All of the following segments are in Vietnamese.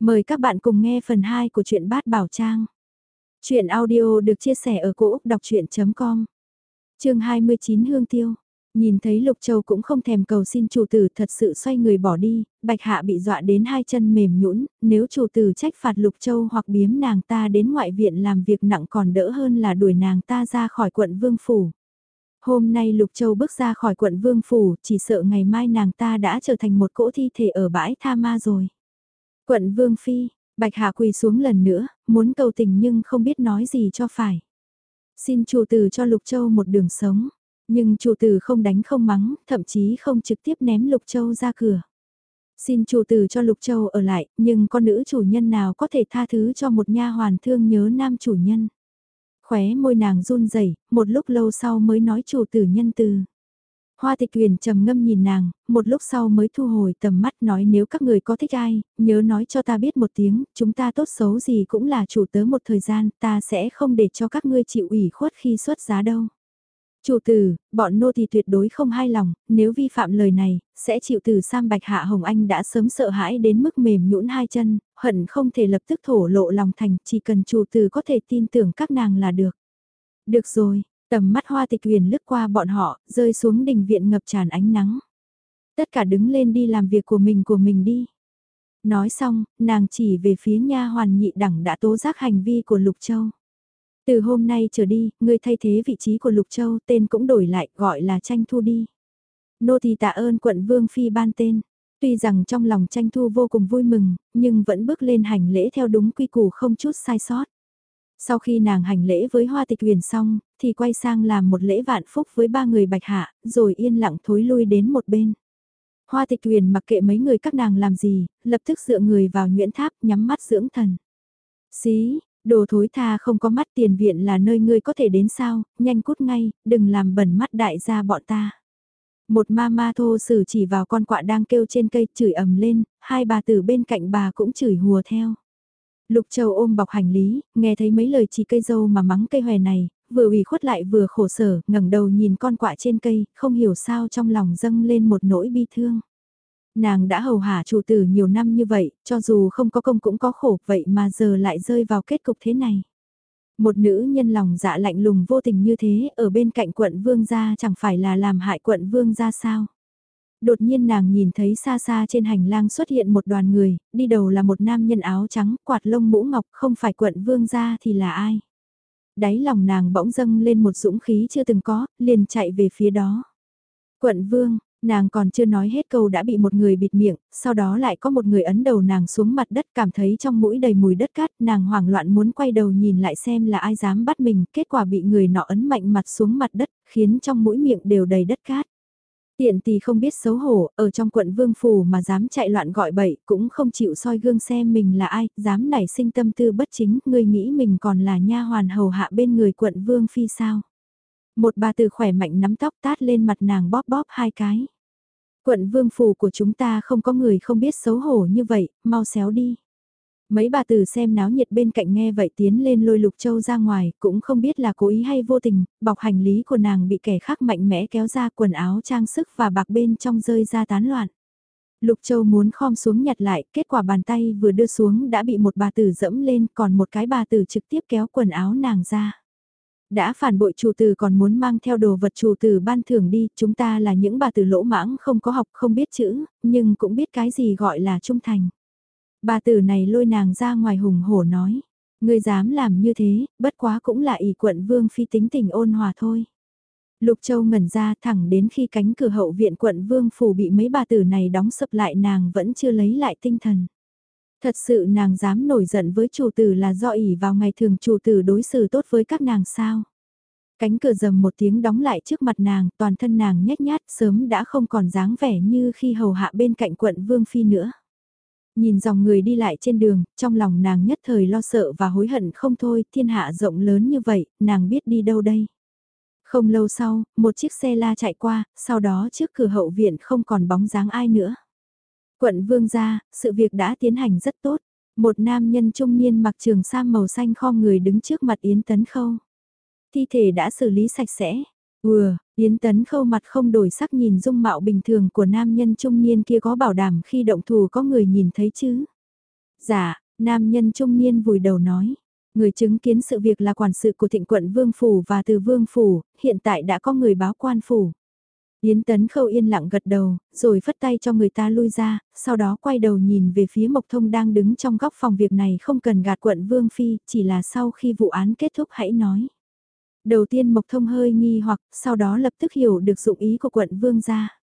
Mời các bạn cùng nghe phần 2 của truyện Bát Bảo Trang. Chuyện audio được chia sẻ ở cỗ đọc chuyện.com Trường 29 Hương Tiêu Nhìn thấy Lục Châu cũng không thèm cầu xin chủ tử thật sự xoay người bỏ đi, Bạch Hạ bị dọa đến hai chân mềm nhũn nếu chủ tử trách phạt Lục Châu hoặc biếm nàng ta đến ngoại viện làm việc nặng còn đỡ hơn là đuổi nàng ta ra khỏi quận Vương Phủ. Hôm nay Lục Châu bước ra khỏi quận Vương Phủ, chỉ sợ ngày mai nàng ta đã trở thành một cỗ thi thể ở bãi Tha Ma rồi. Quận Vương Phi, Bạch Hạ quỳ xuống lần nữa, muốn cầu tình nhưng không biết nói gì cho phải. Xin chủ tử cho Lục Châu một đường sống, nhưng chủ tử không đánh không mắng, thậm chí không trực tiếp ném Lục Châu ra cửa. Xin chủ tử cho Lục Châu ở lại, nhưng con nữ chủ nhân nào có thể tha thứ cho một nha hoàn thương nhớ nam chủ nhân. Khóe môi nàng run rẩy, một lúc lâu sau mới nói chủ tử nhân từ. Hoa tịch huyền trầm ngâm nhìn nàng, một lúc sau mới thu hồi tầm mắt nói nếu các người có thích ai, nhớ nói cho ta biết một tiếng, chúng ta tốt xấu gì cũng là chủ tớ một thời gian, ta sẽ không để cho các ngươi chịu ủy khuất khi xuất giá đâu. Chủ tử, bọn nô thì tuyệt đối không hai lòng, nếu vi phạm lời này, sẽ chịu từ Sam Bạch Hạ Hồng Anh đã sớm sợ hãi đến mức mềm nhũn hai chân, hận không thể lập tức thổ lộ lòng thành, chỉ cần chủ tử có thể tin tưởng các nàng là được. Được rồi, Tầm mắt hoa tịch huyền lướt qua bọn họ, rơi xuống đình viện ngập tràn ánh nắng. Tất cả đứng lên đi làm việc của mình của mình đi. Nói xong, nàng chỉ về phía nha hoàn nhị đẳng đã tố giác hành vi của Lục Châu. Từ hôm nay trở đi, ngươi thay thế vị trí của Lục Châu tên cũng đổi lại gọi là tranh thu đi. Nô thì tạ ơn quận Vương Phi ban tên. Tuy rằng trong lòng tranh thu vô cùng vui mừng, nhưng vẫn bước lên hành lễ theo đúng quy củ không chút sai sót. Sau khi nàng hành lễ với hoa tịch huyền xong, thì quay sang làm một lễ vạn phúc với ba người bạch hạ, rồi yên lặng thối lui đến một bên. Hoa tịch huyền mặc kệ mấy người các nàng làm gì, lập tức dựa người vào nhuyễn tháp nhắm mắt dưỡng thần. Xí, đồ thối tha không có mắt tiền viện là nơi ngươi có thể đến sao, nhanh cút ngay, đừng làm bẩn mắt đại gia bọn ta. Một ma ma thô sử chỉ vào con quạ đang kêu trên cây chửi ầm lên, hai bà tử bên cạnh bà cũng chửi hùa theo. Lục Châu ôm bọc hành lý, nghe thấy mấy lời chỉ cây dâu mà mắng cây hòe này, vừa ủy khuất lại vừa khổ sở, ngẩng đầu nhìn con quạ trên cây, không hiểu sao trong lòng dâng lên một nỗi bi thương. Nàng đã hầu hạ chủ tử nhiều năm như vậy, cho dù không có công cũng có khổ, vậy mà giờ lại rơi vào kết cục thế này. Một nữ nhân lòng dạ lạnh lùng vô tình như thế, ở bên cạnh quận vương gia chẳng phải là làm hại quận vương gia sao. Đột nhiên nàng nhìn thấy xa xa trên hành lang xuất hiện một đoàn người, đi đầu là một nam nhân áo trắng, quạt lông mũ ngọc, không phải quận vương gia thì là ai. Đáy lòng nàng bỗng dâng lên một dũng khí chưa từng có, liền chạy về phía đó. Quận vương, nàng còn chưa nói hết câu đã bị một người bịt miệng, sau đó lại có một người ấn đầu nàng xuống mặt đất cảm thấy trong mũi đầy mùi đất cát, nàng hoảng loạn muốn quay đầu nhìn lại xem là ai dám bắt mình, kết quả bị người nọ ấn mạnh mặt xuống mặt đất, khiến trong mũi miệng đều đầy đất cát. Tiện thì không biết xấu hổ, ở trong quận Vương Phủ mà dám chạy loạn gọi bậy, cũng không chịu soi gương xem mình là ai, dám nảy sinh tâm tư bất chính, người nghĩ mình còn là nha hoàn hầu hạ bên người quận Vương Phi sao. Một bà từ khỏe mạnh nắm tóc tát lên mặt nàng bóp bóp hai cái. Quận Vương Phủ của chúng ta không có người không biết xấu hổ như vậy, mau xéo đi. Mấy bà tử xem náo nhiệt bên cạnh nghe vậy tiến lên lôi Lục Châu ra ngoài, cũng không biết là cố ý hay vô tình, bọc hành lý của nàng bị kẻ khác mạnh mẽ kéo ra quần áo trang sức và bạc bên trong rơi ra tán loạn. Lục Châu muốn khom xuống nhặt lại, kết quả bàn tay vừa đưa xuống đã bị một bà tử dẫm lên, còn một cái bà tử trực tiếp kéo quần áo nàng ra. Đã phản bội chủ tử còn muốn mang theo đồ vật chủ tử ban thưởng đi, chúng ta là những bà tử lỗ mãng không có học không biết chữ, nhưng cũng biết cái gì gọi là trung thành. Bà tử này lôi nàng ra ngoài hùng hổ nói. Ngươi dám làm như thế, bất quá cũng là ỷ quận vương phi tính tình ôn hòa thôi. Lục Châu ngẩn ra thẳng đến khi cánh cửa hậu viện quận vương phủ bị mấy bà tử này đóng sập lại nàng vẫn chưa lấy lại tinh thần. Thật sự nàng dám nổi giận với chủ tử là do ỷ vào ngày thường chủ tử đối xử tốt với các nàng sao. Cánh cửa dầm một tiếng đóng lại trước mặt nàng, toàn thân nàng nhét nhát sớm đã không còn dáng vẻ như khi hầu hạ bên cạnh quận vương phi nữa. Nhìn dòng người đi lại trên đường, trong lòng nàng nhất thời lo sợ và hối hận không thôi, thiên hạ rộng lớn như vậy, nàng biết đi đâu đây. Không lâu sau, một chiếc xe la chạy qua, sau đó trước cửa hậu viện không còn bóng dáng ai nữa. Quận Vương gia, sự việc đã tiến hành rất tốt. Một nam nhân trung niên mặc trường sam màu xanh khom người đứng trước mặt Yến Tấn Khâu. Thi thể đã xử lý sạch sẽ vừa Yến Tấn khâu mặt không đổi sắc nhìn dung mạo bình thường của nam nhân trung niên kia có bảo đảm khi động thù có người nhìn thấy chứ. Dạ, nam nhân trung niên vùi đầu nói. Người chứng kiến sự việc là quản sự của thịnh quận Vương Phủ và từ Vương Phủ, hiện tại đã có người báo quan phủ. Yến Tấn Khâu yên lặng gật đầu, rồi phất tay cho người ta lui ra, sau đó quay đầu nhìn về phía Mộc Thông đang đứng trong góc phòng việc này không cần gạt quận Vương Phi, chỉ là sau khi vụ án kết thúc hãy nói. Đầu tiên Mộc Thông hơi nghi hoặc, sau đó lập tức hiểu được dụng ý của quận Vương gia.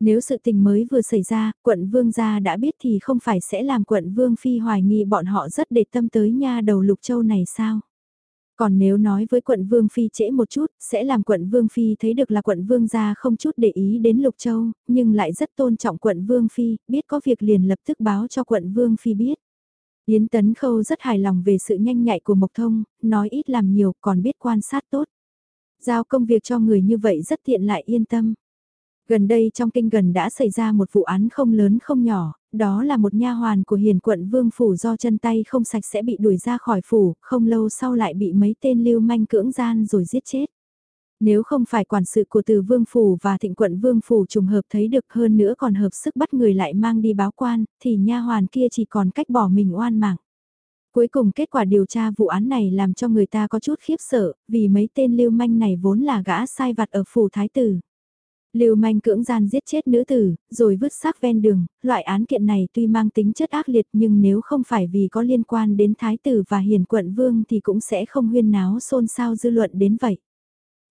Nếu sự tình mới vừa xảy ra, quận Vương gia đã biết thì không phải sẽ làm quận Vương Phi hoài nghi bọn họ rất để tâm tới nha đầu Lục Châu này sao? Còn nếu nói với quận Vương Phi trễ một chút, sẽ làm quận Vương Phi thấy được là quận Vương gia không chút để ý đến Lục Châu, nhưng lại rất tôn trọng quận Vương Phi, biết có việc liền lập tức báo cho quận Vương Phi biết. Yến Tấn Khâu rất hài lòng về sự nhanh nhạy của Mộc Thông, nói ít làm nhiều còn biết quan sát tốt. Giao công việc cho người như vậy rất tiện lại yên tâm. Gần đây trong kinh gần đã xảy ra một vụ án không lớn không nhỏ, đó là một nha hoàn của hiền quận vương phủ do chân tay không sạch sẽ bị đuổi ra khỏi phủ, không lâu sau lại bị mấy tên lưu manh cưỡng gian rồi giết chết. Nếu không phải quản sự của từ vương phủ và thịnh quận vương phủ trùng hợp thấy được hơn nữa còn hợp sức bắt người lại mang đi báo quan, thì nha hoàn kia chỉ còn cách bỏ mình oan mạng. Cuối cùng kết quả điều tra vụ án này làm cho người ta có chút khiếp sợ, vì mấy tên lưu manh này vốn là gã sai vặt ở phủ thái tử. Lưu manh cưỡng gian giết chết nữ tử, rồi vứt xác ven đường, loại án kiện này tuy mang tính chất ác liệt nhưng nếu không phải vì có liên quan đến thái tử và hiền quận vương thì cũng sẽ không huyên náo xôn xao dư luận đến vậy.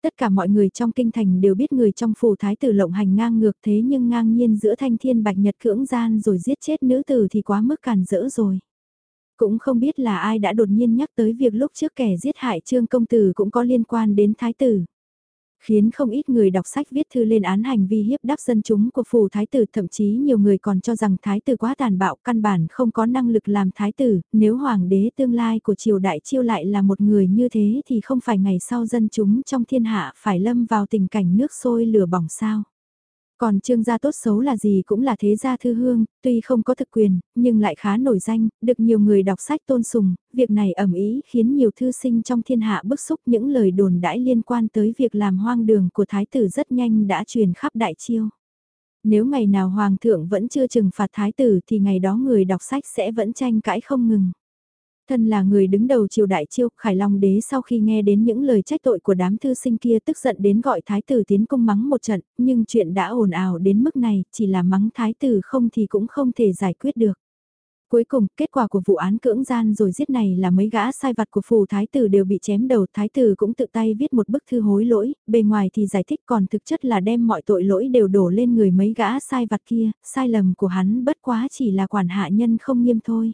Tất cả mọi người trong kinh thành đều biết người trong phủ thái tử lộng hành ngang ngược thế nhưng ngang nhiên giữa thanh thiên bạch nhật cưỡng gian rồi giết chết nữ tử thì quá mức càn rỡ rồi. Cũng không biết là ai đã đột nhiên nhắc tới việc lúc trước kẻ giết hại trương công tử cũng có liên quan đến thái tử khiến không ít người đọc sách viết thư lên án hành vi hiếp đáp dân chúng của phù thái tử thậm chí nhiều người còn cho rằng thái tử quá tàn bạo căn bản không có năng lực làm thái tử, nếu hoàng đế tương lai của triều đại chiêu lại là một người như thế thì không phải ngày sau dân chúng trong thiên hạ phải lâm vào tình cảnh nước sôi lửa bỏng sao. Còn trương gia tốt xấu là gì cũng là thế gia thư hương, tuy không có thực quyền, nhưng lại khá nổi danh, được nhiều người đọc sách tôn sùng, việc này ẩm ý khiến nhiều thư sinh trong thiên hạ bức xúc những lời đồn đãi liên quan tới việc làm hoang đường của thái tử rất nhanh đã truyền khắp đại chiêu. Nếu ngày nào hoàng thượng vẫn chưa trừng phạt thái tử thì ngày đó người đọc sách sẽ vẫn tranh cãi không ngừng. Thân là người đứng đầu triều đại chiêu, Khải Long đế sau khi nghe đến những lời trách tội của đám thư sinh kia tức giận đến gọi thái tử tiến công mắng một trận, nhưng chuyện đã ồn ào đến mức này, chỉ là mắng thái tử không thì cũng không thể giải quyết được. Cuối cùng, kết quả của vụ án cưỡng gian rồi giết này là mấy gã sai vặt của phù thái tử đều bị chém đầu, thái tử cũng tự tay viết một bức thư hối lỗi, bề ngoài thì giải thích còn thực chất là đem mọi tội lỗi đều đổ lên người mấy gã sai vặt kia, sai lầm của hắn bất quá chỉ là quản hạ nhân không nghiêm thôi.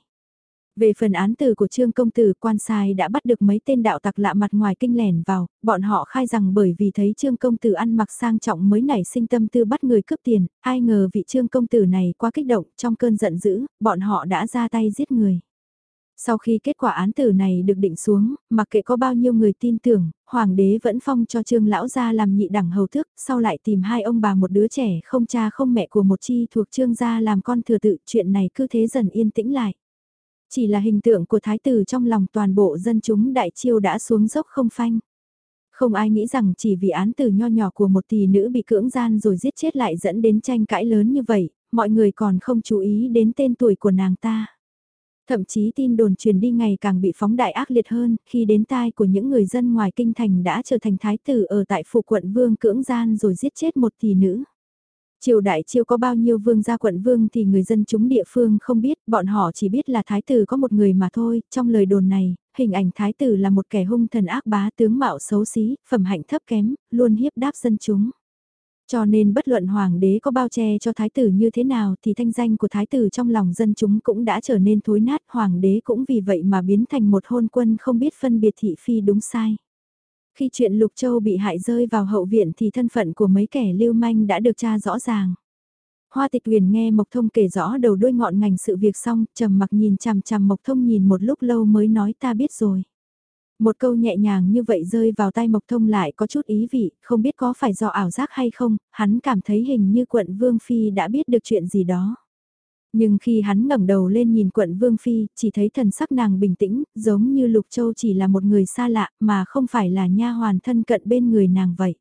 Về phần án từ của Trương Công Tử, quan sai đã bắt được mấy tên đạo tặc lạ mặt ngoài kinh lẻn vào, bọn họ khai rằng bởi vì thấy Trương Công Tử ăn mặc sang trọng mới nảy sinh tâm tư bắt người cướp tiền, ai ngờ vị Trương Công Tử này quá kích động, trong cơn giận dữ, bọn họ đã ra tay giết người. Sau khi kết quả án tử này được định xuống, mặc kệ có bao nhiêu người tin tưởng, hoàng đế vẫn phong cho trương lão gia làm nhị đẳng hầu thức, sau lại tìm hai ông bà một đứa trẻ không cha không mẹ của một chi thuộc trương gia làm con thừa tự, chuyện này cứ thế dần yên tĩnh lại. Chỉ là hình tượng của thái tử trong lòng toàn bộ dân chúng đại chiêu đã xuống dốc không phanh. Không ai nghĩ rằng chỉ vì án tử nho nhỏ của một tỷ nữ bị cưỡng gian rồi giết chết lại dẫn đến tranh cãi lớn như vậy, mọi người còn không chú ý đến tên tuổi của nàng ta. Thậm chí tin đồn truyền đi ngày càng bị phóng đại ác liệt hơn, khi đến tai của những người dân ngoài kinh thành đã trở thành thái tử ở tại phủ quận vương cưỡng gian rồi giết chết một tỷ nữ. Triều đại chiêu có bao nhiêu vương gia quận vương thì người dân chúng địa phương không biết, bọn họ chỉ biết là thái tử có một người mà thôi, trong lời đồn này, hình ảnh thái tử là một kẻ hung thần ác bá tướng mạo xấu xí, phẩm hạnh thấp kém, luôn hiếp đáp dân chúng. Cho nên bất luận hoàng đế có bao che cho thái tử như thế nào thì thanh danh của thái tử trong lòng dân chúng cũng đã trở nên thối nát, hoàng đế cũng vì vậy mà biến thành một hôn quân không biết phân biệt thị phi đúng sai. Khi chuyện Lục Châu bị hại rơi vào hậu viện thì thân phận của mấy kẻ lưu manh đã được tra rõ ràng. Hoa tịch huyền nghe Mộc Thông kể rõ đầu đuôi ngọn ngành sự việc xong, trầm mặc nhìn chằm chằm Mộc Thông nhìn một lúc lâu mới nói ta biết rồi. Một câu nhẹ nhàng như vậy rơi vào tay Mộc Thông lại có chút ý vị, không biết có phải do ảo giác hay không, hắn cảm thấy hình như quận Vương Phi đã biết được chuyện gì đó. Nhưng khi hắn ngẩng đầu lên nhìn quận Vương Phi, chỉ thấy thần sắc nàng bình tĩnh, giống như Lục Châu chỉ là một người xa lạ, mà không phải là nha hoàn thân cận bên người nàng vậy.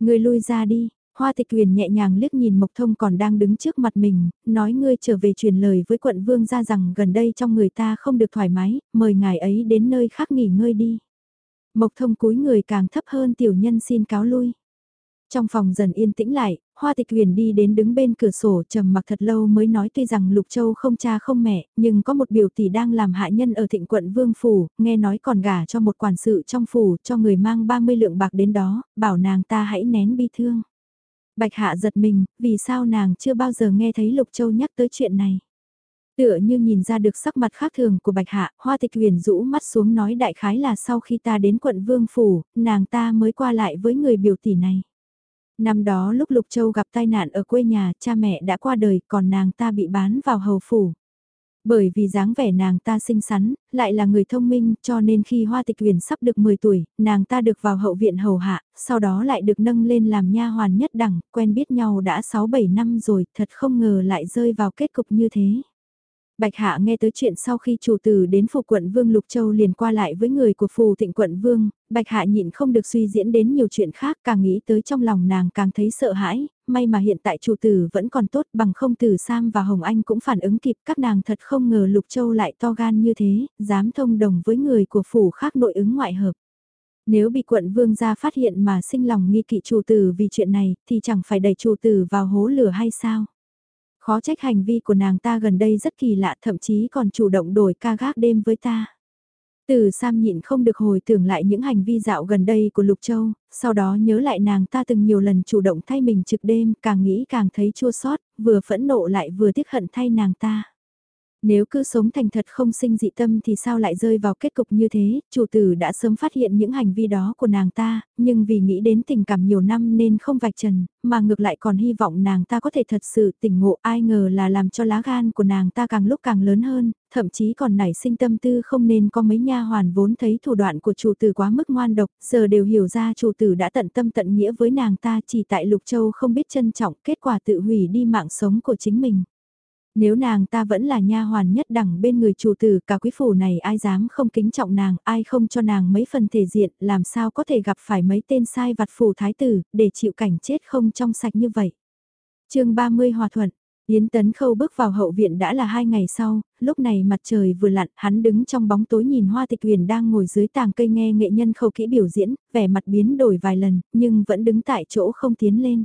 Người lui ra đi, Hoa tịch quyền nhẹ nhàng liếc nhìn Mộc Thông còn đang đứng trước mặt mình, nói ngươi trở về truyền lời với quận vương ra rằng gần đây trong người ta không được thoải mái, mời ngài ấy đến nơi khác nghỉ ngơi đi. Mộc Thông cúi người càng thấp hơn tiểu nhân xin cáo lui. Trong phòng dần yên tĩnh lại, Hoa Tịch Huyền đi đến đứng bên cửa sổ trầm mặc thật lâu mới nói tuy rằng Lục Châu không cha không mẹ, nhưng có một biểu tỷ đang làm hạ nhân ở thịnh quận Vương Phủ, nghe nói còn gả cho một quản sự trong phủ cho người mang 30 lượng bạc đến đó, bảo nàng ta hãy nén bi thương. Bạch Hạ giật mình, vì sao nàng chưa bao giờ nghe thấy Lục Châu nhắc tới chuyện này. Tựa như nhìn ra được sắc mặt khác thường của Bạch Hạ, Hoa Tịch Huyền rũ mắt xuống nói đại khái là sau khi ta đến quận Vương Phủ, nàng ta mới qua lại với người biểu tỷ này. Năm đó lúc Lục Châu gặp tai nạn ở quê nhà, cha mẹ đã qua đời, còn nàng ta bị bán vào hầu phủ. Bởi vì dáng vẻ nàng ta xinh xắn, lại là người thông minh, cho nên khi Hoa Tịch uyển sắp được 10 tuổi, nàng ta được vào hậu viện hầu hạ, sau đó lại được nâng lên làm nha hoàn nhất đẳng, quen biết nhau đã 6-7 năm rồi, thật không ngờ lại rơi vào kết cục như thế. Bạch Hạ nghe tới chuyện sau khi chủ tử đến phủ quận Vương Lục Châu liền qua lại với người của phù thịnh quận Vương, Bạch Hạ nhịn không được suy diễn đến nhiều chuyện khác càng nghĩ tới trong lòng nàng càng thấy sợ hãi, may mà hiện tại chủ tử vẫn còn tốt bằng không tử Sam và Hồng Anh cũng phản ứng kịp các nàng thật không ngờ Lục Châu lại to gan như thế, dám thông đồng với người của phủ khác nội ứng ngoại hợp. Nếu bị quận vương gia phát hiện mà sinh lòng nghi kỵ chủ tử vì chuyện này thì chẳng phải đẩy chủ tử vào hố lửa hay sao? Khó trách hành vi của nàng ta gần đây rất kỳ lạ thậm chí còn chủ động đổi ca gác đêm với ta. Từ Sam nhịn không được hồi tưởng lại những hành vi dạo gần đây của Lục Châu, sau đó nhớ lại nàng ta từng nhiều lần chủ động thay mình trực đêm, càng nghĩ càng thấy chua xót, vừa phẫn nộ lại vừa tiếc hận thay nàng ta. Nếu cứ sống thành thật không sinh dị tâm thì sao lại rơi vào kết cục như thế, chủ tử đã sớm phát hiện những hành vi đó của nàng ta, nhưng vì nghĩ đến tình cảm nhiều năm nên không vạch trần, mà ngược lại còn hy vọng nàng ta có thể thật sự tỉnh ngộ ai ngờ là làm cho lá gan của nàng ta càng lúc càng lớn hơn, thậm chí còn nảy sinh tâm tư không nên có mấy nha hoàn vốn thấy thủ đoạn của chủ tử quá mức ngoan độc, giờ đều hiểu ra chủ tử đã tận tâm tận nghĩa với nàng ta chỉ tại Lục Châu không biết trân trọng kết quả tự hủy đi mạng sống của chính mình. Nếu nàng ta vẫn là nha hoàn nhất đẳng bên người chủ tử cả quý phủ này ai dám không kính trọng nàng, ai không cho nàng mấy phần thể diện, làm sao có thể gặp phải mấy tên sai vặt phủ thái tử, để chịu cảnh chết không trong sạch như vậy. chương 30 Hòa Thuận Yến Tấn Khâu bước vào hậu viện đã là hai ngày sau, lúc này mặt trời vừa lặn, hắn đứng trong bóng tối nhìn Hoa Tịch Huyền đang ngồi dưới tàng cây nghe nghệ nhân khâu kỹ biểu diễn, vẻ mặt biến đổi vài lần, nhưng vẫn đứng tại chỗ không tiến lên.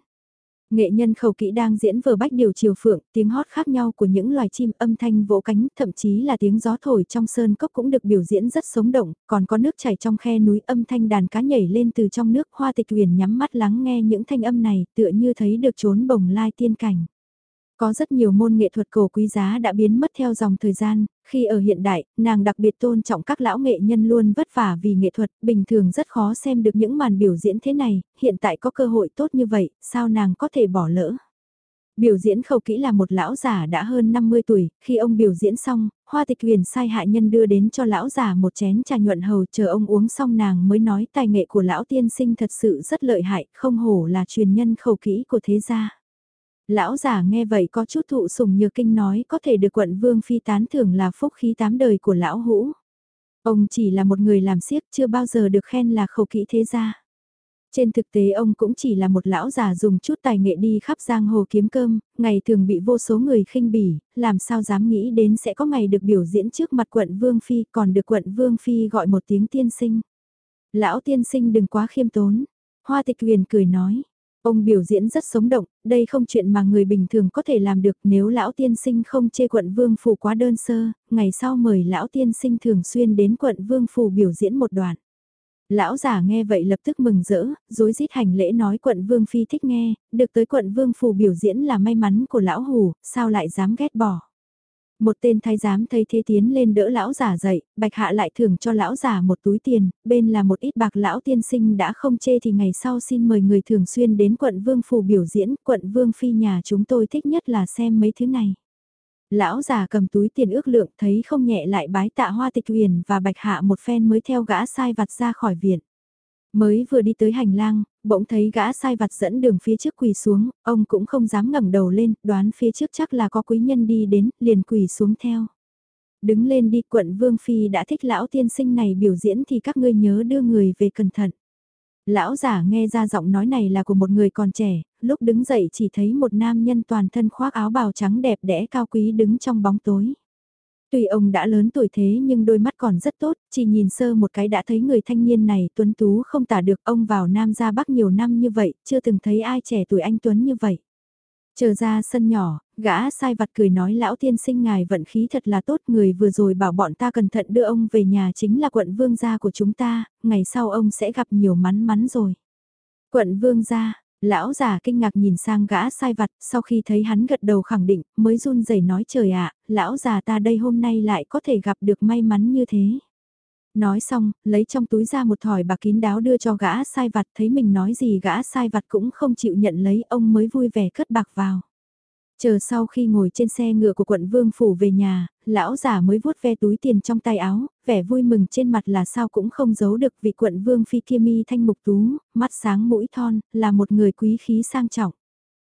Nghệ nhân khẩu kỹ đang diễn vở bách điều chiều phượng, tiếng hót khác nhau của những loài chim âm thanh vỗ cánh, thậm chí là tiếng gió thổi trong sơn cốc cũng được biểu diễn rất sống động, còn có nước chảy trong khe núi âm thanh đàn cá nhảy lên từ trong nước hoa tịch huyền nhắm mắt lắng nghe những thanh âm này tựa như thấy được trốn bồng lai tiên cảnh. Có rất nhiều môn nghệ thuật cổ quý giá đã biến mất theo dòng thời gian, khi ở hiện đại, nàng đặc biệt tôn trọng các lão nghệ nhân luôn vất vả vì nghệ thuật, bình thường rất khó xem được những màn biểu diễn thế này, hiện tại có cơ hội tốt như vậy, sao nàng có thể bỏ lỡ. Biểu diễn khâu kỹ là một lão già đã hơn 50 tuổi, khi ông biểu diễn xong, hoa tịch huyền sai hạ nhân đưa đến cho lão già một chén trà nhuận hầu chờ ông uống xong nàng mới nói tài nghệ của lão tiên sinh thật sự rất lợi hại, không hổ là truyền nhân khâu kỹ của thế gia. Lão già nghe vậy có chút thụ sùng nhược kinh nói có thể được quận vương phi tán thưởng là phúc khí tám đời của lão hũ. Ông chỉ là một người làm siếc chưa bao giờ được khen là khẩu kỹ thế gia. Trên thực tế ông cũng chỉ là một lão già dùng chút tài nghệ đi khắp giang hồ kiếm cơm, ngày thường bị vô số người khinh bỉ, làm sao dám nghĩ đến sẽ có ngày được biểu diễn trước mặt quận Vương Phi còn được quận Vương Phi gọi một tiếng tiên sinh. Lão tiên sinh đừng quá khiêm tốn. Hoa tịch huyền cười nói, Ông biểu diễn rất sống động, đây không chuyện mà người bình thường có thể làm được nếu lão tiên sinh không chê quận vương phủ quá đơn sơ, ngày sau mời lão tiên sinh thường xuyên đến quận vương phủ biểu diễn một đoạn. Lão già nghe vậy lập tức mừng rỡ, dối rít hành lễ nói quận vương phi thích nghe, được tới quận vương phủ biểu diễn là may mắn của lão hủ, sao lại dám ghét bỏ. Một tên thái giám thấy thế tiến lên đỡ lão giả dậy, bạch hạ lại thưởng cho lão giả một túi tiền, bên là một ít bạc lão tiên sinh đã không chê thì ngày sau xin mời người thường xuyên đến quận Vương Phủ biểu diễn, quận Vương Phi nhà chúng tôi thích nhất là xem mấy thứ này. Lão già cầm túi tiền ước lượng thấy không nhẹ lại bái tạ hoa tịch huyền và bạch hạ một phen mới theo gã sai vặt ra khỏi viện. Mới vừa đi tới hành lang, bỗng thấy gã sai vặt dẫn đường phía trước quỳ xuống, ông cũng không dám ngẩng đầu lên, đoán phía trước chắc là có quý nhân đi đến, liền quỳ xuống theo. Đứng lên đi quận Vương Phi đã thích lão tiên sinh này biểu diễn thì các ngươi nhớ đưa người về cẩn thận. Lão giả nghe ra giọng nói này là của một người còn trẻ, lúc đứng dậy chỉ thấy một nam nhân toàn thân khoác áo bào trắng đẹp đẽ cao quý đứng trong bóng tối. Tuy ông đã lớn tuổi thế nhưng đôi mắt còn rất tốt, chỉ nhìn sơ một cái đã thấy người thanh niên này tuấn tú không tả được ông vào Nam ra Bắc nhiều năm như vậy, chưa từng thấy ai trẻ tuổi anh Tuấn như vậy. Chờ ra sân nhỏ, gã sai vặt cười nói lão tiên sinh ngài vận khí thật là tốt người vừa rồi bảo bọn ta cẩn thận đưa ông về nhà chính là quận vương gia của chúng ta, ngày sau ông sẽ gặp nhiều mắn mắn rồi. Quận vương gia, lão già kinh ngạc nhìn sang gã sai vặt, sau khi thấy hắn gật đầu khẳng định, mới run rẩy nói trời ạ, lão già ta đây hôm nay lại có thể gặp được may mắn như thế. Nói xong, lấy trong túi ra một thỏi bạc kín đáo đưa cho gã sai vặt thấy mình nói gì gã sai vặt cũng không chịu nhận lấy ông mới vui vẻ cất bạc vào. Chờ sau khi ngồi trên xe ngựa của quận Vương Phủ về nhà, lão già mới vuốt ve túi tiền trong tay áo, vẻ vui mừng trên mặt là sao cũng không giấu được vị quận Vương Phi kia mi thanh mục tú, mắt sáng mũi thon, là một người quý khí sang trọng.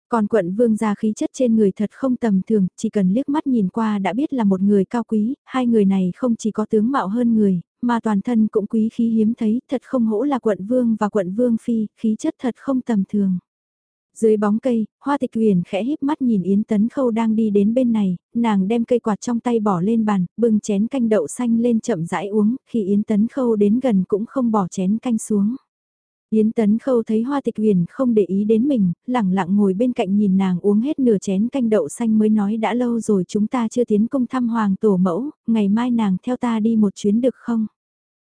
Còn quận vương gia khí chất trên người thật không tầm thường, chỉ cần liếc mắt nhìn qua đã biết là một người cao quý, hai người này không chỉ có tướng mạo hơn người, mà toàn thân cũng quý khí hiếm thấy, thật không hỗ là quận vương và quận vương phi, khí chất thật không tầm thường. Dưới bóng cây, hoa tịch huyền khẽ híp mắt nhìn Yến Tấn Khâu đang đi đến bên này, nàng đem cây quạt trong tay bỏ lên bàn, bưng chén canh đậu xanh lên chậm rãi uống, khi Yến Tấn Khâu đến gần cũng không bỏ chén canh xuống. Yến Tấn Khâu thấy Hoa Tịch Huyền không để ý đến mình, lẳng lặng ngồi bên cạnh nhìn nàng uống hết nửa chén canh đậu xanh mới nói đã lâu rồi chúng ta chưa tiến công thăm Hoàng Tổ Mẫu, ngày mai nàng theo ta đi một chuyến được không?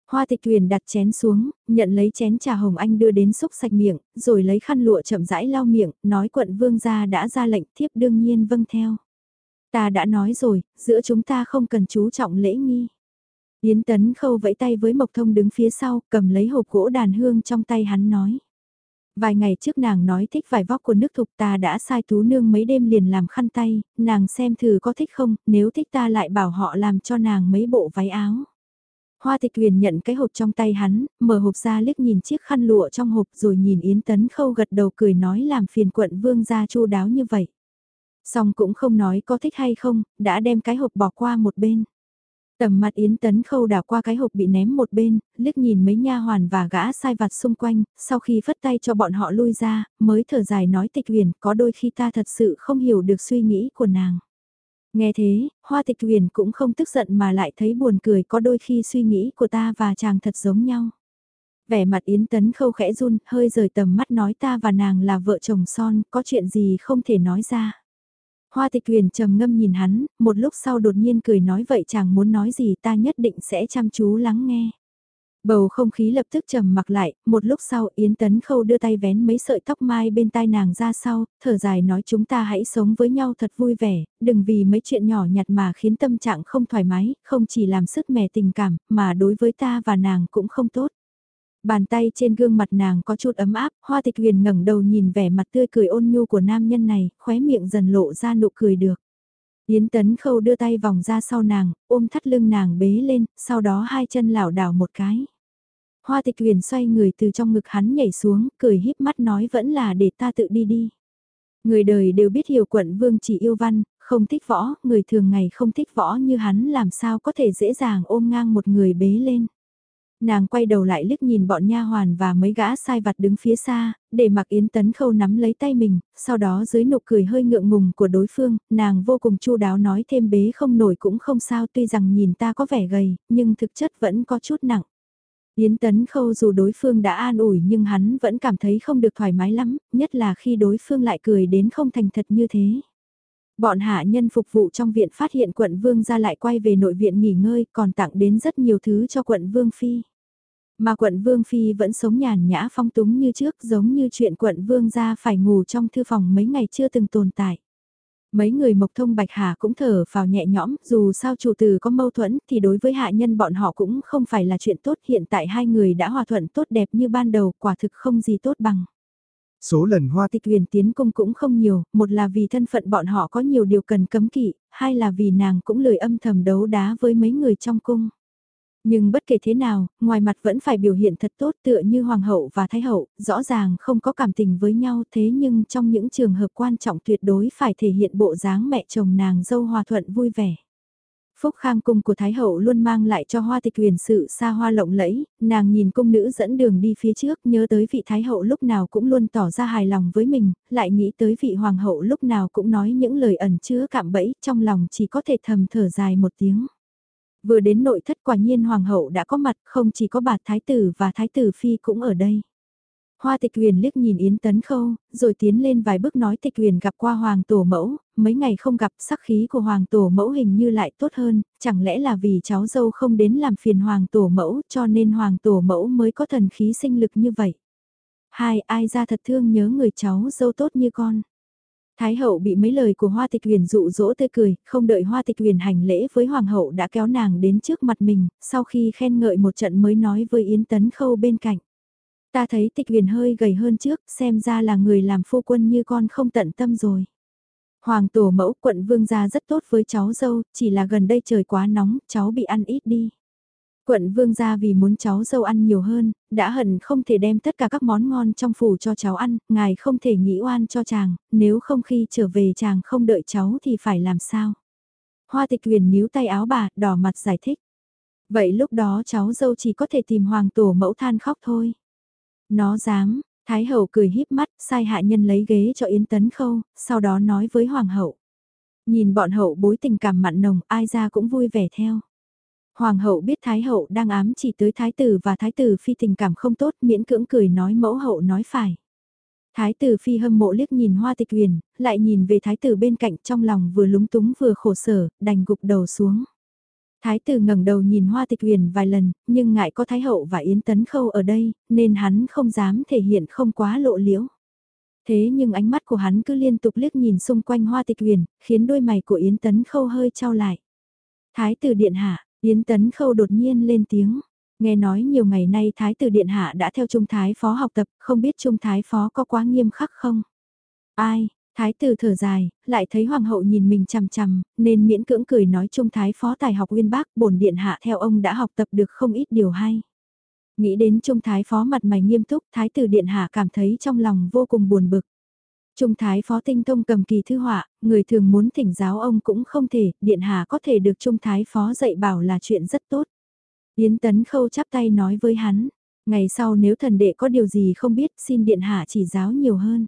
Hoa Tịch Huyền đặt chén xuống, nhận lấy chén trà hồng anh đưa đến xúc sạch miệng, rồi lấy khăn lụa chậm rãi lau miệng, nói quận vương gia đã ra lệnh thiếp đương nhiên vâng theo. Ta đã nói rồi, giữa chúng ta không cần chú trọng lễ nghi. Yến Tấn Khâu vẫy tay với Mộc Thông đứng phía sau, cầm lấy hộp gỗ đàn hương trong tay hắn nói. Vài ngày trước nàng nói thích vải vóc của nước thục ta đã sai tú nương mấy đêm liền làm khăn tay, nàng xem thử có thích không, nếu thích ta lại bảo họ làm cho nàng mấy bộ váy áo. Hoa tịch huyền nhận cái hộp trong tay hắn, mở hộp ra liếc nhìn chiếc khăn lụa trong hộp rồi nhìn Yến Tấn Khâu gật đầu cười nói làm phiền quận vương gia chu đáo như vậy. Xong cũng không nói có thích hay không, đã đem cái hộp bỏ qua một bên. Tầm mặt Yến Tấn Khâu đảo qua cái hộp bị ném một bên, liếc nhìn mấy nha hoàn và gã sai vặt xung quanh, sau khi phất tay cho bọn họ lui ra, mới thở dài nói tịch huyền, có đôi khi ta thật sự không hiểu được suy nghĩ của nàng. Nghe thế, hoa tịch huyền cũng không tức giận mà lại thấy buồn cười có đôi khi suy nghĩ của ta và chàng thật giống nhau. Vẻ mặt Yến Tấn Khâu khẽ run, hơi rời tầm mắt nói ta và nàng là vợ chồng son, có chuyện gì không thể nói ra. Hoa tịch huyền trầm ngâm nhìn hắn, một lúc sau đột nhiên cười nói vậy chàng muốn nói gì ta nhất định sẽ chăm chú lắng nghe. Bầu không khí lập tức trầm mặc lại, một lúc sau Yến Tấn Khâu đưa tay vén mấy sợi tóc mai bên tai nàng ra sau, thở dài nói chúng ta hãy sống với nhau thật vui vẻ, đừng vì mấy chuyện nhỏ nhặt mà khiến tâm trạng không thoải mái, không chỉ làm sức mẻ tình cảm, mà đối với ta và nàng cũng không tốt. Bàn tay trên gương mặt nàng có chút ấm áp, hoa tịch huyền ngẩng đầu nhìn vẻ mặt tươi cười ôn nhu của nam nhân này, khóe miệng dần lộ ra nụ cười được. Yến tấn khâu đưa tay vòng ra sau nàng, ôm thắt lưng nàng bế lên, sau đó hai chân lảo đảo một cái. Hoa tịch huyền xoay người từ trong ngực hắn nhảy xuống, cười híp mắt nói vẫn là để ta tự đi đi. Người đời đều biết hiểu quận vương chỉ yêu văn, không thích võ, người thường ngày không thích võ như hắn làm sao có thể dễ dàng ôm ngang một người bế lên. Nàng quay đầu lại liếc nhìn bọn nha hoàn và mấy gã sai vặt đứng phía xa, để mặc Yến Tấn Khâu nắm lấy tay mình, sau đó dưới nụ cười hơi ngượng ngùng của đối phương, nàng vô cùng chu đáo nói thêm bế không nổi cũng không sao tuy rằng nhìn ta có vẻ gầy, nhưng thực chất vẫn có chút nặng. Yến Tấn Khâu dù đối phương đã an ủi nhưng hắn vẫn cảm thấy không được thoải mái lắm, nhất là khi đối phương lại cười đến không thành thật như thế. Bọn hạ nhân phục vụ trong viện phát hiện quận Vương ra lại quay về nội viện nghỉ ngơi còn tặng đến rất nhiều thứ cho quận Vương Phi. Mà quận Vương Phi vẫn sống nhàn nhã phong túng như trước giống như chuyện quận Vương ra phải ngủ trong thư phòng mấy ngày chưa từng tồn tại. Mấy người Mộc Thông Bạch Hà cũng thở vào nhẹ nhõm, dù sao chủ tử có mâu thuẫn thì đối với hạ nhân bọn họ cũng không phải là chuyện tốt. Hiện tại hai người đã hòa thuận tốt đẹp như ban đầu, quả thực không gì tốt bằng. Số lần hoa tịch huyền tiến cung cũng không nhiều, một là vì thân phận bọn họ có nhiều điều cần cấm kỵ, hai là vì nàng cũng lười âm thầm đấu đá với mấy người trong cung. Nhưng bất kể thế nào, ngoài mặt vẫn phải biểu hiện thật tốt tựa như hoàng hậu và thái hậu, rõ ràng không có cảm tình với nhau thế nhưng trong những trường hợp quan trọng tuyệt đối phải thể hiện bộ dáng mẹ chồng nàng dâu hòa thuận vui vẻ. Phúc khang cung của Thái Hậu luôn mang lại cho hoa tịch huyền sự xa hoa lộng lẫy, nàng nhìn cung nữ dẫn đường đi phía trước nhớ tới vị Thái Hậu lúc nào cũng luôn tỏ ra hài lòng với mình, lại nghĩ tới vị Hoàng Hậu lúc nào cũng nói những lời ẩn chứa cạm bẫy trong lòng chỉ có thể thầm thở dài một tiếng. Vừa đến nội thất quả nhiên Hoàng Hậu đã có mặt không chỉ có bà Thái Tử và Thái Tử Phi cũng ở đây. Hoa tịch huyền liếc nhìn Yến Tấn Khâu, rồi tiến lên vài bước nói tịch huyền gặp qua Hoàng Tổ Mẫu, mấy ngày không gặp sắc khí của Hoàng Tổ Mẫu hình như lại tốt hơn, chẳng lẽ là vì cháu dâu không đến làm phiền Hoàng Tổ Mẫu cho nên Hoàng Tổ Mẫu mới có thần khí sinh lực như vậy. Hai ai ra thật thương nhớ người cháu dâu tốt như con. Thái hậu bị mấy lời của Hoa Tịch Huyền dụ dỗ tươi cười, không đợi Hoa Tịch Huyền hành lễ với Hoàng hậu đã kéo nàng đến trước mặt mình, sau khi khen ngợi một trận mới nói với Yến Tấn Khâu bên cạnh. Ta thấy tịch huyền hơi gầy hơn trước, xem ra là người làm phu quân như con không tận tâm rồi. Hoàng tổ mẫu quận vương gia rất tốt với cháu dâu, chỉ là gần đây trời quá nóng, cháu bị ăn ít đi. Quận vương gia vì muốn cháu dâu ăn nhiều hơn, đã hận không thể đem tất cả các món ngon trong phủ cho cháu ăn, ngài không thể nghĩ oan cho chàng, nếu không khi trở về chàng không đợi cháu thì phải làm sao. Hoa tịch huyền níu tay áo bà, đỏ mặt giải thích. Vậy lúc đó cháu dâu chỉ có thể tìm hoàng tổ mẫu than khóc thôi. Nó dám, Thái hậu cười híp mắt, sai hạ nhân lấy ghế cho Yến Tấn Khâu, sau đó nói với Hoàng hậu. Nhìn bọn hậu bối tình cảm mặn nồng, ai ra cũng vui vẻ theo. Hoàng hậu biết Thái hậu đang ám chỉ tới Thái tử và Thái tử phi tình cảm không tốt miễn cưỡng cười nói mẫu hậu nói phải. Thái tử phi hâm mộ liếc nhìn hoa tịch huyền, lại nhìn về thái tử bên cạnh trong lòng vừa lúng túng vừa khổ sở, đành gục đầu xuống. Thái tử ngẩng đầu nhìn Hoa Tịch Huyền vài lần, nhưng ngại có Thái hậu và Yến Tấn Khâu ở đây, nên hắn không dám thể hiện không quá lộ liễu. Thế nhưng ánh mắt của hắn cứ liên tục liếc nhìn xung quanh Hoa Tịch Huyền, khiến đôi mày của Yến Tấn Khâu hơi trao lại. Thái tử điện hạ, Yến Tấn Khâu đột nhiên lên tiếng. Nghe nói nhiều ngày nay Thái tử điện hạ đã theo Trung Thái Phó học tập, không biết Trung Thái Phó có quá nghiêm khắc không? Ai, Thái tử thở dài, lại thấy hoàng hậu nhìn mình chằm chằm, nên miễn cưỡng cười nói trung thái phó tài học uyên bác, bổn điện hạ theo ông đã học tập được không ít điều hay. Nghĩ đến trung thái phó mặt mày nghiêm túc, thái tử điện hạ cảm thấy trong lòng vô cùng buồn bực. Trung thái phó tinh thông cầm kỳ thư họa, người thường muốn thỉnh giáo ông cũng không thể, điện hạ có thể được trung thái phó dạy bảo là chuyện rất tốt. Yến tấn khâu chắp tay nói với hắn, ngày sau nếu thần đệ có điều gì không biết xin điện hạ chỉ giáo nhiều hơn.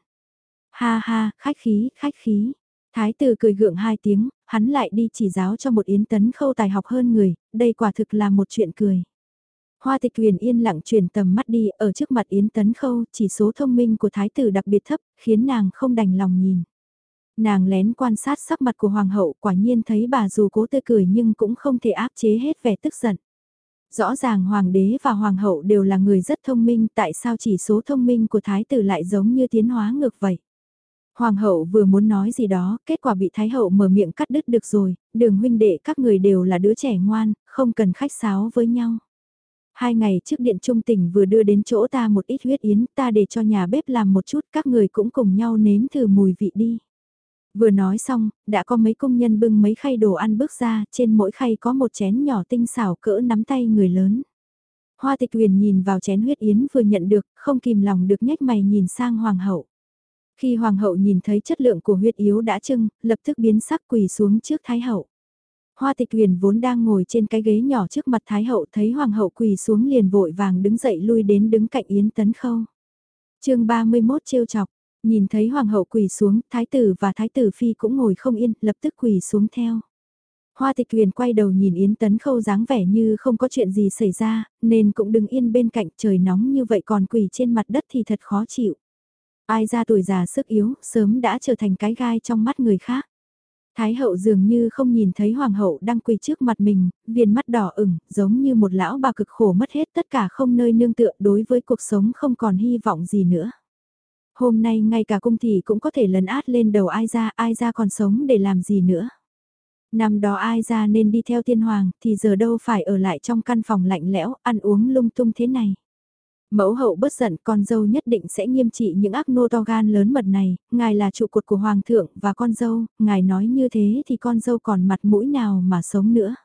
Ha ha, khách khí, khách khí. Thái tử cười gượng hai tiếng, hắn lại đi chỉ giáo cho một yến tấn khâu tài học hơn người, đây quả thực là một chuyện cười. Hoa tịch huyền yên lặng chuyển tầm mắt đi ở trước mặt yến tấn khâu, chỉ số thông minh của thái tử đặc biệt thấp, khiến nàng không đành lòng nhìn. Nàng lén quan sát sắc mặt của hoàng hậu quả nhiên thấy bà dù cố tươi cười nhưng cũng không thể áp chế hết vẻ tức giận. Rõ ràng hoàng đế và hoàng hậu đều là người rất thông minh tại sao chỉ số thông minh của thái tử lại giống như tiến hóa ngược vậy. Hoàng hậu vừa muốn nói gì đó, kết quả bị Thái hậu mở miệng cắt đứt được rồi, đường huynh đệ các người đều là đứa trẻ ngoan, không cần khách sáo với nhau. Hai ngày trước điện trung tỉnh vừa đưa đến chỗ ta một ít huyết yến, ta để cho nhà bếp làm một chút, các người cũng cùng nhau nếm thử mùi vị đi. Vừa nói xong, đã có mấy công nhân bưng mấy khay đồ ăn bước ra, trên mỗi khay có một chén nhỏ tinh xảo cỡ nắm tay người lớn. Hoa tịch huyền nhìn vào chén huyết yến vừa nhận được, không kìm lòng được nhếch mày nhìn sang hoàng hậu. Khi hoàng hậu nhìn thấy chất lượng của huyết yếu đã trưng, lập tức biến sắc quỳ xuống trước thái hậu. Hoa tịch huyền vốn đang ngồi trên cái ghế nhỏ trước mặt thái hậu thấy hoàng hậu quỳ xuống liền vội vàng đứng dậy lui đến đứng cạnh yến tấn khâu. chương 31 trêu chọc, nhìn thấy hoàng hậu quỳ xuống, thái tử và thái tử phi cũng ngồi không yên, lập tức quỳ xuống theo. Hoa tịch huyền quay đầu nhìn Yến Tấn Khâu dáng vẻ như không có chuyện gì xảy ra, nên cũng đứng yên bên cạnh trời nóng như vậy còn quỳ trên mặt đất thì thật khó chịu. Ai ra tuổi già sức yếu, sớm đã trở thành cái gai trong mắt người khác. Thái hậu dường như không nhìn thấy hoàng hậu đang quỳ trước mặt mình, viền mắt đỏ ửng, giống như một lão bà cực khổ mất hết tất cả không nơi nương tựa đối với cuộc sống không còn hy vọng gì nữa. Hôm nay ngay cả cung thị cũng có thể lấn át lên đầu ai ra, ai ra còn sống để làm gì nữa. Năm đó ai ra nên đi theo tiên hoàng, thì giờ đâu phải ở lại trong căn phòng lạnh lẽo, ăn uống lung tung thế này. Mẫu hậu bất giận con dâu nhất định sẽ nghiêm trị những ác nô to gan lớn mật này, ngài là trụ cột của hoàng thượng và con dâu, ngài nói như thế thì con dâu còn mặt mũi nào mà sống nữa.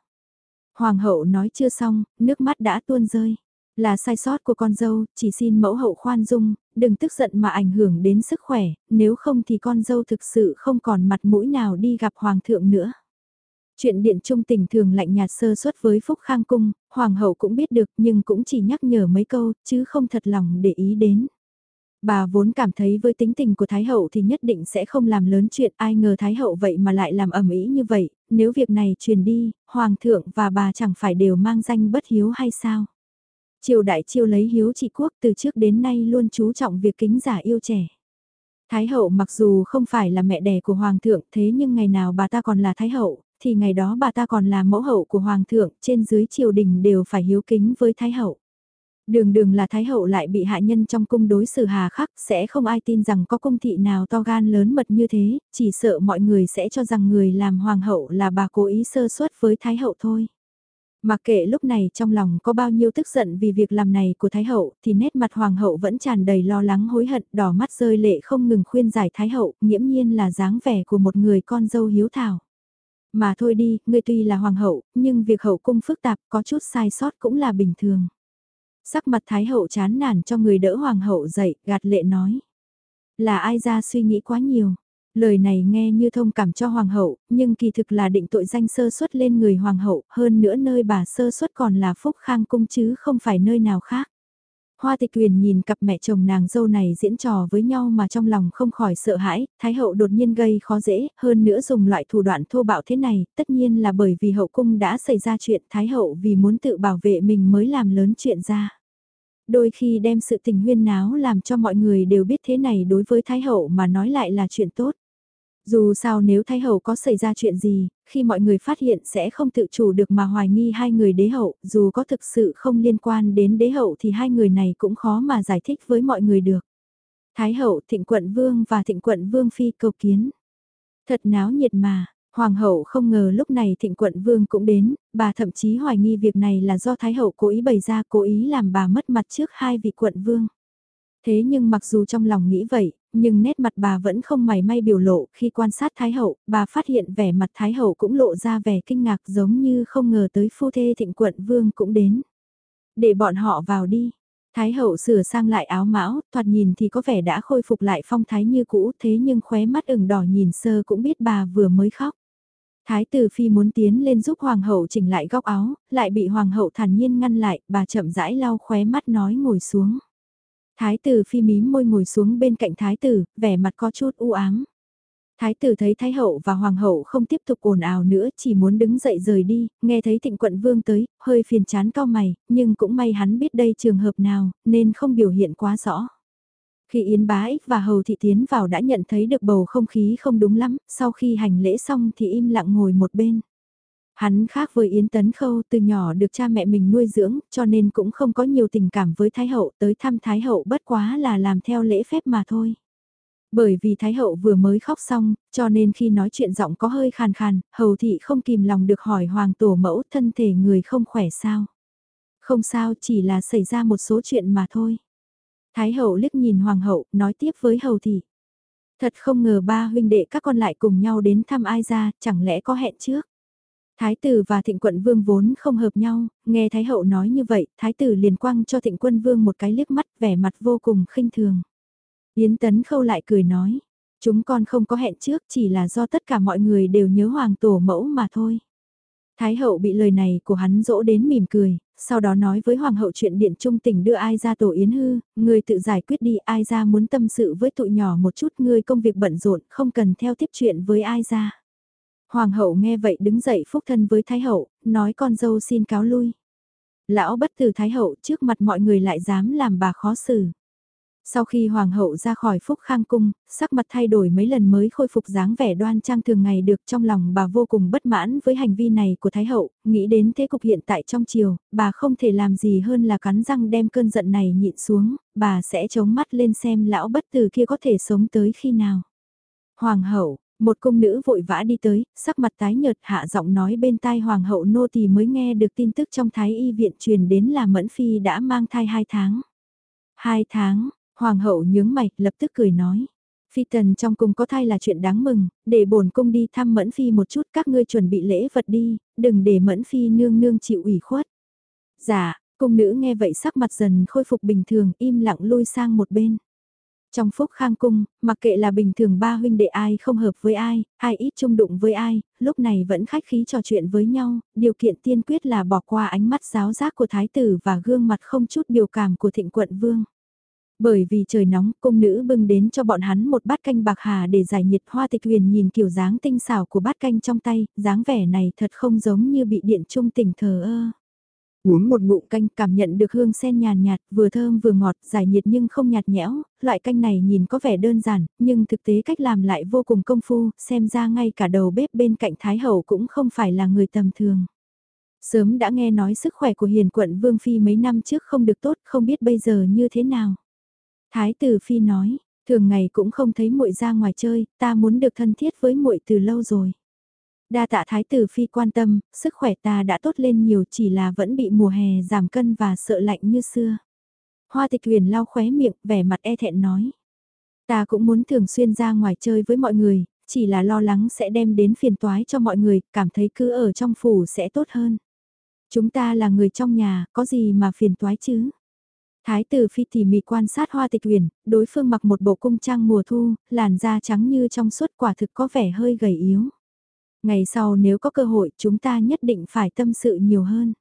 Hoàng hậu nói chưa xong, nước mắt đã tuôn rơi. Là sai sót của con dâu, chỉ xin mẫu hậu khoan dung, đừng tức giận mà ảnh hưởng đến sức khỏe, nếu không thì con dâu thực sự không còn mặt mũi nào đi gặp hoàng thượng nữa. Chuyện điện trung tình thường lạnh nhạt sơ suất với Phúc Khang Cung, Hoàng hậu cũng biết được nhưng cũng chỉ nhắc nhở mấy câu, chứ không thật lòng để ý đến. Bà vốn cảm thấy với tính tình của Thái Hậu thì nhất định sẽ không làm lớn chuyện ai ngờ Thái Hậu vậy mà lại làm ẩm ý như vậy, nếu việc này truyền đi, Hoàng thượng và bà chẳng phải đều mang danh bất hiếu hay sao? Triều đại chiêu lấy hiếu trị quốc từ trước đến nay luôn chú trọng việc kính giả yêu trẻ. Thái hậu mặc dù không phải là mẹ đẻ của hoàng thượng thế nhưng ngày nào bà ta còn là thái hậu, thì ngày đó bà ta còn là mẫu hậu của hoàng thượng trên dưới triều đình đều phải hiếu kính với thái hậu. Đường đường là thái hậu lại bị hạ nhân trong cung đối xử hà khắc sẽ không ai tin rằng có cung thị nào to gan lớn mật như thế, chỉ sợ mọi người sẽ cho rằng người làm hoàng hậu là bà cố ý sơ suất với thái hậu thôi. Mặc kệ lúc này trong lòng có bao nhiêu tức giận vì việc làm này của Thái Hậu, thì nét mặt Hoàng hậu vẫn tràn đầy lo lắng hối hận, đỏ mắt rơi lệ không ngừng khuyên giải Thái Hậu, nghiễm nhiên là dáng vẻ của một người con dâu hiếu thảo. Mà thôi đi, ngươi tuy là Hoàng hậu, nhưng việc hậu cung phức tạp có chút sai sót cũng là bình thường. Sắc mặt Thái Hậu chán nản cho người đỡ Hoàng hậu dậy, gạt lệ nói. Là ai ra suy nghĩ quá nhiều. Lời này nghe như thông cảm cho hoàng hậu, nhưng kỳ thực là định tội danh sơ suất lên người hoàng hậu, hơn nữa nơi bà sơ suất còn là phúc khang cung chứ không phải nơi nào khác. Hoa tịch quyền nhìn cặp mẹ chồng nàng dâu này diễn trò với nhau mà trong lòng không khỏi sợ hãi, Thái hậu đột nhiên gây khó dễ, hơn nữa dùng loại thủ đoạn thô bạo thế này, tất nhiên là bởi vì hậu cung đã xảy ra chuyện Thái hậu vì muốn tự bảo vệ mình mới làm lớn chuyện ra đôi khi đem sự tình huyên náo làm cho mọi người đều biết thế này đối với Thái Hậu mà nói lại là chuyện tốt. Dù sao nếu Thái Hậu có xảy ra chuyện gì, khi mọi người phát hiện sẽ không tự chủ được mà hoài nghi hai người đế hậu, dù có thực sự không liên quan đến đế hậu thì hai người này cũng khó mà giải thích với mọi người được. Thái Hậu, Thịnh Quận Vương và Thịnh Quận Vương Phi cầu kiến. Thật náo nhiệt mà, Hoàng hậu không ngờ lúc này thịnh quận vương cũng đến, bà thậm chí hoài nghi việc này là do Thái hậu cố ý bày ra cố ý làm bà mất mặt trước hai vị quận vương. Thế nhưng mặc dù trong lòng nghĩ vậy, nhưng nét mặt bà vẫn không mảy may biểu lộ, khi quan sát Thái Hậu, bà phát hiện vẻ mặt Thái Hậu cũng lộ ra vẻ kinh ngạc giống như không ngờ tới phu thê thịnh quận vương cũng đến. Để bọn họ vào đi. Thái Hậu sửa sang lại áo mão, thoạt nhìn thì có vẻ đã khôi phục lại phong thái như cũ thế nhưng khóe mắt ửng đỏ nhìn sơ cũng biết bà vừa mới khóc. Thái tử phi muốn tiến lên giúp hoàng hậu chỉnh lại góc áo, lại bị hoàng hậu thản nhiên ngăn lại, bà chậm rãi lau khóe mắt nói ngồi xuống. Thái tử phi mím môi ngồi xuống bên cạnh thái tử, vẻ mặt có chút u ám. Thái tử thấy thái hậu và hoàng hậu không tiếp tục ồn ào nữa, chỉ muốn đứng dậy rời đi, nghe thấy thịnh quận vương tới, hơi phiền chán cao mày, nhưng cũng may hắn biết đây trường hợp nào, nên không biểu hiện quá rõ. Khi Yến Bá Ích và Hầu Thị tiến vào đã nhận thấy được bầu không khí không đúng lắm, sau khi hành lễ xong thì im lặng ngồi một bên. Hắn khác với Yến Tấn Khâu từ nhỏ được cha mẹ mình nuôi dưỡng, cho nên cũng không có nhiều tình cảm với Thái Hậu, tới thăm Thái Hậu bất quá là làm theo lễ phép mà thôi. Bởi vì Thái Hậu vừa mới khóc xong, cho nên khi nói chuyện giọng có hơi khàn khàn, Hầu Thị không kìm lòng được hỏi Hoàng Tổ Mẫu thân thể người không khỏe sao. Không sao chỉ là xảy ra một số chuyện mà thôi. Thái hậu liếc nhìn hoàng hậu, nói tiếp với hầu thị. Thật không ngờ ba huynh đệ các con lại cùng nhau đến thăm ai ra, chẳng lẽ có hẹn trước. Thái tử và thịnh quận vương vốn không hợp nhau, nghe Thái hậu nói như vậy, Thái tử liền quăng cho thịnh quân vương một cái liếc mắt vẻ mặt vô cùng khinh thường. Yến tấn khâu lại cười nói, chúng con không có hẹn trước chỉ là do tất cả mọi người đều nhớ hoàng tổ mẫu mà thôi. Thái hậu bị lời này của hắn dỗ đến mỉm cười, sau đó nói với hoàng hậu chuyện điện trung tỉnh đưa ai ra tổ yến hư, người tự giải quyết đi ai ra muốn tâm sự với tụi nhỏ một chút người công việc bận rộn không cần theo tiếp chuyện với ai ra. Hoàng hậu nghe vậy đứng dậy phúc thân với thái hậu, nói con dâu xin cáo lui. Lão bất tử thái hậu trước mặt mọi người lại dám làm bà khó xử. Sau khi hoàng hậu ra khỏi phúc khang cung, sắc mặt thay đổi mấy lần mới khôi phục dáng vẻ đoan trang thường ngày được trong lòng bà vô cùng bất mãn với hành vi này của thái hậu, nghĩ đến thế cục hiện tại trong triều, bà không thể làm gì hơn là cắn răng đem cơn giận này nhịn xuống, bà sẽ chống mắt lên xem lão bất tử kia có thể sống tới khi nào. Hoàng hậu, một cung nữ vội vã đi tới, sắc mặt tái nhợt hạ giọng nói bên tai hoàng hậu nô tỳ mới nghe được tin tức trong thái y viện truyền đến là Mẫn Phi đã mang thai hai tháng. Hai tháng, Hoàng hậu nhướng mày, lập tức cười nói. Phi tần trong cung có thai là chuyện đáng mừng, để bổn cung đi thăm mẫn phi một chút các ngươi chuẩn bị lễ vật đi, đừng để mẫn phi nương nương chịu ủy khuất. Dạ, cung nữ nghe vậy sắc mặt dần khôi phục bình thường, im lặng lui sang một bên. Trong phúc khang cung, mặc kệ là bình thường ba huynh đệ ai không hợp với ai, ai ít chung đụng với ai, lúc này vẫn khách khí trò chuyện với nhau, điều kiện tiên quyết là bỏ qua ánh mắt giáo giác của thái tử và gương mặt không chút biểu cảm của thịnh quận vương. Bởi vì trời nóng, cung nữ bưng đến cho bọn hắn một bát canh bạc hà để giải nhiệt hoa tịch huyền nhìn kiểu dáng tinh xảo của bát canh trong tay, dáng vẻ này thật không giống như bị điện trung tỉnh thờ ơ. Uống một ngụm canh cảm nhận được hương sen nhàn nhạt, vừa thơm vừa ngọt, giải nhiệt nhưng không nhạt nhẽo, loại canh này nhìn có vẻ đơn giản, nhưng thực tế cách làm lại vô cùng công phu, xem ra ngay cả đầu bếp bên cạnh Thái Hậu cũng không phải là người tầm thường. Sớm đã nghe nói sức khỏe của hiền quận Vương Phi mấy năm trước không được tốt, không biết bây giờ như thế nào. Thái tử Phi nói, thường ngày cũng không thấy muội ra ngoài chơi, ta muốn được thân thiết với muội từ lâu rồi. Đa tạ thái tử phi quan tâm, sức khỏe ta đã tốt lên nhiều chỉ là vẫn bị mùa hè giảm cân và sợ lạnh như xưa. Hoa tịch huyền lau khóe miệng, vẻ mặt e thẹn nói. Ta cũng muốn thường xuyên ra ngoài chơi với mọi người, chỉ là lo lắng sẽ đem đến phiền toái cho mọi người, cảm thấy cứ ở trong phủ sẽ tốt hơn. Chúng ta là người trong nhà, có gì mà phiền toái chứ? Thái tử phi tỉ mỉ quan sát hoa tịch huyền, đối phương mặc một bộ cung trang mùa thu, làn da trắng như trong suốt quả thực có vẻ hơi gầy yếu. Ngày sau nếu có cơ hội chúng ta nhất định phải tâm sự nhiều hơn.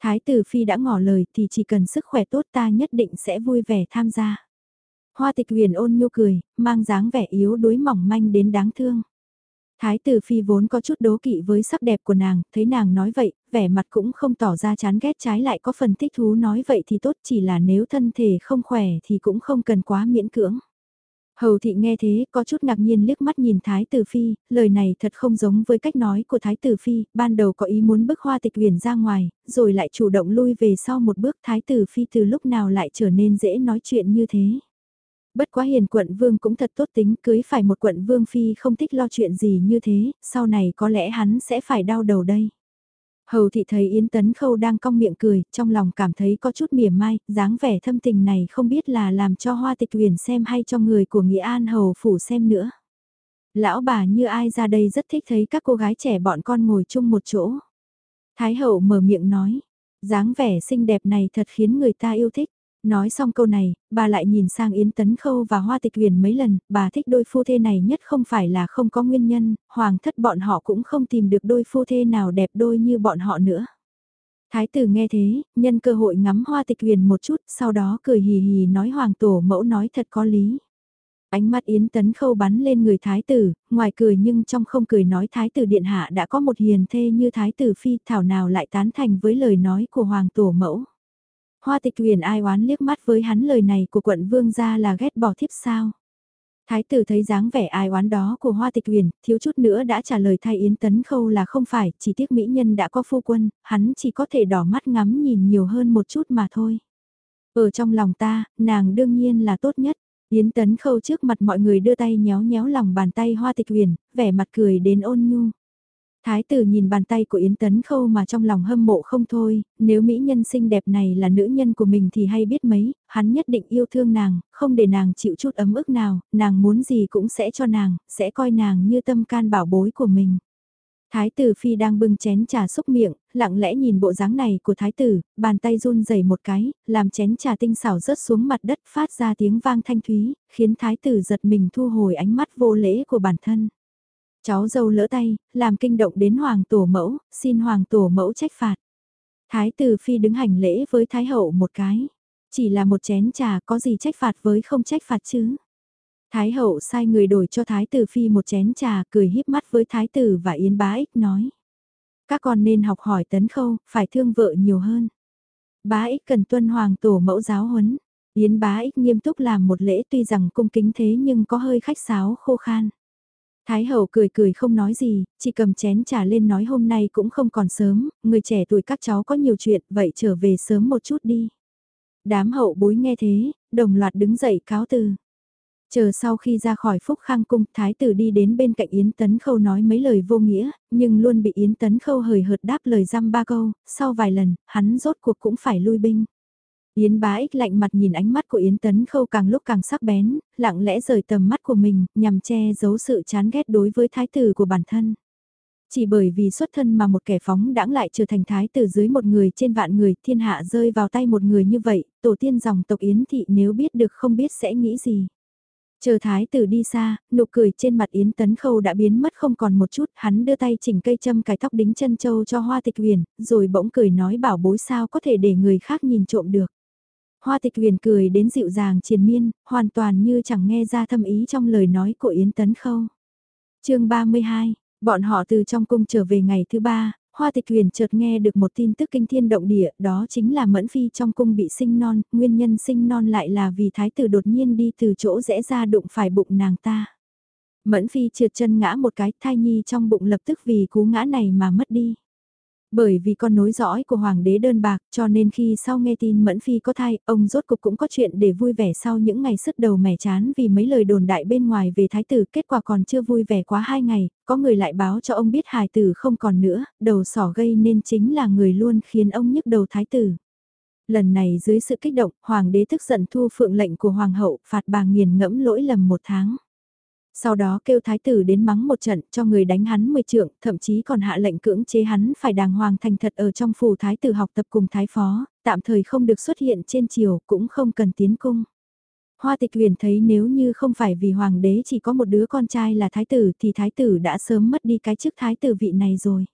Thái tử Phi đã ngỏ lời thì chỉ cần sức khỏe tốt ta nhất định sẽ vui vẻ tham gia. Hoa tịch huyền ôn nhu cười, mang dáng vẻ yếu đuối mỏng manh đến đáng thương. Thái tử Phi vốn có chút đố kỵ với sắc đẹp của nàng, thấy nàng nói vậy, vẻ mặt cũng không tỏ ra chán ghét trái lại có phần thích thú nói vậy thì tốt chỉ là nếu thân thể không khỏe thì cũng không cần quá miễn cưỡng. Hầu thị nghe thế có chút ngạc nhiên liếc mắt nhìn Thái Tử Phi, lời này thật không giống với cách nói của Thái Tử Phi, ban đầu có ý muốn bức hoa tịch huyền ra ngoài, rồi lại chủ động lui về sau một bước Thái Tử Phi từ lúc nào lại trở nên dễ nói chuyện như thế. Bất quá hiền quận vương cũng thật tốt tính cưới phải một quận vương phi không thích lo chuyện gì như thế, sau này có lẽ hắn sẽ phải đau đầu đây. Hầu thị thấy Yến Tấn Khâu đang cong miệng cười, trong lòng cảm thấy có chút mỉa mai, dáng vẻ thâm tình này không biết là làm cho hoa tịch huyền xem hay cho người của Nghĩa An Hầu Phủ xem nữa. Lão bà như ai ra đây rất thích thấy các cô gái trẻ bọn con ngồi chung một chỗ. Thái hậu mở miệng nói, dáng vẻ xinh đẹp này thật khiến người ta yêu thích. Nói xong câu này, bà lại nhìn sang Yến Tấn Khâu và Hoa Tịch Huyền mấy lần, bà thích đôi phu thê này nhất không phải là không có nguyên nhân, hoàng thất bọn họ cũng không tìm được đôi phu thê nào đẹp đôi như bọn họ nữa. Thái tử nghe thế, nhân cơ hội ngắm Hoa Tịch Huyền một chút, sau đó cười hì hì nói hoàng tổ mẫu nói thật có lý. Ánh mắt Yến Tấn Khâu bắn lên người thái tử, ngoài cười nhưng trong không cười nói thái tử điện hạ đã có một hiền thê như thái tử phi thảo nào lại tán thành với lời nói của hoàng tổ mẫu. Hoa tịch huyền ai oán liếc mắt với hắn lời này của quận vương gia là ghét bỏ thiếp sao. Thái tử thấy dáng vẻ ai oán đó của Hoa Tịch Huyền, thiếu chút nữa đã trả lời thay Yến Tấn Khâu là không phải, chỉ tiếc mỹ nhân đã có phu quân, hắn chỉ có thể đỏ mắt ngắm nhìn nhiều hơn một chút mà thôi. Ở trong lòng ta, nàng đương nhiên là tốt nhất. Yến Tấn Khâu trước mặt mọi người đưa tay nhéo nhéo lòng bàn tay Hoa Tịch Huyền, vẻ mặt cười đến ôn nhu. Thái tử nhìn bàn tay của Yến Tấn Khâu mà trong lòng hâm mộ không thôi, nếu mỹ nhân xinh đẹp này là nữ nhân của mình thì hay biết mấy, hắn nhất định yêu thương nàng, không để nàng chịu chút ấm ức nào, nàng muốn gì cũng sẽ cho nàng, sẽ coi nàng như tâm can bảo bối của mình. Thái tử Phi đang bưng chén trà xúc miệng, lặng lẽ nhìn bộ dáng này của thái tử, bàn tay run rẩy một cái, làm chén trà tinh xảo rớt xuống mặt đất phát ra tiếng vang thanh thúy, khiến thái tử giật mình thu hồi ánh mắt vô lễ của bản thân. Cháu dâu lỡ tay, làm kinh động đến hoàng tổ mẫu, xin hoàng tổ mẫu trách phạt. Thái tử phi đứng hành lễ với thái hậu một cái. Chỉ là một chén trà có gì trách phạt với không trách phạt chứ. Thái hậu sai người đổi cho thái tử phi một chén trà cười híp mắt với thái tử và yến bá ích nói. Các con nên học hỏi tấn khâu, phải thương vợ nhiều hơn. Bá ích cần tuân hoàng tổ mẫu giáo huấn. Yến bá ích nghiêm túc làm một lễ tuy rằng cung kính thế nhưng có hơi khách sáo khô khan. Thái hậu cười cười không nói gì, chỉ cầm chén trà lên nói hôm nay cũng không còn sớm, người trẻ tuổi các cháu có nhiều chuyện, vậy trở về sớm một chút đi. Đám hậu bối nghe thế, đồng loạt đứng dậy cáo từ. Chờ sau khi ra khỏi phúc khang cung, thái tử đi đến bên cạnh Yến Tấn Khâu nói mấy lời vô nghĩa, nhưng luôn bị Yến Tấn Khâu hời hợt đáp lời răm ba câu, sau vài lần, hắn rốt cuộc cũng phải lui binh. Yến bá ích lạnh mặt nhìn ánh mắt của Yến Tấn Khâu càng lúc càng sắc bén, lặng lẽ rời tầm mắt của mình, nhằm che giấu sự chán ghét đối với thái tử của bản thân. Chỉ bởi vì xuất thân mà một kẻ phóng đãng lại trở thành thái tử dưới một người trên vạn người thiên hạ rơi vào tay một người như vậy, tổ tiên dòng tộc Yến thị nếu biết được không biết sẽ nghĩ gì. Chờ thái tử đi xa, nụ cười trên mặt Yến Tấn Khâu đã biến mất không còn một chút, hắn đưa tay chỉnh cây châm cài tóc đính chân châu cho hoa tịch huyền, rồi bỗng cười nói bảo bối sao có thể để người khác nhìn trộm được. Hoa tịch huyền cười đến dịu dàng triền miên, hoàn toàn như chẳng nghe ra thâm ý trong lời nói của Yến Tấn Khâu. chương 32, bọn họ từ trong cung trở về ngày thứ ba, Hoa tịch huyền chợt nghe được một tin tức kinh thiên động địa, đó chính là Mẫn Phi trong cung bị sinh non, nguyên nhân sinh non lại là vì thái tử đột nhiên đi từ chỗ rẽ ra đụng phải bụng nàng ta. Mẫn Phi trượt chân ngã một cái, thai nhi trong bụng lập tức vì cú ngã này mà mất đi. Bởi vì con nối dõi của hoàng đế đơn bạc cho nên khi sau nghe tin Mẫn Phi có thai, ông rốt cục cũng có chuyện để vui vẻ sau những ngày sứt đầu mẻ chán vì mấy lời đồn đại bên ngoài về thái tử kết quả còn chưa vui vẻ quá hai ngày, có người lại báo cho ông biết hài tử không còn nữa, đầu sỏ gây nên chính là người luôn khiến ông nhức đầu thái tử. Lần này dưới sự kích động, hoàng đế tức giận thu phượng lệnh của hoàng hậu phạt bà nghiền ngẫm lỗi lầm một tháng. Sau đó kêu thái tử đến mắng một trận cho người đánh hắn 10 trượng, thậm chí còn hạ lệnh cưỡng chế hắn phải đàng hoàng thành thật ở trong phủ thái tử học tập cùng thái phó, tạm thời không được xuất hiện trên triều cũng không cần tiến cung. Hoa tịch huyền thấy nếu như không phải vì hoàng đế chỉ có một đứa con trai là thái tử thì thái tử đã sớm mất đi cái chức thái tử vị này rồi.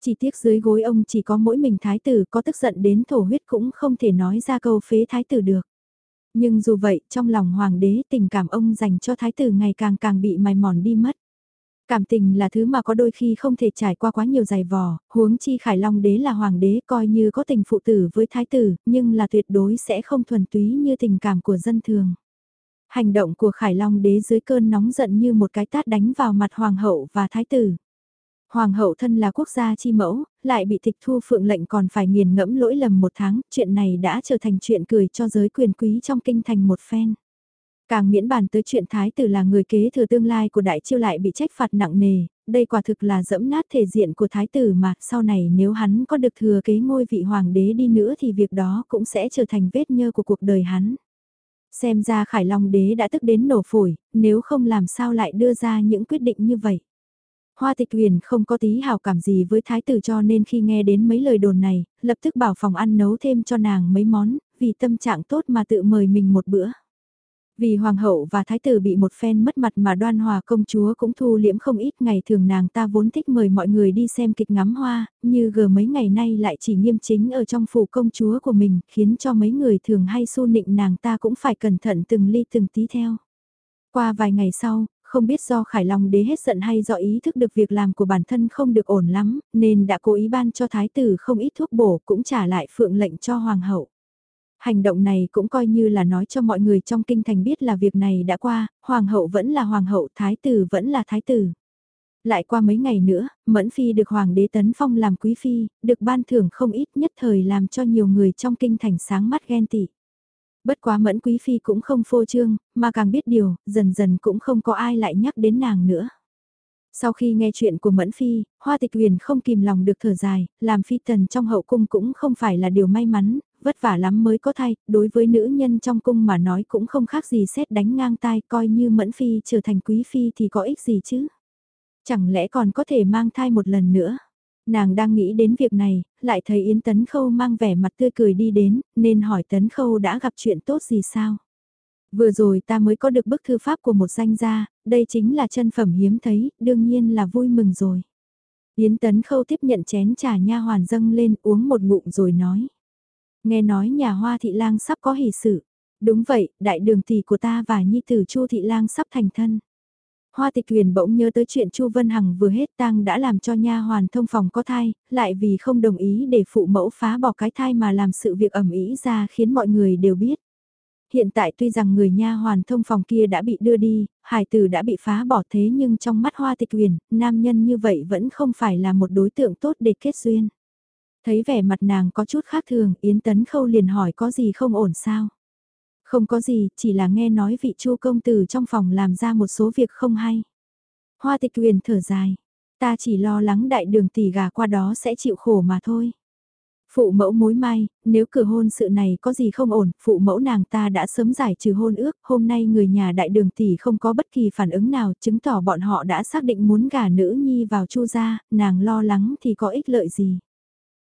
Chỉ tiếc dưới gối ông chỉ có mỗi mình thái tử có tức giận đến thổ huyết cũng không thể nói ra câu phế thái tử được. Nhưng dù vậy, trong lòng hoàng đế tình cảm ông dành cho thái tử ngày càng càng bị mài mòn đi mất. Cảm tình là thứ mà có đôi khi không thể trải qua quá nhiều giày vò, huống chi Khải Long đế là hoàng đế coi như có tình phụ tử với thái tử, nhưng là tuyệt đối sẽ không thuần túy như tình cảm của dân thường. Hành động của Khải Long đế dưới cơn nóng giận như một cái tát đánh vào mặt hoàng hậu và thái tử. Hoàng hậu thân là quốc gia chi mẫu, lại bị tịch thu phượng lệnh còn phải nghiền ngẫm lỗi lầm một tháng, chuyện này đã trở thành chuyện cười cho giới quyền quý trong kinh thành một phen. Càng miễn bàn tới chuyện thái tử là người kế thừa tương lai của đại chiêu lại bị trách phạt nặng nề, đây quả thực là dẫm nát thể diện của thái tử mà sau này nếu hắn có được thừa kế ngôi vị hoàng đế đi nữa thì việc đó cũng sẽ trở thành vết nhơ của cuộc đời hắn. Xem ra Khải Long đế đã tức đến nổ phổi, nếu không làm sao lại đưa ra những quyết định như vậy. Hoa tịch huyền không có tí hào cảm gì với thái tử cho nên khi nghe đến mấy lời đồn này, lập tức bảo phòng ăn nấu thêm cho nàng mấy món, vì tâm trạng tốt mà tự mời mình một bữa. Vì hoàng hậu và thái tử bị một phen mất mặt mà đoan hòa công chúa cũng thu liễm không ít ngày thường nàng ta vốn thích mời mọi người đi xem kịch ngắm hoa, như gờ mấy ngày nay lại chỉ nghiêm chính ở trong phủ công chúa của mình, khiến cho mấy người thường hay xu nịnh nàng ta cũng phải cẩn thận từng ly từng tí theo. Qua vài ngày sau, không biết do Khải Long đế hết giận hay do ý thức được việc làm của bản thân không được ổn lắm, nên đã cố ý ban cho thái tử không ít thuốc bổ cũng trả lại phượng lệnh cho hoàng hậu. Hành động này cũng coi như là nói cho mọi người trong kinh thành biết là việc này đã qua, hoàng hậu vẫn là hoàng hậu, thái tử vẫn là thái tử. Lại qua mấy ngày nữa, Mẫn Phi được hoàng đế tấn phong làm quý phi, được ban thưởng không ít nhất thời làm cho nhiều người trong kinh thành sáng mắt ghen tị. Bất quá mẫn quý phi cũng không phô trương, mà càng biết điều, dần dần cũng không có ai lại nhắc đến nàng nữa. Sau khi nghe chuyện của Mẫn Phi, Hoa Tịch Huyền không kìm lòng được thở dài, làm phi tần trong hậu cung cũng không phải là điều may mắn, vất vả lắm mới có thai, đối với nữ nhân trong cung mà nói cũng không khác gì xét đánh ngang tai, coi như Mẫn Phi trở thành quý phi thì có ích gì chứ. Chẳng lẽ còn có thể mang thai một lần nữa. Nàng đang nghĩ đến việc này, lại thấy Yến Tấn Khâu mang vẻ mặt tươi cười đi đến, nên hỏi Tấn Khâu đã gặp chuyện tốt gì sao? Vừa rồi ta mới có được bức thư pháp của một danh gia, đây chính là chân phẩm hiếm thấy, đương nhiên là vui mừng rồi. Yến Tấn Khâu tiếp nhận chén trà nha hoàn dâng lên uống một ngụm rồi nói. Nghe nói nhà hoa thị lang sắp có hỷ sự. Đúng vậy, đại đường tỷ của ta và nhi tử Chu thị lang sắp thành thân. Hoa tịch huyền bỗng nhớ tới chuyện Chu Vân Hằng vừa hết tang đã làm cho nha hoàn thông phòng có thai, lại vì không đồng ý để phụ mẫu phá bỏ cái thai mà làm sự việc ẩm ý ra khiến mọi người đều biết. Hiện tại tuy rằng người nha hoàn thông phòng kia đã bị đưa đi, hải tử đã bị phá bỏ thế nhưng trong mắt hoa tịch huyền, nam nhân như vậy vẫn không phải là một đối tượng tốt để kết duyên. Thấy vẻ mặt nàng có chút khác thường, Yến Tấn Khâu liền hỏi có gì không ổn sao? Không có gì, chỉ là nghe nói vị chu công tử trong phòng làm ra một số việc không hay. Hoa tịch huyền thở dài. Ta chỉ lo lắng đại đường tỷ gà qua đó sẽ chịu khổ mà thôi. Phụ mẫu mối mai, nếu cửa hôn sự này có gì không ổn, phụ mẫu nàng ta đã sớm giải trừ hôn ước, hôm nay người nhà đại đường tỷ không có bất kỳ phản ứng nào, chứng tỏ bọn họ đã xác định muốn gả nữ nhi vào chu gia, nàng lo lắng thì có ích lợi gì.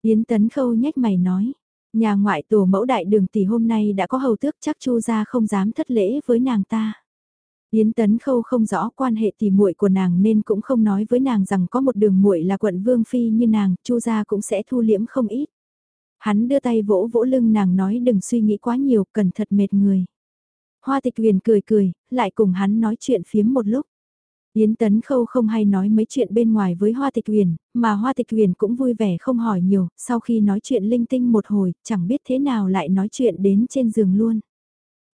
Yến Tấn Khâu nhếch mày nói, Nhà ngoại tổ mẫu đại đường tỷ hôm nay đã có hầu tước chắc chu gia không dám thất lễ với nàng ta. Yến Tấn Khâu không rõ quan hệ tỉ muội của nàng nên cũng không nói với nàng rằng có một đường muội là quận vương phi như nàng, Chu gia cũng sẽ thu liễm không ít. Hắn đưa tay vỗ vỗ lưng nàng nói đừng suy nghĩ quá nhiều, cẩn thật mệt người. Hoa tịch huyền cười cười, lại cùng hắn nói chuyện phiếm một lúc. Yến Tấn Khâu không hay nói mấy chuyện bên ngoài với Hoa Tịch Huyền, mà Hoa Tịch Huyền cũng vui vẻ không hỏi nhiều, sau khi nói chuyện linh tinh một hồi, chẳng biết thế nào lại nói chuyện đến trên giường luôn.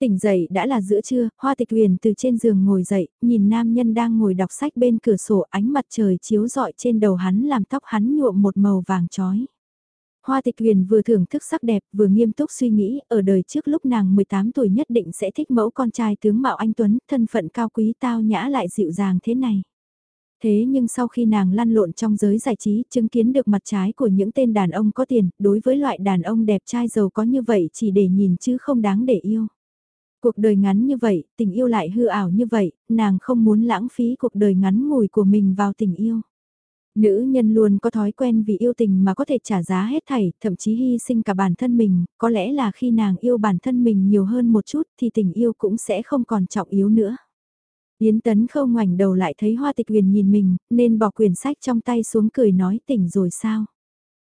Tỉnh dậy đã là giữa trưa, Hoa Tịch Huyền từ trên giường ngồi dậy, nhìn nam nhân đang ngồi đọc sách bên cửa sổ ánh mặt trời chiếu rọi trên đầu hắn làm tóc hắn nhuộm một màu vàng chói. Hoa tịch huyền vừa thưởng thức sắc đẹp vừa nghiêm túc suy nghĩ ở đời trước lúc nàng 18 tuổi nhất định sẽ thích mẫu con trai tướng Mạo Anh Tuấn, thân phận cao quý tao nhã lại dịu dàng thế này. Thế nhưng sau khi nàng lăn lộn trong giới giải trí chứng kiến được mặt trái của những tên đàn ông có tiền, đối với loại đàn ông đẹp trai giàu có như vậy chỉ để nhìn chứ không đáng để yêu. Cuộc đời ngắn như vậy, tình yêu lại hư ảo như vậy, nàng không muốn lãng phí cuộc đời ngắn ngủi của mình vào tình yêu. Nữ nhân luôn có thói quen vì yêu tình mà có thể trả giá hết thảy, thậm chí hy sinh cả bản thân mình, có lẽ là khi nàng yêu bản thân mình nhiều hơn một chút thì tình yêu cũng sẽ không còn trọng yếu nữa. Yến Tấn không ngoảnh đầu lại thấy Hoa Tịch Huyền nhìn mình, nên bỏ quyển sách trong tay xuống cười nói tỉnh rồi sao.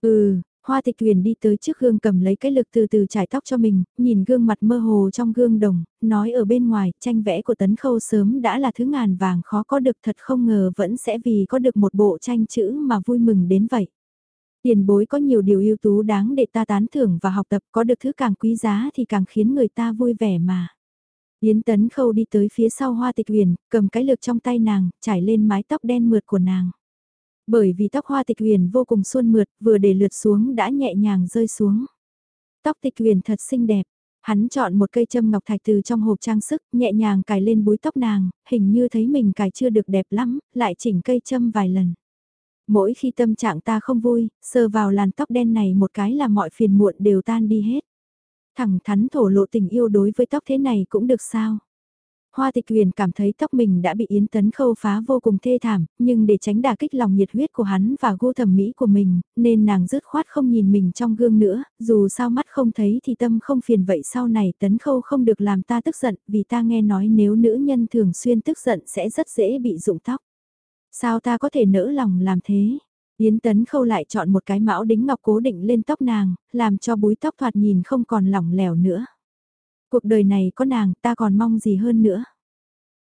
Ừ, Hoa tịch huyền đi tới trước gương cầm lấy cái lực từ từ trải tóc cho mình, nhìn gương mặt mơ hồ trong gương đồng, nói ở bên ngoài, tranh vẽ của tấn khâu sớm đã là thứ ngàn vàng khó có được thật không ngờ vẫn sẽ vì có được một bộ tranh chữ mà vui mừng đến vậy. Tiền bối có nhiều điều ưu tú đáng để ta tán thưởng và học tập có được thứ càng quý giá thì càng khiến người ta vui vẻ mà. Yến tấn khâu đi tới phía sau hoa tịch huyền, cầm cái lược trong tay nàng, trải lên mái tóc đen mượt của nàng. Bởi vì tóc hoa tịch huyền vô cùng xuôn mượt, vừa để lượt xuống đã nhẹ nhàng rơi xuống. Tóc tịch huyền thật xinh đẹp. Hắn chọn một cây châm ngọc thạch từ trong hộp trang sức, nhẹ nhàng cài lên búi tóc nàng, hình như thấy mình cài chưa được đẹp lắm, lại chỉnh cây châm vài lần. Mỗi khi tâm trạng ta không vui, sờ vào làn tóc đen này một cái là mọi phiền muộn đều tan đi hết. Thẳng thắn thổ lộ tình yêu đối với tóc thế này cũng được sao? Hoa tịch huyền cảm thấy tóc mình đã bị Yến Tấn Khâu phá vô cùng thê thảm, nhưng để tránh đả kích lòng nhiệt huyết của hắn và gu thẩm mỹ của mình, nên nàng dứt khoát không nhìn mình trong gương nữa, dù sao mắt không thấy thì tâm không phiền vậy sau này Tấn Khâu không được làm ta tức giận, vì ta nghe nói nếu nữ nhân thường xuyên tức giận sẽ rất dễ bị rụng tóc. Sao ta có thể nỡ lòng làm thế? Yến Tấn Khâu lại chọn một cái mão đính ngọc cố định lên tóc nàng, làm cho búi tóc thoạt nhìn không còn lỏng lẻo nữa. Cuộc đời này có nàng ta còn mong gì hơn nữa.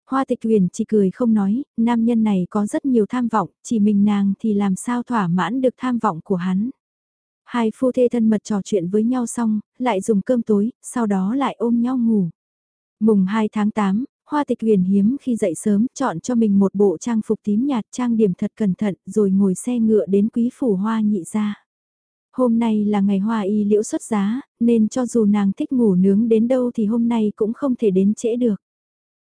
Hoa tịch huyền chỉ cười không nói, nam nhân này có rất nhiều tham vọng, chỉ mình nàng thì làm sao thỏa mãn được tham vọng của hắn. Hai phu thê thân mật trò chuyện với nhau xong, lại dùng cơm tối, sau đó lại ôm nhau ngủ. Mùng 2 tháng 8, Hoa tịch huyền hiếm khi dậy sớm chọn cho mình một bộ trang phục tím nhạt trang điểm thật cẩn thận rồi ngồi xe ngựa đến quý phủ hoa nhị ra. Hôm nay là ngày hoa y liễu xuất giá, nên cho dù nàng thích ngủ nướng đến đâu thì hôm nay cũng không thể đến trễ được.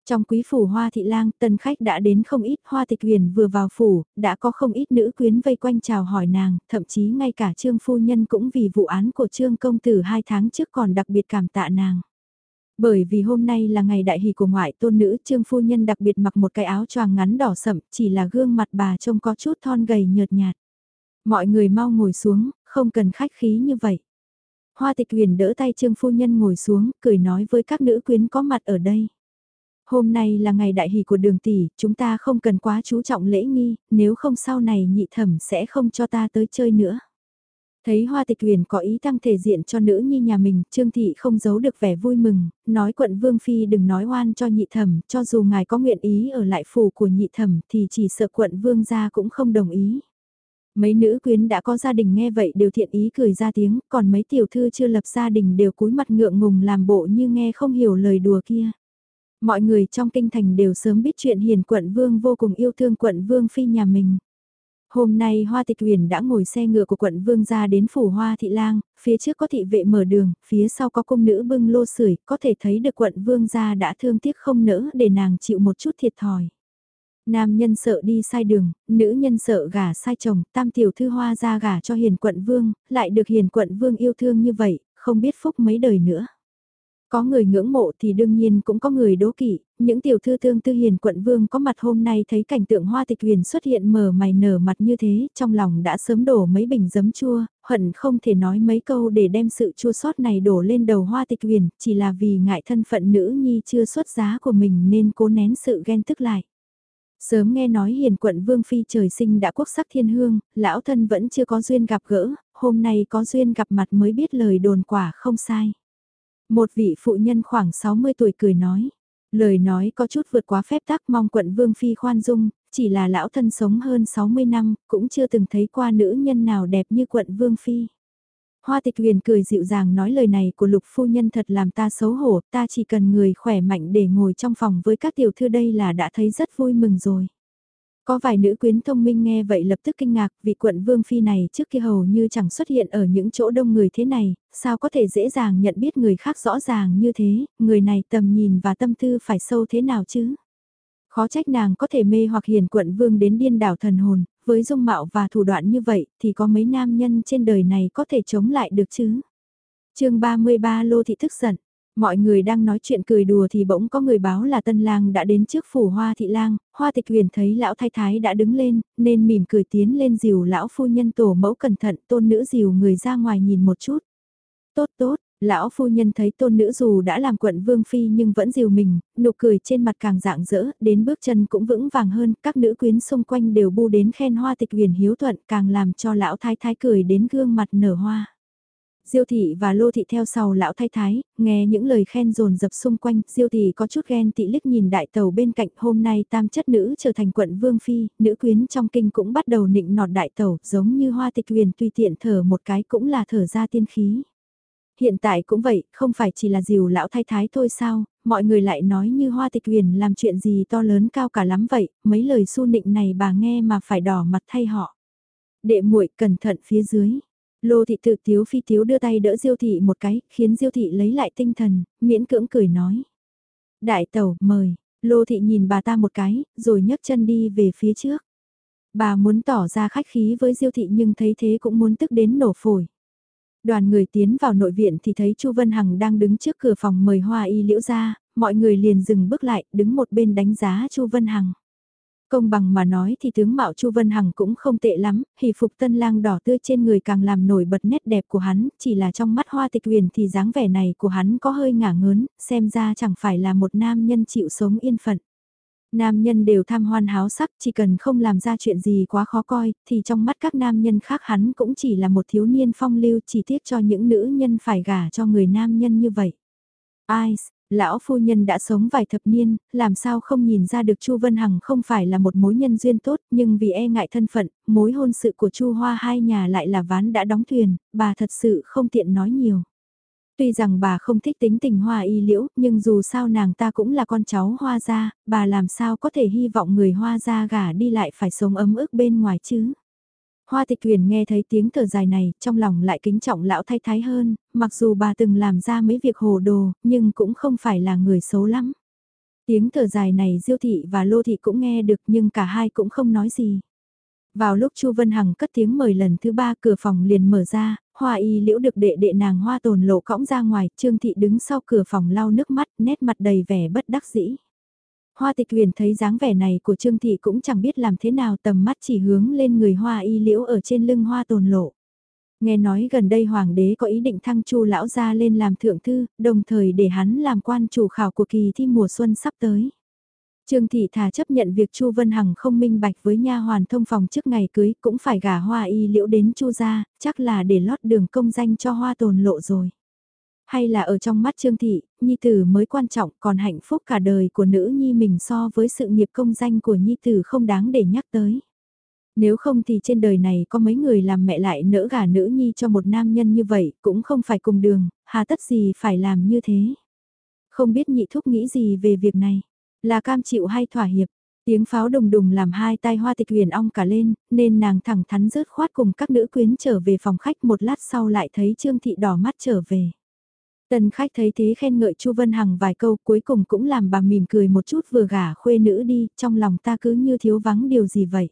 Trong quý phủ hoa thị lang, tân khách đã đến không ít, hoa tịch huyền vừa vào phủ, đã có không ít nữ quyến vây quanh chào hỏi nàng, thậm chí ngay cả trương phu nhân cũng vì vụ án của trương công tử hai tháng trước còn đặc biệt cảm tạ nàng. Bởi vì hôm nay là ngày đại hỷ của ngoại tôn nữ trương phu nhân đặc biệt mặc một cái áo choàng ngắn đỏ sậm, chỉ là gương mặt bà trông có chút thon gầy nhợt nhạt. Mọi người mau ngồi xuống, không cần khách khí như vậy. Hoa tịch huyền đỡ tay trương phu nhân ngồi xuống, cười nói với các nữ quyến có mặt ở đây. Hôm nay là ngày đại hỷ của đường tỷ, chúng ta không cần quá chú trọng lễ nghi, nếu không sau này nhị thẩm sẽ không cho ta tới chơi nữa. Thấy hoa tịch huyền có ý tăng thể diện cho nữ nhi nhà mình, Trương Thị không giấu được vẻ vui mừng, nói quận Vương Phi đừng nói oan cho nhị thẩm, cho dù ngài có nguyện ý ở lại phủ của nhị thẩm thì chỉ sợ quận Vương gia cũng không đồng ý. Mấy nữ quyến đã có gia đình nghe vậy đều thiện ý cười ra tiếng, còn mấy tiểu thư chưa lập gia đình đều cúi mặt ngượng ngùng làm bộ như nghe không hiểu lời đùa kia. Mọi người trong kinh thành đều sớm biết chuyện hiền quận vương vô cùng yêu thương quận vương phi nhà mình. Hôm nay Hoa Tịch Huyền đã ngồi xe ngựa của quận Vương ra đến phủ Hoa Thị Lang, phía trước có thị vệ mở đường, phía sau có cung nữ bưng lô sưởi, có thể thấy được quận Vương gia đã thương tiếc không nỡ để nàng chịu một chút thiệt thòi. Nam nhân sợ đi sai đường, nữ nhân sợ gả sai chồng, tam tiểu thư hoa ra gả cho hiền quận vương, lại được hiền quận vương yêu thương như vậy, không biết phúc mấy đời nữa. Có người ngưỡng mộ thì đương nhiên cũng có người đố kỵ, những tiểu thư tương tư hiền quận vương có mặt hôm nay thấy cảnh tượng hoa tịch huyền xuất hiện mờ mày nở mặt như thế, trong lòng đã sớm đổ mấy bình giấm chua, hận không thể nói mấy câu để đem sự chua sót này đổ lên đầu hoa tịch huyền, chỉ là vì ngại thân phận nữ nhi chưa xuất giá của mình nên cố nén sự ghen tức lại. Sớm nghe nói hiền quận Vương Phi trời sinh đã quốc sắc thiên hương, lão thân vẫn chưa có duyên gặp gỡ, hôm nay có duyên gặp mặt mới biết lời đồn quả không sai. Một vị phụ nhân khoảng 60 tuổi cười nói. Lời nói có chút vượt quá phép tắc mong quận Vương Phi khoan dung, chỉ là lão thân sống hơn 60 năm, cũng chưa từng thấy qua nữ nhân nào đẹp như quận Vương Phi. Hoa tịch huyền cười dịu dàng nói lời này của lục phu nhân thật làm ta xấu hổ, ta chỉ cần người khỏe mạnh để ngồi trong phòng với các tiểu thư đây là đã thấy rất vui mừng rồi. Có vài nữ quyến thông minh nghe vậy lập tức kinh ngạc vì quận Vương Phi này trước kia hầu như chẳng xuất hiện ở những chỗ đông người thế này, sao có thể dễ dàng nhận biết người khác rõ ràng như thế, người này tầm nhìn và tâm tư phải sâu thế nào chứ. Khó trách nàng có thể mê hoặc hiền quận Vương đến điên đảo thần hồn, với dung mạo và thủ đoạn như vậy thì có mấy nam nhân trên đời này có thể chống lại được chứ. chương 33 Lô Thị thức giận. Mọi người đang nói chuyện cười đùa thì bỗng có người báo là tân lang đã đến trước phủ hoa thị lang, hoa tịch huyền thấy lão thái thái đã đứng lên, nên mỉm cười tiến lên dìu lão phu nhân tổ mẫu cẩn thận tôn nữ dìu người ra ngoài nhìn một chút. Tốt tốt, lão phu nhân thấy tôn nữ dù đã làm quận vương phi nhưng vẫn dìu mình, nụ cười trên mặt càng dạng dỡ, đến bước chân cũng vững vàng hơn, các nữ quyến xung quanh đều bu đến khen hoa tịch huyền hiếu thuận càng làm cho lão thái thái cười đến gương mặt nở hoa. Diêu thị và Lô thị theo sau lão thái thái, nghe những lời khen rồn dập xung quanh, Diêu thị có chút ghen tị liếc nhìn đại tàu bên cạnh, hôm nay tam chất nữ trở thành quận vương phi, nữ quyến trong kinh cũng bắt đầu nịnh nọt đại tàu, giống như hoa tịch huyền tùy tiện thở một cái cũng là thở ra tiên khí. Hiện tại cũng vậy, không phải chỉ là dìu lão thái thái thôi sao, mọi người lại nói như hoa tịch huyền làm chuyện gì to lớn cao cả lắm vậy, mấy lời su nịnh này bà nghe mà phải đỏ mặt thay họ. Đệ muội cẩn thận phía dưới Lô thị tự tiếu phi tiếu đưa tay đỡ diêu thị một cái, khiến diêu thị lấy lại tinh thần, miễn cưỡng cười nói. Đại tẩu, mời, lô thị nhìn bà ta một cái, rồi nhấc chân đi về phía trước. Bà muốn tỏ ra khách khí với diêu thị nhưng thấy thế cũng muốn tức đến nổ phổi. Đoàn người tiến vào nội viện thì thấy Chu Vân Hằng đang đứng trước cửa phòng mời Hoa Y Liễu ra, mọi người liền dừng bước lại, đứng một bên đánh giá Chu Vân Hằng. Công bằng mà nói thì tướng mạo Chu Vân Hằng cũng không tệ lắm, hỷ phục tân lang đỏ tươi trên người càng làm nổi bật nét đẹp của hắn, chỉ là trong mắt hoa tịch huyền thì dáng vẻ này của hắn có hơi ngả ngớn, xem ra chẳng phải là một nam nhân chịu sống yên phận. Nam nhân đều tham hoan háo sắc, chỉ cần không làm ra chuyện gì quá khó coi, thì trong mắt các nam nhân khác hắn cũng chỉ là một thiếu niên phong lưu chỉ tiếc cho những nữ nhân phải gả cho người nam nhân như vậy. Ai, Lão phu nhân đã sống vài thập niên, làm sao không nhìn ra được Chu Vân Hằng không phải là một mối nhân duyên tốt, nhưng vì e ngại thân phận, mối hôn sự của Chu Hoa hai nhà lại là ván đã đóng thuyền, bà thật sự không tiện nói nhiều. Tuy rằng bà không thích tính tình hoa y liễu, nhưng dù sao nàng ta cũng là con cháu hoa gia, bà làm sao có thể hy vọng người hoa gia gả đi lại phải sống ấm ức bên ngoài chứ. Hoa tịch huyền nghe thấy tiếng thở dài này, trong lòng lại kính trọng lão thái thái hơn, mặc dù bà từng làm ra mấy việc hồ đồ, nhưng cũng không phải là người xấu lắm. Tiếng thở dài này Diêu thị và Lô thị cũng nghe được nhưng cả hai cũng không nói gì. Vào lúc Chu Vân Hằng cất tiếng mời lần thứ ba cửa phòng liền mở ra, hoa y liễu được đệ đệ nàng hoa tồn lộ cõng ra ngoài, Trương Thị đứng sau cửa phòng lau nước mắt, nét mặt đầy vẻ bất đắc dĩ. Hoa tịch huyền thấy dáng vẻ này của Trương Thị cũng chẳng biết làm thế nào tầm mắt chỉ hướng lên người hoa y liễu ở trên lưng hoa tồn lộ. Nghe nói gần đây hoàng đế có ý định thăng chu lão ra lên làm thượng thư, đồng thời để hắn làm quan chủ khảo của kỳ thi mùa xuân sắp tới. Trương Thị thà chấp nhận việc Chu Vân Hằng không minh bạch với nha hoàn thông phòng trước ngày cưới cũng phải gả hoa y liễu đến Chu gia, chắc là để lót đường công danh cho hoa tồn lộ rồi. Hay là ở trong mắt Trương Thị, Nhi Tử mới quan trọng còn hạnh phúc cả đời của nữ Nhi mình so với sự nghiệp công danh của Nhi Tử không đáng để nhắc tới. Nếu không thì trên đời này có mấy người làm mẹ lại nỡ gả nữ Nhi cho một nam nhân như vậy cũng không phải cùng đường, hà tất gì phải làm như thế. Không biết nhị thúc nghĩ gì về việc này, là cam chịu hay thỏa hiệp. Tiếng pháo đùng đùng làm hai tai hoa tịch huyền ong cả lên, nên nàng thẳng thắn rớt khoát cùng các nữ quyến trở về phòng khách một lát sau lại thấy Trương Thị đỏ mắt trở về. Tần khách thấy thế khen ngợi Chu Vân Hằng vài câu cuối cùng cũng làm bà mỉm cười một chút vừa gả khuê nữ đi, trong lòng ta cứ như thiếu vắng điều gì vậy.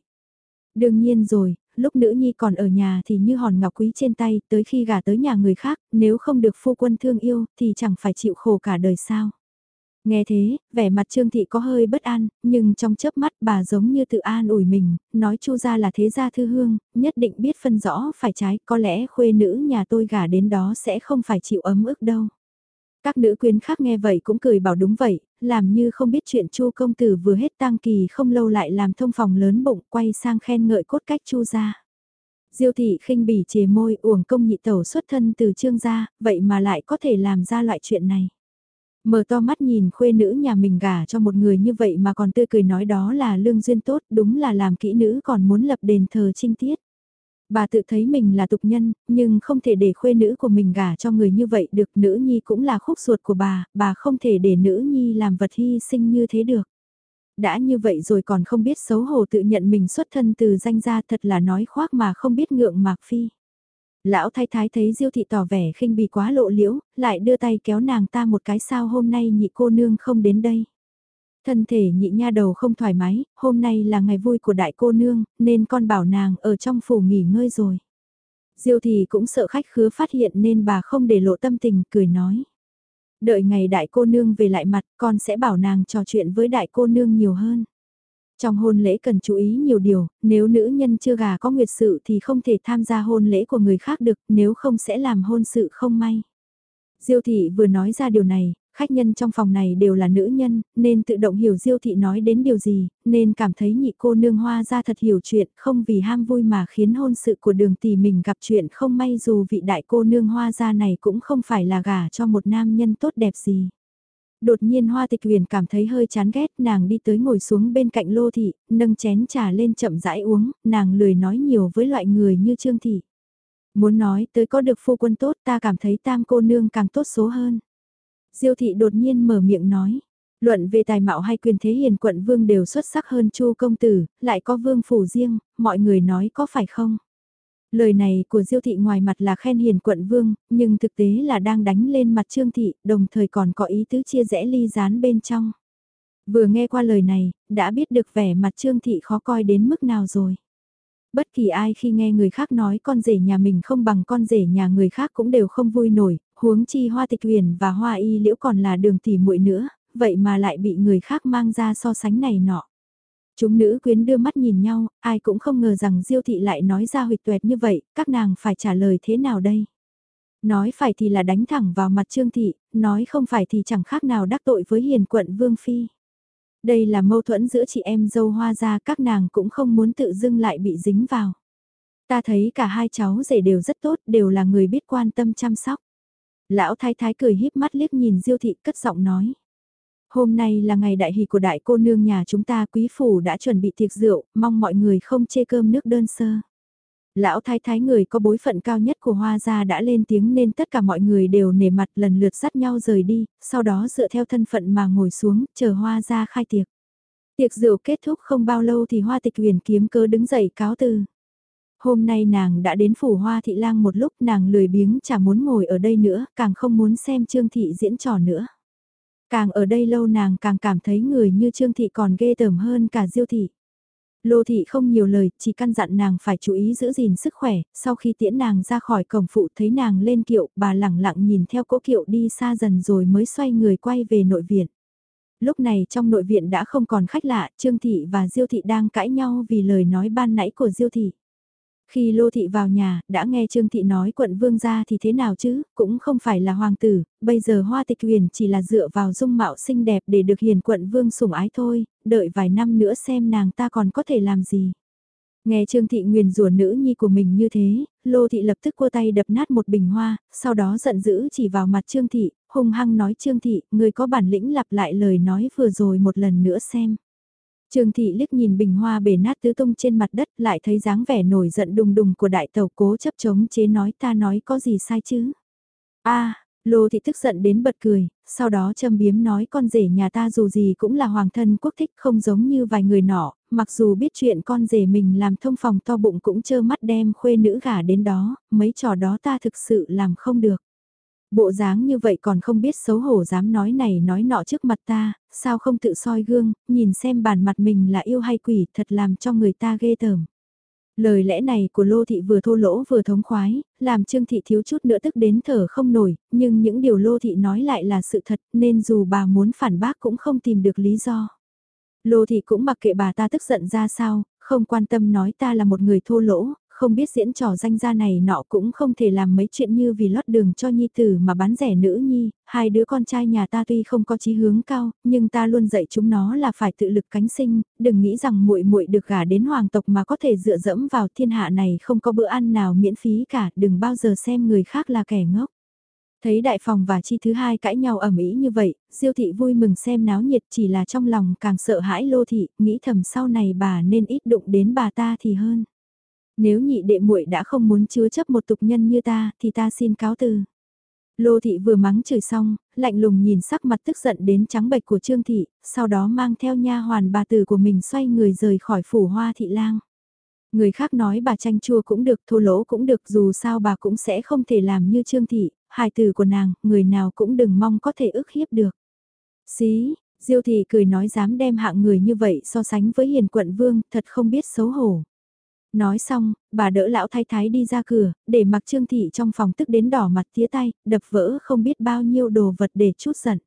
Đương nhiên rồi, lúc nữ nhi còn ở nhà thì như hòn ngọc quý trên tay, tới khi gả tới nhà người khác, nếu không được phu quân thương yêu thì chẳng phải chịu khổ cả đời sao. Nghe thế, vẻ mặt Trương Thị có hơi bất an, nhưng trong chớp mắt bà giống như tự an ủi mình, nói Chu gia là thế gia thư hương, nhất định biết phân rõ phải trái, có lẽ khuê nữ nhà tôi gả đến đó sẽ không phải chịu ấm ức đâu. Các nữ quyến khác nghe vậy cũng cười bảo đúng vậy, làm như không biết chuyện Chu công tử vừa hết tang kỳ không lâu lại làm thông phòng lớn bụng quay sang khen ngợi cốt cách Chu gia. Diêu thị khinh bỉ chề môi uổng công nhị tẩu xuất thân từ trương gia, vậy mà lại có thể làm ra loại chuyện này. Mở to mắt nhìn khuê nữ nhà mình gả cho một người như vậy mà còn tươi cười nói đó là lương duyên tốt, đúng là làm kỹ nữ còn muốn lập đền thờ trinh tiết. Bà tự thấy mình là tục nhân, nhưng không thể để khuê nữ của mình gả cho người như vậy được, nữ nhi cũng là khúc ruột của bà, bà không thể để nữ nhi làm vật hy sinh như thế được. Đã như vậy rồi còn không biết xấu hổ tự nhận mình xuất thân từ danh gia thật là nói khoác mà không biết ngượng mạc phi. Lão thái thái thấy diêu thị tỏ vẻ khinh bì quá lộ liễu, lại đưa tay kéo nàng ta một cái sao hôm nay nhị cô nương không đến đây. Thân thể nhị nha đầu không thoải mái, hôm nay là ngày vui của đại cô nương, nên con bảo nàng ở trong phủ nghỉ ngơi rồi. Diêu thì cũng sợ khách khứa phát hiện nên bà không để lộ tâm tình, cười nói. Đợi ngày đại cô nương về lại mặt, con sẽ bảo nàng trò chuyện với đại cô nương nhiều hơn. Trong hôn lễ cần chú ý nhiều điều, nếu nữ nhân chưa gà có nguyệt sự thì không thể tham gia hôn lễ của người khác được, nếu không sẽ làm hôn sự không may. Diêu thị vừa nói ra điều này, khách nhân trong phòng này đều là nữ nhân, nên tự động hiểu Diêu thị nói đến điều gì, nên cảm thấy nhị cô nương hoa ra thật hiểu chuyện, không vì ham vui mà khiến hôn sự của đường tỷ mình gặp chuyện không may dù vị đại cô nương hoa ra này cũng không phải là gả cho một nam nhân tốt đẹp gì. Đột nhiên Hoa Tịch Huyền cảm thấy hơi chán ghét, nàng đi tới ngồi xuống bên cạnh Lô Thị, nâng chén trà lên chậm rãi uống, nàng lười nói nhiều với loại người như Trương Thị. Muốn nói tới có được phu quân tốt ta cảm thấy tam cô nương càng tốt số hơn. Diêu Thị đột nhiên mở miệng nói. Luận về tài mạo hay quyền thế hiền quận vương đều xuất sắc hơn chu công tử, lại có vương phủ riêng, mọi người nói có phải không? Lời này của Diêu thị ngoài mặt là khen hiền quận vương, nhưng thực tế là đang đánh lên mặt Trương thị, đồng thời còn có ý tứ chia rẽ ly gián bên trong. Vừa nghe qua lời này, đã biết được vẻ mặt Trương thị khó coi đến mức nào rồi. Bất kỳ ai khi nghe người khác nói con rể nhà mình không bằng con rể nhà người khác cũng đều không vui nổi, huống chi hoa tịch huyền và hoa y liễu còn là đường tỉ muội nữa, vậy mà lại bị người khác mang ra so sánh này nọ. Chúng nữ quyến đưa mắt nhìn nhau, ai cũng không ngờ rằng Diêu thị lại nói ra huyệt tuệt như vậy, các nàng phải trả lời thế nào đây? Nói phải thì là đánh thẳng vào mặt Trương thị, nói không phải thì chẳng khác nào đắc tội với hiền quận Vương Phi. Đây là mâu thuẫn giữa chị em dâu hoa ra các nàng cũng không muốn tự dưng lại bị dính vào. Ta thấy cả hai cháu rể đều rất tốt, đều là người biết quan tâm chăm sóc. Lão thái thái cười híp mắt liếc nhìn Diêu thị cất giọng nói. Hôm nay là ngày đại hỷ của đại cô nương nhà chúng ta quý phủ đã chuẩn bị tiệc rượu, mong mọi người không chê cơm nước đơn sơ. Lão thái thái người có bối phận cao nhất của hoa gia đã lên tiếng nên tất cả mọi người đều nể mặt lần lượt dắt nhau rời đi, sau đó dựa theo thân phận mà ngồi xuống, chờ hoa gia khai tiệc. Tiệc rượu kết thúc không bao lâu thì hoa tịch huyền kiếm cơ đứng dậy cáo từ. Hôm nay nàng đã đến phủ hoa thị lang một lúc nàng lười biếng chả muốn ngồi ở đây nữa, càng không muốn xem trương thị diễn trò nữa. Càng ở đây lâu nàng càng cảm thấy người như Trương Thị còn ghê tởm hơn cả Diêu Thị. Lô Thị không nhiều lời, chỉ căn dặn nàng phải chú ý giữ gìn sức khỏe, sau khi tiễn nàng ra khỏi cổng phụ thấy nàng lên kiệu, bà lẳng lặng nhìn theo cỗ kiệu đi xa dần rồi mới xoay người quay về nội viện. Lúc này trong nội viện đã không còn khách lạ, Trương Thị và Diêu Thị đang cãi nhau vì lời nói ban nãy của Diêu Thị. Khi Lô Thị vào nhà, đã nghe Trương Thị nói quận vương gia thì thế nào chứ, cũng không phải là hoàng tử, bây giờ hoa tịch huyền chỉ là dựa vào dung mạo xinh đẹp để được hiền quận vương sủng ái thôi, đợi vài năm nữa xem nàng ta còn có thể làm gì. Nghe Trương Thị nguyền rủa nữ nhi của mình như thế, Lô Thị lập tức cua tay đập nát một bình hoa, sau đó giận dữ chỉ vào mặt Trương Thị, hung hăng nói Trương Thị, người có bản lĩnh lặp lại lời nói vừa rồi một lần nữa xem. Trương Thị liếc nhìn bình hoa bể nát tứ tung trên mặt đất lại thấy dáng vẻ nổi giận đùng đùng của đại tàu cố chấp chống chế nói ta nói có gì sai chứ. a Lô Thị tức giận đến bật cười, sau đó châm biếm nói con rể nhà ta dù gì cũng là hoàng thân quốc thích không giống như vài người nọ, mặc dù biết chuyện con rể mình làm thông phòng to bụng cũng chơ mắt đem khuê nữ gả đến đó, mấy trò đó ta thực sự làm không được. Bộ dáng như vậy còn không biết xấu hổ dám nói này nói nọ trước mặt ta, sao không tự soi gương, nhìn xem bản mặt mình là yêu hay quỷ thật làm cho người ta ghê tởm. Lời lẽ này của Lô Thị vừa thô lỗ vừa thống khoái, làm Trương Thị thiếu chút nữa tức đến thở không nổi, nhưng những điều Lô Thị nói lại là sự thật nên dù bà muốn phản bác cũng không tìm được lý do. Lô Thị cũng mặc kệ bà ta tức giận ra sao, không quan tâm nói ta là một người thô lỗ, không biết diễn trò danh gia này nọ cũng không thể làm mấy chuyện như vì lót đường cho nhi tử mà bán rẻ nữ nhi, hai đứa con trai nhà ta tuy không có chí hướng cao, nhưng ta luôn dạy chúng nó là phải tự lực cánh sinh, đừng nghĩ rằng muội muội được gả đến hoàng tộc mà có thể dựa dẫm vào thiên hạ này không có bữa ăn nào miễn phí cả, đừng bao giờ xem người khác là kẻ ngốc. Thấy đại phòng và chi thứ hai cãi nhau ẩm ý như vậy, diêu thị vui mừng xem náo nhiệt chỉ là trong lòng càng sợ hãi lô thị, nghĩ thầm sau này bà nên ít đụng đến bà ta thì hơn. Nếu nhị đệ muội đã không muốn chứa chấp một tục nhân như ta, thì ta xin cáo từ. Lô thị vừa mắng chửi xong, lạnh lùng nhìn sắc mặt tức giận đến trắng bệch của Trương thị, sau đó mang theo nha hoàn bà tử của mình xoay người rời khỏi phủ hoa thị lang. Người khác nói bà tranh chua cũng được, thô lỗ cũng được, dù sao bà cũng sẽ không thể làm như Trương thị, hài tử của nàng, người nào cũng đừng mong có thể ức hiếp được. Xí, Diêu thị cười nói dám đem hạng người như vậy so sánh với hiền quận vương, thật không biết xấu hổ. Nói xong, bà đỡ lão thái thái đi ra cửa, để mặc Trương Thị trong phòng tức đến đỏ mặt tía tay, đập vỡ không biết bao nhiêu đồ vật để chút giận.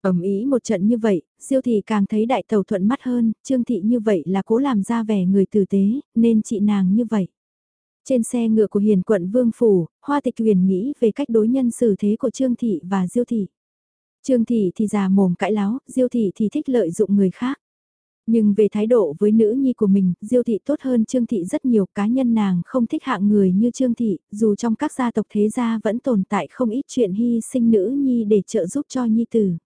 ầm ý một trận như vậy, Diêu Thị càng thấy đại tàu thuận mắt hơn, Trương Thị như vậy là cố làm ra vẻ người tử tế, nên chị nàng như vậy. Trên xe ngựa của hiền quận Vương Phủ, Hoa Tịch huyền nghĩ về cách đối nhân xử thế của Trương Thị và Diêu Thị. Trương Thị thì già mồm cãi láo, Diêu Thị thì thích lợi dụng người khác. Nhưng về thái độ với nữ nhi của mình, Diêu thị tốt hơn Trương thị rất nhiều, cá nhân nàng không thích hạng người như Trương thị, dù trong các gia tộc thế gia vẫn tồn tại không ít chuyện hy sinh nữ nhi để trợ giúp cho nhi tử.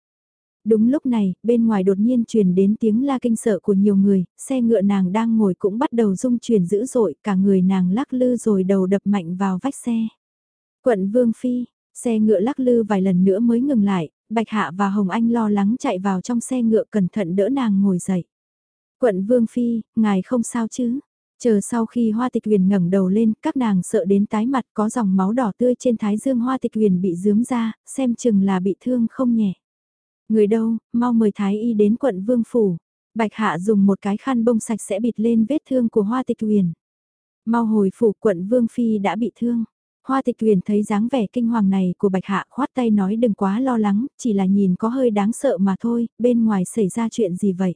Đúng lúc này, bên ngoài đột nhiên truyền đến tiếng la kinh sợ của nhiều người, xe ngựa nàng đang ngồi cũng bắt đầu rung chuyển dữ dội, cả người nàng lắc lư rồi đầu đập mạnh vào vách xe. Quận Vương Phi, xe ngựa lắc lư vài lần nữa mới ngừng lại, Bạch Hạ và Hồng Anh lo lắng chạy vào trong xe ngựa cẩn thận đỡ nàng ngồi dậy. Quận Vương Phi, ngài không sao chứ? Chờ sau khi hoa tịch huyền ngẩng đầu lên, các nàng sợ đến tái mặt có dòng máu đỏ tươi trên thái dương hoa tịch huyền bị dướm ra, xem chừng là bị thương không nhẹ. Người đâu, mau mời thái y đến quận Vương Phủ. Bạch Hạ dùng một cái khăn bông sạch sẽ bịt lên vết thương của hoa tịch huyền. Mau hồi phủ quận Vương Phi đã bị thương. Hoa tịch huyền thấy dáng vẻ kinh hoàng này của Bạch Hạ khoát tay nói đừng quá lo lắng, chỉ là nhìn có hơi đáng sợ mà thôi, bên ngoài xảy ra chuyện gì vậy.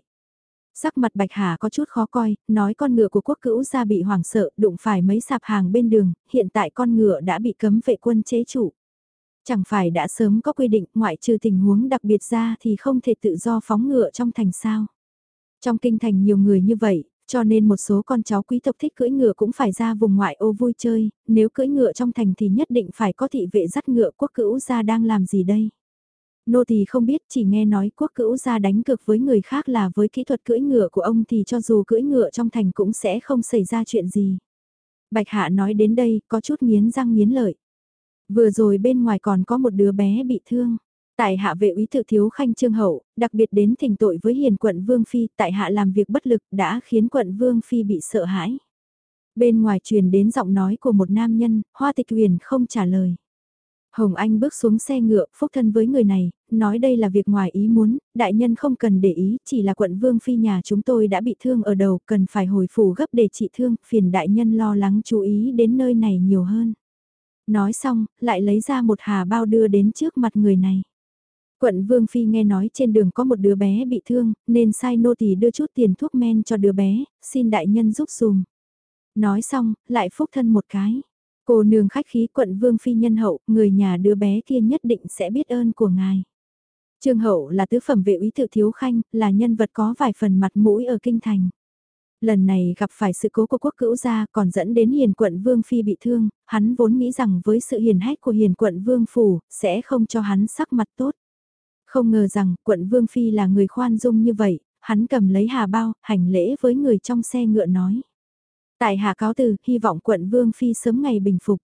Sắc mặt Bạch Hà có chút khó coi, nói con ngựa của quốc cữu gia bị hoảng sợ, đụng phải mấy sạp hàng bên đường, hiện tại con ngựa đã bị cấm vệ quân chế chủ. Chẳng phải đã sớm có quy định ngoại trừ tình huống đặc biệt ra thì không thể tự do phóng ngựa trong thành sao. Trong kinh thành nhiều người như vậy, cho nên một số con cháu quý tộc thích cưỡi ngựa cũng phải ra vùng ngoại ô vui chơi, nếu cưỡi ngựa trong thành thì nhất định phải có thị vệ dắt ngựa quốc cữu gia đang làm gì đây. Nô thì không biết chỉ nghe nói quốc cữu ra đánh cực với người khác là với kỹ thuật cưỡi ngựa của ông thì cho dù cưỡi ngựa trong thành cũng sẽ không xảy ra chuyện gì. Bạch Hạ nói đến đây có chút miến răng miến lợi. Vừa rồi bên ngoài còn có một đứa bé bị thương. Tại hạ vệ úy tự thiếu khanh trương hậu, đặc biệt đến thỉnh tội với hiền quận Vương Phi, tại hạ làm việc bất lực đã khiến quận Vương Phi bị sợ hãi. Bên ngoài truyền đến giọng nói của một nam nhân, hoa tịch huyền không trả lời. Hồng Anh bước xuống xe ngựa, phúc thân với người này, nói đây là việc ngoài ý muốn, đại nhân không cần để ý, chỉ là quận vương phi nhà chúng tôi đã bị thương ở đầu, cần phải hồi phủ gấp để trị thương, phiền đại nhân lo lắng chú ý đến nơi này nhiều hơn. Nói xong, lại lấy ra một hà bao đưa đến trước mặt người này. Quận Vương Phi nghe nói trên đường có một đứa bé bị thương, nên sai nô tỳ đưa chút tiền thuốc men cho đứa bé, xin đại nhân giúp dùm. Nói xong, lại phúc thân một cái. Cô nương khách khí quận Vương Phi nhân hậu, người nhà đứa bé kia nhất định sẽ biết ơn của ngài. Trương Hậu là tứ phẩm vệ úy tự thiếu khanh, là nhân vật có vài phần mặt mũi ở kinh thành. Lần này gặp phải sự cố của quốc cữu gia còn dẫn đến hiền quận Vương Phi bị thương, hắn vốn nghĩ rằng với sự hiền hách của hiền quận Vương Phủ, sẽ không cho hắn sắc mặt tốt. Không ngờ rằng quận Vương Phi là người khoan dung như vậy, hắn cầm lấy hà bao, hành lễ với người trong xe ngựa nói. Tại hạ cáo từ, hy vọng quận Vương Phi sớm ngày bình phục.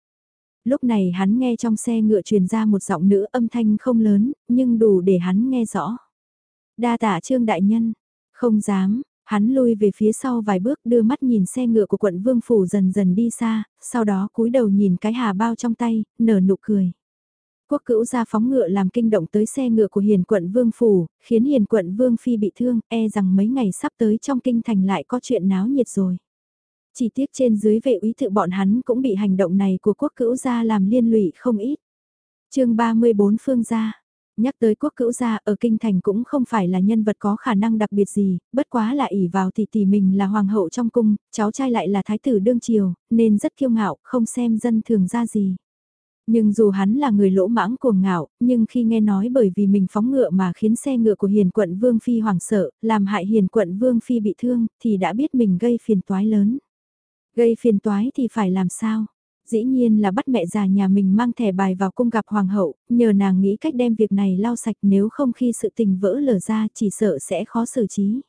Lúc này hắn nghe trong xe ngựa truyền ra một giọng nữ âm thanh không lớn, nhưng đủ để hắn nghe rõ. Đa tạ trương đại nhân, không dám, hắn lui về phía sau vài bước đưa mắt nhìn xe ngựa của quận Vương Phủ dần dần đi xa, sau đó cúi đầu nhìn cái hà bao trong tay, nở nụ cười. Quốc cữu ra phóng ngựa làm kinh động tới xe ngựa của hiền quận Vương Phủ, khiến hiền quận Vương Phi bị thương, e rằng mấy ngày sắp tới trong kinh thành lại có chuyện náo nhiệt rồi. Chỉ tiếc trên dưới vệ úy tự bọn hắn cũng bị hành động này của quốc cữu gia làm liên lụy không ít. chương 34 Phương gia Nhắc tới quốc cữu gia ở kinh thành cũng không phải là nhân vật có khả năng đặc biệt gì, bất quá là ỷ vào tỷ tỷ mình là hoàng hậu trong cung, cháu trai lại là thái tử đương triều, nên rất kiêu ngạo, không xem dân thường ra gì. Nhưng dù hắn là người lỗ mãng cuồng ngạo, nhưng khi nghe nói bởi vì mình phóng ngựa mà khiến xe ngựa của hiền quận Vương Phi hoảng sợ, làm hại hiền quận Vương Phi bị thương, thì đã biết mình gây phiền toái lớn. Gây phiền toái thì phải làm sao? Dĩ nhiên là bắt mẹ già nhà mình mang thẻ bài vào cung gặp hoàng hậu, nhờ nàng nghĩ cách đem việc này lau sạch nếu không khi sự tình vỡ lở ra chỉ sợ sẽ khó xử trí.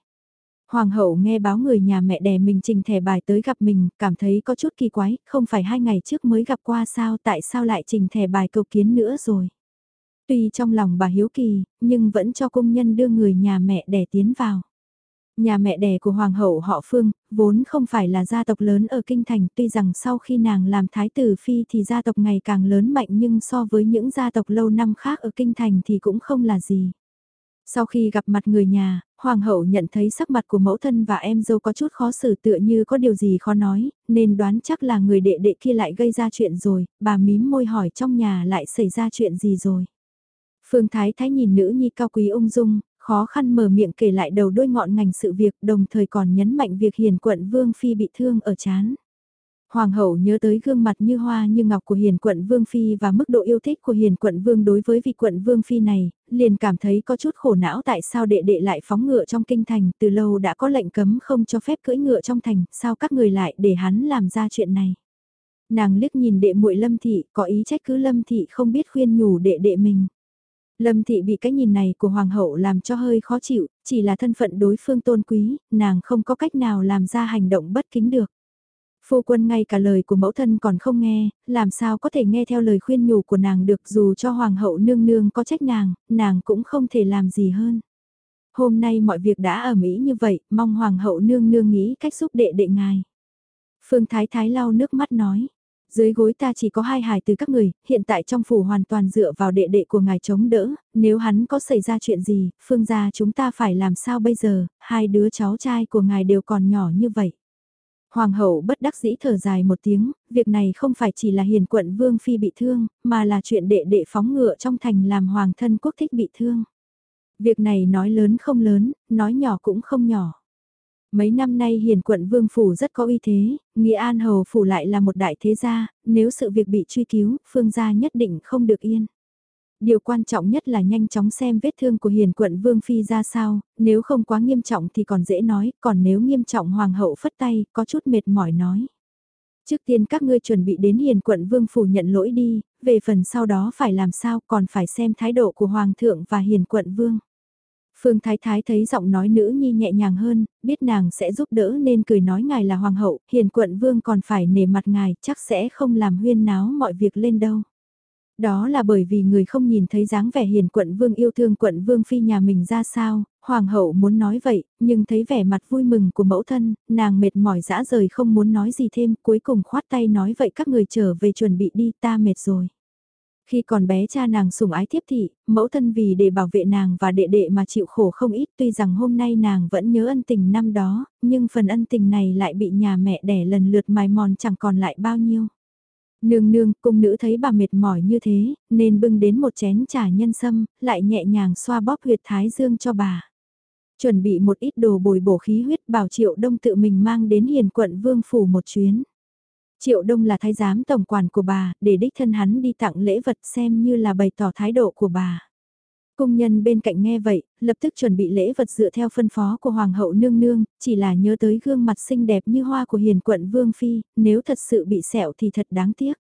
Hoàng hậu nghe báo người nhà mẹ đẻ mình trình thẻ bài tới gặp mình, cảm thấy có chút kỳ quái, không phải hai ngày trước mới gặp qua sao tại sao lại trình thẻ bài cầu kiến nữa rồi. Tuy trong lòng bà hiếu kỳ, nhưng vẫn cho công nhân đưa người nhà mẹ đẻ tiến vào. Nhà mẹ đẻ của Hoàng hậu họ Phương, vốn không phải là gia tộc lớn ở Kinh Thành tuy rằng sau khi nàng làm thái tử phi thì gia tộc ngày càng lớn mạnh nhưng so với những gia tộc lâu năm khác ở Kinh Thành thì cũng không là gì. Sau khi gặp mặt người nhà, Hoàng hậu nhận thấy sắc mặt của mẫu thân và em dâu có chút khó xử tựa như có điều gì khó nói, nên đoán chắc là người đệ đệ kia lại gây ra chuyện rồi, bà mím môi hỏi trong nhà lại xảy ra chuyện gì rồi. Phương Thái Thái nhìn nữ nhi cao quý ung dung, khó khăn mở miệng kể lại đầu đôi ngọn ngành sự việc đồng thời còn nhấn mạnh việc hiền quận Vương Phi bị thương ở chán. Hoàng hậu nhớ tới gương mặt như hoa như ngọc của hiền quận Vương Phi và mức độ yêu thích của hiền quận Vương đối với vị quận Vương Phi này, liền cảm thấy có chút khổ não tại sao đệ đệ lại phóng ngựa trong kinh thành, từ lâu đã có lệnh cấm không cho phép cưỡi ngựa trong thành, sao các người lại để hắn làm ra chuyện này. Nàng liếc nhìn đệ muội Lâm Thị, có ý trách cứ Lâm Thị không biết khuyên nhủ đệ đệ mình. Lâm Thị bị cái nhìn này của Hoàng hậu làm cho hơi khó chịu, chỉ là thân phận đối phương tôn quý, nàng không có cách nào làm ra hành động bất kính được. Phu quân ngay cả lời của mẫu thân còn không nghe, làm sao có thể nghe theo lời khuyên nhủ của nàng được dù cho hoàng hậu nương nương có trách nàng, nàng cũng không thể làm gì hơn. Hôm nay mọi việc đã ở Mỹ như vậy, mong hoàng hậu nương nương nghĩ cách giúp đệ đệ ngài. Phương Thái Thái lau nước mắt nói, dưới gối ta chỉ có hai hài từ các người, hiện tại trong phủ hoàn toàn dựa vào đệ đệ của ngài chống đỡ, nếu hắn có xảy ra chuyện gì, phương gia chúng ta phải làm sao bây giờ, hai đứa cháu trai của ngài đều còn nhỏ như vậy. Hoàng hậu bất đắc dĩ thở dài một tiếng, việc này không phải chỉ là hiền quận vương phi bị thương, mà là chuyện đệ đệ phóng ngựa trong thành làm hoàng thân quốc thích bị thương. Việc này nói lớn không lớn, nói nhỏ cũng không nhỏ. Mấy năm nay hiền quận vương phủ rất có uy thế, Nghĩa An Hầu phủ lại là một đại thế gia, nếu sự việc bị truy cứu, phương gia nhất định không được yên. Điều quan trọng nhất là nhanh chóng xem vết thương của hiền quận Vương Phi ra sao, nếu không quá nghiêm trọng thì còn dễ nói, còn nếu nghiêm trọng Hoàng hậu phất tay, có chút mệt mỏi nói. Trước tiên các ngươi chuẩn bị đến hiền quận Vương Phủ nhận lỗi đi, về phần sau đó phải làm sao còn phải xem thái độ của Hoàng thượng và hiền quận Vương. Phương Thái Thái thấy giọng nói nữ nhi nhẹ nhàng hơn, biết nàng sẽ giúp đỡ nên cười nói ngài là hoàng hậu, hiền quận vương còn phải nể mặt ngài, chắc sẽ không làm huyên náo mọi việc lên đâu. Đó là bởi vì người không nhìn thấy dáng vẻ hiền quận vương yêu thương quận vương phi nhà mình ra sao, hoàng hậu muốn nói vậy, nhưng thấy vẻ mặt vui mừng của mẫu thân, nàng mệt mỏi dã rời không muốn nói gì thêm, cuối cùng khoát tay nói vậy các người trở về chuẩn bị đi ta mệt rồi. Khi còn bé cha nàng sủng ái thiếp thị, mẫu thân vì để bảo vệ nàng và đệ đệ mà chịu khổ không ít tuy rằng hôm nay nàng vẫn nhớ ân tình năm đó, nhưng phần ân tình này lại bị nhà mẹ đẻ lần lượt mài mòn chẳng còn lại bao nhiêu. Nương nương, cung nữ thấy bà mệt mỏi như thế, nên bưng đến một chén trà nhân sâm, lại nhẹ nhàng xoa bóp huyệt thái dương cho bà. Chuẩn bị một ít đồ bồi bổ khí huyết bảo triệu đông tự mình mang đến hiền quận vương phủ một chuyến. Triệu đông là thái giám tổng quản của bà, để đích thân hắn đi tặng lễ vật xem như là bày tỏ thái độ của bà. Cung nhân bên cạnh nghe vậy, lập tức chuẩn bị lễ vật dựa theo phân phó của Hoàng hậu nương nương, chỉ là nhớ tới gương mặt xinh đẹp như hoa của hiền quận Vương Phi, nếu thật sự bị sẹo thì thật đáng tiếc.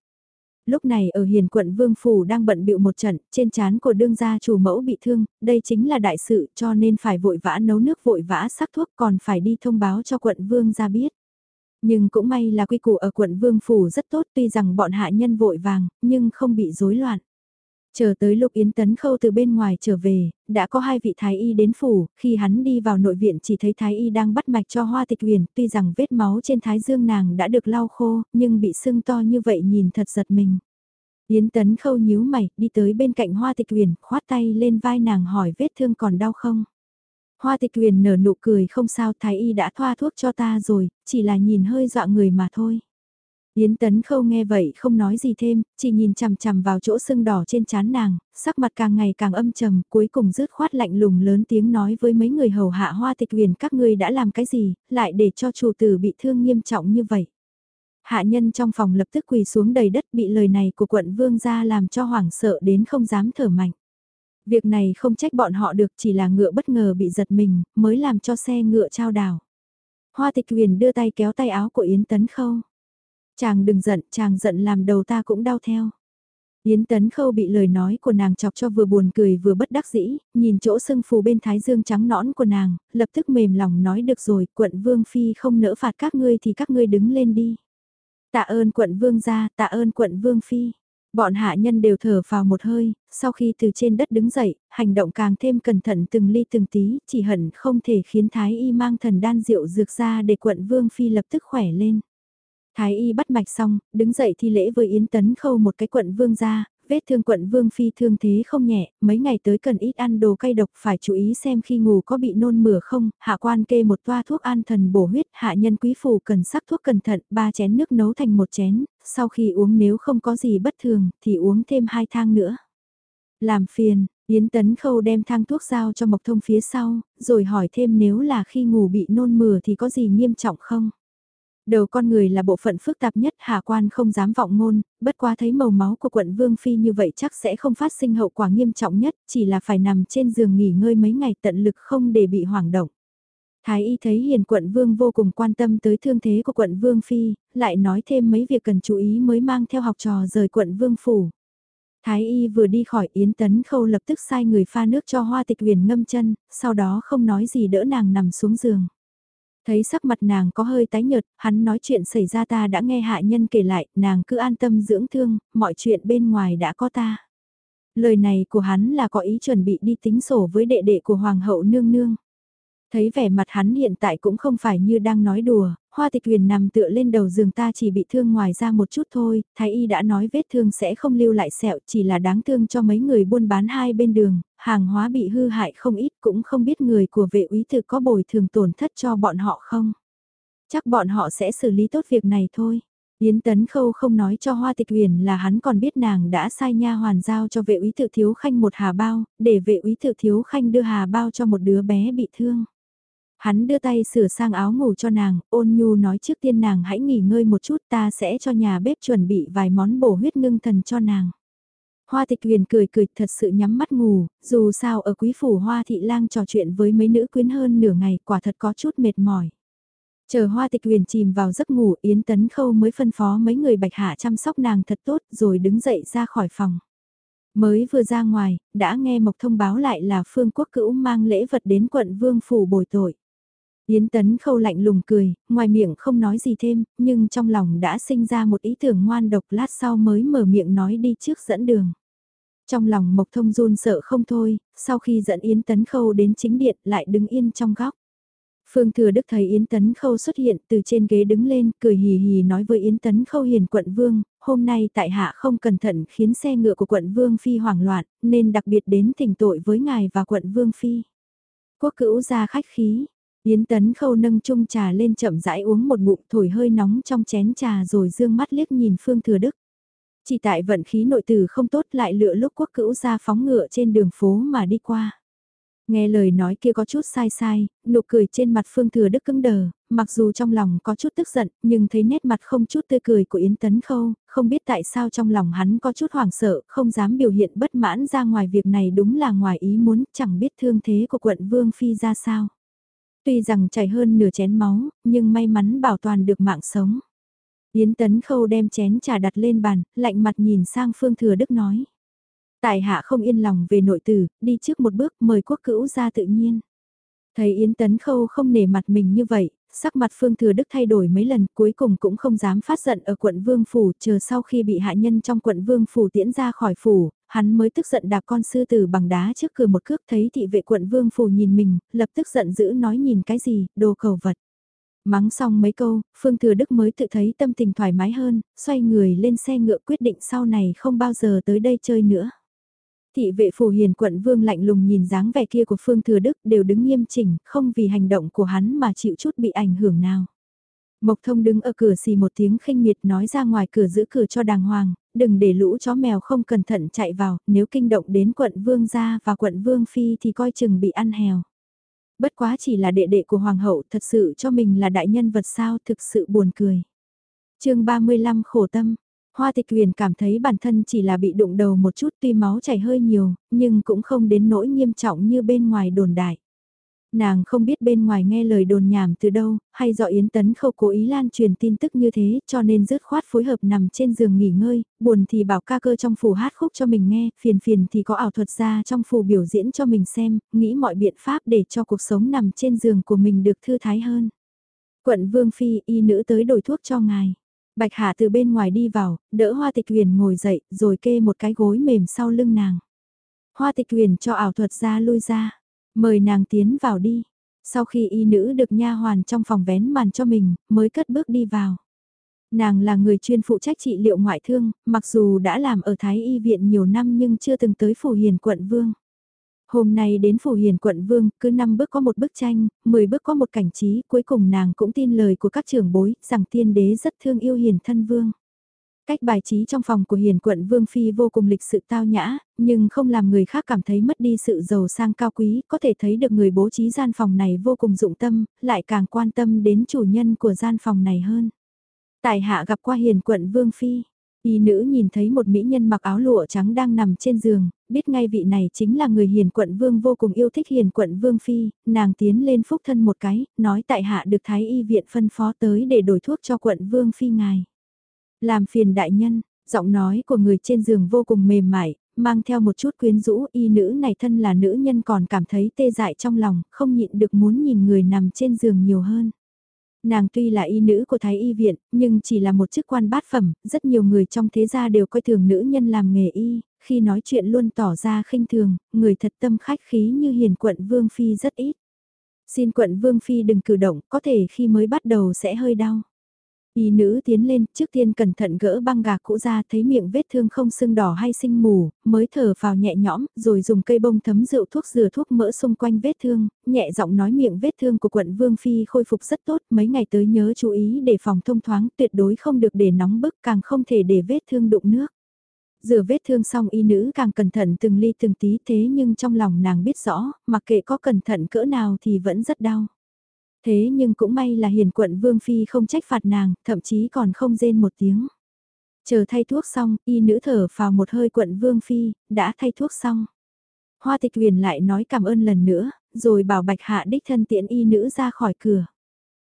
Lúc này ở hiền quận Vương Phủ đang bận bịu một trận, trên chán của đương gia chủ mẫu bị thương, đây chính là đại sự cho nên phải vội vã nấu nước vội vã sắc thuốc còn phải đi thông báo cho quận Vương ra biết. Nhưng cũng may là quy củ ở quận Vương Phủ rất tốt tuy rằng bọn hạ nhân vội vàng, nhưng không bị rối loạn. Chờ tới lúc Yến Tấn Khâu từ bên ngoài trở về, đã có hai vị thái y đến phủ, khi hắn đi vào nội viện chỉ thấy thái y đang bắt mạch cho hoa tịch huyền, tuy rằng vết máu trên thái dương nàng đã được lau khô, nhưng bị sưng to như vậy nhìn thật giật mình. Yến Tấn Khâu nhíu mày, đi tới bên cạnh hoa tịch huyền, khoát tay lên vai nàng hỏi vết thương còn đau không? Hoa tịch huyền nở nụ cười không sao thái y đã thoa thuốc cho ta rồi, chỉ là nhìn hơi dọa người mà thôi. Yến Tấn Khâu nghe vậy không nói gì thêm, chỉ nhìn chằm chằm vào chỗ sưng đỏ trên trán nàng, sắc mặt càng ngày càng âm trầm, cuối cùng rứt khoát lạnh lùng lớn tiếng nói với mấy người hầu hạ hoa tịch huyền các ngươi đã làm cái gì, lại để cho chủ tử bị thương nghiêm trọng như vậy. Hạ nhân trong phòng lập tức quỳ xuống đầy đất bị lời này của quận vương gia làm cho hoảng sợ đến không dám thở mạnh. Việc này không trách bọn họ được chỉ là ngựa bất ngờ bị giật mình, mới làm cho xe ngựa trao đảo. Hoa tịch huyền đưa tay kéo tay áo của Yến Tấn Khâu. Chàng đừng giận, chàng giận làm đầu ta cũng đau theo. Yến Tấn Khâu bị lời nói của nàng chọc cho vừa buồn cười vừa bất đắc dĩ, nhìn chỗ sưng phù bên thái dương trắng nõn của nàng, lập tức mềm lòng nói được rồi, quận Vương Phi không nỡ phạt các ngươi thì các ngươi đứng lên đi. Tạ ơn quận Vương gia, tạ ơn quận Vương Phi. Bọn hạ nhân đều thở vào một hơi, sau khi từ trên đất đứng dậy, hành động càng thêm cẩn thận từng ly từng tí, chỉ hận không thể khiến Thái Y mang thần đan rượu dược ra để quận Vương Phi lập tức khỏe lên. Thái y bắt mạch xong, đứng dậy thi lễ với Yến Tấn Khâu một cái quận vương ra, vết thương quận vương phi thương thế không nhẹ, mấy ngày tới cần ít ăn đồ cay độc phải chú ý xem khi ngủ có bị nôn mửa không, hạ quan kê một toa thuốc an thần bổ huyết, hạ nhân quý phủ cần sắc thuốc cẩn thận, ba chén nước nấu thành một chén, sau khi uống nếu không có gì bất thường, thì uống thêm hai thang nữa. Làm phiền, Yến Tấn Khâu đem thang thuốc giao cho Mộc Thông phía sau, rồi hỏi thêm nếu là khi ngủ bị nôn mửa thì có gì nghiêm trọng không? Đầu con người là bộ phận phức tạp nhất hạ quan không dám vọng ngôn, bất quá thấy màu máu của quận Vương Phi như vậy chắc sẽ không phát sinh hậu quả nghiêm trọng nhất, chỉ là phải nằm trên giường nghỉ ngơi mấy ngày tận lực không để bị hoảng động. Thái y thấy hiền quận Vương vô cùng quan tâm tới thương thế của quận Vương Phi, lại nói thêm mấy việc cần chú ý mới mang theo học trò rời quận Vương Phủ. Thái y vừa đi khỏi Yến Tấn Khâu lập tức sai người pha nước cho hoa tịch huyền ngâm chân, sau đó không nói gì đỡ nàng nằm xuống giường. Thấy sắc mặt nàng có hơi tái nhợt, hắn nói chuyện xảy ra ta đã nghe hạ nhân kể lại, nàng cứ an tâm dưỡng thương, mọi chuyện bên ngoài đã có ta. Lời này của hắn là có ý chuẩn bị đi tính sổ với đệ đệ của Hoàng hậu nương nương. Thấy vẻ mặt hắn hiện tại cũng không phải như đang nói đùa, hoa tịch huyền nằm tựa lên đầu giường ta chỉ bị thương ngoài ra một chút thôi, thái y đã nói vết thương sẽ không lưu lại sẹo chỉ là đáng thương cho mấy người buôn bán hai bên đường, hàng hóa bị hư hại không ít cũng không biết người của vệ úy thực có bồi thường tổn thất cho bọn họ không. Chắc bọn họ sẽ xử lý tốt việc này thôi. Yến Tấn Khâu không nói cho Hoa Tịch Uyển là hắn còn biết nàng đã sai nha hoàn giao cho vệ úy tự thiếu khanh một hà bao, để vệ úy tự thiếu khanh đưa hà bao cho một đứa bé bị thương. Hắn đưa tay sửa sang áo ngủ cho nàng, ôn nhu nói trước tiên nàng hãy nghỉ ngơi một chút ta sẽ cho nhà bếp chuẩn bị vài món bổ huyết ngưng thần cho nàng. Hoa tịch huyền cười cười thật sự nhắm mắt ngủ, dù sao ở quý phủ hoa thị lang trò chuyện với mấy nữ quyến hơn nửa ngày quả thật có chút mệt mỏi. Chờ hoa tịch huyền chìm vào giấc ngủ Yến Tấn Khâu mới phân phó mấy người bạch hạ chăm sóc nàng thật tốt rồi đứng dậy ra khỏi phòng. Mới vừa ra ngoài, đã nghe Mộc thông báo lại là Phương Quốc Cữu mang lễ vật đến quận Vương Phủ bồi tội. Yến Tấn Khâu lạnh lùng cười, ngoài miệng không nói gì thêm, nhưng trong lòng đã sinh ra một ý tưởng ngoan độc lát sau mới mở miệng nói đi trước dẫn đường. Trong lòng Mộc Thông run sợ không thôi, sau khi dẫn Yến Tấn Khâu đến chính điện lại đứng yên trong góc. Phương Thừa Đức thấy Yến Tấn Khâu xuất hiện từ trên ghế đứng lên, cười hì hì nói với Yến Tấn Khâu hiền quận vương, hôm nay tại hạ không cẩn thận khiến xe ngựa của quận vương phi hoảng loạn, nên đặc biệt đến thỉnh tội với ngài và quận vương phi. Quốc cữu ra khách khí, Yến Tấn Khâu nâng chung trà lên chậm rãi uống một ngụm thổi hơi nóng trong chén trà rồi dương mắt liếc nhìn Phương Thừa Đức. Chỉ tại vận khí nội tử không tốt lại lựa lúc quốc cữu ra phóng ngựa trên đường phố mà đi qua. Nghe lời nói kia có chút sai sai, nụ cười trên mặt Phương Thừa Đức cứng đờ, mặc dù trong lòng có chút tức giận, nhưng thấy nét mặt không chút tươi cười của Yến Tấn Khâu, không biết tại sao trong lòng hắn có chút hoảng sợ, không dám biểu hiện bất mãn ra ngoài việc này đúng là ngoài ý muốn, chẳng biết thương thế của quận Vương Phi ra sao. Tuy rằng chảy hơn nửa chén máu, nhưng may mắn bảo toàn được mạng sống. Yến Tấn Khâu đem chén trà đặt lên bàn, lạnh mặt nhìn sang Phương Thừa Đức nói. Tài hạ không yên lòng về nội tử, đi trước một bước mời quốc cữu ra tự nhiên. Thấy Yến Tấn Khâu không nể mặt mình như vậy, sắc mặt Phương Thừa Đức thay đổi mấy lần cuối cùng cũng không dám phát giận ở quận Vương Phủ chờ sau khi bị hạ nhân trong quận Vương Phủ tiễn ra khỏi phủ, hắn mới tức giận đạp con sư tử bằng đá trước cửa một cước thấy thị vệ quận Vương Phủ nhìn mình, lập tức giận dữ nói nhìn cái gì, đồ cầu vật. Mắng xong mấy câu, Phương Thừa Đức mới tự thấy tâm tình thoải mái hơn, xoay người lên xe ngựa quyết định sau này không bao giờ tới đây chơi nữa. Thị vệ phủ hiền quận vương lạnh lùng nhìn dáng vẻ kia của Phương Thừa Đức đều đứng nghiêm chỉnh, không vì hành động của hắn mà chịu chút bị ảnh hưởng nào. Mộc thông đứng ở cửa xì một tiếng khinh miệt nói ra ngoài cửa giữ cửa cho đàng hoàng, đừng để lũ chó mèo không cẩn thận chạy vào, nếu kinh động đến quận vương gia và quận vương phi thì coi chừng bị ăn hèo. Bất quá chỉ là đệ đệ của hoàng hậu thật sự cho mình là đại nhân vật sao thực sự buồn cười. chương 35 khổ tâm, Hoa tịch huyền cảm thấy bản thân chỉ là bị đụng đầu một chút tuy máu chảy hơi nhiều, nhưng cũng không đến nỗi nghiêm trọng như bên ngoài đồn đại. Nàng không biết bên ngoài nghe lời đồn nhảm từ đâu, hay do Yến Tấn Khâu cố ý lan truyền tin tức như thế cho nên dứt khoát phối hợp nằm trên giường nghỉ ngơi, buồn thì bảo ca cơ trong phủ hát khúc cho mình nghe, phiền phiền thì có ảo thuật ra trong phủ biểu diễn cho mình xem, nghĩ mọi biện pháp để cho cuộc sống nằm trên giường của mình được thư thái hơn. Quận Vương Phi y nữ tới đổi thuốc cho ngài. Bạch Hạ từ bên ngoài đi vào, đỡ Hoa Tịch Huyền ngồi dậy, rồi kê một cái gối mềm sau lưng nàng. Hoa Tịch Huyền cho ảo thuật ra lui ra, mời nàng tiến vào đi. Sau khi y nữ được nha hoàn trong phòng vén màn cho mình, mới cất bước đi vào. Nàng là người chuyên phụ trách trị liệu ngoại thương, mặc dù đã làm ở Thái Y viện nhiều năm nhưng chưa từng tới phủ hiền quận Vương. Hôm nay đến phủ hiền quận vương, cứ năm bước có một bức tranh, 10 bước có một cảnh trí, cuối cùng nàng cũng tin lời của các trưởng bối, rằng tiên đế rất thương yêu hiền thân vương. Cách bài trí trong phòng của hiền quận Vương Phi vô cùng lịch sự tao nhã, nhưng không làm người khác cảm thấy mất đi sự giàu sang cao quý, có thể thấy được người bố trí gian phòng này vô cùng dụng tâm, lại càng quan tâm đến chủ nhân của gian phòng này hơn. Tài hạ gặp qua hiền quận Vương Phi, Y nữ nhìn thấy một mỹ nhân mặc áo lụa trắng đang nằm trên giường, biết ngay vị này chính là người hiền quận vương vô cùng yêu thích hiền quận vương phi, nàng tiến lên phúc thân một cái, nói tại hạ được thái y viện phân phó tới để đổi thuốc cho quận vương phi ngài. Làm phiền đại nhân, giọng nói của người trên giường vô cùng mềm mại, mang theo một chút quyến rũ y nữ này thân là nữ nhân còn cảm thấy tê dại trong lòng, không nhịn được muốn nhìn người nằm trên giường nhiều hơn. Nàng tuy là y nữ của Thái Y Viện, nhưng chỉ là một chức quan bát phẩm, rất nhiều người trong thế gia đều coi thường nữ nhân làm nghề y, khi nói chuyện luôn tỏ ra khinh thường, người thật tâm khách khí như hiền quận Vương Phi rất ít. Xin quận Vương Phi đừng cử động, có thể khi mới bắt đầu sẽ hơi đau. Y nữ tiến lên, trước tiên cẩn thận gỡ băng gạc cũ ra thấy miệng vết thương không sưng đỏ hay sinh mù, mới thở vào nhẹ nhõm, rồi dùng cây bông thấm rượu thuốc dừa thuốc mỡ xung quanh vết thương, nhẹ giọng nói miệng vết thương của quận Vương Phi khôi phục rất tốt, mấy ngày tới nhớ chú ý để phòng thông thoáng, tuyệt đối không được để nóng bức, càng không thể để vết thương đụng nước. Rửa vết thương xong y nữ càng cẩn thận từng ly từng tí thế nhưng trong lòng nàng biết rõ, mặc kệ có cẩn thận cỡ nào thì vẫn rất đau. Thế nhưng cũng may là hiền quận Vương Phi không trách phạt nàng, thậm chí còn không rên một tiếng. Chờ thay thuốc xong, y nữ thở vào một hơi quận Vương Phi, đã thay thuốc xong. Hoa tịch huyền lại nói cảm ơn lần nữa, rồi bảo bạch hạ đích thân tiện y nữ ra khỏi cửa.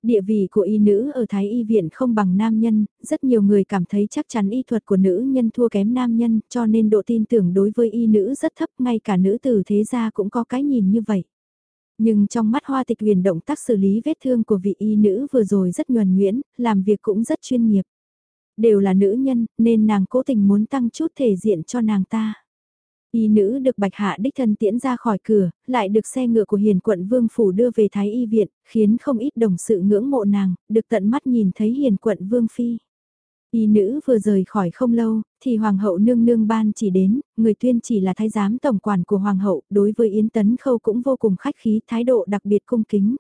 Địa vị của y nữ ở Thái Y viện không bằng nam nhân, rất nhiều người cảm thấy chắc chắn y thuật của nữ nhân thua kém nam nhân cho nên độ tin tưởng đối với y nữ rất thấp ngay cả nữ tử thế gia cũng có cái nhìn như vậy. Nhưng trong mắt hoa tịch huyền động tác xử lý vết thương của vị y nữ vừa rồi rất nhuần nhuyễn, làm việc cũng rất chuyên nghiệp. Đều là nữ nhân, nên nàng cố tình muốn tăng chút thể diện cho nàng ta. Y nữ được bạch hạ đích thân tiễn ra khỏi cửa, lại được xe ngựa của hiền quận vương phủ đưa về thái y viện, khiến không ít đồng sự ngưỡng mộ nàng, được tận mắt nhìn thấy hiền quận vương phi. Y nữ vừa rời khỏi không lâu, thì hoàng hậu nương nương ban chỉ đến, người tuyên chỉ là thái giám tổng quản của hoàng hậu, đối với Yến Tấn Khâu cũng vô cùng khách khí, thái độ đặc biệt cung kính.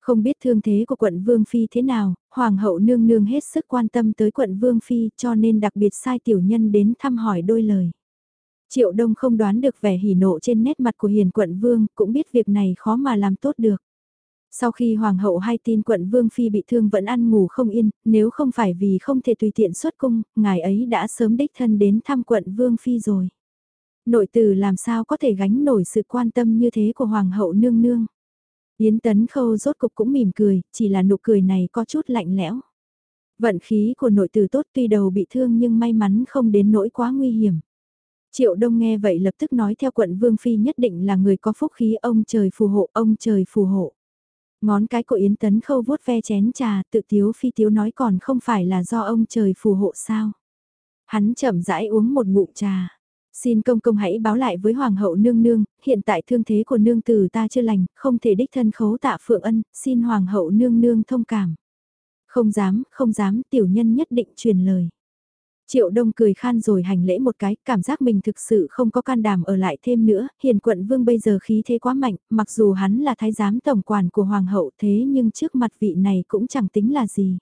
Không biết thương thế của quận Vương Phi thế nào, hoàng hậu nương nương hết sức quan tâm tới quận Vương Phi cho nên đặc biệt sai tiểu nhân đến thăm hỏi đôi lời. Triệu Đông không đoán được vẻ hỉ nộ trên nét mặt của hiền quận Vương, cũng biết việc này khó mà làm tốt được. Sau khi Hoàng hậu hay tin quận Vương Phi bị thương vẫn ăn ngủ không yên, nếu không phải vì không thể tùy tiện xuất cung, ngài ấy đã sớm đích thân đến thăm quận Vương Phi rồi. Nội tử làm sao có thể gánh nổi sự quan tâm như thế của Hoàng hậu nương nương. Yến Tấn Khâu rốt cục cũng mỉm cười, chỉ là nụ cười này có chút lạnh lẽo. Vận khí của nội tử tốt tuy đầu bị thương nhưng may mắn không đến nỗi quá nguy hiểm. Triệu Đông nghe vậy lập tức nói theo quận Vương Phi nhất định là người có phúc khí ông trời phù hộ, ông trời phù hộ. Ngón cái của Yến Tấn Khâu vuốt ve chén trà, tự tiếu phi tiếu nói còn không phải là do ông trời phù hộ sao. Hắn chậm rãi uống một ngụm trà. Xin công công hãy báo lại với Hoàng hậu nương nương, hiện tại thương thế của nương tử ta chưa lành, không thể đích thân khấu tạ phượng ân, xin Hoàng hậu nương nương thông cảm. Không dám, không dám, tiểu nhân nhất định truyền lời. Triệu Đông cười khan rồi hành lễ một cái, cảm giác mình thực sự không có can đảm ở lại thêm nữa, hiền quận vương bây giờ khí thế quá mạnh, mặc dù hắn là thái giám tổng quản của hoàng hậu thế nhưng trước mặt vị này cũng chẳng tính là gì.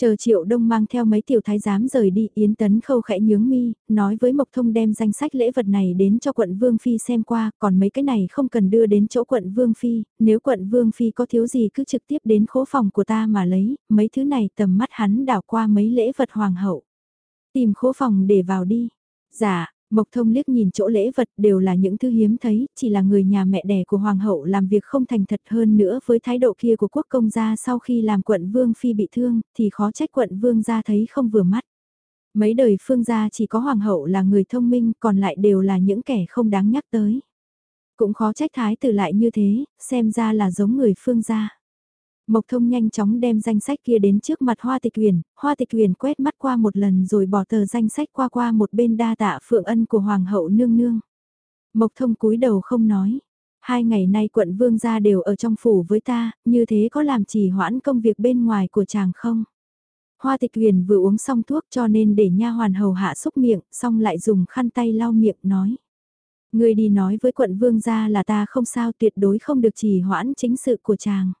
Chờ Triệu Đông mang theo mấy tiểu thái giám rời đi, Yến Tấn Khâu khẽ nhướng mi, nói với Mộc Thông đem danh sách lễ vật này đến cho quận Vương Phi xem qua, còn mấy cái này không cần đưa đến chỗ quận Vương Phi, nếu quận Vương Phi có thiếu gì cứ trực tiếp đến khố phòng của ta mà lấy, mấy thứ này tầm mắt hắn đảo qua mấy lễ vật hoàng hậu. Tìm khố phòng để vào đi. Dạ, Mộc Thông liếc nhìn chỗ lễ vật đều là những thứ hiếm thấy, chỉ là người nhà mẹ đẻ của Hoàng hậu làm việc không thành thật hơn nữa với thái độ kia của quốc công gia sau khi làm quận Vương Phi bị thương, thì khó trách quận Vương gia thấy không vừa mắt. Mấy đời phương gia chỉ có Hoàng hậu là người thông minh còn lại đều là những kẻ không đáng nhắc tới. Cũng khó trách thái tử lại như thế, xem ra là giống người phương gia. Mộc thông nhanh chóng đem danh sách kia đến trước mặt hoa tịch huyền, hoa tịch huyền quét mắt qua một lần rồi bỏ tờ danh sách qua qua một bên đa tạ phượng ân của hoàng hậu nương nương. Mộc thông cúi đầu không nói. Hai ngày nay quận vương gia đều ở trong phủ với ta, như thế có làm trì hoãn công việc bên ngoài của chàng không? Hoa tịch huyền vừa uống xong thuốc cho nên để nha hoàn hầu hạ xúc miệng, xong lại dùng khăn tay lau miệng nói. Người đi nói với quận vương gia là ta không sao tuyệt đối không được trì hoãn chính sự của chàng.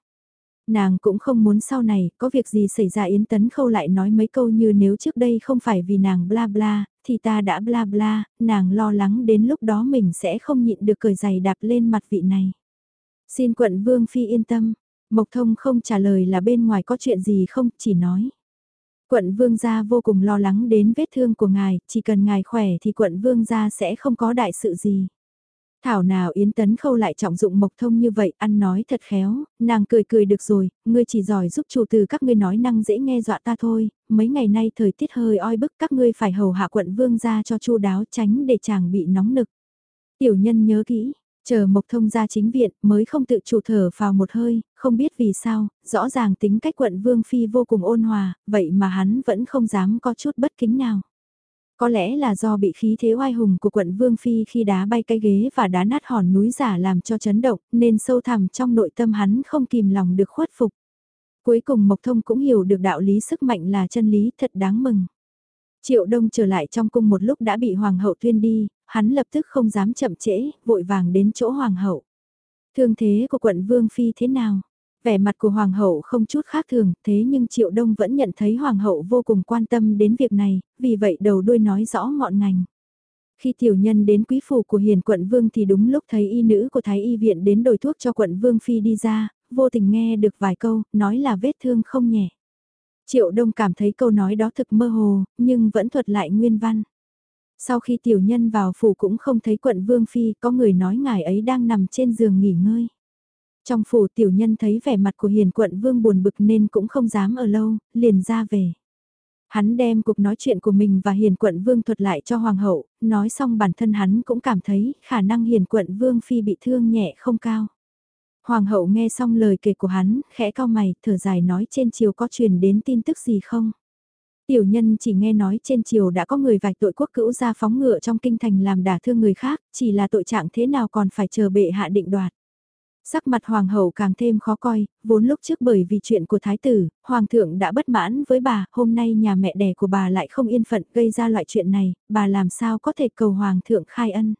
Nàng cũng không muốn sau này, có việc gì xảy ra Yến Tấn Khâu lại nói mấy câu như nếu trước đây không phải vì nàng bla bla, thì ta đã bla bla, nàng lo lắng đến lúc đó mình sẽ không nhịn được cười giày đạp lên mặt vị này. Xin quận Vương Phi yên tâm, Mộc Thông không trả lời là bên ngoài có chuyện gì không, chỉ nói. Quận Vương gia vô cùng lo lắng đến vết thương của ngài, chỉ cần ngài khỏe thì quận Vương gia sẽ không có đại sự gì. Thảo nào Yến Tấn Khâu lại trọng dụng Mộc Thông như vậy, ăn nói thật khéo, nàng cười cười được rồi, ngươi chỉ giỏi giúp chủ từ các ngươi nói năng dễ nghe dọa ta thôi, mấy ngày nay thời tiết hơi oi bức các ngươi phải hầu hạ quận vương ra cho chu đáo tránh để chàng bị nóng nực. Tiểu nhân nhớ kỹ, chờ Mộc Thông ra chính viện mới không tự chủ thở vào một hơi, không biết vì sao, rõ ràng tính cách quận vương phi vô cùng ôn hòa, vậy mà hắn vẫn không dám có chút bất kính nào. Có lẽ là do bị khí thế oai hùng của quận Vương Phi khi đá bay cái ghế và đá nát hòn núi giả làm cho chấn động, nên sâu thẳm trong nội tâm hắn không kìm lòng được khuất phục. Cuối cùng Mộc Thông cũng hiểu được đạo lý sức mạnh là chân lý thật đáng mừng. Triệu Đông trở lại trong cung một lúc đã bị Hoàng hậu tuyên đi, hắn lập tức không dám chậm trễ, vội vàng đến chỗ Hoàng hậu. Thương thế của quận Vương Phi thế nào? Vẻ mặt của Hoàng hậu không chút khác thường, thế nhưng Triệu Đông vẫn nhận thấy Hoàng hậu vô cùng quan tâm đến việc này, vì vậy đầu đuôi nói rõ ngọn ngành. Khi tiểu nhân đến quý phủ của hiền quận vương thì đúng lúc thấy y nữ của thái y viện đến đổi thuốc cho quận vương phi đi ra, vô tình nghe được vài câu, nói là vết thương không nhẹ. Triệu Đông cảm thấy câu nói đó thực mơ hồ, nhưng vẫn thuật lại nguyên văn. Sau khi tiểu nhân vào phủ cũng không thấy quận vương phi, có người nói ngài ấy đang nằm trên giường nghỉ ngơi. Trong phủ tiểu nhân thấy vẻ mặt của hiền quận vương buồn bực nên cũng không dám ở lâu, liền ra về. Hắn đem cuộc nói chuyện của mình và hiền quận vương thuật lại cho hoàng hậu, nói xong bản thân hắn cũng cảm thấy khả năng hiền quận vương phi bị thương nhẹ không cao. Hoàng hậu nghe xong lời kể của hắn, khẽ cao mày, thở dài nói trên chiều có truyền đến tin tức gì không? Tiểu nhân chỉ nghe nói trên chiều đã có người vạch tội quốc cữu ra phóng ngựa trong kinh thành làm đả thương người khác, chỉ là tội trạng thế nào còn phải chờ bệ hạ định đoạt. Sắc mặt hoàng hậu càng thêm khó coi, vốn lúc trước bởi vì chuyện của thái tử, hoàng thượng đã bất mãn với bà, hôm nay nhà mẹ đẻ của bà lại không yên phận gây ra loại chuyện này, bà làm sao có thể cầu hoàng thượng khai ân.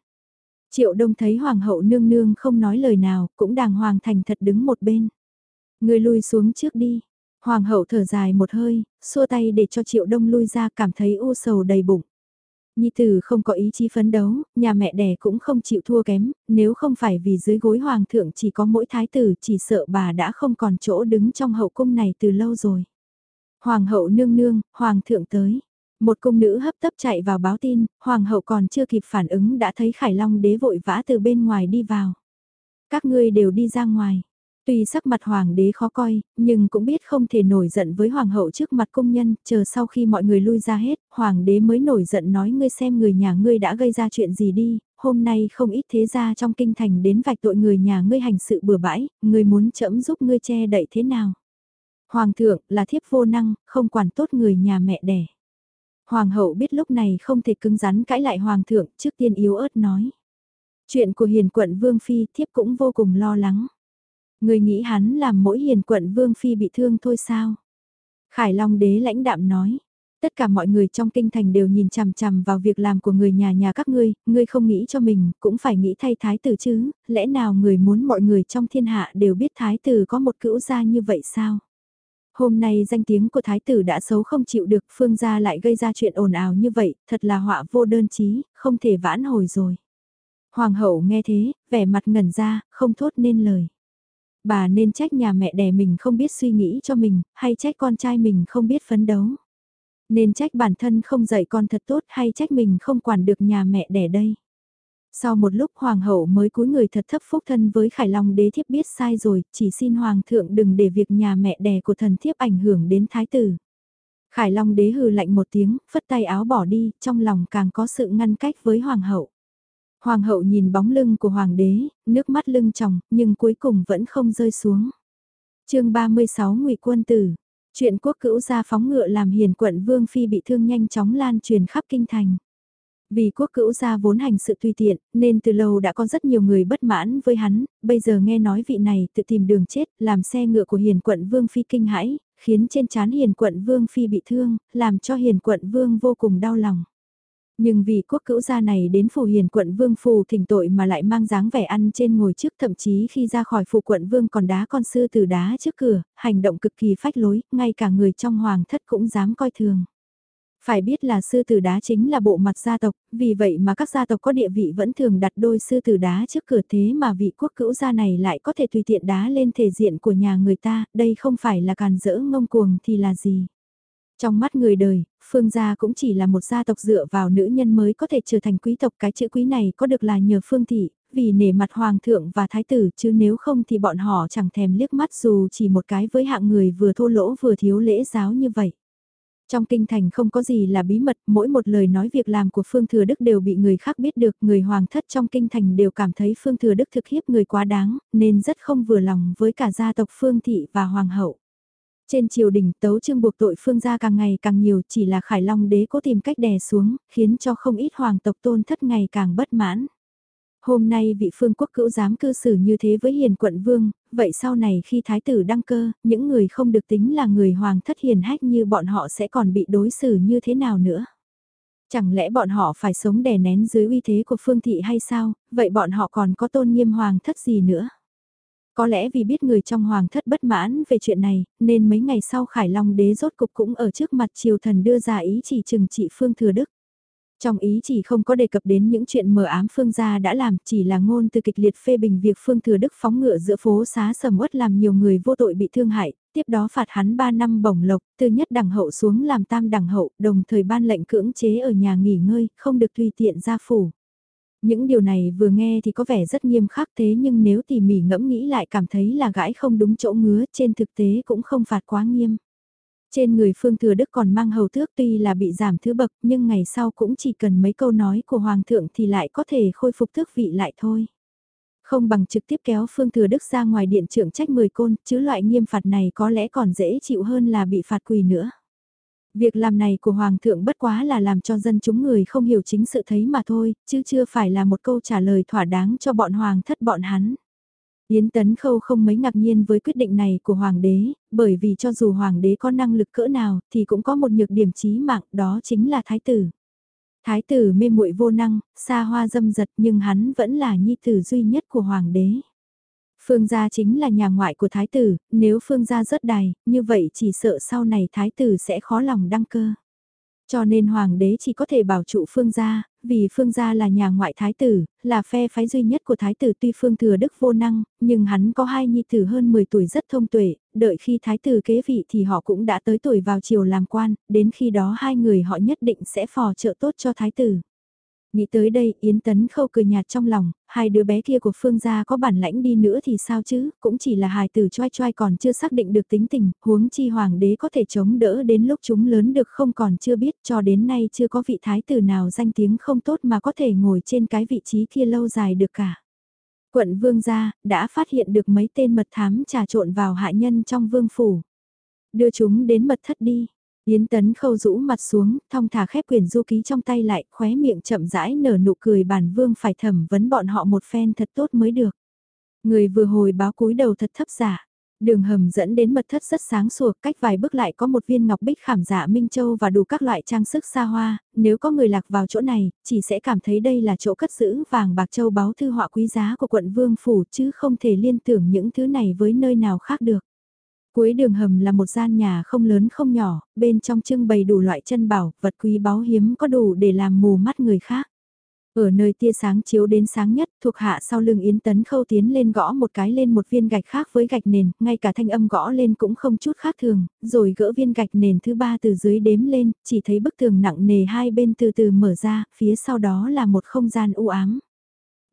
Triệu đông thấy hoàng hậu nương nương không nói lời nào, cũng đàng hoàng thành thật đứng một bên. Người lui xuống trước đi. Hoàng hậu thở dài một hơi, xua tay để cho triệu đông lui ra cảm thấy u sầu đầy bụng. Nhi tử không có ý chí phấn đấu, nhà mẹ đẻ cũng không chịu thua kém, nếu không phải vì dưới gối hoàng thượng chỉ có mỗi thái tử chỉ sợ bà đã không còn chỗ đứng trong hậu cung này từ lâu rồi. Hoàng hậu nương nương, hoàng thượng tới. Một cung nữ hấp tấp chạy vào báo tin, hoàng hậu còn chưa kịp phản ứng đã thấy Khải Long đế vội vã từ bên ngoài đi vào. Các ngươi đều đi ra ngoài. Tuy sắc mặt hoàng đế khó coi, nhưng cũng biết không thể nổi giận với hoàng hậu trước mặt công nhân, chờ sau khi mọi người lui ra hết, hoàng đế mới nổi giận nói ngươi xem người nhà ngươi đã gây ra chuyện gì đi, hôm nay không ít thế gia trong kinh thành đến vạch tội người nhà ngươi hành sự bừa bãi, ngươi muốn chậm giúp ngươi che đậy thế nào. Hoàng thượng là thiếp vô năng, không quản tốt người nhà mẹ đẻ. Hoàng hậu biết lúc này không thể cứng rắn cãi lại hoàng thượng, trước tiên yếu ớt nói. Chuyện của hiền quận Vương Phi thiếp cũng vô cùng lo lắng. Người nghĩ hắn làm mỗi hiền quận vương phi bị thương thôi sao? Khải Long đế lãnh đạm nói. Tất cả mọi người trong kinh thành đều nhìn chằm chằm vào việc làm của người nhà nhà các ngươi, ngươi không nghĩ cho mình, cũng phải nghĩ thay thái tử chứ, lẽ nào người muốn mọi người trong thiên hạ đều biết thái tử có một cữu gia như vậy sao? Hôm nay danh tiếng của thái tử đã xấu không chịu được, phương gia lại gây ra chuyện ồn ào như vậy, thật là họa vô đơn chí, không thể vãn hồi rồi. Hoàng hậu nghe thế, vẻ mặt ngẩn ra, không thốt nên lời. Bà nên trách nhà mẹ đẻ mình không biết suy nghĩ cho mình, hay trách con trai mình không biết phấn đấu. Nên trách bản thân không dạy con thật tốt hay trách mình không quản được nhà mẹ đẻ đây. Sau một lúc hoàng hậu mới cúi người thật thấp phúc thân với Khải Long đế thiếp biết sai rồi, chỉ xin hoàng thượng đừng để việc nhà mẹ đẻ của thần thiếp ảnh hưởng đến thái tử. Khải Long đế hừ lạnh một tiếng, phất tay áo bỏ đi, trong lòng càng có sự ngăn cách với hoàng hậu. Hoàng hậu nhìn bóng lưng của hoàng đế, nước mắt lưng tròng, nhưng cuối cùng vẫn không rơi xuống. chương 36 ngụy Quân Tử Chuyện quốc cữu gia phóng ngựa làm hiền quận Vương Phi bị thương nhanh chóng lan truyền khắp kinh thành. Vì quốc cữu gia vốn hành sự tùy tiện, nên từ lâu đã có rất nhiều người bất mãn với hắn, bây giờ nghe nói vị này tự tìm đường chết, làm xe ngựa của hiền quận Vương Phi kinh hãi, khiến trên chán hiền quận Vương Phi bị thương, làm cho hiền quận Vương vô cùng đau lòng. Nhưng vì quốc cữu gia này đến phủ hiền quận vương phù thỉnh tội mà lại mang dáng vẻ ăn trên ngồi trước thậm chí khi ra khỏi phủ quận vương còn đá con sư từ đá trước cửa, hành động cực kỳ phách lối, ngay cả người trong hoàng thất cũng dám coi thường. Phải biết là sư tử đá chính là bộ mặt gia tộc, vì vậy mà các gia tộc có địa vị vẫn thường đặt đôi sư tử đá trước cửa thế mà vị quốc cữu gia này lại có thể tùy tiện đá lên thể diện của nhà người ta, đây không phải là càn rỡ ngông cuồng thì là gì. Trong mắt người đời, Phương gia cũng chỉ là một gia tộc dựa vào nữ nhân mới có thể trở thành quý tộc cái chữ quý này có được là nhờ Phương thị, vì nể mặt hoàng thượng và thái tử chứ nếu không thì bọn họ chẳng thèm liếc mắt dù chỉ một cái với hạng người vừa thô lỗ vừa thiếu lễ giáo như vậy. Trong kinh thành không có gì là bí mật, mỗi một lời nói việc làm của Phương Thừa Đức đều bị người khác biết được, người hoàng thất trong kinh thành đều cảm thấy Phương Thừa Đức thực hiếp người quá đáng, nên rất không vừa lòng với cả gia tộc Phương Thị và Hoàng hậu. Trên triều đình tấu trương buộc tội phương gia càng ngày càng nhiều chỉ là Khải Long đế cố tìm cách đè xuống, khiến cho không ít hoàng tộc tôn thất ngày càng bất mãn. Hôm nay vị phương quốc cữu dám cư xử như thế với hiền quận vương, vậy sau này khi thái tử đăng cơ, những người không được tính là người hoàng thất hiền hách như bọn họ sẽ còn bị đối xử như thế nào nữa? Chẳng lẽ bọn họ phải sống đè nén dưới uy thế của phương thị hay sao, vậy bọn họ còn có tôn nghiêm hoàng thất gì nữa? Có lẽ vì biết người trong hoàng thất bất mãn về chuyện này, nên mấy ngày sau Khải Long đế rốt cục cũng ở trước mặt triều thần đưa ra ý chỉ trừng trị Phương Thừa Đức. Trong ý chỉ không có đề cập đến những chuyện mờ ám Phương gia đã làm, chỉ là ngôn từ kịch liệt phê bình việc Phương Thừa Đức phóng ngựa giữa phố xá sầm uất làm nhiều người vô tội bị thương hại, tiếp đó phạt hắn 3 năm bổng lộc, từ nhất đẳng hậu xuống làm tam đẳng hậu, đồng thời ban lệnh cưỡng chế ở nhà nghỉ ngơi, không được tùy tiện ra phủ. Những điều này vừa nghe thì có vẻ rất nghiêm khắc thế nhưng nếu tỉ mỉ ngẫm nghĩ lại cảm thấy là gãi không đúng chỗ ngứa trên thực tế cũng không phạt quá nghiêm. Trên người Phương Thừa Đức còn mang hầu tước tuy là bị giảm thứ bậc nhưng ngày sau cũng chỉ cần mấy câu nói của Hoàng thượng thì lại có thể khôi phục tước vị lại thôi. Không bằng trực tiếp kéo Phương Thừa Đức ra ngoài điện trưởng trách 10 côn, chứ loại nghiêm phạt này có lẽ còn dễ chịu hơn là bị phạt quỳ nữa. Việc làm này của Hoàng thượng bất quá là làm cho dân chúng người không hiểu chính sự thấy mà thôi, chứ chưa phải là một câu trả lời thỏa đáng cho bọn Hoàng thất bọn hắn. Yến Tấn Khâu không mấy ngạc nhiên với quyết định này của Hoàng đế, bởi vì cho dù Hoàng đế có năng lực cỡ nào thì cũng có một nhược điểm chí mạng đó chính là Thái tử. Thái tử mê muội vô năng, xa hoa dâm dật nhưng hắn vẫn là nhi tử duy nhất của Hoàng đế. Phương gia chính là nhà ngoại của thái tử, nếu phương gia rớt đài, như vậy chỉ sợ sau này thái tử sẽ khó lòng đăng cơ. Cho nên hoàng đế chỉ có thể bảo trụ phương gia, vì phương gia là nhà ngoại thái tử, là phe phái duy nhất của thái tử tuy phương thừa đức vô năng, nhưng hắn có hai nhi tử hơn 10 tuổi rất thông tuệ, đợi khi thái tử kế vị thì họ cũng đã tới tuổi vào triều làm quan, đến khi đó hai người họ nhất định sẽ phò trợ tốt cho thái tử. Nghĩ tới đây, Yến Tấn Khâu cười nhạt trong lòng, hai đứa bé kia của Phương gia có bản lãnh đi nữa thì sao chứ, cũng chỉ là hài tử choai choai còn chưa xác định được tính tình, huống chi hoàng đế có thể chống đỡ đến lúc chúng lớn được không còn chưa biết cho đến nay chưa có vị thái tử nào danh tiếng không tốt mà có thể ngồi trên cái vị trí kia lâu dài được cả. Quận Vương gia đã phát hiện được mấy tên mật thám trà trộn vào hạ nhân trong vương phủ. Đưa chúng đến mật thất đi. Yến Tấn khâu rũ mặt xuống, thong thả khép quyền du ký trong tay lại, khóe miệng chậm rãi nở nụ cười bản vương phải thẩm vấn bọn họ một phen thật tốt mới được. Người vừa hồi báo cúi đầu thật thấp giả, Đường hầm dẫn đến mật thất rất sáng sủa, cách vài bước lại có một viên ngọc bích khảm dạ Minh Châu và đủ các loại trang sức xa hoa, nếu có người lạc vào chỗ này, chỉ sẽ cảm thấy đây là chỗ cất giữ vàng bạc châu báu thư họa quý giá của quận Vương Phủ chứ không thể liên tưởng những thứ này với nơi nào khác được. Cuối đường hầm là một gian nhà không lớn không nhỏ, bên trong trưng bày đủ loại chân bảo, vật quý báu hiếm có đủ để làm mù mắt người khác. Ở nơi tia sáng chiếu đến sáng nhất, thuộc hạ sau lưng Yến Tấn Khâu tiến lên gõ một cái lên một viên gạch khác với gạch nền, ngay cả thanh âm gõ lên cũng không chút khác thường, rồi gỡ viên gạch nền thứ ba từ dưới đếm lên, chỉ thấy bức tường nặng nề hai bên từ từ mở ra, phía sau đó là một không gian u ám.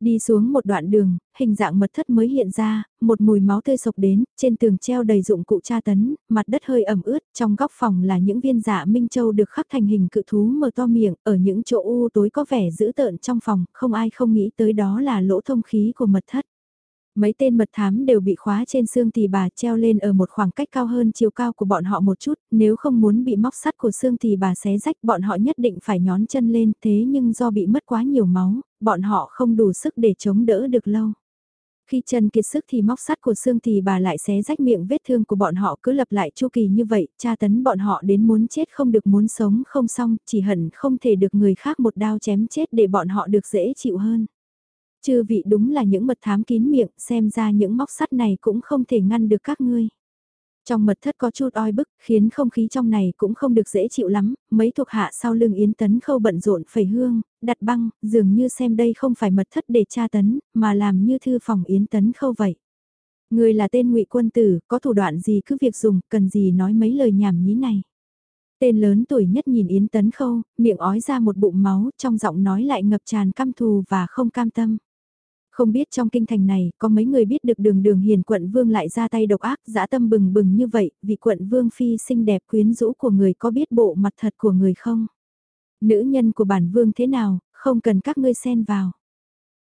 Đi xuống một đoạn đường, hình dạng mật thất mới hiện ra, một mùi máu tươi sộc đến, trên tường treo đầy dụng cụ tra tấn, mặt đất hơi ẩm ướt, trong góc phòng là những viên dạ Minh Châu được khắc thành hình cự thú mở to miệng, ở những chỗ u tối có vẻ dữ tợn trong phòng, không ai không nghĩ tới đó là lỗ thông khí của mật thất. Mấy tên mật thám đều bị khóa trên xương tỳ bà treo lên ở một khoảng cách cao hơn chiều cao của bọn họ một chút, nếu không muốn bị móc sắt của xương tỳ bà xé rách bọn họ nhất định phải nhón chân lên thế nhưng do bị mất quá nhiều máu, bọn họ không đủ sức để chống đỡ được lâu. Khi chân kiệt sức thì móc sắt của xương thì bà lại xé rách miệng vết thương của bọn họ cứ lập lại chu kỳ như vậy, tra tấn bọn họ đến muốn chết không được muốn sống không xong, chỉ hận không thể được người khác một đao chém chết để bọn họ được dễ chịu hơn. Chư vị đúng là những mật thám kín miệng, xem ra những móc sắt này cũng không thể ngăn được các ngươi. Trong mật thất có chút oi bức, khiến không khí trong này cũng không được dễ chịu lắm, mấy thuộc hạ sau lưng Yến Tấn Khâu bận rộn phẩy hương, đặt băng, dường như xem đây không phải mật thất để tra tấn, mà làm như thư phòng Yến Tấn Khâu vậy. Người là tên ngụy quân tử, có thủ đoạn gì cứ việc dùng, cần gì nói mấy lời nhảm nhí này. Tên lớn tuổi nhất nhìn Yến Tấn Khâu, miệng ói ra một bụng máu, trong giọng nói lại ngập tràn căm thù và không cam tâm. Không biết trong kinh thành này có mấy người biết được đường đường hiền quận vương lại ra tay độc ác dã tâm bừng bừng như vậy, vì quận vương phi xinh đẹp quyến rũ của người có biết bộ mặt thật của người không? Nữ nhân của bản vương thế nào, không cần các ngươi xen vào.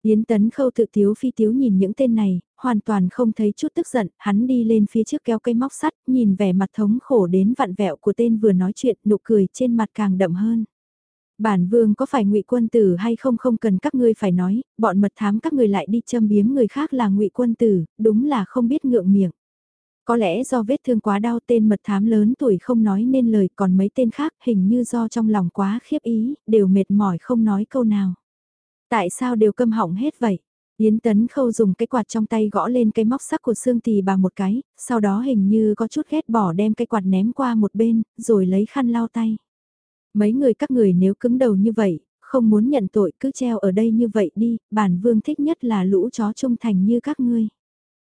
Yến tấn khâu tự tiếu phi tiếu nhìn những tên này, hoàn toàn không thấy chút tức giận, hắn đi lên phía trước kéo cây móc sắt, nhìn vẻ mặt thống khổ đến vặn vẹo của tên vừa nói chuyện, nụ cười trên mặt càng đậm hơn. Bản vương có phải ngụy quân tử hay không không cần các ngươi phải nói, bọn mật thám các người lại đi châm biếm người khác là ngụy quân tử, đúng là không biết ngượng miệng. Có lẽ do vết thương quá đau tên mật thám lớn tuổi không nói nên lời còn mấy tên khác hình như do trong lòng quá khiếp ý, đều mệt mỏi không nói câu nào. Tại sao đều câm họng hết vậy? Yến Tấn Khâu dùng cái quạt trong tay gõ lên cái móc sắc của xương tỳ bà một cái, sau đó hình như có chút ghét bỏ đem cái quạt ném qua một bên, rồi lấy khăn lau tay. Mấy người các người nếu cứng đầu như vậy, không muốn nhận tội cứ treo ở đây như vậy đi, bản vương thích nhất là lũ chó trung thành như các ngươi.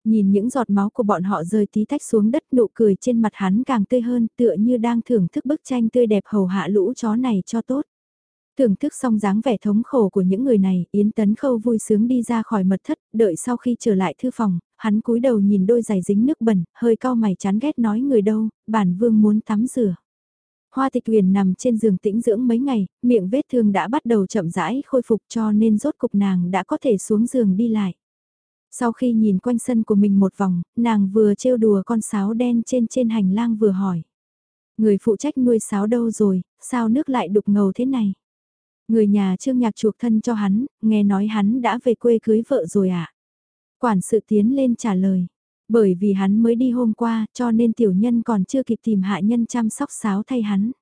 Nhìn những giọt máu của bọn họ rơi tí tách xuống đất nụ cười trên mặt hắn càng tươi hơn tựa như đang thưởng thức bức tranh tươi đẹp hầu hạ lũ chó này cho tốt. Thưởng thức xong dáng vẻ thống khổ của những người này, Yến Tấn Khâu vui sướng đi ra khỏi mật thất, đợi sau khi trở lại thư phòng, hắn cúi đầu nhìn đôi giày dính nước bẩn, hơi cau mày chán ghét nói người đâu, bản vương muốn tắm rửa. Hoa tịch huyền nằm trên giường tĩnh dưỡng mấy ngày, miệng vết thương đã bắt đầu chậm rãi khôi phục cho nên rốt cục nàng đã có thể xuống giường đi lại. Sau khi nhìn quanh sân của mình một vòng, nàng vừa trêu đùa con sáo đen trên trên hành lang vừa hỏi. Người phụ trách nuôi sáo đâu rồi, sao nước lại đục ngầu thế này? Người nhà trương nhạc chuộc thân cho hắn, nghe nói hắn đã về quê cưới vợ rồi à? Quản sự tiến lên trả lời. Bởi vì hắn mới đi hôm qua cho nên tiểu nhân còn chưa kịp tìm hạ nhân chăm sóc sáo thay hắn.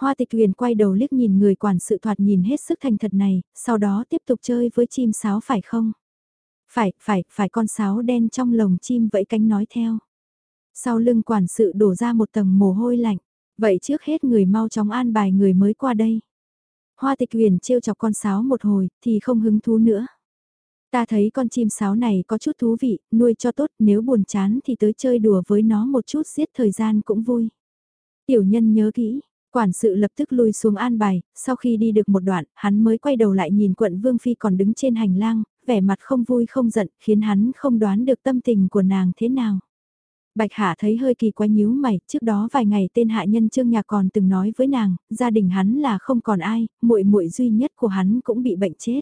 Hoa tịch huyền quay đầu liếc nhìn người quản sự thoạt nhìn hết sức thành thật này, sau đó tiếp tục chơi với chim sáo phải không? Phải, phải, phải con sáo đen trong lồng chim vẫy cánh nói theo. Sau lưng quản sự đổ ra một tầng mồ hôi lạnh, vậy trước hết người mau chóng an bài người mới qua đây. Hoa tịch huyền trêu chọc con sáo một hồi thì không hứng thú nữa. Ta thấy con chim sáo này có chút thú vị, nuôi cho tốt, nếu buồn chán thì tới chơi đùa với nó một chút giết thời gian cũng vui. Tiểu nhân nhớ kỹ, quản sự lập tức lui xuống an bài, sau khi đi được một đoạn, hắn mới quay đầu lại nhìn quận Vương Phi còn đứng trên hành lang, vẻ mặt không vui không giận, khiến hắn không đoán được tâm tình của nàng thế nào. Bạch Hạ thấy hơi kỳ quái nhíu mày, trước đó vài ngày tên hạ nhân Trương Nhạc còn từng nói với nàng, gia đình hắn là không còn ai, muội muội duy nhất của hắn cũng bị bệnh chết.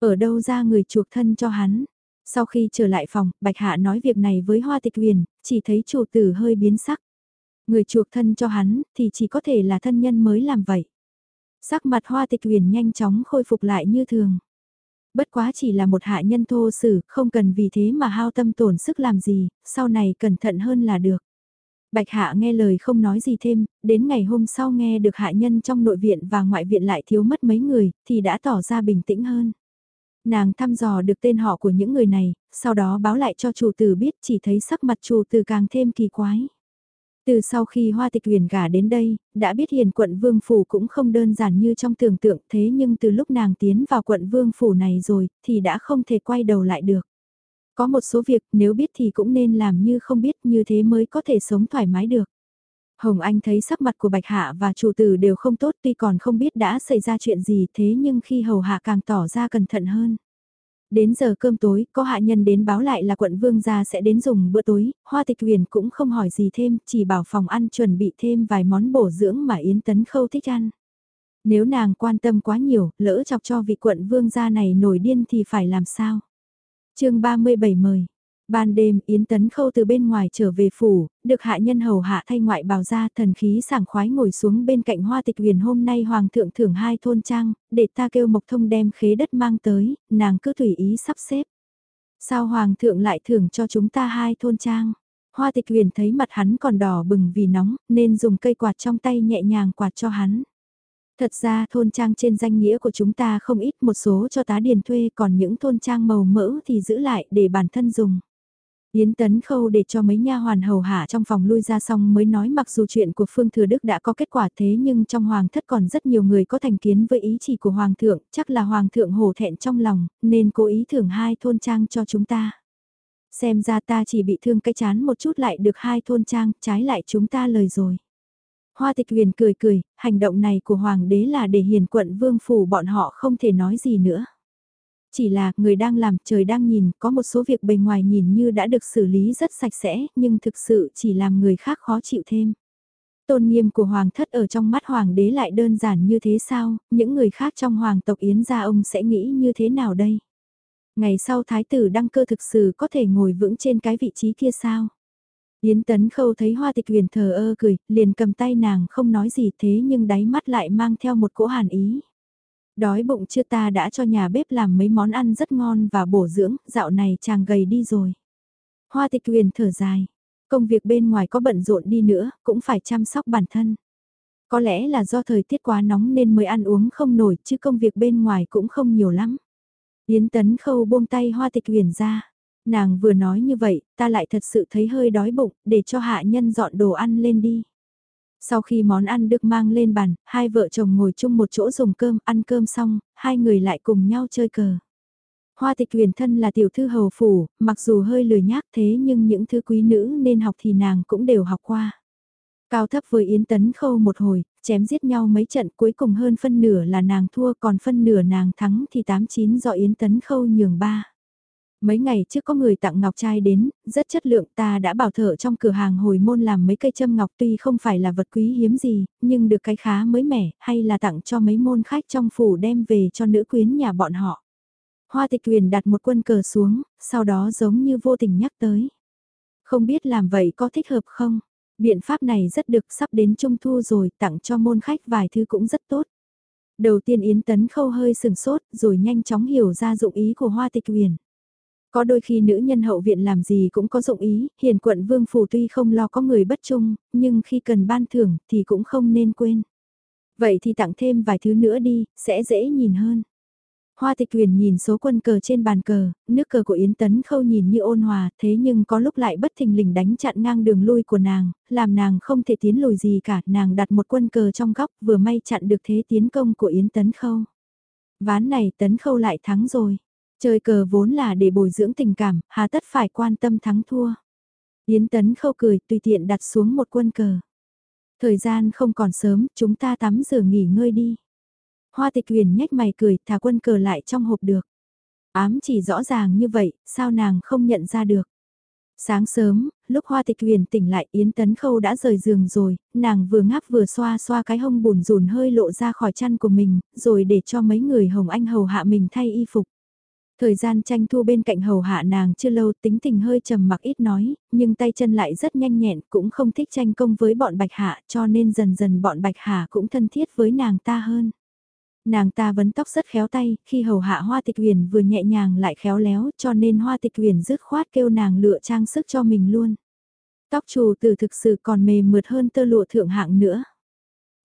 Ở đâu ra người chuộc thân cho hắn? Sau khi trở lại phòng, Bạch Hạ nói việc này với Hoa Tịch Huyền, chỉ thấy chủ tử hơi biến sắc. Người chuộc thân cho hắn, thì chỉ có thể là thân nhân mới làm vậy. Sắc mặt Hoa Tịch Huyền nhanh chóng khôi phục lại như thường. Bất quá chỉ là một hạ nhân thô sử, không cần vì thế mà hao tâm tổn sức làm gì, sau này cẩn thận hơn là được. Bạch Hạ nghe lời không nói gì thêm, đến ngày hôm sau nghe được hạ nhân trong nội viện và ngoại viện lại thiếu mất mấy người, thì đã tỏ ra bình tĩnh hơn. Nàng thăm dò được tên họ của những người này, sau đó báo lại cho chủ tử biết chỉ thấy sắc mặt chủ tử càng thêm kỳ quái. Từ sau khi Hoa Tịch Huyền gả đến đây, đã biết hiền quận Vương Phủ cũng không đơn giản như trong tưởng tượng thế nhưng từ lúc nàng tiến vào quận Vương Phủ này rồi, thì đã không thể quay đầu lại được. Có một số việc nếu biết thì cũng nên làm như không biết như thế mới có thể sống thoải mái được. Hồng Anh thấy sắc mặt của Bạch Hạ và chủ tử đều không tốt tuy còn không biết đã xảy ra chuyện gì thế nhưng khi hầu hạ càng tỏ ra cẩn thận hơn. Đến giờ cơm tối, có hạ nhân đến báo lại là quận vương gia sẽ đến dùng bữa tối, hoa tịch huyền cũng không hỏi gì thêm, chỉ bảo phòng ăn chuẩn bị thêm vài món bổ dưỡng mà Yến Tấn Khâu thích ăn. Nếu nàng quan tâm quá nhiều, lỡ chọc cho vị quận vương gia này nổi điên thì phải làm sao? chương 37 mời. Ban đêm Yến Tấn Khâu từ bên ngoài trở về phủ, được hạ nhân hầu hạ thay ngoại bào ra thần khí sảng khoái ngồi xuống bên cạnh hoa tịch huyền hôm nay hoàng thượng thưởng hai thôn trang, để ta kêu mộc thông đem khế đất mang tới, nàng cứ tùy ý sắp xếp. Sao hoàng thượng lại thưởng cho chúng ta hai thôn trang? Hoa tịch huyền thấy mặt hắn còn đỏ bừng vì nóng, nên dùng cây quạt trong tay nhẹ nhàng quạt cho hắn. Thật ra thôn trang trên danh nghĩa của chúng ta không ít một số cho tá điền thuê còn những thôn trang màu mỡ thì giữ lại để bản thân dùng. Yến Tấn Khâu để cho mấy nha hoàn hầu hạ trong phòng lui ra xong mới nói mặc dù chuyện của Phương Thừa Đức đã có kết quả thế nhưng trong hoàng thất còn rất nhiều người có thành kiến với ý chỉ của hoàng thượng, chắc là hoàng thượng hổ thẹn trong lòng, nên cố ý thưởng hai thôn trang cho chúng ta. Xem ra ta chỉ bị thương cái chán một chút lại được hai thôn trang, trái lại chúng ta lời rồi. Hoa tịch huyền cười cười, hành động này của hoàng đế là để hiền quận vương phủ bọn họ không thể nói gì nữa. Chỉ là người đang làm trời đang nhìn, có một số việc bề ngoài nhìn như đã được xử lý rất sạch sẽ, nhưng thực sự chỉ làm người khác khó chịu thêm. Tôn nghiêm của hoàng thất ở trong mắt hoàng đế lại đơn giản như thế sao, những người khác trong hoàng tộc Yến gia ông sẽ nghĩ như thế nào đây? Ngày sau thái tử đăng cơ thực sự có thể ngồi vững trên cái vị trí kia sao? Yến Tấn Khâu thấy Hoa Tịch Huyền thờ ơ cười, liền cầm tay nàng không nói gì thế nhưng đáy mắt lại mang theo một cỗ hàn ý. Đói bụng chưa ta đã cho nhà bếp làm mấy món ăn rất ngon và bổ dưỡng, dạo này chàng gầy đi rồi. Hoa Tịch Huyền thở dài, công việc bên ngoài có bận rộn đi nữa, cũng phải chăm sóc bản thân. Có lẽ là do thời tiết quá nóng nên mới ăn uống không nổi chứ công việc bên ngoài cũng không nhiều lắm. Yến Tấn Khâu buông tay Hoa Tịch Huyền ra Nàng vừa nói như vậy, ta lại thật sự thấy hơi đói bụng, để cho hạ nhân dọn đồ ăn lên đi. Sau khi món ăn được mang lên bàn, hai vợ chồng ngồi chung một chỗ dùng cơm, ăn cơm xong, hai người lại cùng nhau chơi cờ. Hoa tịch huyền thân là tiểu thư hầu phủ, mặc dù hơi lười nhác thế nhưng những thứ quý nữ nên học thì nàng cũng đều học qua. Cao thấp với Yến Tấn Khâu một hồi, chém giết nhau mấy trận cuối cùng hơn phân nửa là nàng thua còn phân nửa nàng thắng thì tám chín do Yến Tấn Khâu nhường ba. Mấy ngày trước có người tặng ngọc trai đến, rất chất lượng ta đã bảo thợ trong cửa hàng hồi môn làm mấy cây châm ngọc tuy không phải là vật quý hiếm gì, nhưng được cái khá mới mẻ, hay là tặng cho mấy môn khách trong phủ đem về cho nữ quyến nhà bọn họ. Hoa tịch quyền đặt một quân cờ xuống, sau đó giống như vô tình nhắc tới. Không biết làm vậy có thích hợp không? Biện pháp này rất được sắp đến trung thu rồi, tặng cho môn khách vài thứ cũng rất tốt. Đầu tiên Yến Tấn Khâu hơi sừng sốt, rồi nhanh chóng hiểu ra dụng ý của Hoa Tịch uyển có đôi khi nữ nhân hậu viện làm gì cũng có dụng ý, hiền quận vương phủ tuy không lo có người bất trung, nhưng khi cần ban thưởng thì cũng không nên quên. Vậy thì tặng thêm vài thứ nữa đi, sẽ dễ nhìn hơn. Hoa tịch quyền nhìn số quân cờ trên bàn cờ, nước cờ của Yến Tấn khâu nhìn như ôn hòa, thế nhưng có lúc lại bất thình lình đánh chặn ngang đường lui của nàng, làm nàng không thể tiến lùi gì cả, nàng đặt một quân cờ trong góc vừa may chặn được thế tiến công của Yến Tấn khâu. Ván này Tấn khâu lại thắng rồi. Chơi cờ vốn là để bồi dưỡng tình cảm, hà tất phải quan tâm thắng thua. Yến Tấn khâu cười tùy tiện đặt xuống một quân cờ. Thời gian không còn sớm, chúng ta tắm rửa nghỉ ngơi đi. Hoa tịch huyền nhếch mày cười, thả quân cờ lại trong hộp được. Ám chỉ rõ ràng như vậy, sao nàng không nhận ra được. Sáng sớm, lúc Hoa Tịch Huyền tỉnh lại Yến Tấn Khâu đã rời giường rồi, nàng vừa ngáp vừa xoa xoa cái hông bùn rùn hơi lộ ra khỏi chăn của mình, rồi để cho mấy người Hồng Anh hầu hạ mình thay y phục. Thời gian tranh thu bên cạnh hầu hạ nàng chưa lâu tính tình hơi trầm mặc ít nói, nhưng tay chân lại rất nhanh nhẹn cũng không thích tranh công với bọn bạch hạ cho nên dần dần bọn bạch hạ cũng thân thiết với nàng ta hơn. Nàng ta vấn tóc rất khéo tay, khi hầu hạ hoa tịch huyền vừa nhẹ nhàng lại khéo léo cho nên hoa tịch huyền dứt khoát kêu nàng lựa trang sức cho mình luôn. Tóc trù từ thực sự còn mềm mượt hơn tơ lụa thượng hạng nữa.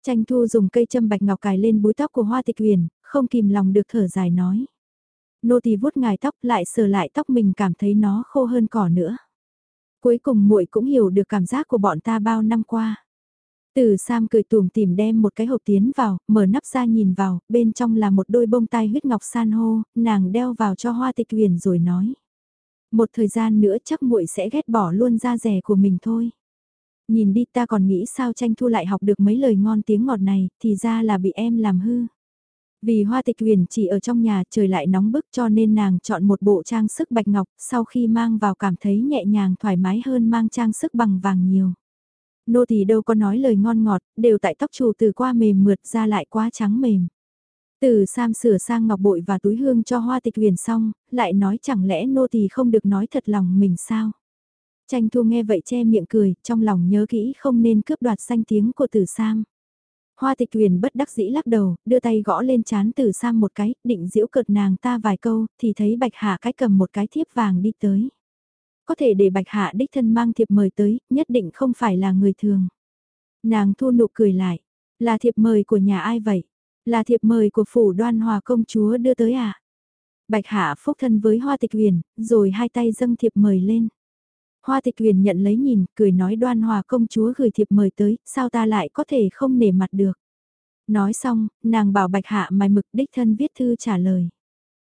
Tranh thu dùng cây châm bạch ngọc cài lên búi tóc của hoa tịch huyền, không kìm lòng được thở dài nói. Nô tỳ vuốt ngài tóc lại sờ lại tóc mình cảm thấy nó khô hơn cỏ nữa. Cuối cùng muội cũng hiểu được cảm giác của bọn ta bao năm qua. Từ Sam cười tùm tìm đem một cái hộp tiến vào, mở nắp ra nhìn vào, bên trong là một đôi bông tai huyết ngọc san hô, nàng đeo vào cho hoa tịch huyền rồi nói. Một thời gian nữa chắc muội sẽ ghét bỏ luôn da rẻ của mình thôi. Nhìn đi ta còn nghĩ sao tranh thu lại học được mấy lời ngon tiếng ngọt này, thì ra là bị em làm hư. Vì hoa tịch huyền chỉ ở trong nhà trời lại nóng bức cho nên nàng chọn một bộ trang sức bạch ngọc, sau khi mang vào cảm thấy nhẹ nhàng thoải mái hơn mang trang sức bằng vàng nhiều. Nô thì đâu có nói lời ngon ngọt, đều tại tóc chủ từ qua mềm mượt ra lại quá trắng mềm. Từ Sam sửa sang ngọc bội và túi hương cho hoa tịch huyền xong, lại nói chẳng lẽ nô tỳ không được nói thật lòng mình sao? Tranh thu nghe vậy che miệng cười, trong lòng nhớ kỹ không nên cướp đoạt danh tiếng của từ Sam. Hoa tịch huyền bất đắc dĩ lắc đầu, đưa tay gõ lên chán tử sang một cái, định diễu cợt nàng ta vài câu, thì thấy bạch hạ cái cầm một cái thiếp vàng đi tới. Có thể để bạch hạ đích thân mang thiệp mời tới, nhất định không phải là người thường. Nàng thu nụ cười lại, là thiệp mời của nhà ai vậy? Là thiệp mời của phủ đoan hòa công chúa đưa tới à? Bạch hạ phúc thân với hoa tịch huyền, rồi hai tay dâng thiệp mời lên. Hoa tịch huyền nhận lấy nhìn, cười nói đoan hòa công chúa gửi thiệp mời tới, sao ta lại có thể không nể mặt được. Nói xong, nàng bảo bạch hạ mài mực đích thân viết thư trả lời.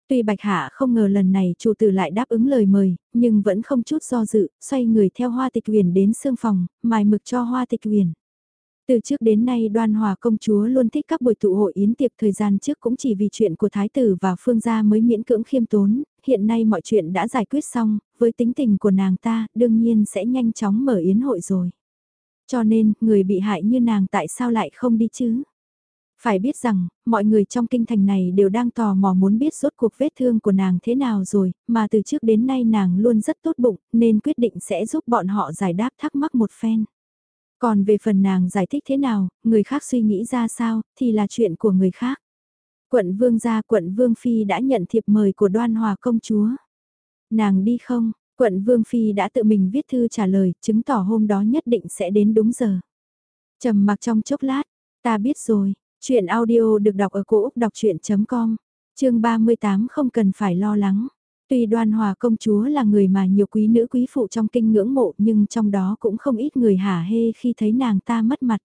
Tuy Bạch Hạ không ngờ lần này chủ tử lại đáp ứng lời mời, nhưng vẫn không chút do dự, xoay người theo Hoa Tịch Huyền đến sương phòng, mài mực cho Hoa Tịch Huyền. Từ trước đến nay đoan hòa công chúa luôn thích các buổi tụ hội yến tiệc thời gian trước cũng chỉ vì chuyện của thái tử và phương gia mới miễn cưỡng khiêm tốn, hiện nay mọi chuyện đã giải quyết xong, với tính tình của nàng ta đương nhiên sẽ nhanh chóng mở yến hội rồi. Cho nên, người bị hại như nàng tại sao lại không đi chứ? Phải biết rằng, mọi người trong kinh thành này đều đang tò mò muốn biết rốt cuộc vết thương của nàng thế nào rồi, mà từ trước đến nay nàng luôn rất tốt bụng, nên quyết định sẽ giúp bọn họ giải đáp thắc mắc một phen. Còn về phần nàng giải thích thế nào, người khác suy nghĩ ra sao, thì là chuyện của người khác. Quận Vương gia quận Vương Phi đã nhận thiệp mời của đoan hòa công chúa. Nàng đi không, quận Vương Phi đã tự mình viết thư trả lời, chứng tỏ hôm đó nhất định sẽ đến đúng giờ. trầm mặc trong chốc lát, ta biết rồi, chuyện audio được đọc ở cổ Úc đọc chuyện.com, chương 38 không cần phải lo lắng. Tuy đoan hòa công chúa là người mà nhiều quý nữ quý phụ trong kinh ngưỡng mộ nhưng trong đó cũng không ít người hả hê khi thấy nàng ta mất mặt.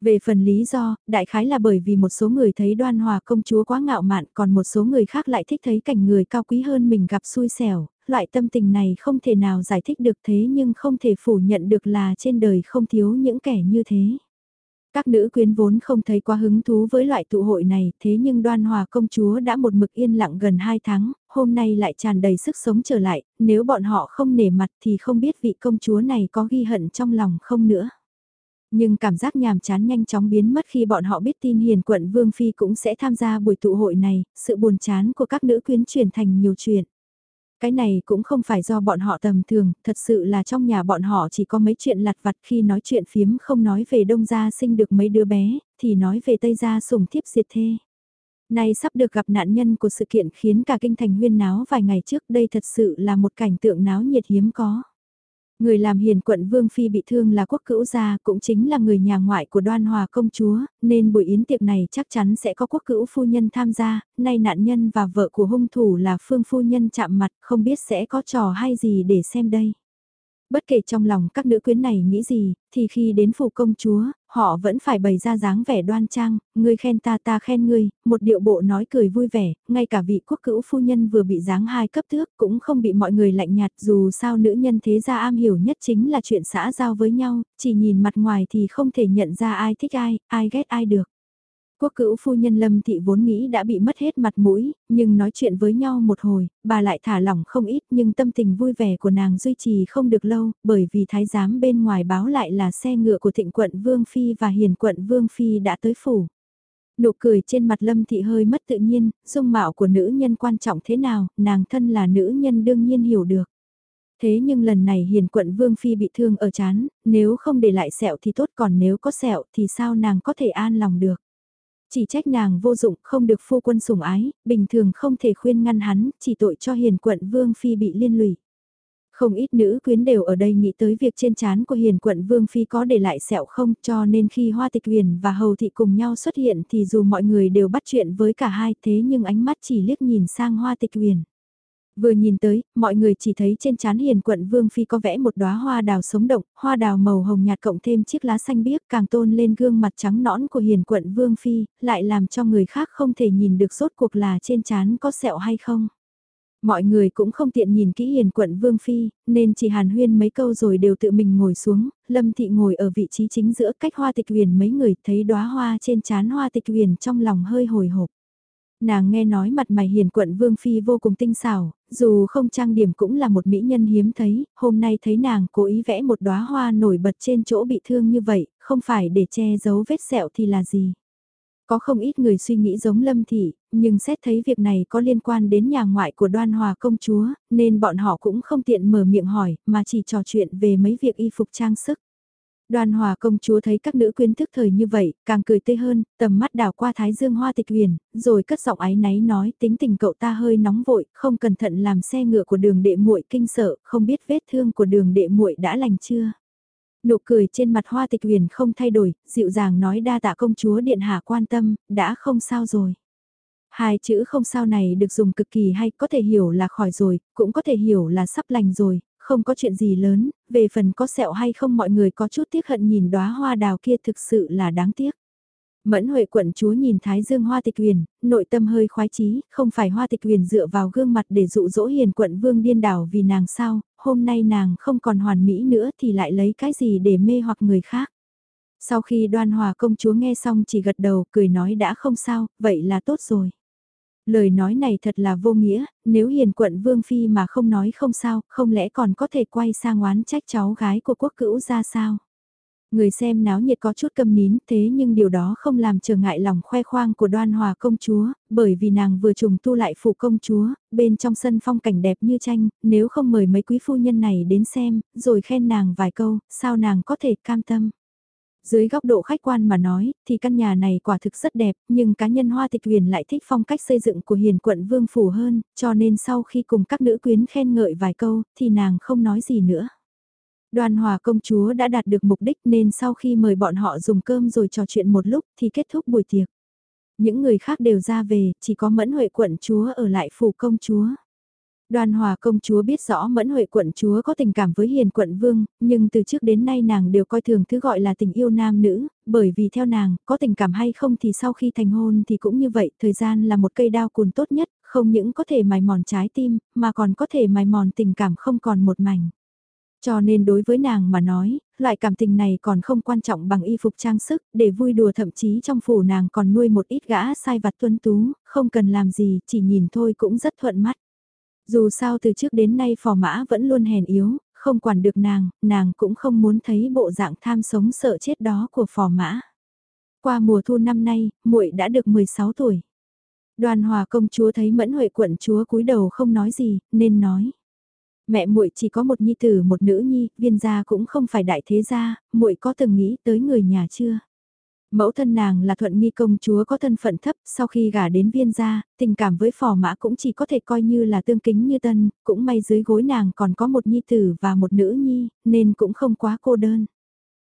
Về phần lý do, đại khái là bởi vì một số người thấy đoan hòa công chúa quá ngạo mạn còn một số người khác lại thích thấy cảnh người cao quý hơn mình gặp xui xẻo, loại tâm tình này không thể nào giải thích được thế nhưng không thể phủ nhận được là trên đời không thiếu những kẻ như thế. Các nữ quyến vốn không thấy quá hứng thú với loại tụ hội này, thế nhưng đoan hòa công chúa đã một mực yên lặng gần 2 tháng, hôm nay lại tràn đầy sức sống trở lại, nếu bọn họ không nể mặt thì không biết vị công chúa này có ghi hận trong lòng không nữa. Nhưng cảm giác nhàm chán nhanh chóng biến mất khi bọn họ biết tin hiền quận Vương Phi cũng sẽ tham gia buổi tụ hội này, sự buồn chán của các nữ quyến chuyển thành nhiều chuyện. Cái này cũng không phải do bọn họ tầm thường, thật sự là trong nhà bọn họ chỉ có mấy chuyện lặt vặt khi nói chuyện phiếm không nói về đông gia sinh được mấy đứa bé, thì nói về tây gia sùng thiếp diệt thê. Nay sắp được gặp nạn nhân của sự kiện khiến cả kinh thành huyên náo vài ngày trước đây thật sự là một cảnh tượng náo nhiệt hiếm có. Người làm hiền quận Vương Phi bị thương là quốc cữu gia, cũng chính là người nhà ngoại của đoan hòa công chúa, nên buổi yến tiệc này chắc chắn sẽ có quốc cữu phu nhân tham gia, nay nạn nhân và vợ của hung thủ là Phương phu nhân chạm mặt, không biết sẽ có trò hay gì để xem đây. Bất kể trong lòng các nữ quyến này nghĩ gì, thì khi đến phủ công chúa, họ vẫn phải bày ra dáng vẻ đoan trang, ngươi khen ta ta khen ngươi, một điệu bộ nói cười vui vẻ, ngay cả vị quốc cữu phu nhân vừa bị dáng hai cấp thước cũng không bị mọi người lạnh nhạt dù sao nữ nhân thế gia am hiểu nhất chính là chuyện xã giao với nhau, chỉ nhìn mặt ngoài thì không thể nhận ra ai thích ai, ai ghét ai được. Quốc cữu phu nhân Lâm Thị vốn nghĩ đã bị mất hết mặt mũi, nhưng nói chuyện với nhau một hồi, bà lại thả lỏng không ít nhưng tâm tình vui vẻ của nàng duy trì không được lâu, bởi vì thái giám bên ngoài báo lại là xe ngựa của thịnh quận Vương Phi và hiền quận Vương Phi đã tới phủ. Nụ cười trên mặt Lâm Thị hơi mất tự nhiên, dung mạo của nữ nhân quan trọng thế nào, nàng thân là nữ nhân đương nhiên hiểu được. Thế nhưng lần này hiền quận Vương Phi bị thương ở chán, nếu không để lại sẹo thì tốt còn nếu có sẹo thì sao nàng có thể an lòng được. Chỉ trách nàng vô dụng, không được phu quân sủng ái, bình thường không thể khuyên ngăn hắn, chỉ tội cho hiền quận Vương Phi bị liên lụy. Không ít nữ quyến đều ở đây nghĩ tới việc trên chán của hiền quận Vương Phi có để lại sẹo không cho nên khi Hoa Tịch Huyền và Hầu Thị cùng nhau xuất hiện thì dù mọi người đều bắt chuyện với cả hai thế nhưng ánh mắt chỉ liếc nhìn sang Hoa Tịch Huyền. Vừa nhìn tới, mọi người chỉ thấy trên chán hiền quận Vương Phi có vẽ một đóa hoa đào sống động, hoa đào màu hồng nhạt cộng thêm chiếc lá xanh biếc càng tôn lên gương mặt trắng nõn của hiền quận Vương Phi, lại làm cho người khác không thể nhìn được rốt cuộc là trên chán có sẹo hay không. Mọi người cũng không tiện nhìn kỹ hiền quận Vương Phi, nên chỉ hàn huyên mấy câu rồi đều tự mình ngồi xuống, Lâm Thị ngồi ở vị trí chính giữa cách hoa tịch huyền mấy người thấy đóa hoa trên chán hoa tịch huyền trong lòng hơi hồi hộp. Nàng nghe nói mặt mày hiền quận Vương Phi vô cùng tinh xảo, dù không trang điểm cũng là một mỹ nhân hiếm thấy, hôm nay thấy nàng cố ý vẽ một đóa hoa nổi bật trên chỗ bị thương như vậy, không phải để che giấu vết sẹo thì là gì. Có không ít người suy nghĩ giống Lâm Thị, nhưng xét thấy việc này có liên quan đến nhà ngoại của đoan hòa công chúa, nên bọn họ cũng không tiện mở miệng hỏi, mà chỉ trò chuyện về mấy việc y phục trang sức. Đoàn hòa công chúa thấy các nữ quyến thức thời như vậy, càng cười tươi hơn, tầm mắt đảo qua thái dương hoa tịch huyền, rồi cất giọng ái náy nói tính tình cậu ta hơi nóng vội, không cẩn thận làm xe ngựa của đường đệ muội kinh sợ, không biết vết thương của đường đệ muội đã lành chưa. Nụ cười trên mặt hoa tịch huyền không thay đổi, dịu dàng nói đa tạ công chúa điện hạ quan tâm, đã không sao rồi. Hai chữ không sao này được dùng cực kỳ hay có thể hiểu là khỏi rồi, cũng có thể hiểu là sắp lành rồi, không có chuyện gì lớn, về phần có sẹo hay không mọi người có chút tiếc hận nhìn đóa hoa đào kia thực sự là đáng tiếc. Mẫn Huệ quận chúa nhìn Thái Dương Hoa Tịch Huyền, nội tâm hơi khoái chí, không phải Hoa Tịch Huyền dựa vào gương mặt để dụ dỗ hiền quận vương điên đảo vì nàng sao, hôm nay nàng không còn hoàn mỹ nữa thì lại lấy cái gì để mê hoặc người khác. Sau khi đoan hòa công chúa nghe xong chỉ gật đầu cười nói đã không sao, vậy là tốt rồi. Lời nói này thật là vô nghĩa, nếu hiền quận Vương Phi mà không nói không sao, không lẽ còn có thể quay sang oán trách cháu gái của quốc cữu ra sao? Người xem náo nhiệt có chút câm nín thế nhưng điều đó không làm trở ngại lòng khoe khoang của đoan hòa công chúa, bởi vì nàng vừa trùng tu lại phủ công chúa, bên trong sân phong cảnh đẹp như tranh, nếu không mời mấy quý phu nhân này đến xem, rồi khen nàng vài câu, sao nàng có thể cam tâm. Dưới góc độ khách quan mà nói, thì căn nhà này quả thực rất đẹp, nhưng cá nhân Hoa Tịch Huyền lại thích phong cách xây dựng của hiền quận Vương Phủ hơn, cho nên sau khi cùng các nữ quyến khen ngợi vài câu, thì nàng không nói gì nữa. Đoàn hòa công chúa đã đạt được mục đích nên sau khi mời bọn họ dùng cơm rồi trò chuyện một lúc thì kết thúc buổi tiệc. Những người khác đều ra về, chỉ có mẫn huệ quận chúa ở lại phủ công chúa. Đoàn hòa công chúa biết rõ mẫn huệ quận chúa có tình cảm với hiền quận vương, nhưng từ trước đến nay nàng đều coi thường thứ gọi là tình yêu nam nữ, bởi vì theo nàng, có tình cảm hay không thì sau khi thành hôn thì cũng như vậy, thời gian là một cây đao cùn tốt nhất, không những có thể mài mòn trái tim, mà còn có thể mài mòn tình cảm không còn một mảnh. Cho nên đối với nàng mà nói, loại cảm tình này còn không quan trọng bằng y phục trang sức, để vui đùa thậm chí trong phủ nàng còn nuôi một ít gã sai vặt tuân tú, không cần làm gì, chỉ nhìn thôi cũng rất thuận mắt. Dù sao từ trước đến nay phò mã vẫn luôn hèn yếu, không quản được nàng, nàng cũng không muốn thấy bộ dạng tham sống sợ chết đó của phò mã. Qua mùa thu năm nay, muội đã được 16 tuổi. Đoàn hòa công chúa thấy mẫn huệ quận chúa cúi đầu không nói gì, nên nói. Mẹ muội chỉ có một nhi tử một nữ nhi, viên gia cũng không phải đại thế gia, muội có từng nghĩ tới người nhà chưa? Mẫu thân nàng là thuận nghi công chúa có thân phận thấp, sau khi gả đến viên gia, tình cảm với phò mã cũng chỉ có thể coi như là tương kính như tân, cũng may dưới gối nàng còn có một nhi tử và một nữ nhi, nên cũng không quá cô đơn.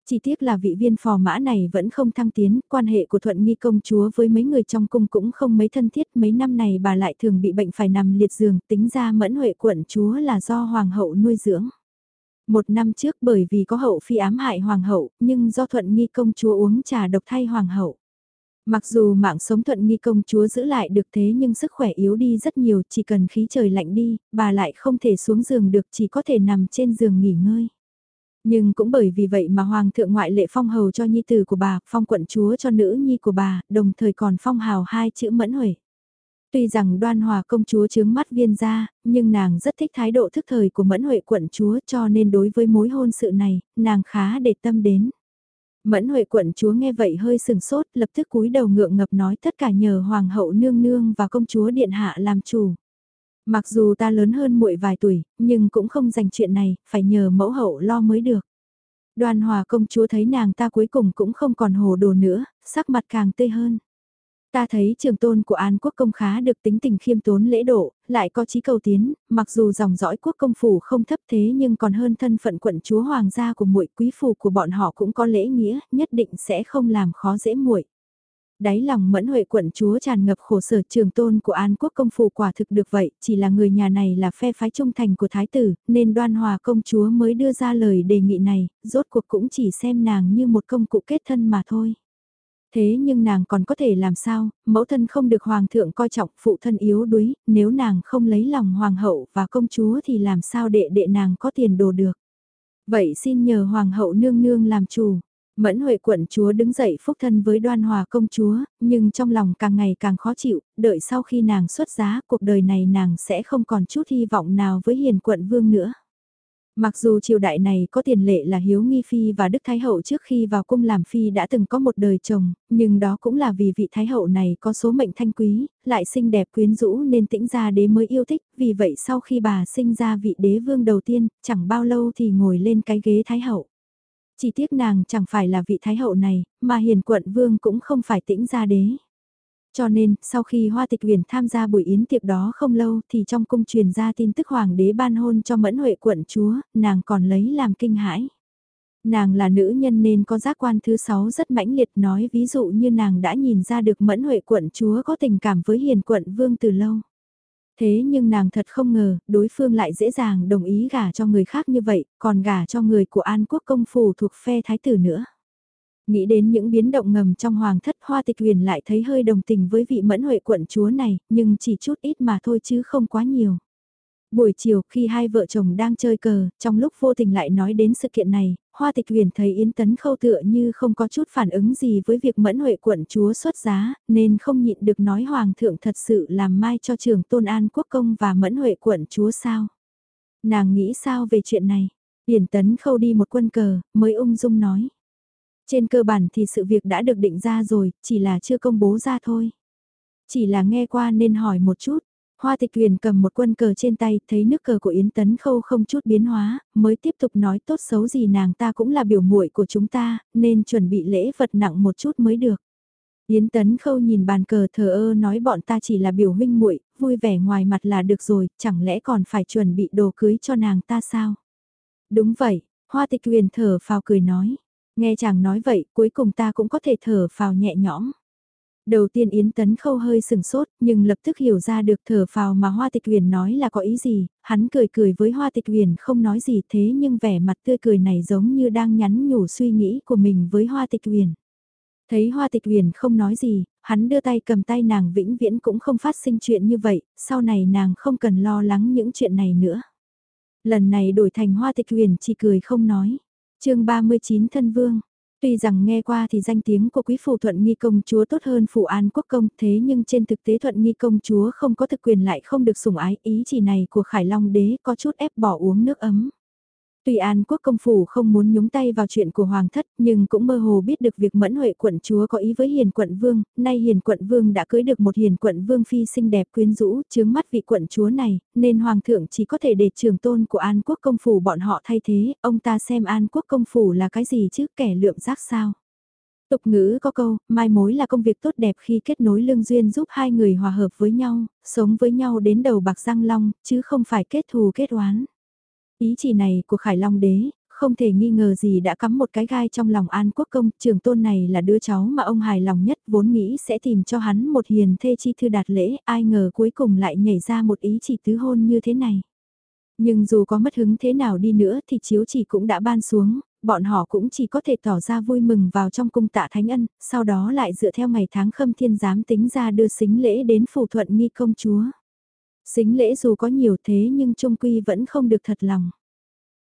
Chỉ tiếc là vị viên phò mã này vẫn không thăng tiến, quan hệ của thuận nghi công chúa với mấy người trong cung cũng không mấy thân thiết, mấy năm này bà lại thường bị bệnh phải nằm liệt giường, tính ra mẫn huệ quận chúa là do hoàng hậu nuôi dưỡng. Một năm trước bởi vì có hậu phi ám hại hoàng hậu, nhưng do thuận nghi công chúa uống trà độc thay hoàng hậu. Mặc dù mạng sống thuận nghi công chúa giữ lại được thế nhưng sức khỏe yếu đi rất nhiều, chỉ cần khí trời lạnh đi, bà lại không thể xuống giường được chỉ có thể nằm trên giường nghỉ ngơi. Nhưng cũng bởi vì vậy mà hoàng thượng ngoại lệ phong hầu cho nhi tử của bà, phong quận chúa cho nữ nhi của bà, đồng thời còn phong hào hai chữ mẫn huệ. Tuy rằng đoan hòa công chúa chướng mắt viên gia, nhưng nàng rất thích thái độ thức thời của mẫn huệ quận chúa cho nên đối với mối hôn sự này, nàng khá để tâm đến. Mẫn huệ quận chúa nghe vậy hơi sừng sốt, lập tức cúi đầu ngượng ngập nói tất cả nhờ hoàng hậu nương nương và công chúa điện hạ làm chủ. Mặc dù ta lớn hơn muội vài tuổi, nhưng cũng không dành chuyện này, phải nhờ mẫu hậu lo mới được. Đoan hòa công chúa thấy nàng ta cuối cùng cũng không còn hồ đồ nữa, sắc mặt càng tươi hơn. Ta thấy trường tôn của An quốc công khá được tính tình khiêm tốn lễ độ, lại có trí cầu tiến, mặc dù dòng dõi quốc công phủ không thấp thế nhưng còn hơn thân phận quận chúa hoàng gia của muội quý phủ của bọn họ cũng có lễ nghĩa, nhất định sẽ không làm khó dễ muội. Đáy lòng mẫn huệ quận chúa tràn ngập khổ sở trường tôn của An quốc công phủ quả thực được vậy, chỉ là người nhà này là phe phái trung thành của thái tử, nên đoan hòa công chúa mới đưa ra lời đề nghị này, rốt cuộc cũng chỉ xem nàng như một công cụ kết thân mà thôi. Thế nhưng nàng còn có thể làm sao, mẫu thân không được hoàng thượng coi trọng, phụ thân yếu đuối, nếu nàng không lấy lòng hoàng hậu và công chúa thì làm sao đệ đệ nàng có tiền đồ được. Vậy xin nhờ hoàng hậu nương nương làm chủ. Mẫn Huệ quận chúa đứng dậy phúc thân với đoan hòa công chúa, nhưng trong lòng càng ngày càng khó chịu, đợi sau khi nàng xuất giá, cuộc đời này nàng sẽ không còn chút hy vọng nào với hiền quận vương nữa. Mặc dù triều đại này có tiền lệ là Hiếu Nghi Phi và Đức Thái Hậu trước khi vào cung làm Phi đã từng có một đời chồng, nhưng đó cũng là vì vị Thái Hậu này có số mệnh thanh quý, lại xinh đẹp quyến rũ nên tĩnh gia đế mới yêu thích, vì vậy sau khi bà sinh ra vị đế vương đầu tiên, chẳng bao lâu thì ngồi lên cái ghế Thái Hậu. Chỉ tiếc nàng chẳng phải là vị Thái Hậu này, mà hiền quận vương cũng không phải tĩnh gia đế. Cho nên, sau khi Hoa Tịch uyển tham gia buổi yến tiệc đó không lâu thì trong cung truyền ra tin tức hoàng đế ban hôn cho Mẫn Huệ quận chúa, nàng còn lấy làm kinh hãi. Nàng là nữ nhân nên có giác quan thứ sáu rất mãnh liệt nói ví dụ như nàng đã nhìn ra được Mẫn Huệ quận chúa có tình cảm với hiền quận vương từ lâu. Thế nhưng nàng thật không ngờ, đối phương lại dễ dàng đồng ý gả cho người khác như vậy, còn gả cho người của An Quốc công phủ thuộc phe thái tử nữa. Nghĩ đến những biến động ngầm trong hoàng thất hoa tịch huyền lại thấy hơi đồng tình với vị mẫn huệ quận chúa này, nhưng chỉ chút ít mà thôi chứ không quá nhiều. Buổi chiều khi hai vợ chồng đang chơi cờ, trong lúc vô tình lại nói đến sự kiện này, Hoa Tịch Huyền thấy Yến Tấn Khâu tựa như không có chút phản ứng gì với việc mẫn huệ quận chúa xuất giá, nên không nhịn được nói Hoàng thượng thật sự làm mai cho trường Tôn An Quốc Công và mẫn huệ quận chúa sao. Nàng nghĩ sao về chuyện này? Yến Tấn Khâu đi một quân cờ, mới ung dung nói. Trên cơ bản thì sự việc đã được định ra rồi, chỉ là chưa công bố ra thôi. Chỉ là nghe qua nên hỏi một chút. Hoa tịch quyền cầm một quân cờ trên tay, thấy nước cờ của Yến Tấn Khâu không chút biến hóa, mới tiếp tục nói tốt xấu gì nàng ta cũng là biểu muội của chúng ta, nên chuẩn bị lễ vật nặng một chút mới được. Yến Tấn Khâu nhìn bàn cờ thờ ơ nói bọn ta chỉ là biểu huynh muội, vui vẻ ngoài mặt là được rồi, chẳng lẽ còn phải chuẩn bị đồ cưới cho nàng ta sao? Đúng vậy, Hoa tịch huyền thở phào cười nói. Nghe chàng nói vậy, cuối cùng ta cũng có thể thở phào nhẹ nhõm. Đầu tiên Yến Tấn Khâu hơi sừng sốt, nhưng lập tức hiểu ra được thở phào mà Hoa Tịch Huyền nói là có ý gì, hắn cười cười với Hoa Tịch Huyền không nói gì thế nhưng vẻ mặt tươi cười này giống như đang nhắn nhủ suy nghĩ của mình với Hoa Tịch Huyền. Thấy Hoa Tịch Huyền không nói gì, hắn đưa tay cầm tay nàng vĩnh viễn cũng không phát sinh chuyện như vậy, sau này nàng không cần lo lắng những chuyện này nữa. Lần này đổi thành Hoa Tịch Huyền chỉ cười không nói chương 39 Thân Vương Tuy rằng nghe qua thì danh tiếng của quý phủ thuận nghi công chúa tốt hơn phủ an quốc công, thế nhưng trên thực tế thuận nghi công chúa không có thực quyền lại không được sủng ái, ý chỉ này của Khải Long đế có chút ép bỏ uống nước ấm. Tuy An quốc công phủ không muốn nhúng tay vào chuyện của Hoàng thất nhưng cũng mơ hồ biết được việc mẫn huệ quận chúa có ý với hiền quận vương, nay hiền quận vương đã cưới được một hiền quận vương phi xinh đẹp quyến rũ, chướng mắt vị quận chúa này, nên Hoàng thượng chỉ có thể để trường tôn của An quốc công phủ bọn họ thay thế, ông ta xem An quốc công phủ là cái gì chứ kẻ lượm rác sao. Tục ngữ có câu, mai mối là công việc tốt đẹp khi kết nối lương duyên giúp hai người hòa hợp với nhau, sống với nhau đến đầu bạc răng long, chứ không phải kết thù kết oán. Ý chỉ này của Khải Long đế, không thể nghi ngờ gì đã cắm một cái gai trong lòng An Quốc Công, trường tôn này là đứa cháu mà ông hài lòng nhất vốn nghĩ sẽ tìm cho hắn một hiền thê chi thư đạt lễ, ai ngờ cuối cùng lại nhảy ra một ý chỉ tứ hôn như thế này. Nhưng dù có mất hứng thế nào đi nữa thì chiếu chỉ cũng đã ban xuống, bọn họ cũng chỉ có thể tỏ ra vui mừng vào trong cung tạ thánh ân, sau đó lại dựa theo ngày tháng khâm thiên giám tính ra đưa xính lễ đến phủ thuận nghi công chúa. Xính lễ dù có nhiều thế nhưng trung quy vẫn không được thật lòng.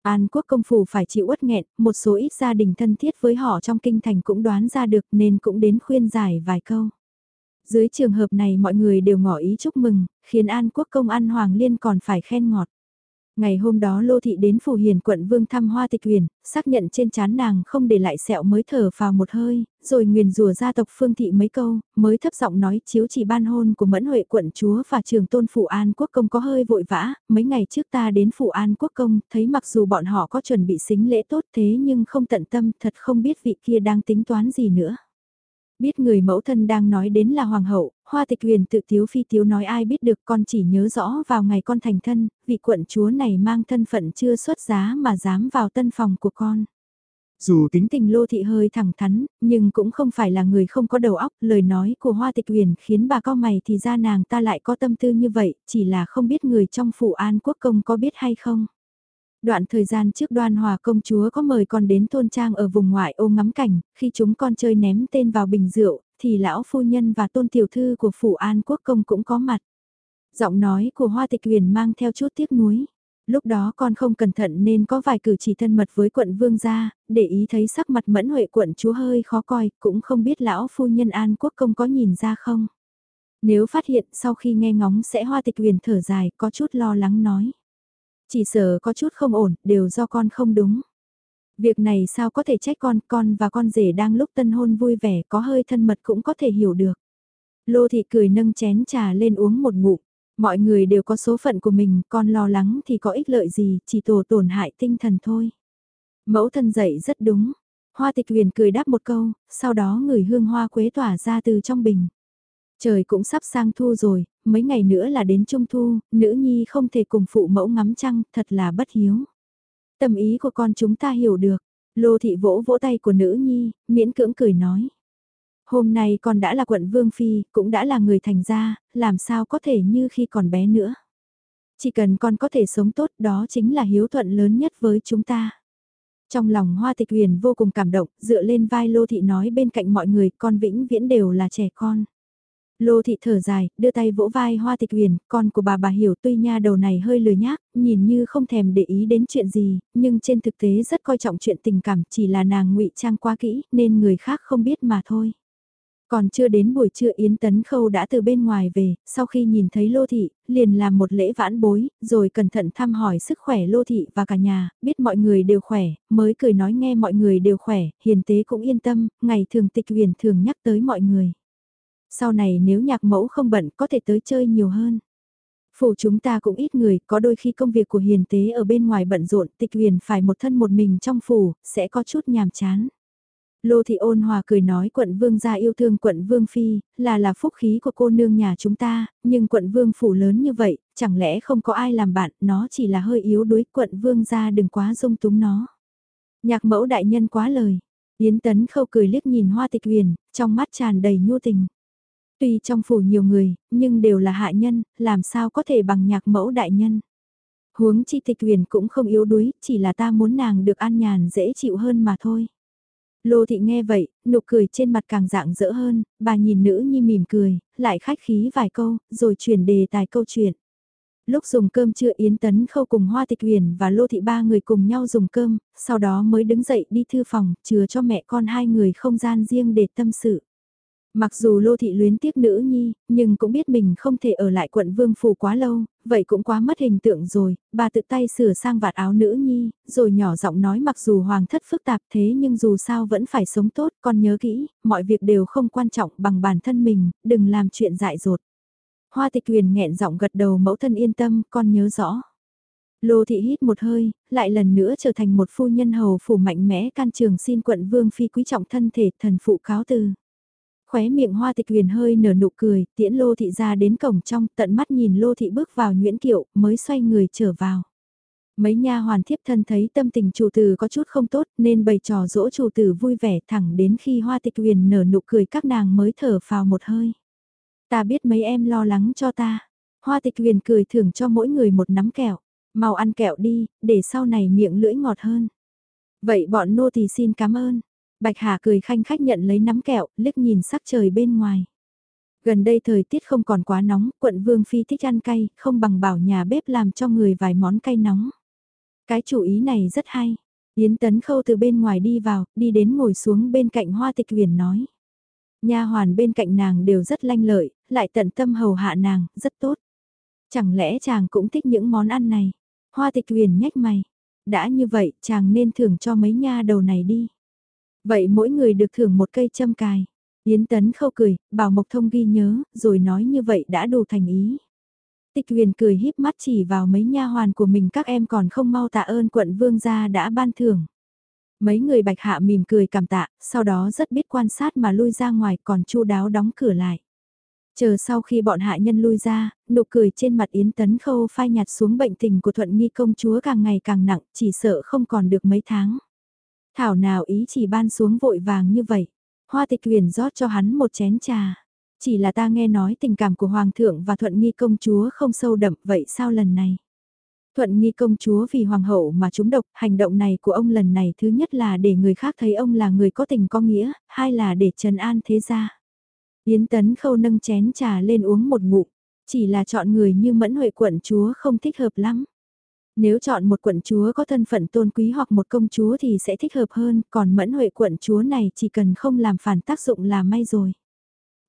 An quốc công phủ phải chịu uất nghẹn, một số ít gia đình thân thiết với họ trong kinh thành cũng đoán ra được nên cũng đến khuyên giải vài câu. Dưới trường hợp này mọi người đều ngỏ ý chúc mừng, khiến An quốc công An Hoàng Liên còn phải khen ngọt. Ngày hôm đó Lô Thị đến Phủ Hiền quận Vương thăm Hoa Tịch Huyền, xác nhận trên chán nàng không để lại sẹo mới thở vào một hơi, rồi nguyền rùa gia tộc Phương Thị mấy câu, mới thấp giọng nói chiếu chỉ ban hôn của Mẫn Huệ quận chúa và trường tôn Phủ An Quốc Công có hơi vội vã, mấy ngày trước ta đến Phủ An Quốc Công, thấy mặc dù bọn họ có chuẩn bị xính lễ tốt thế nhưng không tận tâm thật không biết vị kia đang tính toán gì nữa. Biết người mẫu thân đang nói đến là hoàng hậu, hoa tịch huyền tự tiếu phi tiếu nói ai biết được con chỉ nhớ rõ vào ngày con thành thân, vị quận chúa này mang thân phận chưa xuất giá mà dám vào tân phòng của con. Dù tính tình lô thị hơi thẳng thắn, nhưng cũng không phải là người không có đầu óc, lời nói của Hoa Tịch Huyền khiến bà cao mày thì ra nàng ta lại có tâm tư như vậy, chỉ là không biết người trong phủ an quốc công có biết hay không. Đoạn thời gian trước đoan hòa công chúa có mời con đến thôn trang ở vùng ngoại ô ngắm cảnh, khi chúng con chơi ném tên vào bình rượu, thì lão phu nhân và tôn tiểu thư của phủ an quốc công cũng có mặt. Giọng nói của Hoa Tịch Huyền mang theo chút tiếc nuối lúc đó con không cẩn thận nên có vài cử chỉ thân mật với quận vương gia, để ý thấy sắc mặt mẫn huệ quận chúa hơi khó coi, cũng không biết lão phu nhân an quốc công có nhìn ra không. Nếu phát hiện sau khi nghe ngóng sẽ hoa tịch huyền thở dài, có chút lo lắng nói. Chỉ sợ có chút không ổn, đều do con không đúng. Việc này sao có thể trách con, con và con rể đang lúc tân hôn vui vẻ, có hơi thân mật cũng có thể hiểu được. Lô thị cười nâng chén trà lên uống một ngụm. Mọi người đều có số phận của mình, con lo lắng thì có ích lợi gì, chỉ tổ tổn hại tinh thần thôi. Mẫu thân dạy rất đúng. Hoa tịch huyền cười đáp một câu, sau đó người hương hoa quế tỏa ra từ trong bình. Trời cũng sắp sang thu rồi, mấy ngày nữa là đến trung thu, nữ nhi không thể cùng phụ mẫu ngắm trăng, thật là bất hiếu. Tâm ý của con chúng ta hiểu được, lô thị vỗ vỗ tay của nữ nhi, miễn cưỡng cười nói. Hôm nay con đã là quận Vương Phi, cũng đã là người thành gia, làm sao có thể như khi còn bé nữa. Chỉ cần con có thể sống tốt đó chính là hiếu thuận lớn nhất với chúng ta. Trong lòng Hoa Tịch Huyền vô cùng cảm động, dựa lên vai Lô Thị nói bên cạnh mọi người, con vĩnh viễn đều là trẻ con. Lô Thị thở dài, đưa tay vỗ vai Hoa Tịch Huyền, con của bà bà hiểu tuy nha đầu này hơi lười nhác, nhìn như không thèm để ý đến chuyện gì, nhưng trên thực tế rất coi trọng chuyện tình cảm, chỉ là nàng ngụy trang quá kỹ, nên người khác không biết mà thôi. Còn chưa đến buổi trưa Yến Tấn Khâu đã từ bên ngoài về, sau khi nhìn thấy Lô Thị, liền làm một lễ vãn bối, rồi cẩn thận thăm hỏi sức khỏe Lô Thị và cả nhà, biết mọi người đều khỏe, mới cười nói nghe mọi người đều khỏe, hiền tế cũng yên tâm, ngày thường tịch huyền thường nhắc tới mọi người. Sau này nếu nhạc mẫu không bận có thể tới chơi nhiều hơn. Phủ chúng ta cũng ít người, có đôi khi công việc của hiền tế ở bên ngoài bận rộn, tịch huyền phải một thân một mình trong phủ, sẽ có chút nhàm chán. Lô Thị ôn hòa cười nói quận vương gia yêu thương quận vương phi, là là phúc khí của cô nương nhà chúng ta, nhưng quận vương phủ lớn như vậy, chẳng lẽ không có ai làm bạn, nó chỉ là hơi yếu đuối quận vương gia đừng quá dung túng nó. Nhạc mẫu đại nhân quá lời, Yến Tấn khâu cười liếc nhìn hoa tịch huyền, trong mắt tràn đầy nhu tình. Tuy trong phủ nhiều người, nhưng đều là hạ nhân, làm sao có thể bằng nhạc mẫu đại nhân. Huống chi tịch huyền cũng không yếu đuối, chỉ là ta muốn nàng được an nhàn dễ chịu hơn mà thôi. Lô thị nghe vậy, nụ cười trên mặt càng dạng dỡ hơn, bà nhìn nữ nhi mỉm cười, lại khách khí vài câu, rồi chuyển đề tài câu chuyện. Lúc dùng cơm trưa Yến Tấn Khâu cùng Hoa Tịch Huyền và Lô Thị ba người cùng nhau dùng cơm, sau đó mới đứng dậy đi thư phòng, chừa cho mẹ con hai người không gian riêng để tâm sự. Mặc dù Lô Thị luyến tiếc nữ nhi, nhưng cũng biết mình không thể ở lại quận Vương Phủ quá lâu, vậy cũng quá mất hình tượng rồi, bà tự tay sửa sang vạt áo nữ nhi, rồi nhỏ giọng nói mặc dù hoàng thất phức tạp thế nhưng dù sao vẫn phải sống tốt, con nhớ kỹ, mọi việc đều không quan trọng bằng bản thân mình, đừng làm chuyện dại dột. Hoa tịch huyền nghẹn giọng gật đầu mẫu thân yên tâm, con nhớ rõ. Lô thị hít một hơi, lại lần nữa trở thành một phu nhân hầu phủ mạnh mẽ can trường xin quận vương phi quý trọng thân thể thần phụ cáo từ. Khóe miệng hoa tịch huyền hơi nở nụ cười, tiễn lô thị ra đến cổng trong, tận mắt nhìn lô thị bước vào nhuyễn kiệu, mới xoay người trở vào. Mấy nha hoàn thiếp thân thấy tâm tình chủ tử có chút không tốt nên bày trò dỗ chủ tử vui vẻ thẳng đến khi hoa tịch huyền nở nụ cười các nàng mới thở vào một hơi. Ta biết mấy em lo lắng cho ta. Hoa tịch huyền cười thưởng cho mỗi người một nắm kẹo. Mau ăn kẹo đi, để sau này miệng lưỡi ngọt hơn. Vậy bọn nô thì xin cảm ơn. Bạch Hà cười khanh khách nhận lấy nắm kẹo, liếc nhìn sắc trời bên ngoài. Gần đây thời tiết không còn quá nóng, quận Vương Phi thích ăn cay, không bằng bảo nhà bếp làm cho người vài món cay nóng. Cái chủ ý này rất hay. Yến Tấn Khâu từ bên ngoài đi vào, đi đến ngồi xuống bên cạnh Hoa Tịch Uyển nói. Nha hoàn bên cạnh nàng đều rất lanh lợi, lại tận tâm hầu hạ nàng, rất tốt. Chẳng lẽ chàng cũng thích những món ăn này? Hoa Tịch Uyển nhếch mày. Đã như vậy, chàng nên thưởng cho mấy nha đầu này đi. Vậy mỗi người được thưởng một cây châm cài. Yến Tấn khâu cười, bảo Mộc Thông ghi nhớ, rồi nói như vậy đã đủ thành ý. Tịch huyền cười híp mắt chỉ vào mấy nha hoàn của mình các em còn không mau tạ ơn quận vương gia đã ban thưởng. Mấy người bạch hạ mỉm cười cảm tạ, sau đó rất biết quan sát mà lui ra ngoài còn chu đáo đóng cửa lại. Chờ sau khi bọn hạ nhân lui ra, nụ cười trên mặt Yến Tấn Khâu phai nhạt xuống bệnh tình của Thuận Nghi công chúa càng ngày càng nặng, chỉ sợ không còn được mấy tháng. Thảo nào ý chỉ ban xuống vội vàng như vậy. Hoa tịch huyền rót cho hắn một chén trà. Chỉ là ta nghe nói tình cảm của Hoàng thượng và Thuận Nghi công chúa không sâu đậm vậy sao lần này? Thuận Nghi công chúa vì Hoàng hậu mà trúng độc, hành động này của ông lần này thứ nhất là để người khác thấy ông là người có tình có nghĩa, hai là để trần an thế gia. Yến Tấn Khâu nâng chén trà lên uống một ngụm, chỉ là chọn người như Mẫn Huệ quận chúa không thích hợp lắm. Nếu chọn một quận chúa có thân phận tôn quý hoặc một công chúa thì sẽ thích hợp hơn, còn Mẫn Huệ quận chúa này chỉ cần không làm phản tác dụng là may rồi.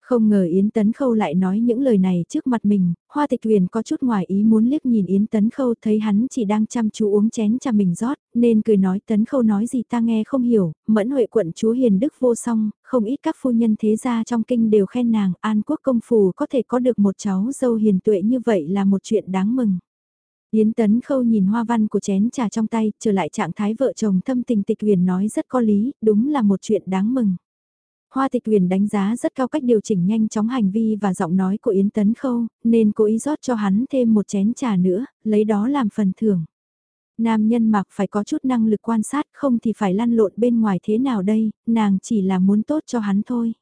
Không ngờ Yến Tấn Khâu lại nói những lời này trước mặt mình, Hoa Tịch Huyền có chút ngoài ý muốn liếc nhìn Yến Tấn Khâu thấy hắn chỉ đang chăm chú uống chén trà mình rót, nên cười nói Tấn Khâu nói gì ta nghe không hiểu, mẫn huệ quận chúa hiền đức vô song, không ít các phu nhân thế gia trong kinh đều khen nàng, An Quốc công phù có thể có được một cháu dâu hiền tuệ như vậy là một chuyện đáng mừng. Yến Tấn Khâu nhìn hoa văn của chén trà trong tay, trở lại trạng thái vợ chồng thâm tình tịch huyền nói rất có lý, đúng là một chuyện đáng mừng. Hoa tịch huyền đánh giá rất cao cách điều chỉnh nhanh chóng hành vi và giọng nói của Yến Tấn Khâu, nên cố ý rót cho hắn thêm một chén trà nữa, lấy đó làm phần thưởng. Nam nhân mặc phải có chút năng lực quan sát không thì phải lăn lộn bên ngoài thế nào đây, nàng chỉ là muốn tốt cho hắn thôi.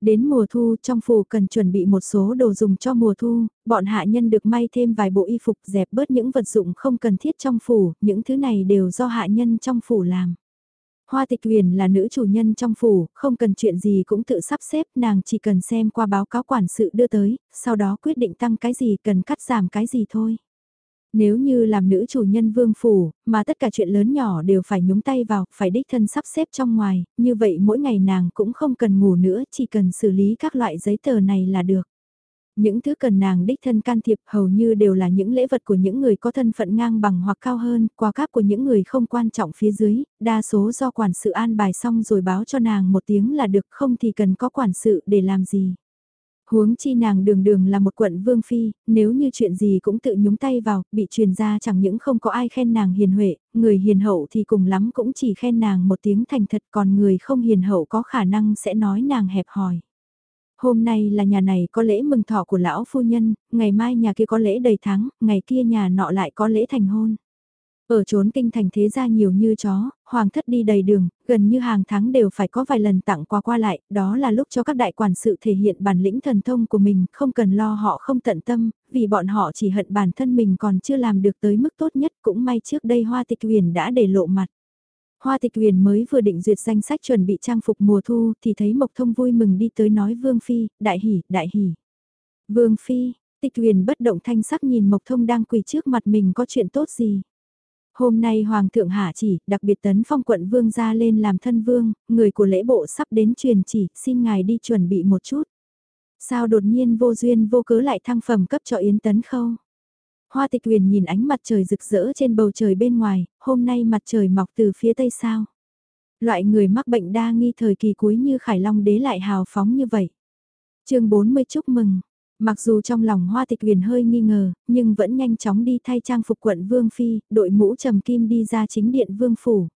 Đến mùa thu trong phủ cần chuẩn bị một số đồ dùng cho mùa thu, bọn hạ nhân được may thêm vài bộ y phục dẹp bớt những vật dụng không cần thiết trong phủ, những thứ này đều do hạ nhân trong phủ làm. Hoa tịch huyền là nữ chủ nhân trong phủ, không cần chuyện gì cũng tự sắp xếp, nàng chỉ cần xem qua báo cáo quản sự đưa tới, sau đó quyết định tăng cái gì cần cắt giảm cái gì thôi. Nếu như làm nữ chủ nhân vương phủ, mà tất cả chuyện lớn nhỏ đều phải nhúng tay vào, phải đích thân sắp xếp trong ngoài, như vậy mỗi ngày nàng cũng không cần ngủ nữa, chỉ cần xử lý các loại giấy tờ này là được. Những thứ cần nàng đích thân can thiệp hầu như đều là những lễ vật của những người có thân phận ngang bằng hoặc cao hơn, quà cáp của những người không quan trọng phía dưới, đa số do quản sự an bài xong rồi báo cho nàng một tiếng là được không thì cần có quản sự để làm gì. Huống chi nàng đường đường là một quận vương phi, nếu như chuyện gì cũng tự nhúng tay vào, bị truyền ra chẳng những không có ai khen nàng hiền huệ, người hiền hậu thì cùng lắm cũng chỉ khen nàng một tiếng thành thật còn người không hiền hậu có khả năng sẽ nói nàng hẹp hòi. Hôm nay là nhà này có lễ mừng thọ của lão phu nhân, ngày mai nhà kia có lễ đầy tháng, ngày kia nhà nọ lại có lễ thành hôn. Ở trốn kinh thành thế gia nhiều như chó, hoàng thất đi đầy đường, gần như hàng tháng đều phải có vài lần tặng quà qua lại, đó là lúc cho các đại quản sự thể hiện bản lĩnh thần thông của mình, không cần lo họ không tận tâm, vì bọn họ chỉ hận bản thân mình còn chưa làm được tới mức tốt nhất, cũng may trước đây hoa tịch huyền đã để lộ mặt. Hoa tịch huyền mới vừa định duyệt danh sách chuẩn bị trang phục mùa thu thì thấy Mộc Thông vui mừng đi tới nói Vương Phi, đại hỉ, đại hỉ. Vương Phi, tịch huyền bất động thanh sắc nhìn Mộc Thông đang quỳ trước mặt mình có chuyện tốt gì. Hôm nay Hoàng thượng hạ chỉ, đặc biệt tấn phong quận Vương ra lên làm thân Vương, người của lễ bộ sắp đến truyền chỉ, xin ngài đi chuẩn bị một chút. Sao đột nhiên vô duyên vô cớ lại thăng phẩm cấp cho Yến Tấn Khâu? Hoa tịch huyền nhìn ánh mặt trời rực rỡ trên bầu trời bên ngoài, hôm nay mặt trời mọc từ phía tây sao. Loại người mắc bệnh đa nghi thời kỳ cuối như Khải Long đế lại hào phóng như vậy. chương 40 chúc mừng. Mặc dù trong lòng hoa tịch huyền hơi nghi ngờ, nhưng vẫn nhanh chóng đi thay trang phục quận Vương Phi, đội mũ trầm kim đi ra chính điện Vương Phủ.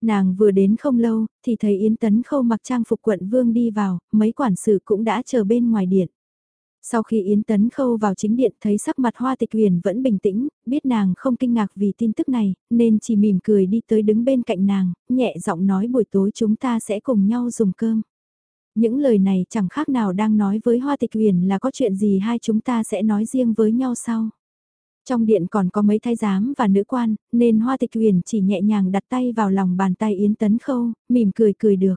Nàng vừa đến không lâu, thì thấy Yến Tấn Khâu mặc trang phục quận Vương đi vào, mấy quản sự cũng đã chờ bên ngoài điện. Sau khi Yến Tấn Khâu vào chính điện thấy sắc mặt hoa tịch huyền vẫn bình tĩnh, biết nàng không kinh ngạc vì tin tức này, nên chỉ mỉm cười đi tới đứng bên cạnh nàng, nhẹ giọng nói buổi tối chúng ta sẽ cùng nhau dùng cơm. Những lời này chẳng khác nào đang nói với hoa tịch huyền là có chuyện gì hai chúng ta sẽ nói riêng với nhau sau. Trong điện còn có mấy thái giám và nữ quan, nên hoa tịch huyền chỉ nhẹ nhàng đặt tay vào lòng bàn tay Yến Tấn Khâu, mỉm cười cười được.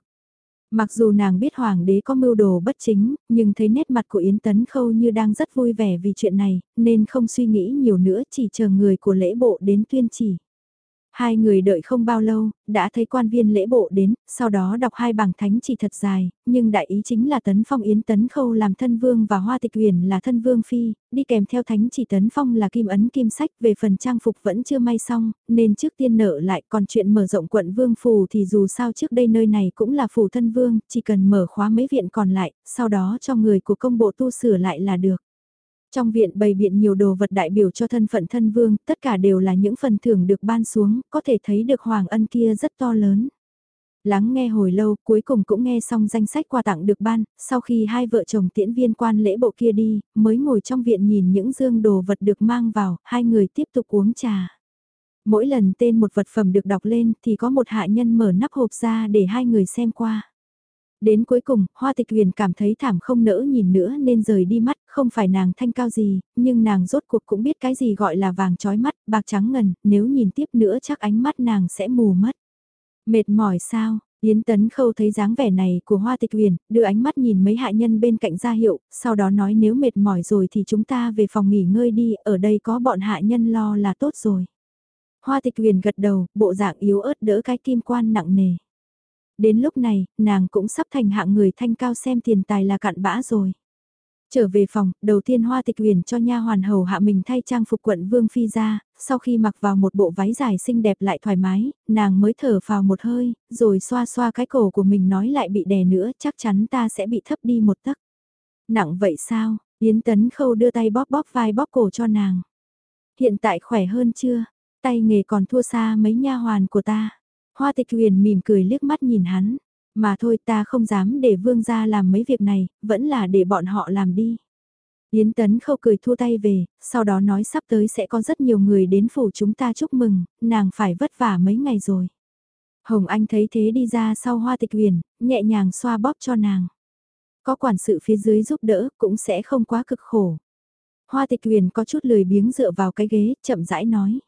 Mặc dù nàng biết hoàng đế có mưu đồ bất chính, nhưng thấy nét mặt của Yến Tấn Khâu như đang rất vui vẻ vì chuyện này, nên không suy nghĩ nhiều nữa chỉ chờ người của lễ bộ đến tuyên chỉ. Hai người đợi không bao lâu, đã thấy quan viên lễ bộ đến, sau đó đọc hai bảng thánh chỉ thật dài, nhưng đại ý chính là Tấn Phong Yến Tấn Khâu làm thân vương và Hoa Tịch Huyền là thân vương phi, đi kèm theo thánh chỉ Tấn Phong là kim ấn kim sách về phần trang phục vẫn chưa may xong, nên trước tiên nợ lại còn chuyện mở rộng quận vương phù thì dù sao trước đây nơi này cũng là phù thân vương, chỉ cần mở khóa mấy viện còn lại, sau đó cho người của công bộ tu sửa lại là được. Trong viện bày biện nhiều đồ vật đại biểu cho thân phận thân vương, tất cả đều là những phần thưởng được ban xuống, có thể thấy được hoàng ân kia rất to lớn. Lắng nghe hồi lâu cuối cùng cũng nghe xong danh sách quà tặng được ban, sau khi hai vợ chồng tiễn viên quan lễ bộ kia đi, mới ngồi trong viện nhìn những dương đồ vật được mang vào, hai người tiếp tục uống trà. Mỗi lần tên một vật phẩm được đọc lên thì có một hạ nhân mở nắp hộp ra để hai người xem qua. Đến cuối cùng, Hoa Tịch Huyền cảm thấy thảm không nỡ nhìn nữa nên rời đi mắt, không phải nàng thanh cao gì, nhưng nàng rốt cuộc cũng biết cái gì gọi là vàng trói mắt, bạc trắng ngần, nếu nhìn tiếp nữa chắc ánh mắt nàng sẽ mù mất. Mệt mỏi sao? Yến Tấn Khâu thấy dáng vẻ này của Hoa Tịch Huyền, đưa ánh mắt nhìn mấy hạ nhân bên cạnh ra hiệu, sau đó nói nếu mệt mỏi rồi thì chúng ta về phòng nghỉ ngơi đi, ở đây có bọn hạ nhân lo là tốt rồi. Hoa Tịch Huyền gật đầu, bộ dạng yếu ớt đỡ cái kim quan nặng nề. Đến lúc này, nàng cũng sắp thành hạng người thanh cao xem tiền tài là cạn bã rồi. Trở về phòng, đầu tiên Hoa Tịch Huyền cho nha hoàn hầu hạ mình thay trang phục quận Vương Phi ra, sau khi mặc vào một bộ váy dài xinh đẹp lại thoải mái, nàng mới thở vào một hơi, rồi xoa xoa cái cổ của mình nói lại bị đè nữa, chắc chắn ta sẽ bị thấp đi một tấc. Nặng vậy sao? Yến Tấn Khâu đưa tay bóp bóp vai bóp cổ cho nàng. Hiện tại khỏe hơn chưa? Tay nghề còn thua xa mấy nha hoàn của ta. Hoa tịch huyền mỉm cười liếc mắt nhìn hắn. Mà thôi ta không dám để vương gia làm mấy việc này, vẫn là để bọn họ làm đi. Yến Tấn khâu cười thua tay về, sau đó nói sắp tới sẽ có rất nhiều người đến phủ chúng ta chúc mừng, nàng phải vất vả mấy ngày rồi. Hồng Anh thấy thế đi ra sau hoa tịch huyền, nhẹ nhàng xoa bóp cho nàng. Có quản sự phía dưới giúp đỡ cũng sẽ không quá cực khổ. Hoa tịch huyền có chút lười biếng dựa vào cái ghế, chậm rãi nói.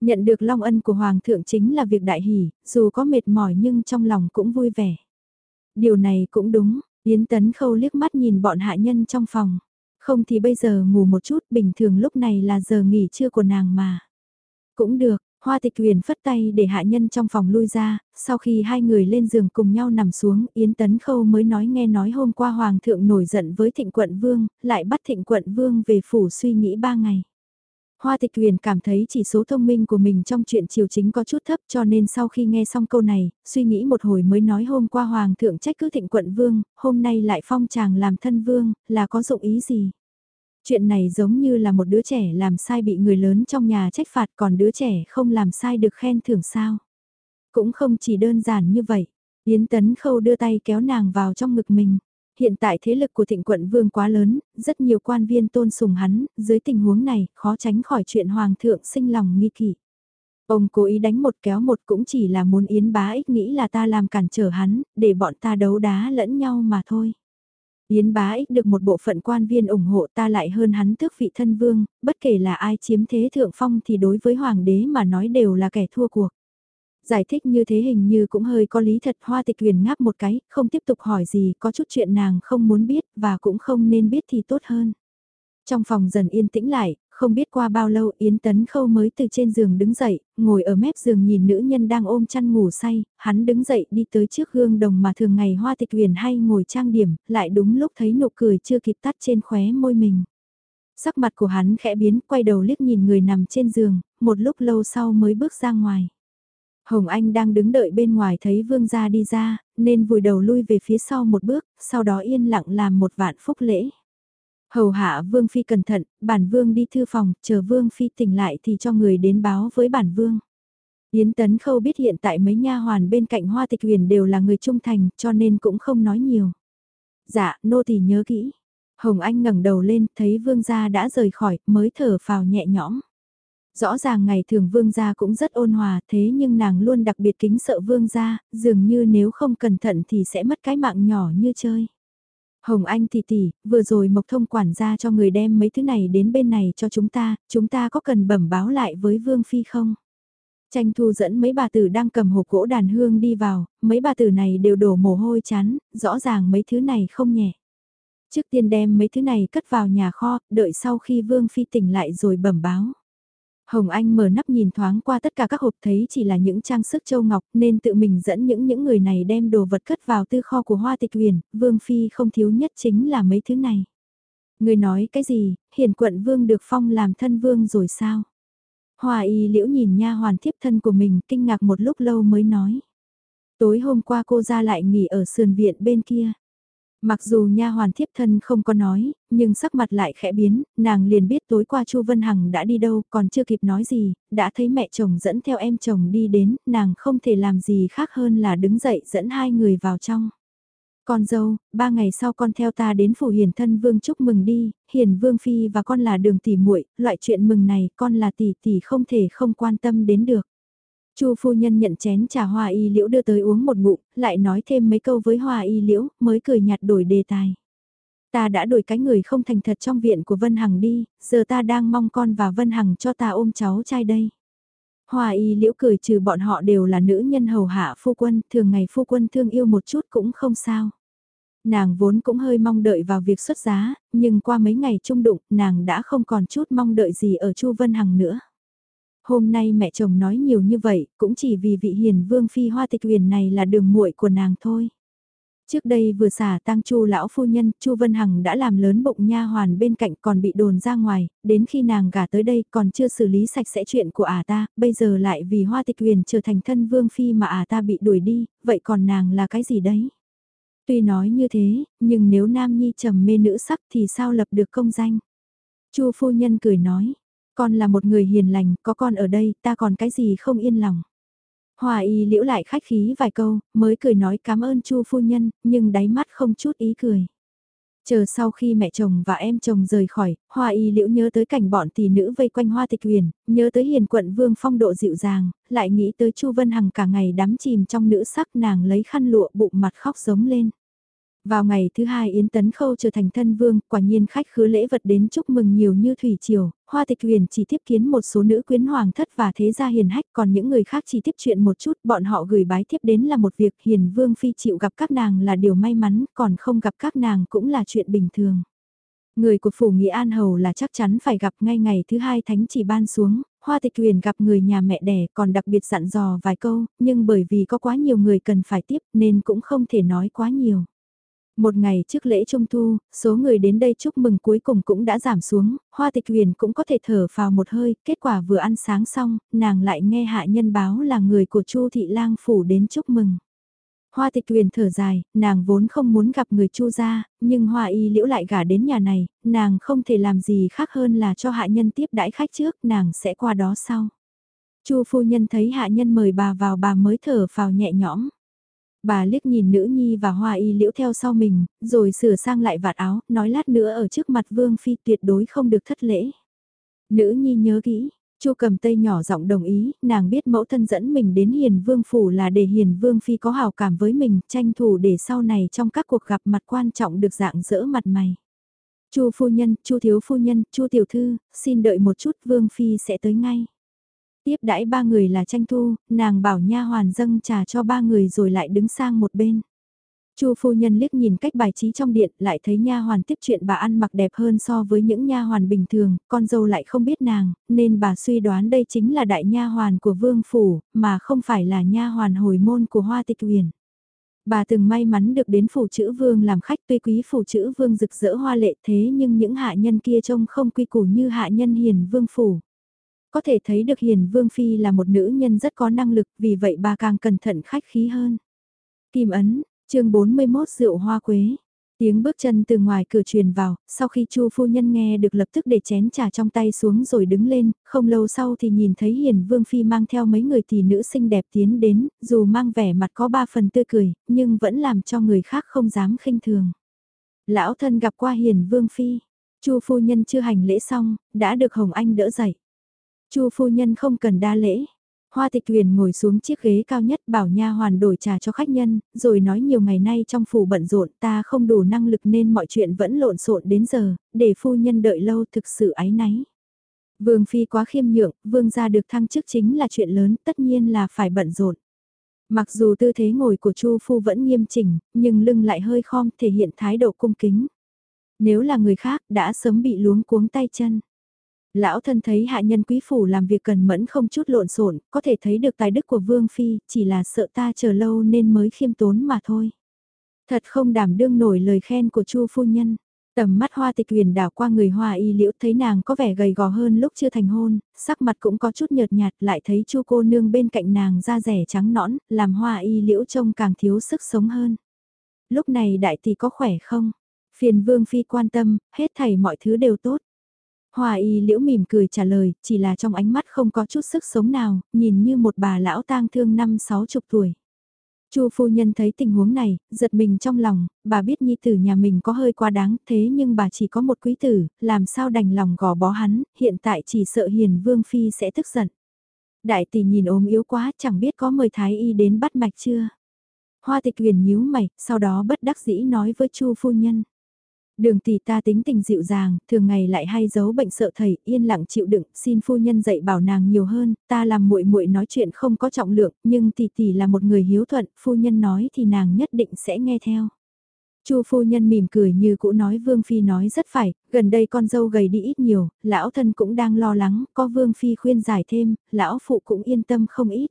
Nhận được long ân của Hoàng thượng chính là việc đại hỷ, dù có mệt mỏi nhưng trong lòng cũng vui vẻ. Điều này cũng đúng, Yến Tấn Khâu liếc mắt nhìn bọn hạ nhân trong phòng. Không thì bây giờ ngủ một chút, bình thường lúc này là giờ nghỉ trưa của nàng mà. Cũng được, Hoa tịch huyền phất tay để hạ nhân trong phòng lui ra, sau khi hai người lên giường cùng nhau nằm xuống, Yến Tấn Khâu mới nói nghe nói hôm qua Hoàng thượng nổi giận với thịnh quận vương, lại bắt thịnh quận vương về phủ suy nghĩ ba ngày. Hoa tịch huyền cảm thấy chỉ số thông minh của mình trong chuyện triều chính có chút thấp cho nên sau khi nghe xong câu này, suy nghĩ một hồi mới nói hôm qua Hoàng thượng trách cứ thịnh quận vương, hôm nay lại phong chàng làm thân vương, là có dụng ý gì? Chuyện này giống như là một đứa trẻ làm sai bị người lớn trong nhà trách phạt còn đứa trẻ không làm sai được khen thưởng sao. Cũng không chỉ đơn giản như vậy. Yến Tấn Khâu đưa tay kéo nàng vào trong ngực mình. Hiện tại thế lực của thịnh quận vương quá lớn, rất nhiều quan viên tôn sùng hắn, dưới tình huống này, khó tránh khỏi chuyện hoàng thượng sinh lòng nghi kỵ. Ông cố ý đánh một kéo một cũng chỉ là muốn Yến bá ích nghĩ là ta làm cản trở hắn, để bọn ta đấu đá lẫn nhau mà thôi. Yến bá ích được một bộ phận quan viên ủng hộ ta lại hơn hắn tước vị thân vương, bất kể là ai chiếm thế thượng phong thì đối với hoàng đế mà nói đều là kẻ thua cuộc. Giải thích như thế hình như cũng hơi có lý thật hoa tịch huyền ngáp một cái, không tiếp tục hỏi gì, có chút chuyện nàng không muốn biết và cũng không nên biết thì tốt hơn. Trong phòng dần yên tĩnh lại, không biết qua bao lâu Yến Tấn Khâu mới từ trên giường đứng dậy, ngồi ở mép giường nhìn nữ nhân đang ôm chăn ngủ say, hắn đứng dậy đi tới trước gương đồng mà thường ngày hoa tịch huyền hay ngồi trang điểm, lại đúng lúc thấy nụ cười chưa kịp tắt trên khóe môi mình. Sắc mặt của hắn khẽ biến, quay đầu liếc nhìn người nằm trên giường, một lúc lâu sau mới bước ra ngoài. Hồng Anh đang đứng đợi bên ngoài thấy vương gia đi ra, nên vùi đầu lui về phía sau một bước, sau đó yên lặng làm một vạn phúc lễ. Hầu hạ Vương Phi cẩn thận, bản Vương đi thư phòng, chờ Vương Phi tỉnh lại thì cho người đến báo với bản Vương. Yến Tấn Khâu biết hiện tại mấy nha hoàn bên cạnh Hoa Tịch Huyền đều là người trung thành, cho nên cũng không nói nhiều. Dạ, nô tỳ nhớ kỹ. Hồng Anh ngẩng đầu lên, thấy Vương gia đã rời khỏi, mới thở phào nhẹ nhõm. Rõ ràng ngày thường Vương gia cũng rất ôn hòa, thế nhưng nàng luôn đặc biệt kính sợ Vương gia, dường như nếu không cẩn thận thì sẽ mất cái mạng nhỏ như chơi. Hồng Anh tỷ tỷ, vừa rồi Mộc Thông quản gia cho người đem mấy thứ này đến bên này cho chúng ta, chúng ta có cần bẩm báo lại với Vương Phi không? Tranh thu dẫn mấy bà tử đang cầm hộp gỗ đàn hương đi vào, mấy bà tử này đều đổ mồ hôi chán, rõ ràng mấy thứ này không nhẹ. Trước tiên đem mấy thứ này cất vào nhà kho, đợi sau khi Vương Phi tỉnh lại rồi bẩm báo. Hồng Anh mở nắp nhìn thoáng qua tất cả các hộp thấy chỉ là những trang sức châu ngọc nên tự mình dẫn những những người này đem đồ vật cất vào tư kho của Hoa Tịch Huyền, Vương Phi không thiếu nhất chính là mấy thứ này. Người nói cái gì, hiền quận Vương được phong làm thân Vương rồi sao? Hoa y liễu nhìn nha hoàn thiếp thân của mình kinh ngạc một lúc lâu mới nói. Tối hôm qua cô ra lại nghỉ ở sườn viện bên kia. Mặc dù nha hoàn thiếp thân không có nói, nhưng sắc mặt lại khẽ biến, nàng liền biết tối qua Chu Vân Hằng đã đi đâu, còn chưa kịp nói gì, đã thấy mẹ chồng dẫn theo em chồng đi đến, nàng không thể làm gì khác hơn là đứng dậy dẫn hai người vào trong. Con dâu, ba ngày sau con theo ta đến phủ hiền thân vương chúc mừng đi, hiền vương phi và con là đường tỷ muội, loại chuyện mừng này con là tỷ tỷ không thể không quan tâm đến được. Chu phu nhân nhận chén trà hoa y liễu đưa tới uống một ngụm, lại nói thêm mấy câu với hoa y liễu, mới cười nhạt đổi đề tài. Ta đã đuổi cái người không thành thật trong viện của Vân Hằng đi, giờ ta đang mong con và Vân Hằng cho ta ôm cháu trai đây. Hoa y liễu cười trừ bọn họ đều là nữ nhân hầu hạ phu quân, thường ngày phu quân thương yêu một chút cũng không sao. Nàng vốn cũng hơi mong đợi vào việc xuất giá, nhưng qua mấy ngày chung đụng, nàng đã không còn chút mong đợi gì ở Chu Vân Hằng nữa. Hôm nay mẹ chồng nói nhiều như vậy, cũng chỉ vì vị hiền vương phi hoa tịch huyền này là đường muội của nàng thôi. Trước đây vừa xả tang Chu lão phu nhân, Chu Vân Hằng đã làm lớn bụng nha hoàn bên cạnh còn bị đồn ra ngoài, đến khi nàng gả tới đây còn chưa xử lý sạch sẽ chuyện của ả ta, bây giờ lại vì Hoa Tịch Huyền trở thành thân vương phi mà ả ta bị đuổi đi, vậy còn nàng là cái gì đấy? Tuy nói như thế, nhưng nếu nam nhi trầm mê nữ sắc thì sao lập được công danh? Chu phu nhân cười nói, con là một người hiền lành, có con ở đây, ta còn cái gì không yên lòng. Hòa y liễu lại khách khí vài câu, mới cười nói cảm ơn chu phu nhân, nhưng đáy mắt không chút ý cười. Chờ sau khi mẹ chồng và em chồng rời khỏi, Hoa Y Liễu nhớ tới cảnh bọn tỷ nữ vây quanh Hoa Tịch Huyền, nhớ tới hiền quận vương phong độ dịu dàng, lại nghĩ tới Chu Vân Hằng cả ngày đắm chìm trong nữ sắc nàng lấy khăn lụa bụng mặt khóc giống lên. Vào ngày thứ hai Yến Tấn Khâu trở thành thân vương, quả nhiên khách khứa lễ vật đến chúc mừng nhiều như thủy triều, Hoa Tịch Huyền chỉ tiếp kiến một số nữ quyến hoàng thất và thế gia hiền hách, còn những người khác chỉ tiếp chuyện một chút, bọn họ gửi bái tiếp đến là một việc hiền vương phi chịu gặp các nàng là điều may mắn, còn không gặp các nàng cũng là chuyện bình thường. Người của phủ Nghĩa An Hầu là chắc chắn phải gặp ngay ngày thứ hai thánh chỉ ban xuống, Hoa Tịch Huyền gặp người nhà mẹ đẻ còn đặc biệt dặn dò vài câu, nhưng bởi vì có quá nhiều người cần phải tiếp nên cũng không thể nói quá nhiều. Một ngày trước lễ Trung Thu, số người đến đây chúc mừng cuối cùng cũng đã giảm xuống, Hoa Tịch Huyền cũng có thể thở vào một hơi, kết quả vừa ăn sáng xong, nàng lại nghe hạ nhân báo là người của Chu Thị Lang Phủ đến chúc mừng. Hoa Tịch Huyền thở dài, nàng vốn không muốn gặp người Chu gia, nhưng Hoa Y Liễu lại gả đến nhà này, nàng không thể làm gì khác hơn là cho hạ nhân tiếp đãi khách trước, nàng sẽ qua đó sau. Chu phu nhân thấy hạ nhân mời bà vào bà mới thở vào nhẹ nhõm. Bà liếc nhìn nữ nhi và hoa y liễu theo sau mình, rồi sửa sang lại vạt áo, nói lát nữa ở trước mặt vương phi tuyệt đối không được thất lễ. Nữ nhi nhớ kỹ, Chu cầm tay nhỏ giọng đồng ý, nàng biết mẫu thân dẫn mình đến hiền vương phủ là để hiền vương phi có hào cảm với mình, tranh thủ để sau này trong các cuộc gặp mặt quan trọng được dạng dỡ mặt mày. Chu phu nhân, Chu thiếu phu nhân, Chu tiểu thư, xin đợi một chút, vương phi sẽ tới ngay. Tiếp đãi ba người là tranh thu, nàng bảo nha hoàn dâng trà cho ba người rồi lại đứng sang một bên. Chu phu nhân liếc nhìn cách bài trí trong điện, lại thấy nha hoàn tiếp chuyện bà ăn mặc đẹp hơn so với những nha hoàn bình thường, con dâu lại không biết nàng, nên bà suy đoán đây chính là đại nha hoàn của vương phủ, mà không phải là nha hoàn hồi môn của Hoa Tịch uyển Bà từng may mắn được đến phủ chữ vương làm khách tuy quý phủ chữ vương rực rỡ hoa lệ thế nhưng những hạ nhân kia trông không quy củ như hạ nhân hiền vương phủ. Có thể thấy được Hiền Vương Phi là một nữ nhân rất có năng lực, vì vậy bà càng cẩn thận khách khí hơn. Kim ấn, chương 41 rượu hoa quế. Tiếng bước chân từ ngoài cửa truyền vào, sau khi Chu phu nhân nghe được lập tức để chén trà trong tay xuống rồi đứng lên, không lâu sau thì nhìn thấy Hiền Vương Phi mang theo mấy người tỷ nữ xinh đẹp tiến đến, dù mang vẻ mặt có ba phần tươi cười, nhưng vẫn làm cho người khác không dám khinh thường. Lão thân gặp qua Hiền Vương Phi, Chu phu nhân chưa hành lễ xong, đã được Hồng Anh đỡ dậy. Chu phu nhân không cần đa lễ. Hoa tịch huyền ngồi xuống chiếc ghế cao nhất bảo nha hoàn đổi trà cho khách nhân, rồi nói nhiều ngày nay trong phủ bận rộn ta không đủ năng lực nên mọi chuyện vẫn lộn xộn đến giờ, để phu nhân đợi lâu thực sự ái náy. Vương phi quá khiêm nhượng, vương gia được thăng chức chính là chuyện lớn, tất nhiên là phải bận rộn. Mặc dù tư thế ngồi của Chu phu vẫn nghiêm chỉnh, nhưng lưng lại hơi khom thể hiện thái độ cung kính. Nếu là người khác đã sớm bị luống cuống tay chân. Lão thân thấy hạ nhân quý phủ làm việc cần mẫn không chút lộn xộn, có thể thấy được tài đức của Vương Phi, chỉ là sợ ta chờ lâu nên mới khiêm tốn mà thôi. Thật không đảm đương nổi lời khen của Chu phu nhân. Tầm mắt hoa tịch huyền đảo qua người hoa y liễu thấy nàng có vẻ gầy gò hơn lúc chưa thành hôn, sắc mặt cũng có chút nhợt nhạt lại thấy chu cô nương bên cạnh nàng da rẻ trắng nõn, làm hoa y liễu trông càng thiếu sức sống hơn. Lúc này đại tỷ có khỏe không? Phiền vương phi quan tâm, hết thảy mọi thứ đều tốt. Hòa y liễu mỉm cười trả lời, chỉ là trong ánh mắt không có chút sức sống nào, nhìn như một bà lão tang thương năm sáu chục tuổi. Chu phu nhân thấy tình huống này, giật mình trong lòng, bà biết nhi tử nhà mình có hơi quá đáng, thế nhưng bà chỉ có một quý tử, làm sao đành lòng gò bó hắn, hiện tại chỉ sợ hiền vương phi sẽ tức giận. Đại tỷ nhìn ốm yếu quá, chẳng biết có mời thái y đến bắt mạch chưa. Hoa tịch huyền nhíu mày, sau đó bất đắc dĩ nói với Chu phu nhân. Đường tỷ ta tính tình dịu dàng, thường ngày lại hay giấu bệnh sợ thầy, yên lặng chịu đựng, xin phu nhân dạy bảo nàng nhiều hơn, ta làm muội muội nói chuyện không có trọng lượng, nhưng tỷ tỷ là một người hiếu thuận, phu nhân nói thì nàng nhất định sẽ nghe theo. Chu phu nhân mỉm cười như cũ nói Vương Phi nói rất phải, gần đây con dâu gầy đi ít nhiều, lão thân cũng đang lo lắng, có Vương Phi khuyên giải thêm, lão phụ cũng yên tâm không ít.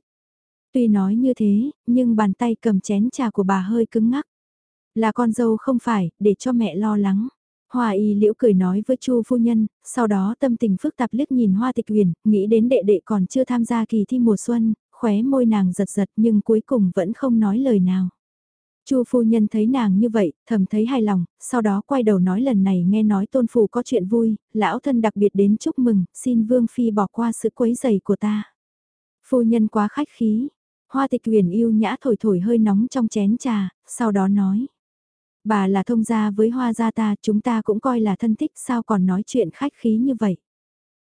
Tuy nói như thế, nhưng bàn tay cầm chén trà của bà hơi cứng ngắc. Là con dâu không phải, để cho mẹ lo lắng. Hoa y liễu cười nói với chu phu nhân, sau đó tâm tình phức tạp liếc nhìn hoa tịch huyền, nghĩ đến đệ đệ còn chưa tham gia kỳ thi mùa xuân, khóe môi nàng giật giật nhưng cuối cùng vẫn không nói lời nào. Chu phu nhân thấy nàng như vậy, thầm thấy hài lòng, sau đó quay đầu nói lần này nghe nói tôn phủ có chuyện vui, lão thân đặc biệt đến chúc mừng, xin vương phi bỏ qua sự quấy giày của ta. Phu nhân quá khách khí, hoa tịch huyền yêu nhã thổi thổi hơi nóng trong chén trà, sau đó nói. Bà là thông gia với hoa gia ta, chúng ta cũng coi là thân thích sao còn nói chuyện khách khí như vậy.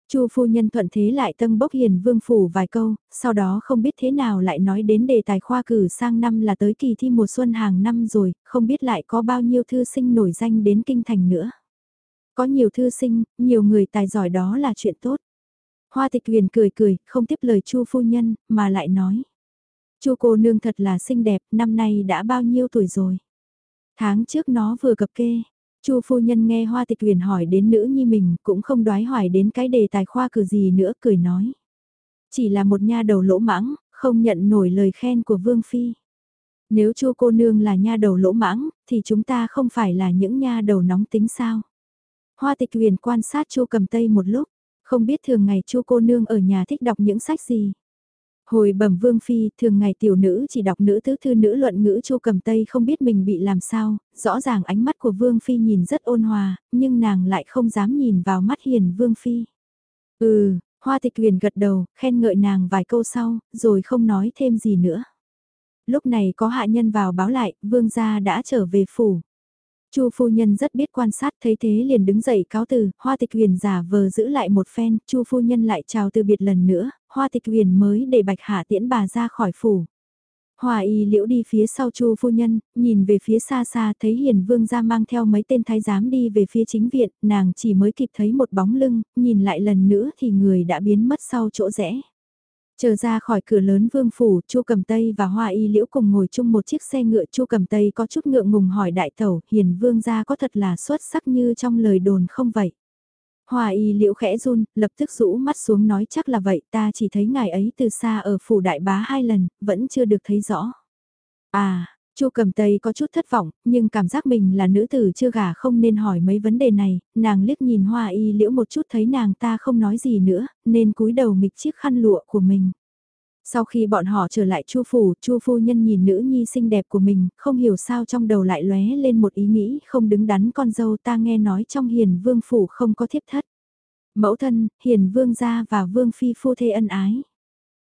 Chu phu nhân thuận thế lại tân bốc hiền vương phủ vài câu, sau đó không biết thế nào lại nói đến đề tài khoa cử sang năm là tới kỳ thi mùa xuân hàng năm rồi, không biết lại có bao nhiêu thư sinh nổi danh đến kinh thành nữa. Có nhiều thư sinh, nhiều người tài giỏi đó là chuyện tốt. Hoa tịch huyền cười cười, không tiếp lời chu phu nhân, mà lại nói. chu cô nương thật là xinh đẹp, năm nay đã bao nhiêu tuổi rồi. Tháng trước nó vừa cập kê, Chu phu nhân nghe Hoa Tịch Huyền hỏi đến nữ nhi mình, cũng không đoái hỏi đến cái đề tài khoa cử gì nữa, cười nói. Chỉ là một nha đầu lỗ mãng, không nhận nổi lời khen của Vương Phi. Nếu Chu cô nương là nha đầu lỗ mãng, thì chúng ta không phải là những nha đầu nóng tính sao? Hoa Tịch Huyền quan sát Chu Cầm Tây một lúc, không biết thường ngày Chu cô nương ở nhà thích đọc những sách gì. Hồi bẩm vương phi, thường ngày tiểu nữ chỉ đọc nữ tứ thư nữ luận ngữ chu cầm tây không biết mình bị làm sao, rõ ràng ánh mắt của vương phi nhìn rất ôn hòa, nhưng nàng lại không dám nhìn vào mắt hiền vương phi. Ừ, hoa tịch huyền gật đầu, khen ngợi nàng vài câu sau, rồi không nói thêm gì nữa. Lúc này có hạ nhân vào báo lại, vương gia đã trở về phủ. Chu phu nhân rất biết quan sát thấy thế liền đứng dậy cáo từ, hoa tịch huyền giả vờ giữ lại một phen, chu phu nhân lại chào từ biệt lần nữa, hoa tịch huyền mới để bạch hạ tiễn bà ra khỏi phủ. hòa y liễu đi phía sau chu phu nhân, nhìn về phía xa xa thấy hiền vương ra mang theo mấy tên thái giám đi về phía chính viện, nàng chỉ mới kịp thấy một bóng lưng, nhìn lại lần nữa thì người đã biến mất sau chỗ rẽ. Chờ ra khỏi cửa lớn vương phủ, Chu Cầm Tây và Hoa Y Liễu cùng ngồi chung một chiếc xe ngựa, Chu Cầm Tây có chút ngượng ngùng hỏi đại tẩu, hiền vương gia có thật là xuất sắc như trong lời đồn không vậy? Hòa Y Liễu khẽ run, lập tức rũ mắt xuống nói chắc là vậy, ta chỉ thấy ngài ấy từ xa ở phủ đại bá hai lần, vẫn chưa được thấy rõ. À, Chu Cầm Tây có chút thất vọng, nhưng cảm giác mình là nữ tử chưa gả không nên hỏi mấy vấn đề này, nàng liếc nhìn Hoa Y Liễu một chút thấy nàng ta không nói gì nữa, nên cúi đầu mịch chiếc khăn lụa của mình. Sau khi bọn họ trở lại Chu phủ, Chu phu nhân nhìn nữ nhi xinh đẹp của mình, không hiểu sao trong đầu lại lóe lên một ý nghĩ không đứng đắn con dâu ta nghe nói trong Hiền Vương phủ không có thiếp thất. Mẫu thân, Hiền Vương gia và Vương phi phu thê ân ái.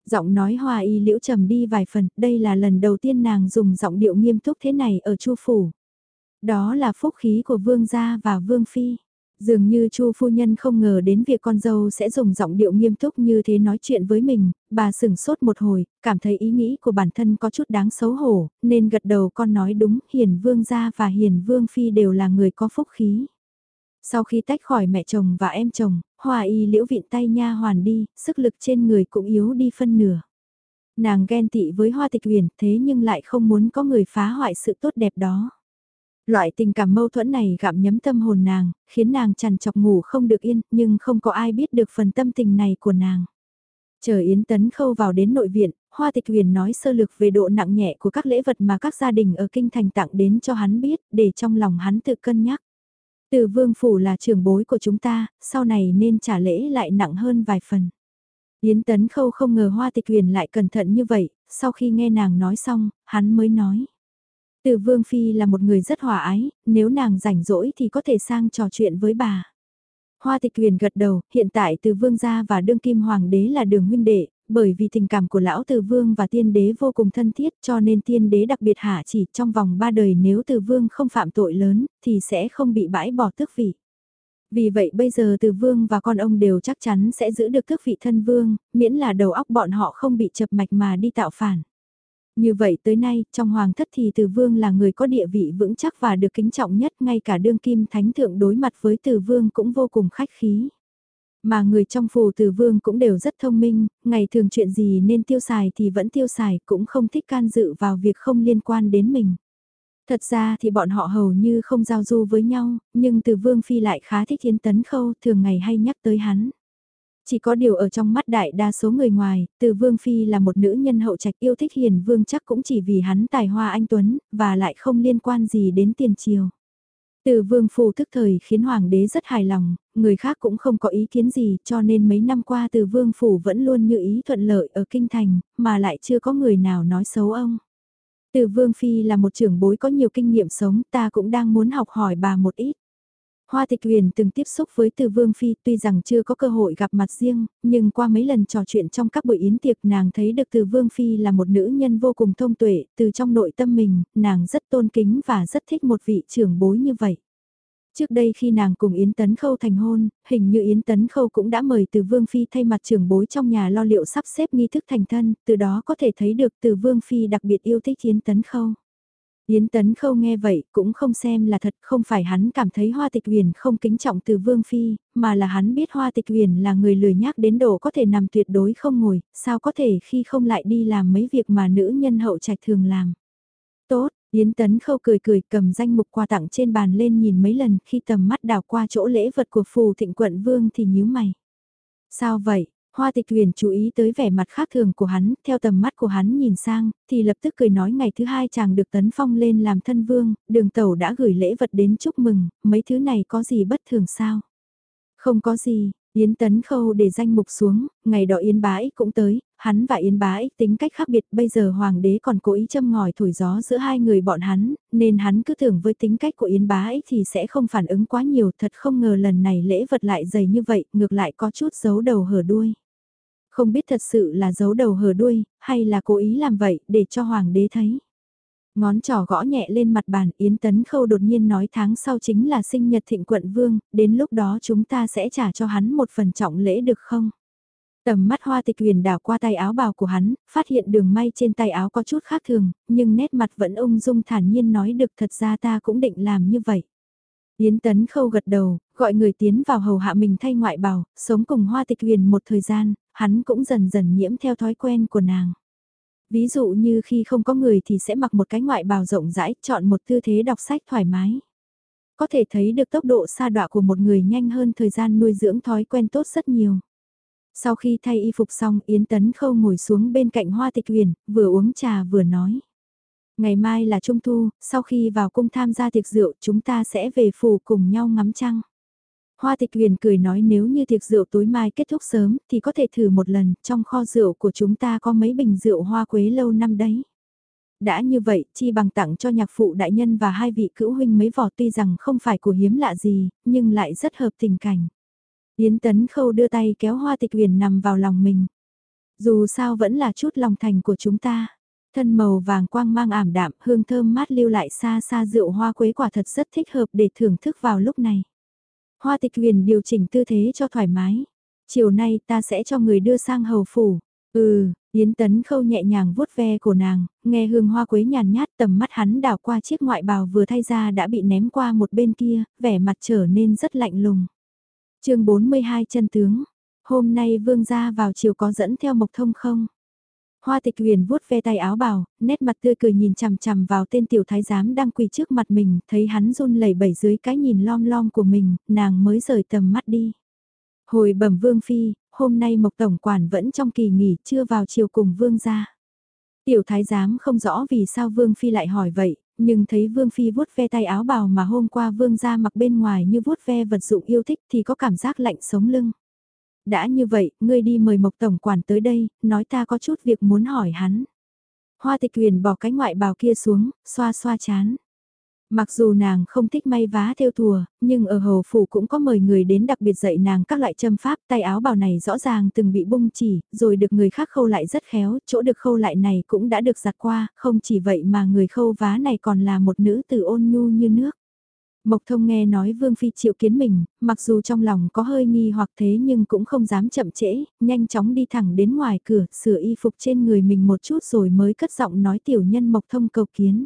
Giọng nói hòa y liễu trầm đi vài phần, đây là lần đầu tiên nàng dùng giọng điệu nghiêm túc thế này ở Chu phủ. Đó là phúc khí của vương gia và vương phi. Dường như Chu phu nhân không ngờ đến việc con dâu sẽ dùng giọng điệu nghiêm túc như thế nói chuyện với mình, bà sững sốt một hồi, cảm thấy ý nghĩ của bản thân có chút đáng xấu hổ, nên gật đầu con nói đúng, hiền vương gia và hiền vương phi đều là người có phúc khí. Sau khi tách khỏi mẹ chồng và em chồng, hoa y liễu vịn tay nha hoàn đi, sức lực trên người cũng yếu đi phân nửa. Nàng ghen tị với hoa tịch huyền thế nhưng lại không muốn có người phá hoại sự tốt đẹp đó. Loại tình cảm mâu thuẫn này gặm nhấm tâm hồn nàng, khiến nàng chằn chọc ngủ không được yên, nhưng không có ai biết được phần tâm tình này của nàng. Chờ Yến Tấn Khâu vào đến nội viện, Hoa Tịch Huyền nói sơ lược về độ nặng nhẹ của các lễ vật mà các gia đình ở Kinh Thành tặng đến cho hắn biết, để trong lòng hắn tự cân nhắc. Từ vương phủ là trưởng bối của chúng ta, sau này nên trả lễ lại nặng hơn vài phần. Yến Tấn Khâu không ngờ Hoa Tịch Huyền lại cẩn thận như vậy, sau khi nghe nàng nói xong, hắn mới nói. Từ Vương Phi là một người rất hòa ái, nếu nàng rảnh rỗi thì có thể sang trò chuyện với bà. Hoa tịch quyền gật đầu, hiện tại từ vương gia và đương kim hoàng đế là đường huynh đệ, bởi vì tình cảm của lão từ vương và tiên đế vô cùng thân thiết cho nên tiên đế đặc biệt hạ chỉ trong vòng ba đời nếu từ vương không phạm tội lớn thì sẽ không bị bãi bỏ tước vị. Vì vậy bây giờ từ vương và con ông đều chắc chắn sẽ giữ được tước vị thân vương, miễn là đầu óc bọn họ không bị chập mạch mà đi tạo phản. Như vậy tới nay, trong hoàng thất thì từ vương là người có địa vị vững chắc và được kính trọng nhất, ngay cả đương kim thánh thượng đối mặt với từ vương cũng vô cùng khách khí. Mà người trong phủ từ vương cũng đều rất thông minh, ngày thường chuyện gì nên tiêu xài thì vẫn tiêu xài, cũng không thích can dự vào việc không liên quan đến mình. Thật ra thì bọn họ hầu như không giao du với nhau, nhưng từ vương phi lại khá thích Yến tấn khâu, thường ngày hay nhắc tới hắn. Chỉ có điều ở trong mắt đại đa số người ngoài, từ Vương Phi là một nữ nhân hậu trạch yêu thích hiền Vương chắc cũng chỉ vì hắn tài hoa anh Tuấn, và lại không liên quan gì đến tiền triều. Từ Vương phù thức thời khiến Hoàng đế rất hài lòng, người khác cũng không có ý kiến gì cho nên mấy năm qua từ Vương Phủ vẫn luôn như ý thuận lợi ở Kinh Thành, mà lại chưa có người nào nói xấu ông. Từ Vương Phi là một trưởng bối có nhiều kinh nghiệm sống, ta cũng đang muốn học hỏi bà một ít. Hoa Tịch Huyền từng tiếp xúc với Từ Vương Phi tuy rằng chưa có cơ hội gặp mặt riêng, nhưng qua mấy lần trò chuyện trong các buổi yến tiệc nàng thấy được Từ Vương Phi là một nữ nhân vô cùng thông tuệ, từ trong nội tâm mình, nàng rất tôn kính và rất thích một vị trưởng bối như vậy. Trước đây khi nàng cùng Yến Tấn Khâu thành hôn, hình như Yến Tấn Khâu cũng đã mời từ Vương Phi thay mặt trưởng bối trong nhà lo liệu sắp xếp nghi thức thành thân, từ đó có thể thấy được từ Vương Phi đặc biệt yêu thích Yến Tấn Khâu. Yến Tấn Khâu nghe vậy cũng không xem là thật, không phải hắn cảm thấy Hoa Tịch Huyền không kính trọng từ Vương Phi, mà là hắn biết Hoa Tịch Huyền là người lười nhác đến độ có thể nằm tuyệt đối không ngồi, sao có thể khi không lại đi làm mấy việc mà nữ nhân hậu trạch thường làm. Tốt, Yến Tấn Khâu cười cười cầm danh mục quà tặng trên bàn lên nhìn mấy lần khi tầm mắt đào qua chỗ lễ vật của phù thịnh quận vương thì nhíu mày. Sao vậy, Hoa tịch huyền chú ý tới vẻ mặt khác thường của hắn, theo tầm mắt của hắn nhìn sang, thì lập tức cười nói ngày thứ hai chàng được tấn phong lên làm thân vương, đường tàu đã gửi lễ vật đến chúc mừng, mấy thứ này có gì bất thường sao? Không có gì, Yến Tấn Khâu để danh mục xuống, ngày đó Yến Bái cũng tới, hắn và Yến Bá Ích tính cách khác biệt, bây giờ Hoàng đế còn cố ý châm ngòi thổi gió giữa hai người bọn hắn, nên hắn cứ tưởng với tính cách của Yến Bá Ích thì sẽ không phản ứng quá nhiều, thật không ngờ lần này lễ vật lại dày như vậy, ngược lại có chút giấu đầu hở đuôi. Không biết thật sự là giấu đầu hở đuôi, hay là cố ý làm vậy để cho Hoàng đế thấy. Ngón trỏ gõ nhẹ lên mặt bàn, Yến Tấn Khâu đột nhiên nói tháng sau chính là sinh nhật thịnh quận vương, đến lúc đó chúng ta sẽ trả cho hắn một phần trọng lễ được không? Tầm mắt hoa tịch huyền đảo qua tay áo bào của hắn, phát hiện đường may trên tay áo có chút khác thường, nhưng nét mặt vẫn ung dung thản nhiên nói được thật ra ta cũng định làm như vậy. Yến Tấn Khâu gật đầu, gọi người tiến vào hầu hạ mình thay ngoại bào, sống cùng hoa tịch huyền một thời gian, hắn cũng dần dần nhiễm theo thói quen của nàng. Ví dụ như khi không có người thì sẽ mặc một cái ngoại bào rộng rãi, chọn một tư thế đọc sách thoải mái. Có thể thấy được tốc độ xa đọa của một người nhanh hơn thời gian nuôi dưỡng thói quen tốt rất nhiều. Sau khi thay y phục xong Yến Tấn Khâu ngồi xuống bên cạnh Hoa Tịch Huyền, vừa uống trà vừa nói. Ngày mai là Trung Thu, sau khi vào cung tham gia tiệc rượu chúng ta sẽ về phủ cùng nhau ngắm trăng. Hoa tịch huyền cười nói nếu như tiệc rượu tối mai kết thúc sớm thì có thể thử một lần, trong kho rượu của chúng ta có mấy bình rượu hoa quế lâu năm đấy. Đã như vậy, chi bằng tặng cho nhạc phụ đại nhân và hai vị cữu huynh mấy vỏ tuy rằng không phải của hiếm lạ gì, nhưng lại rất hợp tình cảnh. Yến Tấn Khâu đưa tay kéo hoa tịch huyền nằm vào lòng mình. Dù sao vẫn là chút lòng thành của chúng ta. Thân màu vàng quang mang ảm đạm, hương thơm mát lưu lại xa xa rượu hoa quế quả thật rất thích hợp để thưởng thức vào lúc này. Hoa tịch huyền điều chỉnh tư thế cho thoải mái. Chiều nay ta sẽ cho người đưa sang hầu phủ. Ừ, Yến Tấn Khâu nhẹ nhàng vuốt ve cổ nàng, nghe hương hoa quế nhàn nhát tầm mắt hắn đảo qua chiếc ngoại bào vừa thay ra đã bị ném qua một bên kia, vẻ mặt trở nên rất lạnh lùng chương 42 chân tướng, hôm nay vương gia vào chiều có dẫn theo mộc thông không? Hoa tịch huyền vuốt ve tay áo bào, nét mặt tươi cười nhìn chằm chằm vào tên tiểu thái giám đang quỳ trước mặt mình, thấy hắn run lẩy bẩy dưới cái nhìn lom lom của mình, nàng mới rời tầm mắt đi. Hồi bẩm vương phi, hôm nay mộc tổng quản vẫn trong kỳ nghỉ chưa vào chiều cùng vương gia. Tiểu thái giám không rõ vì sao vương phi lại hỏi vậy, nhưng thấy vương phi vuốt ve tay áo bào mà hôm qua vương gia mặc bên ngoài như vuốt ve vật dụng yêu thích thì có cảm giác lạnh sống lưng. Đã như vậy, ngươi đi mời Mộc Tổng Quản tới đây, nói ta có chút việc muốn hỏi hắn. Hoa tịch huyền bỏ cái ngoại bào kia xuống, xoa xoa chán. Mặc dù nàng không thích may vá theo thùa, nhưng ở hầu phủ cũng có mời người đến đặc biệt dạy nàng các loại châm pháp, tay áo bào này rõ ràng từng bị bung chỉ, rồi được người khác khâu lại rất khéo, chỗ được khâu lại này cũng đã được giặt qua, không chỉ vậy mà người khâu vá này còn là một nữ tử ôn nhu như nước. Mộc thông nghe nói Vương Phi chịu kiến mình, mặc dù trong lòng có hơi nghi hoặc thế nhưng cũng không dám chậm trễ, nhanh chóng đi thẳng đến ngoài cửa, sửa y phục trên người mình một chút rồi mới cất giọng nói tiểu nhân Mộc thông cầu kiến.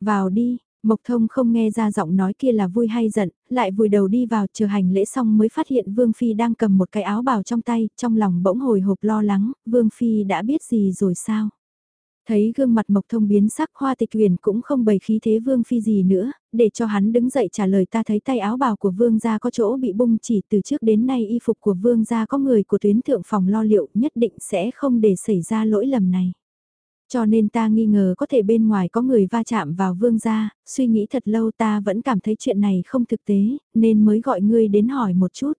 Vào đi, Mộc thông không nghe ra giọng nói kia là vui hay giận, lại vùi đầu đi vào chờ hành lễ xong mới phát hiện Vương Phi đang cầm một cái áo bào trong tay, trong lòng bỗng hồi hộp lo lắng, Vương Phi đã biết gì rồi sao? Thấy gương mặt Mộc Thông biến sắc hoa tịch huyền cũng không bày khí thế Vương Phi gì nữa, để cho hắn đứng dậy trả lời ta thấy tay áo bào của Vương gia có chỗ bị bung chỉ từ trước đến nay y phục của Vương gia có người của tuyến thượng phòng lo liệu nhất định sẽ không để xảy ra lỗi lầm này. Cho nên ta nghi ngờ có thể bên ngoài có người va chạm vào vương gia, suy nghĩ thật lâu ta vẫn cảm thấy chuyện này không thực tế, nên mới gọi ngươi đến hỏi một chút.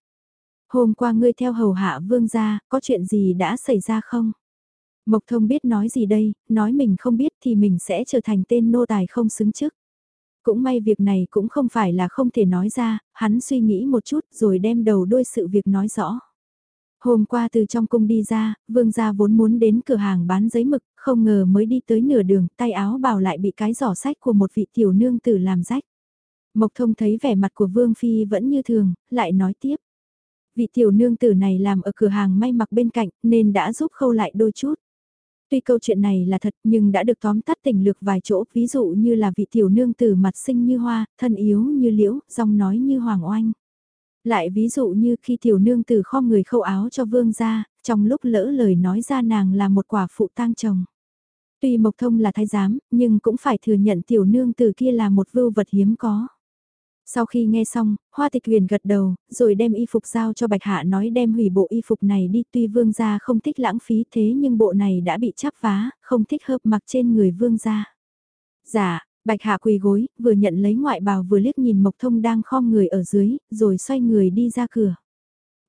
Hôm qua ngươi theo hầu hạ vương gia, có chuyện gì đã xảy ra không? Mộc thông biết nói gì đây, nói mình không biết thì mình sẽ trở thành tên nô tài không xứng chức. Cũng may việc này cũng không phải là không thể nói ra, hắn suy nghĩ một chút rồi đem đầu đôi sự việc nói rõ. Hôm qua từ trong cung đi ra, vương gia vốn muốn đến cửa hàng bán giấy mực, không ngờ mới đi tới nửa đường, tay áo bào lại bị cái giỏ sách của một vị tiểu nương tử làm rách. Mộc thông thấy vẻ mặt của vương phi vẫn như thường, lại nói tiếp. Vị tiểu nương tử này làm ở cửa hàng may mặc bên cạnh, nên đã giúp khâu lại đôi chút. Tuy câu chuyện này là thật nhưng đã được tóm tắt tình lược vài chỗ, ví dụ như là vị tiểu nương tử mặt xinh như hoa, thân yếu như liễu, dòng nói như hoàng oanh. Lại ví dụ như khi tiểu nương từ kho người khâu áo cho vương gia, trong lúc lỡ lời nói ra nàng là một quả phụ tang chồng. Tuy Mộc Thông là thái giám, nhưng cũng phải thừa nhận tiểu nương từ kia là một vưu vật hiếm có. Sau khi nghe xong, Hoa Tịch Huyền gật đầu, rồi đem y phục giao cho Bạch Hạ nói đem hủy bộ y phục này đi tuy vương gia không thích lãng phí thế nhưng bộ này đã bị chắp vá, không thích hợp mặc trên người vương gia. Dạ, Bạch Hạ quỳ gối, vừa nhận lấy ngoại bào vừa liếc nhìn Mộc Thông đang khom người ở dưới, rồi xoay người đi ra cửa.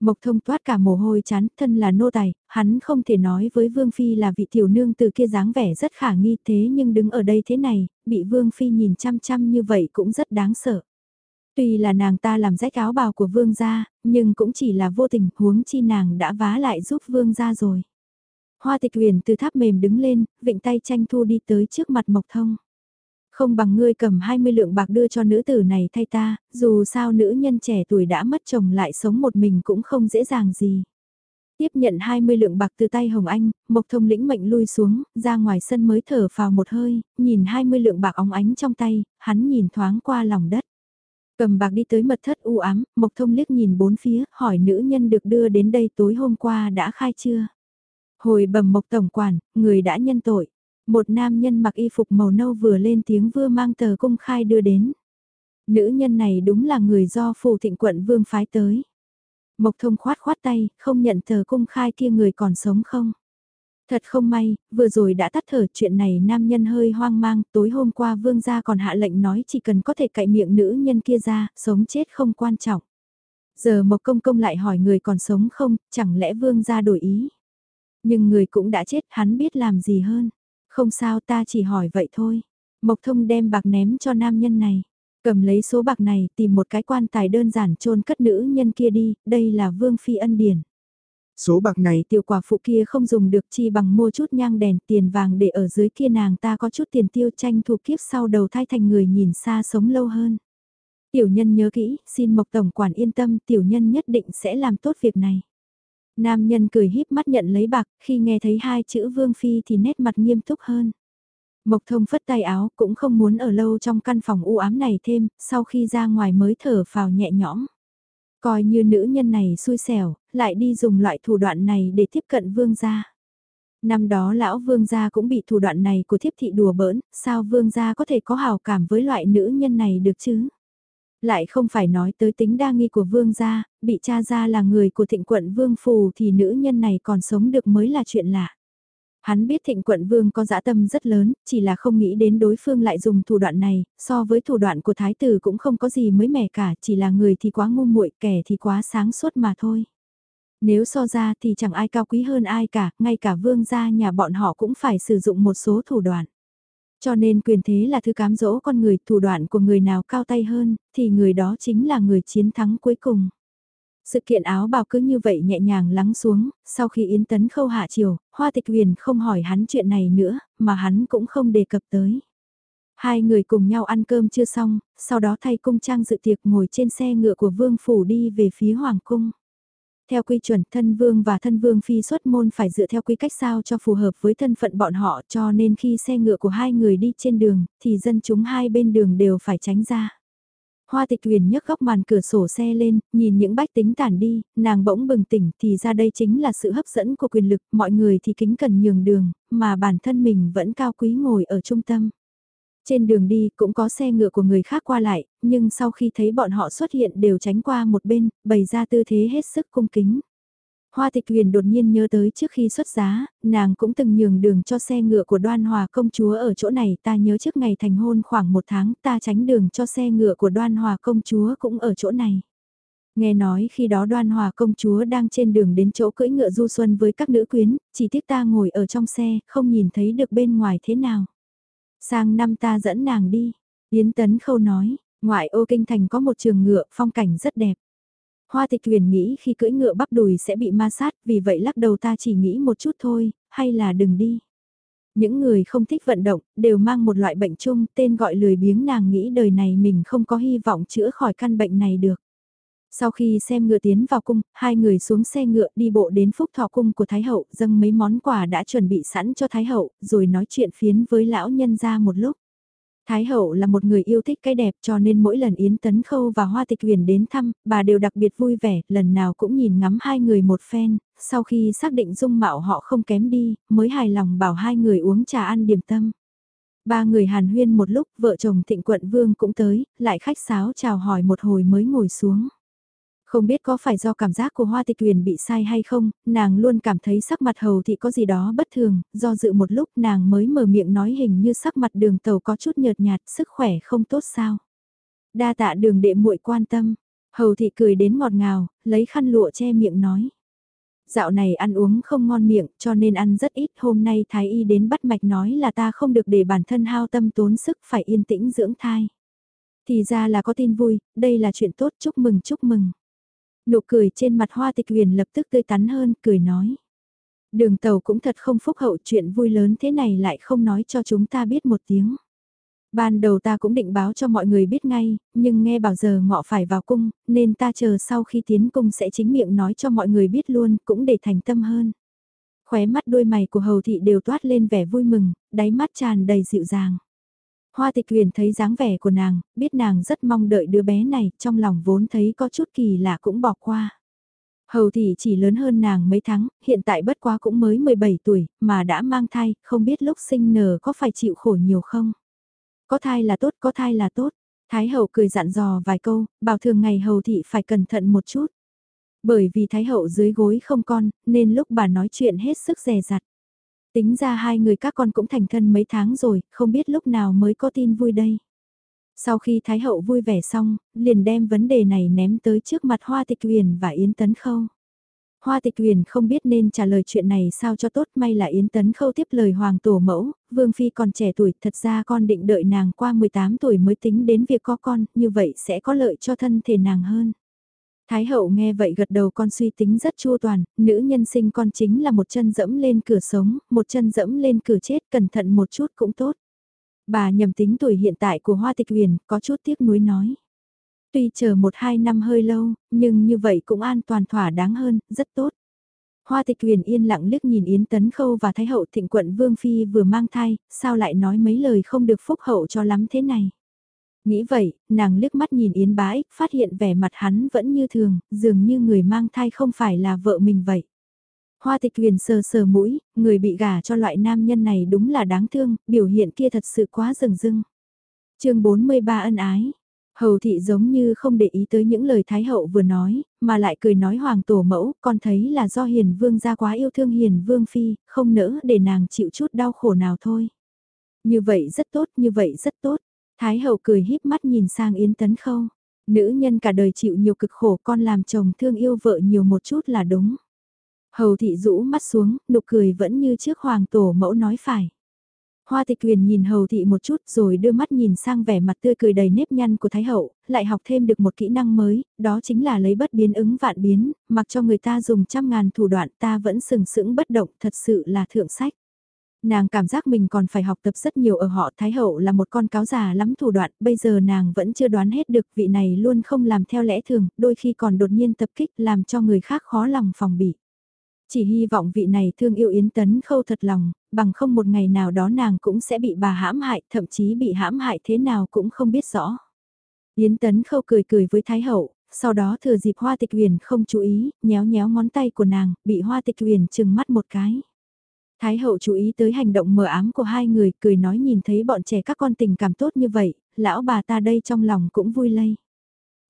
Mộc Thông toát cả mồ hôi chán, thân là nô tài, hắn không thể nói với Vương Phi là vị tiểu nương từ kia dáng vẻ rất khả nghi thế nhưng đứng ở đây thế này, bị Vương Phi nhìn chăm chăm như vậy cũng rất đáng sợ. Tuy là nàng ta làm rách áo bào của Vương gia, nhưng cũng chỉ là vô tình huống chi nàng đã vá lại giúp Vương gia rồi. Hoa tịch huyền từ tháp mềm đứng lên, vịnh tay tranh thu đi tới trước mặt Mộc Thông. Không bằng ngươi cầm 20 lượng bạc đưa cho nữ tử này thay ta, dù sao nữ nhân trẻ tuổi đã mất chồng lại sống một mình cũng không dễ dàng gì. Tiếp nhận 20 lượng bạc từ tay Hồng Anh, Mộc Thông lĩnh mệnh lui xuống, ra ngoài sân mới thở vào một hơi, nhìn 20 lượng bạc óng ánh trong tay, hắn nhìn thoáng qua lòng đất. Cầm bạc đi tới mật thất u ám, Mộc Thông liếc nhìn bốn phía, hỏi nữ nhân được đưa đến đây tối hôm qua đã khai chưa? Hồi bẩm Mộc Tổng Quản, người đã nhân tội. Một nam nhân mặc y phục màu nâu vừa lên tiếng vừa mang tờ công khai đưa đến. Nữ nhân này đúng là người do phù thịnh quận vương phái tới. Mộc thông khoát khoát tay, không nhận tờ công khai kia người còn sống không? Thật không may, vừa rồi đã tắt thở chuyện này nam nhân hơi hoang mang, tối hôm qua vương gia còn hạ lệnh nói chỉ cần có thể cậy miệng nữ nhân kia ra, sống chết không quan trọng. Giờ Mộc Công Công lại hỏi người còn sống không, chẳng lẽ vương gia đổi ý? Nhưng người cũng đã chết, hắn biết làm gì hơn. Không sao ta chỉ hỏi vậy thôi. Mộc thông đem bạc ném cho nam nhân này. Cầm lấy số bạc này tìm một cái quan tài đơn giản chôn cất nữ nhân kia đi, đây là vương phi ân điển. Số bạc này tiểu quả phụ kia không dùng được chi bằng mua chút nhang đèn tiền vàng để ở dưới kia nàng ta có chút tiền tiêu tranh thủ kiếp sau đầu thai thành người nhìn xa sống lâu hơn. Tiểu nhân nhớ kỹ, xin Mộc Tổng Quản yên tâm tiểu nhân nhất định sẽ làm tốt việc này. Nam nhân cười híp mắt nhận lấy bạc, khi nghe thấy hai chữ Vương Phi thì nét mặt nghiêm túc hơn. Mộc thông phất tay áo cũng không muốn ở lâu trong căn phòng u ám này thêm, sau khi ra ngoài mới thở phào nhẹ nhõm. Coi như nữ nhân này xui xẻo, lại đi dùng loại thủ đoạn này để tiếp cận vương gia. Năm đó lão vương gia cũng bị thủ đoạn này của thiếp thị đùa bỡn, sao vương gia có thể có hào cảm với loại nữ nhân này được chứ? Lại không phải nói tới tính đa nghi của vương gia, bị cha ra là người của thịnh quận vương phù thì nữ nhân này còn sống được mới là chuyện lạ. Hắn biết thịnh quận vương có dã tâm rất lớn, chỉ là không nghĩ đến đối phương lại dùng thủ đoạn này, so với thủ đoạn của thái tử cũng không có gì mới mẻ cả, chỉ là người thì quá ngu muội kẻ thì quá sáng suốt mà thôi. Nếu so ra thì chẳng ai cao quý hơn ai cả, ngay cả vương gia nhà bọn họ cũng phải sử dụng một số thủ đoạn. Cho nên quyền thế là thứ cám dỗ con người, thủ đoạn của người nào cao tay hơn, thì người đó chính là người chiến thắng cuối cùng. Sự kiện áo bào cứ như vậy nhẹ nhàng lắng xuống, sau khi Yến Tấn Khâu hạ chiều, Hoa Tịch Huyền không hỏi hắn chuyện này nữa, mà hắn cũng không đề cập tới. Hai người cùng nhau ăn cơm chưa xong, sau đó thay cung trang dự tiệc ngồi trên xe ngựa của Vương Phủ đi về phía Hoàng Cung. Theo quy chuẩn thân vương và thân vương phi xuất môn phải dựa theo quy cách sao cho phù hợp với thân phận bọn họ cho nên khi xe ngựa của hai người đi trên đường thì dân chúng hai bên đường đều phải tránh ra. Hoa tịch huyền nhấc góc màn cửa sổ xe lên, nhìn những bách tính tản đi, nàng bỗng bừng tỉnh thì ra đây chính là sự hấp dẫn của quyền lực, mọi người thì kính cần nhường đường, mà bản thân mình vẫn cao quý ngồi ở trung tâm. Trên đường đi cũng có xe ngựa của người khác qua lại, nhưng sau khi thấy bọn họ xuất hiện đều tránh qua một bên, bày ra tư thế hết sức cung kính. Hoa tịch huyền đột nhiên nhớ tới trước khi xuất giá, nàng cũng từng nhường đường cho xe ngựa của đoan hòa công chúa ở chỗ này ta nhớ trước ngày thành hôn khoảng một tháng ta tránh đường cho xe ngựa của đoan hòa công chúa cũng ở chỗ này. Nghe nói khi đó đoan hòa công chúa đang trên đường đến chỗ cưỡi ngựa du xuân với các nữ quyến, chỉ tiếc ta ngồi ở trong xe, không nhìn thấy được bên ngoài thế nào. Sang năm ta dẫn nàng đi, Yến Tấn Khâu nói, ngoại ô kinh thành có một trường ngựa, phong cảnh rất đẹp. Hoa tịch huyền nghĩ khi cưỡi ngựa bắp đùi sẽ bị ma sát, vì vậy lắc đầu ta chỉ nghĩ một chút thôi, hay là đừng đi. Những người không thích vận động, đều mang một loại bệnh chung, tên gọi lười biếng nàng nghĩ đời này mình không có hy vọng chữa khỏi căn bệnh này được. Sau khi xem ngựa tiến vào cung, hai người xuống xe ngựa đi bộ đến phúc thọ cung của Thái Hậu, dâng mấy món quà đã chuẩn bị sẵn cho Thái Hậu, rồi nói chuyện phiến với lão nhân ra một lúc. Thái hậu là một người yêu thích cái đẹp cho nên mỗi lần Yến Tấn Khâu và Hoa Tịch Huyền đến thăm, bà đều đặc biệt vui vẻ, lần nào cũng nhìn ngắm hai người một phen, sau khi xác định dung mạo họ không kém đi, mới hài lòng bảo hai người uống trà ăn điểm tâm. Ba người hàn huyên một lúc, vợ chồng Thịnh Quận Vương cũng tới, lại khách sáo chào hỏi một hồi mới ngồi xuống. Không biết có phải do cảm giác của Hoa Tịch Huyền bị sai hay không, nàng luôn cảm thấy sắc mặt hầu thị có gì đó bất thường, do dự một lúc nàng mới mở miệng nói hình như sắc mặt đường tàu có chút nhợt nhạt, sức khỏe không tốt sao. Đa tạ đường đệ muội quan tâm, hầu thị cười đến ngọt ngào, lấy khăn lụa che miệng nói. Dạo này ăn uống không ngon miệng cho nên ăn rất ít hôm nay thái y đến bắt mạch nói là ta không được để bản thân hao tâm tốn sức phải yên tĩnh dưỡng thai. Thì ra là có tin vui, đây là chuyện tốt chúc mừng chúc mừng. Nụ cười trên mặt hoa tịch huyền lập tức tươi tắn hơn, cười nói. Đường tàu cũng thật không phúc hậu chuyện vui lớn thế này lại không nói cho chúng ta biết một tiếng. Ban đầu ta cũng định báo cho mọi người biết ngay, nhưng nghe bảo giờ ngọ phải vào cung, nên ta chờ sau khi tiến cung sẽ chính miệng nói cho mọi người biết luôn, cũng để thành tâm hơn. Khóe mắt đôi mày của hầu thị đều toát lên vẻ vui mừng, đáy mắt tràn đầy dịu dàng. Hoa tịch huyền thấy dáng vẻ của nàng, biết nàng rất mong đợi đứa bé này, trong lòng vốn thấy có chút kỳ lạ cũng bỏ qua. Hầu thị chỉ lớn hơn nàng mấy tháng, hiện tại bất quá cũng mới 17 tuổi, mà đã mang thai, không biết lúc sinh nở có phải chịu khổ nhiều không? Có thai là tốt, có thai là tốt. Thái hậu cười dặn dò vài câu, bảo thường ngày hầu thị phải cẩn thận một chút. Bởi vì thái hậu dưới gối không con, nên lúc bà nói chuyện hết sức dè dặt. Tính ra hai người các con cũng thành thân mấy tháng rồi, không biết lúc nào mới có tin vui đây. Sau khi Thái Hậu vui vẻ xong, liền đem vấn đề này ném tới trước mặt Hoa Tịch Huyền và Yến Tấn Khâu. Hoa Tịch Huyền không biết nên trả lời chuyện này sao cho tốt may là Yến Tấn Khâu tiếp lời Hoàng Tổ Mẫu, Vương Phi còn trẻ tuổi, thật ra con định đợi nàng qua 18 tuổi mới tính đến việc có con, như vậy sẽ có lợi cho thân thể nàng hơn. Thái hậu nghe vậy gật đầu con suy tính rất chua toàn, nữ nhân sinh con chính là một chân dẫm lên cửa sống, một chân dẫm lên cửa chết, cẩn thận một chút cũng tốt. Bà nhầm tính tuổi hiện tại của Hoa Tịch Huyền, có chút tiếc nuối nói. Tuy chờ một hai năm hơi lâu, nhưng như vậy cũng an toàn thỏa đáng hơn, rất tốt. Hoa Tịch Huyền yên lặng liếc nhìn Yến Tấn Khâu và Thái hậu Thịnh quận Vương Phi vừa mang thai, sao lại nói mấy lời không được phúc hậu cho lắm thế này. Nghĩ vậy, nàng liếc mắt nhìn Yến bái, phát hiện vẻ mặt hắn vẫn như thường, dường như người mang thai không phải là vợ mình vậy. Hoa tịch huyền sờ sờ mũi, người bị gả cho loại nam nhân này đúng là đáng thương, biểu hiện kia thật sự quá rừng rưng. chương 43 ân ái. Hầu thị giống như không để ý tới những lời Thái hậu vừa nói, mà lại cười nói hoàng tổ mẫu, con thấy là do hiền vương gia quá yêu thương hiền vương phi, không nỡ để nàng chịu chút đau khổ nào thôi. Như vậy rất tốt, như vậy rất tốt. Thái hậu cười híp mắt nhìn sang Yến Tấn Khâu. Nữ nhân cả đời chịu nhiều cực khổ con làm chồng thương yêu vợ nhiều một chút là đúng. Hầu thị rũ mắt xuống, nụ cười vẫn như trước hoàng tổ mẫu nói phải. Hoa tịch quyền nhìn hầu thị một chút rồi đưa mắt nhìn sang vẻ mặt tươi cười đầy nếp nhăn của Thái Hậu, lại học thêm được một kỹ năng mới, đó chính là lấy bất biến ứng vạn biến, mặc cho người ta dùng trăm ngàn thủ đoạn ta vẫn sừng sững bất động thật sự là thượng sách. Nàng cảm giác mình còn phải học tập rất nhiều ở họ Thái Hậu là một con cáo già lắm thủ đoạn, bây giờ nàng vẫn chưa đoán hết được vị này luôn không làm theo lẽ thường, đôi khi còn đột nhiên tập kích làm cho người khác khó lòng phòng bị. Chỉ hy vọng vị này thương yêu Yến Tấn Khâu thật lòng, bằng không một ngày nào đó nàng cũng sẽ bị bà hãm hại, thậm chí bị hãm hại thế nào cũng không biết rõ. Yến Tấn Khâu cười cười với Thái Hậu, sau đó thừa dịp Hoa Tịch Huyền không chú ý, nhéo nhéo ngón tay của nàng, bị Hoa Tịch Huyền chừng mắt một cái. Thái hậu chú ý tới hành động mờ ám của hai người, cười nói nhìn thấy bọn trẻ các con tình cảm tốt như vậy, lão bà ta đây trong lòng cũng vui lây.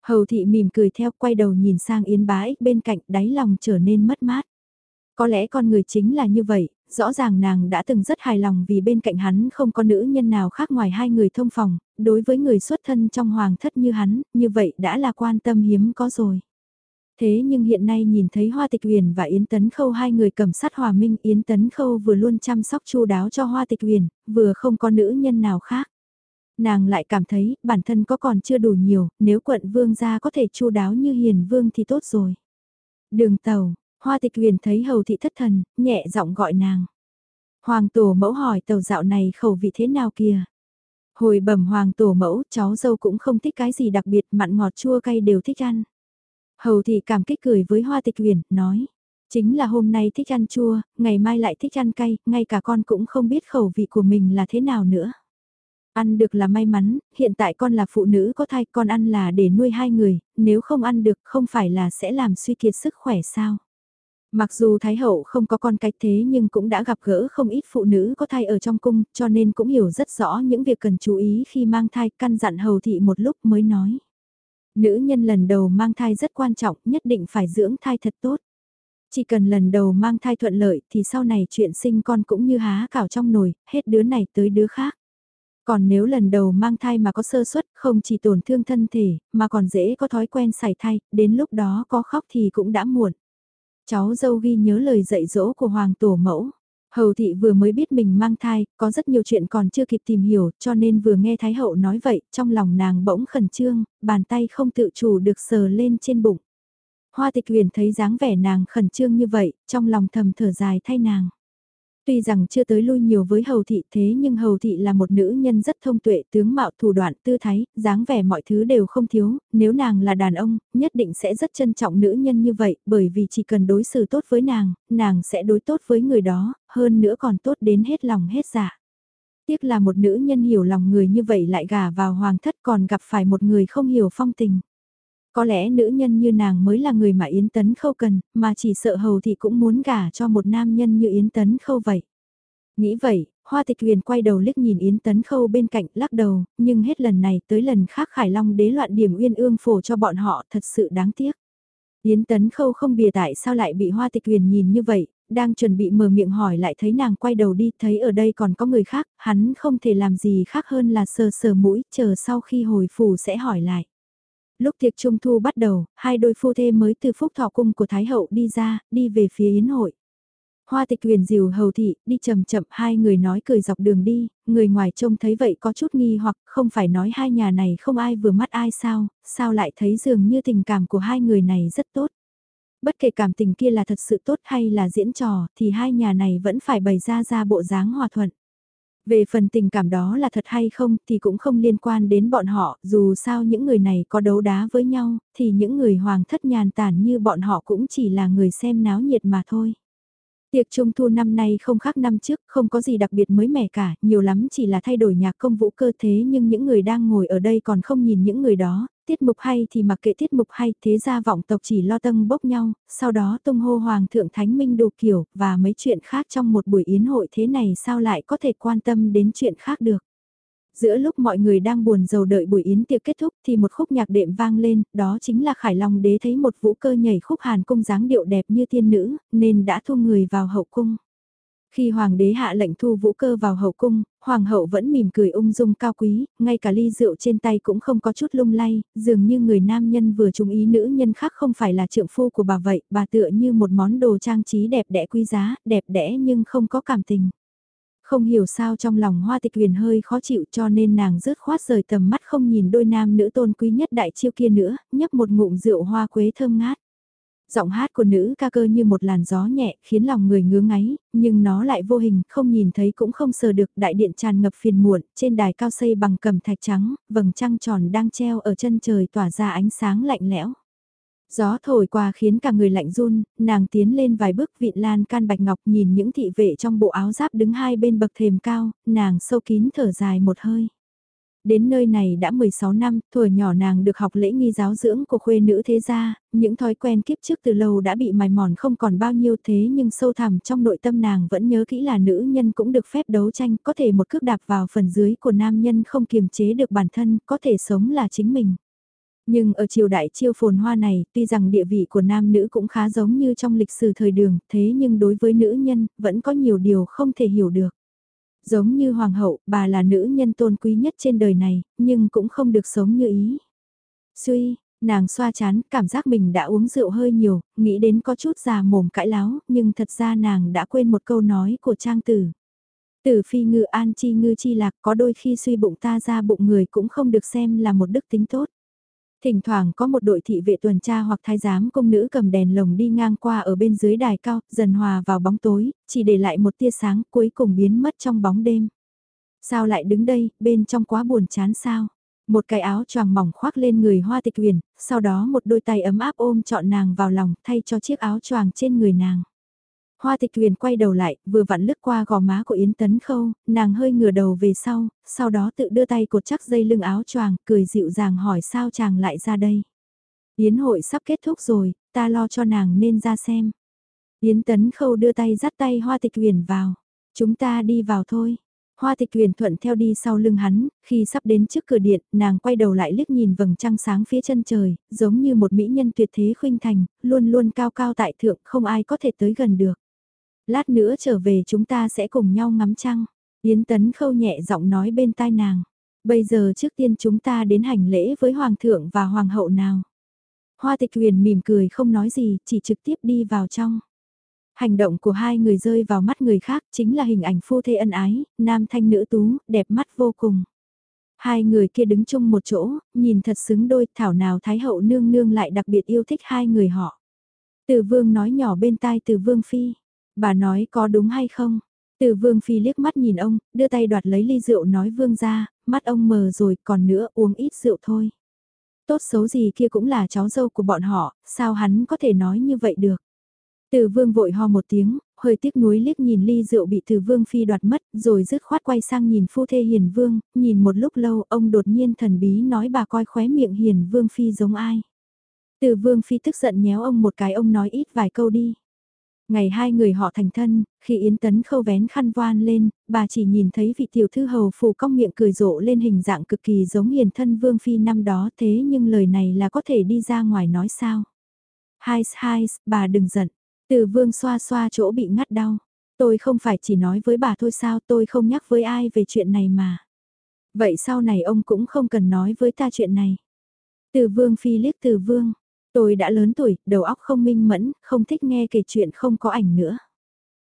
Hầu thị mỉm cười theo quay đầu nhìn sang Yến bá ích bên cạnh đáy lòng trở nên mất mát. Có lẽ con người chính là như vậy, rõ ràng nàng đã từng rất hài lòng vì bên cạnh hắn không có nữ nhân nào khác ngoài hai người thông phòng, đối với người xuất thân trong hoàng thất như hắn, như vậy đã là quan tâm hiếm có rồi. Thế nhưng hiện nay nhìn thấy Hoa Tịch Huyền và Yến Tấn Khâu hai người cầm sát hòa minh, Yến Tấn Khâu vừa luôn chăm sóc chu đáo cho Hoa Tịch Huyền, vừa không có nữ nhân nào khác. Nàng lại cảm thấy bản thân có còn chưa đủ nhiều, nếu quận vương gia có thể chu đáo như hiền vương thì tốt rồi. Đường tàu, Hoa Tịch Huyền thấy hầu thị thất thần, nhẹ giọng gọi nàng. Hoàng tổ mẫu hỏi tàu dạo này khẩu vị thế nào kìa? Hồi bẩm hoàng tổ mẫu, cháu dâu cũng không thích cái gì đặc biệt, mặn ngọt chua cay đều thích ăn. Hầu thị cảm kích cười với hoa tịch huyền, nói. Chính là hôm nay thích ăn chua, ngày mai lại thích ăn cay, ngay cả con cũng không biết khẩu vị của mình là thế nào nữa. Ăn được là may mắn, hiện tại con là phụ nữ có thai, con ăn là để nuôi hai người, nếu không ăn được không phải là sẽ làm suy kiệt sức khỏe sao. Mặc dù Thái Hậu không có con cách thế nhưng cũng đã gặp gỡ không ít phụ nữ có thai ở trong cung, cho nên cũng hiểu rất rõ những việc cần chú ý khi mang thai, căn dặn hầu thị một lúc mới nói. Nữ nhân lần đầu mang thai rất quan trọng, nhất định phải dưỡng thai thật tốt. Chỉ cần lần đầu mang thai thuận lợi thì sau này chuyện sinh con cũng như há cảo trong nồi, hết đứa này tới đứa khác. Còn nếu lần đầu mang thai mà có sơ suất, không chỉ tổn thương thân thể, mà còn dễ có thói quen sảy thai, đến lúc đó có khóc thì cũng đã muộn. Cháu dâu ghi nhớ lời dạy dỗ của Hoàng Tổ Mẫu. Hầu thị vừa mới biết mình mang thai, có rất nhiều chuyện còn chưa kịp tìm hiểu, cho nên vừa nghe Thái Hậu nói vậy, trong lòng nàng bỗng khẩn trương, bàn tay không tự chủ được sờ lên trên bụng. Hoa tịch huyền thấy dáng vẻ nàng khẩn trương như vậy, trong lòng thầm thở dài thay nàng. Tuy rằng chưa tới lui nhiều với hầu thị thế nhưng hầu thị là một nữ nhân rất thông tuệ tướng mạo thủ đoạn tư thái, dáng vẻ mọi thứ đều không thiếu, nếu nàng là đàn ông, nhất định sẽ rất trân trọng nữ nhân như vậy, bởi vì chỉ cần đối xử tốt với nàng, nàng sẽ đối tốt với người đó, hơn nữa còn tốt đến hết lòng hết dạ. Tiếc là một nữ nhân hiểu lòng người như vậy lại gả vào hoàng thất còn gặp phải một người không hiểu phong tình. Có lẽ nữ nhân như nàng mới là người mà Yến Tấn Khâu cần, mà chỉ sợ hầu thì cũng muốn gả cho một nam nhân như Yến Tấn Khâu vậy. Nghĩ vậy, Hoa Tịch Huyền quay đầu liếc nhìn Yến Tấn Khâu bên cạnh lắc đầu, nhưng hết lần này tới lần khác Khải Long đế loạn điểm uyên ương phổ cho bọn họ thật sự đáng tiếc. Yến Tấn Khâu không bìa tại sao lại bị Hoa Tịch Huyền nhìn như vậy, đang chuẩn bị mở miệng hỏi lại thấy nàng quay đầu đi, thấy ở đây còn có người khác, hắn không thể làm gì khác hơn là sờ sờ mũi, chờ sau khi hồi phủ sẽ hỏi lại. Lúc tiệc trung thu bắt đầu, hai đôi phu thê mới từ phúc thọ cung của Thái Hậu đi ra, đi về phía yến hội. Hoa tịch huyền dìu hầu thị, đi chậm chậm hai người nói cười dọc đường đi, người ngoài trông thấy vậy có chút nghi hoặc không phải nói hai nhà này không ai vừa mắt ai sao, sao lại thấy dường như tình cảm của hai người này rất tốt. Bất kể cảm tình kia là thật sự tốt hay là diễn trò thì hai nhà này vẫn phải bày ra ra bộ dáng hòa thuận. Về phần tình cảm đó là thật hay không thì cũng không liên quan đến bọn họ, dù sao những người này có đấu đá với nhau, thì những người hoàng thất nhàn tản như bọn họ cũng chỉ là người xem náo nhiệt mà thôi. Tiệc trung thu năm nay không khác năm trước, không có gì đặc biệt mới mẻ cả, nhiều lắm chỉ là thay đổi nhạc công vũ cơ thế nhưng những người đang ngồi ở đây còn không nhìn những người đó, tiết mục hay thì mặc kệ tiết mục hay, thế ra vọng tộc chỉ lo tâm bốc nhau, sau đó tung hô hoàng thượng thánh minh đồ kiểu, và mấy chuyện khác trong một buổi yến hội thế này sao lại có thể quan tâm đến chuyện khác được. Giữa lúc mọi người đang buồn rầu đợi buổi yến tiệc kết thúc thì một khúc nhạc đệm vang lên, đó chính là Khải Long đế thấy một vũ cơ nhảy khúc hàn cung dáng điệu đẹp như tiên nữ, nên đã thu người vào hậu cung. Khi hoàng đế hạ lệnh thu vũ cơ vào hậu cung, hoàng hậu vẫn mỉm cười ung dung cao quý, ngay cả ly rượu trên tay cũng không có chút lung lay, dường như người nam nhân vừa trúng ý nữ nhân khác không phải là trượng phu của bà vậy, bà tựa như một món đồ trang trí đẹp đẽ quý giá, đẹp đẽ nhưng không có cảm tình. Không hiểu sao trong lòng hoa tịch huyền hơi khó chịu cho nên nàng rớt khoát rời tầm mắt không nhìn đôi nam nữ tôn quý nhất đại chiêu kia nữa, nhấp một ngụm rượu hoa quế thơm ngát giọng hát của nữ ca cơ như một làn gió nhẹ khiến lòng người ngứa ngáy, nhưng nó lại vô hình, không nhìn thấy cũng không sờ được, đại điện tràn ngập phiền muộn, trên đài cao xây bằng cẩm thạch trắng, vầng trăng tròn đang treo ở chân trời tỏa ra ánh sáng lạnh lẽo. Gió thổi qua khiến cả người lạnh run, nàng tiến lên vài bước vịn lan can bạch ngọc nhìn những thị vệ trong bộ áo giáp đứng hai bên bậc thềm cao, nàng sâu kín thở dài một hơi. Đến nơi này đã 16 năm, tuổi nhỏ nàng được học lễ nghi giáo dưỡng của khuê nữ thế gia, những thói quen kiếp trước từ lâu đã bị mài mòn không còn bao nhiêu thế nhưng sâu thẳm trong nội tâm nàng vẫn nhớ kỹ là nữ nhân cũng được phép đấu tranh, có thể một cước đạp vào phần dưới của nam nhân không kiềm chế được bản thân, có thể sống là chính mình. Nhưng ở triều đại chiêu phồn hoa này, tuy rằng địa vị của nam nữ cũng khá giống như trong lịch sử thời đường, thế nhưng đối với nữ nhân, vẫn có nhiều điều không thể hiểu được. Giống như hoàng hậu, bà là nữ nhân tôn quý nhất trên đời này, nhưng cũng không được sống như ý. Suy, nàng xoa chán, cảm giác mình đã uống rượu hơi nhiều, nghĩ đến có chút già mồm cãi láo, nhưng thật ra nàng đã quên một câu nói của trang tử. Tử phi ngư an chi ngư chi lạc có đôi khi suy bụng ta ra bụng người cũng không được xem là một đức tính tốt. Thỉnh thoảng có một đội thị vệ tuần tra hoặc thái giám công nữ cầm đèn lồng đi ngang qua ở bên dưới đài cao, dần hòa vào bóng tối, chỉ để lại một tia sáng cuối cùng biến mất trong bóng đêm. Sao lại đứng đây, bên trong quá buồn chán sao? Một cái áo choàng mỏng khoác lên người hoa tịch huyền, sau đó một đôi tay ấm áp ôm trọn nàng vào lòng thay cho chiếc áo choàng trên người nàng. Hoa tịch huyền quay đầu lại, vừa vặn lướt qua gò má của Yến Tấn Khâu, nàng hơi ngửa đầu về sau, sau đó tự đưa tay cột chắc dây lưng áo choàng, cười dịu dàng hỏi sao chàng lại ra đây. Yến hội sắp kết thúc rồi, ta lo cho nàng nên ra xem. Yến Tấn Khâu đưa tay dắt tay Hoa tịch huyền vào. Chúng ta đi vào thôi. Hoa tịch huyền thuận theo đi sau lưng hắn, khi sắp đến trước cửa điện, nàng quay đầu lại liếc nhìn vầng trăng sáng phía chân trời, giống như một mỹ nhân tuyệt thế khuynh thành, luôn luôn cao cao tại thượng, không ai có thể tới gần được. Lát nữa trở về chúng ta sẽ cùng nhau ngắm trăng. Yến Tấn Khâu nhẹ giọng nói bên tai nàng. Bây giờ trước tiên chúng ta đến hành lễ với Hoàng thượng và Hoàng hậu nào. Hoa tịch huyền mỉm cười không nói gì, chỉ trực tiếp đi vào trong. Hành động của hai người rơi vào mắt người khác chính là hình ảnh phu thê ân ái, nam thanh nữ tú, đẹp mắt vô cùng. Hai người kia đứng chung một chỗ, nhìn thật xứng đôi, thảo nào Thái hậu nương nương lại đặc biệt yêu thích hai người họ. Từ vương nói nhỏ bên tai từ vương phi, Bà nói có đúng hay không? Từ vương phi liếc mắt nhìn ông, đưa tay đoạt lấy ly rượu nói vương ra, mắt ông mờ rồi còn nữa uống ít rượu thôi. Tốt xấu gì kia cũng là cháu dâu của bọn họ, sao hắn có thể nói như vậy được? Từ vương vội ho một tiếng, hơi tiếc nuối liếc nhìn ly rượu bị từ vương phi đoạt mất, rồi dứt khoát quay sang nhìn phu thê hiền vương, nhìn một lúc lâu ông đột nhiên thần bí nói bà coi khóe miệng hiền vương phi giống ai. Từ vương phi tức giận nhéo ông một cái ông nói ít vài câu đi. Ngày hai người họ thành thân, khi Yến Tấn khâu vén khăn voan lên, bà chỉ nhìn thấy vị tiểu thư hầu phù cong miệng cười rộ lên hình dạng cực kỳ giống hiền thân vương phi năm đó thế nhưng lời này là có thể đi ra ngoài nói sao. Hai hai, bà đừng giận. Từ vương xoa xoa chỗ bị ngắt đau. Tôi không phải chỉ nói với bà thôi sao tôi không nhắc với ai về chuyện này mà. Vậy sau này ông cũng không cần nói với ta chuyện này. Từ vương phi liếc từ vương. Tôi đã lớn tuổi, đầu óc không minh mẫn, không thích nghe kể chuyện không có ảnh nữa.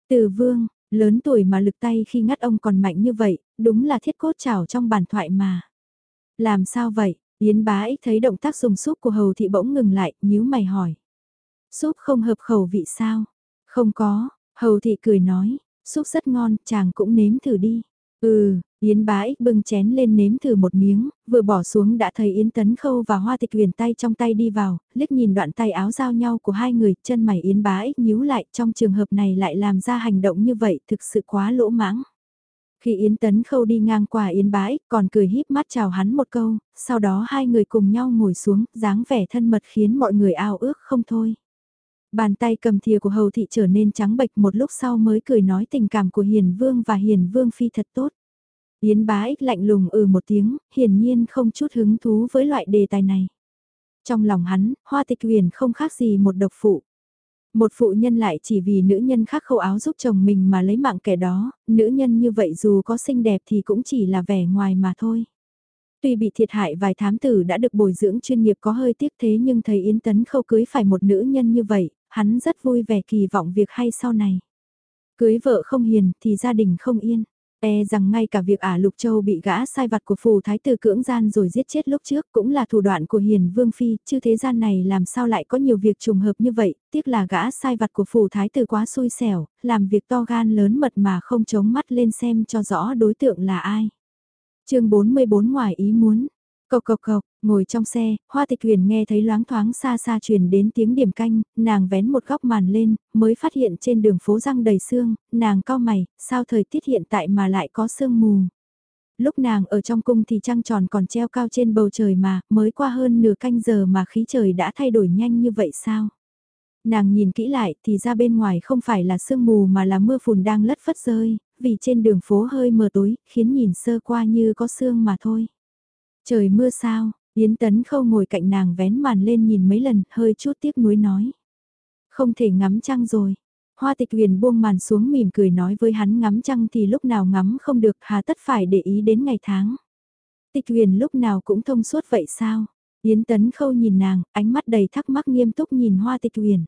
Từ vương, lớn tuổi mà lực tay khi ngắt ông còn mạnh như vậy, đúng là thiết cốt trào trong bản thoại mà. Làm sao vậy? Yến bá ích thấy động tác dùng súp của hầu thị bỗng ngừng lại, nhíu mày hỏi. Súp không hợp khẩu vị sao? Không có, hầu thị cười nói, súp rất ngon, chàng cũng nếm thử đi. Ừ, Yến bá ích bưng chén lên nếm thử một miếng, vừa bỏ xuống đã thấy Yến Tấn Khâu và Hoa Tịch Huyền tay trong tay đi vào, liếc nhìn đoạn tay áo giao nhau của hai người, chân mày Yến bá ích nhíu lại trong trường hợp này lại làm ra hành động như vậy thực sự quá lỗ mãng. Khi Yến Tấn Khâu đi ngang qua Yến bá ích còn cười híp mắt chào hắn một câu, sau đó hai người cùng nhau ngồi xuống, dáng vẻ thân mật khiến mọi người ao ước không thôi. Bàn tay cầm thìa của hầu thị trở nên trắng bệch một lúc sau mới cười nói tình cảm của Hiền Vương và Hiền Vương Phi thật tốt. Yến bá ích lạnh lùng ừ một tiếng, hiển nhiên không chút hứng thú với loại đề tài này. Trong lòng hắn, hoa tịch huyền không khác gì một độc phụ. Một phụ nhân lại chỉ vì nữ nhân khác khâu áo giúp chồng mình mà lấy mạng kẻ đó, nữ nhân như vậy dù có xinh đẹp thì cũng chỉ là vẻ ngoài mà thôi. Tuy bị thiệt hại vài thám tử đã được bồi dưỡng chuyên nghiệp có hơi tiếc thế nhưng thấy Yến Tấn khâu cưới phải một nữ nhân như vậy, hắn rất vui vẻ kỳ vọng việc hay sau này. Cưới vợ không hiền thì gia đình không yên. E rằng ngay cả việc ả Lục Châu bị gã sai vặt của phù thái tử cưỡng gian rồi giết chết lúc trước cũng là thủ đoạn của hiền vương phi, chứ thế gian này làm sao lại có nhiều việc trùng hợp như vậy, tiếc là gã sai vặt của phù thái tử quá xui xẻo, làm việc to gan lớn mật mà không chống mắt lên xem cho rõ đối tượng là ai. chương 44 ngoài ý muốn, Cộc cộc cộc, ngồi trong xe, Hoa Tịch Huyền nghe thấy loáng thoáng xa xa truyền đến tiếng điểm canh, nàng vén một góc màn lên, mới phát hiện trên đường phố răng đầy sương, nàng cao mày, sao thời tiết hiện tại mà lại có sương mù. Lúc nàng ở trong cung thì trăng tròn còn treo cao trên bầu trời mà, mới qua hơn nửa canh giờ mà khí trời đã thay đổi nhanh như vậy sao? Nàng nhìn kỹ lại thì ra bên ngoài không phải là sương mù mà là mưa phùn đang lất phất rơi, vì trên đường phố hơi mờ tối, khiến nhìn sơ qua như có sương mà thôi. Trời mưa sao, Yến Tấn Khâu ngồi cạnh nàng vén màn lên nhìn mấy lần, hơi chút tiếc nuối nói. Không thể ngắm trăng rồi. Hoa tịch huyền buông màn xuống mỉm cười nói với hắn ngắm trăng thì lúc nào ngắm không được hà tất phải để ý đến ngày tháng. Tịch huyền lúc nào cũng thông suốt vậy sao? Yến Tấn Khâu nhìn nàng, ánh mắt đầy thắc mắc nghiêm túc nhìn hoa tịch huyền.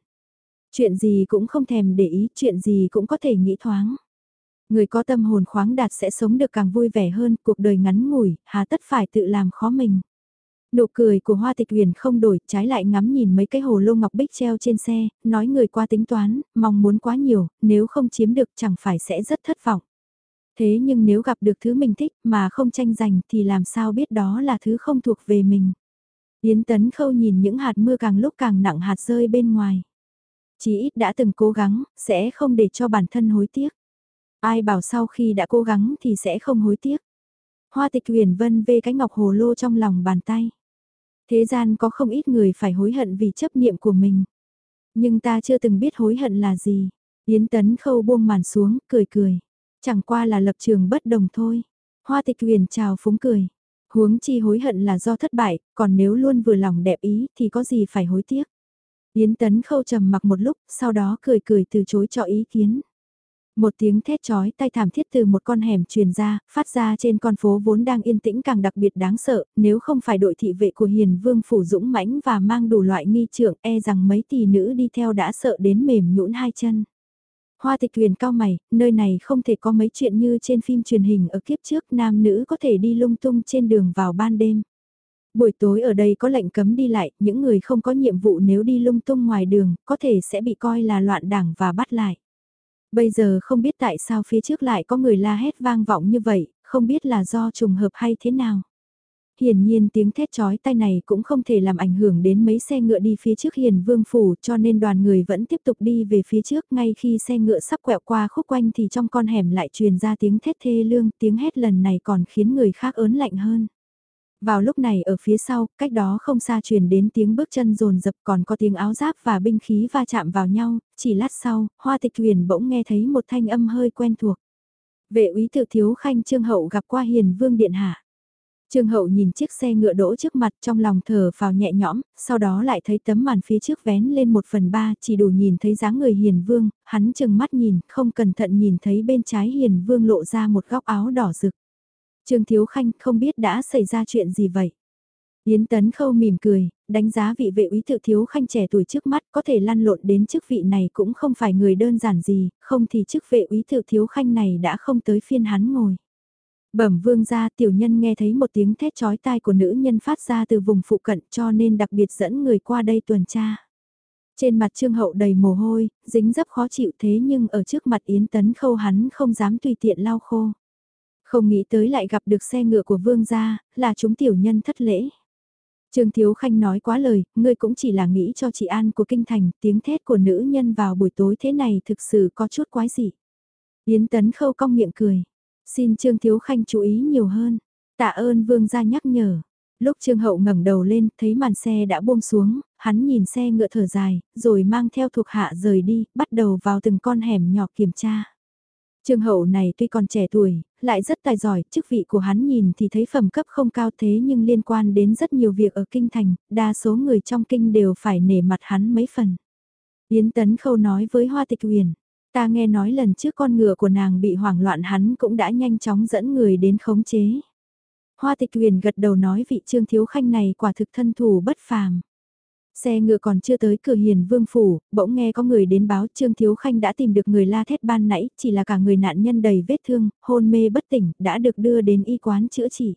Chuyện gì cũng không thèm để ý, chuyện gì cũng có thể nghĩ thoáng. Người có tâm hồn khoáng đạt sẽ sống được càng vui vẻ hơn, cuộc đời ngắn ngủi, hà tất phải tự làm khó mình. Nụ cười của Hoa Tịch Huyền không đổi, trái lại ngắm nhìn mấy cái hồ lô ngọc bích treo trên xe, nói người qua tính toán, mong muốn quá nhiều, nếu không chiếm được chẳng phải sẽ rất thất vọng. Thế nhưng nếu gặp được thứ mình thích mà không tranh giành thì làm sao biết đó là thứ không thuộc về mình. Yến Tấn Khâu nhìn những hạt mưa càng lúc càng nặng hạt rơi bên ngoài. Chỉ ít đã từng cố gắng, sẽ không để cho bản thân hối tiếc. Ai bảo sau khi đã cố gắng thì sẽ không hối tiếc. Hoa tịch huyền vân vê cái ngọc hồ lô trong lòng bàn tay. Thế gian có không ít người phải hối hận vì chấp niệm của mình. Nhưng ta chưa từng biết hối hận là gì. Yến tấn khâu buông màn xuống, cười cười. Chẳng qua là lập trường bất đồng thôi. Hoa tịch huyền chào phúng cười. Huống chi hối hận là do thất bại, còn nếu luôn vừa lòng đẹp ý thì có gì phải hối tiếc. Yến tấn khâu trầm mặc một lúc, sau đó cười cười từ chối cho ý kiến. Một tiếng thét chói tay thảm thiết từ một con hẻm truyền ra, phát ra trên con phố vốn đang yên tĩnh càng đặc biệt đáng sợ, nếu không phải đội thị vệ của hiền vương phủ dũng mãnh và mang đủ loại nghi trưởng e rằng mấy tỷ nữ đi theo đã sợ đến mềm nhũn hai chân. Hoa tịch huyền cao mày, nơi này không thể có mấy chuyện như trên phim truyền hình ở kiếp trước nam nữ có thể đi lung tung trên đường vào ban đêm. Buổi tối ở đây có lệnh cấm đi lại, những người không có nhiệm vụ nếu đi lung tung ngoài đường, có thể sẽ bị coi là loạn đảng và bắt lại. Bây giờ không biết tại sao phía trước lại có người la hét vang vọng như vậy, không biết là do trùng hợp hay thế nào. Hiển nhiên tiếng thét chói tai này cũng không thể làm ảnh hưởng đến mấy xe ngựa đi phía trước hiền vương phủ cho nên đoàn người vẫn tiếp tục đi về phía trước ngay khi xe ngựa sắp quẹo qua khúc quanh thì trong con hẻm lại truyền ra tiếng thét thê lương tiếng hét lần này còn khiến người khác ớn lạnh hơn. Vào lúc này ở phía sau, cách đó không xa truyền đến tiếng bước chân rồn rập còn có tiếng áo giáp và binh khí va chạm vào nhau, chỉ lát sau, hoa tịch huyền bỗng nghe thấy một thanh âm hơi quen thuộc. Vệ úy tự thiếu khanh Trương Hậu gặp qua hiền vương điện hạ. Trương Hậu nhìn chiếc xe ngựa đỗ trước mặt trong lòng thở vào nhẹ nhõm, sau đó lại thấy tấm màn phía trước vén lên một phần ba chỉ đủ nhìn thấy dáng người hiền vương, hắn chừng mắt nhìn, không cẩn thận nhìn thấy bên trái hiền vương lộ ra một góc áo đỏ rực. Trương Thiếu Khanh không biết đã xảy ra chuyện gì vậy. Yến Tấn Khâu mỉm cười, đánh giá vị vệ úy tự thiếu khanh trẻ tuổi trước mắt có thể lăn lộn đến chức vị này cũng không phải người đơn giản gì, không thì chức vệ úy tự thiếu khanh này đã không tới phiên hắn ngồi. Bẩm vương gia tiểu nhân nghe thấy một tiếng thét chói tai của nữ nhân phát ra từ vùng phụ cận cho nên đặc biệt dẫn người qua đây tuần tra. Trên mặt trương hậu đầy mồ hôi, dính dấp khó chịu thế nhưng ở trước mặt Yến Tấn Khâu hắn không dám tùy tiện lau khô. Không nghĩ tới lại gặp được xe ngựa của vương gia, là chúng tiểu nhân thất lễ. Trương Thiếu Khanh nói quá lời, ngươi cũng chỉ là nghĩ cho chị An của kinh thành, tiếng thét của nữ nhân vào buổi tối thế này thực sự có chút quái dị. Yến Tấn Khâu cong miệng cười. Xin Trương Thiếu Khanh chú ý nhiều hơn. Tạ ơn vương gia nhắc nhở. Lúc Trương Hậu ngẩng đầu lên, thấy màn xe đã buông xuống, hắn nhìn xe ngựa thở dài, rồi mang theo thuộc hạ rời đi, bắt đầu vào từng con hẻm nhỏ kiểm tra. Trương hậu này tuy còn trẻ tuổi, lại rất tài giỏi, chức vị của hắn nhìn thì thấy phẩm cấp không cao thế nhưng liên quan đến rất nhiều việc ở kinh thành, đa số người trong kinh đều phải nể mặt hắn mấy phần. Yến Tấn Khâu nói với Hoa Tịch uyển ta nghe nói lần trước con ngựa của nàng bị hoảng loạn hắn cũng đã nhanh chóng dẫn người đến khống chế. Hoa Tịch uyển gật đầu nói vị Trương Thiếu Khanh này quả thực thân thủ bất phàm. Xe ngựa còn chưa tới cửa hiền vương phủ, bỗng nghe có người đến báo Trương Thiếu Khanh đã tìm được người la thét ban nãy, chỉ là cả người nạn nhân đầy vết thương, hôn mê bất tỉnh, đã được đưa đến y quán chữa trị.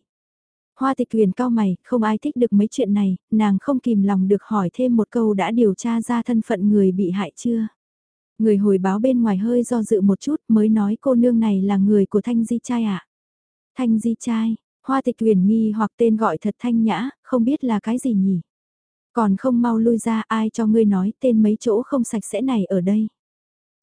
Hoa tịch huyền cao mày, không ai thích được mấy chuyện này, nàng không kìm lòng được hỏi thêm một câu đã điều tra ra thân phận người bị hại chưa. Người hồi báo bên ngoài hơi do dự một chút mới nói cô nương này là người của Thanh Di Trai ạ. À? Thanh Di Trai, hoa tịch huyền nghi hoặc tên gọi thật thanh nhã, không biết là cái gì nhỉ. Còn không mau lui ra ai cho ngươi nói tên mấy chỗ không sạch sẽ này ở đây.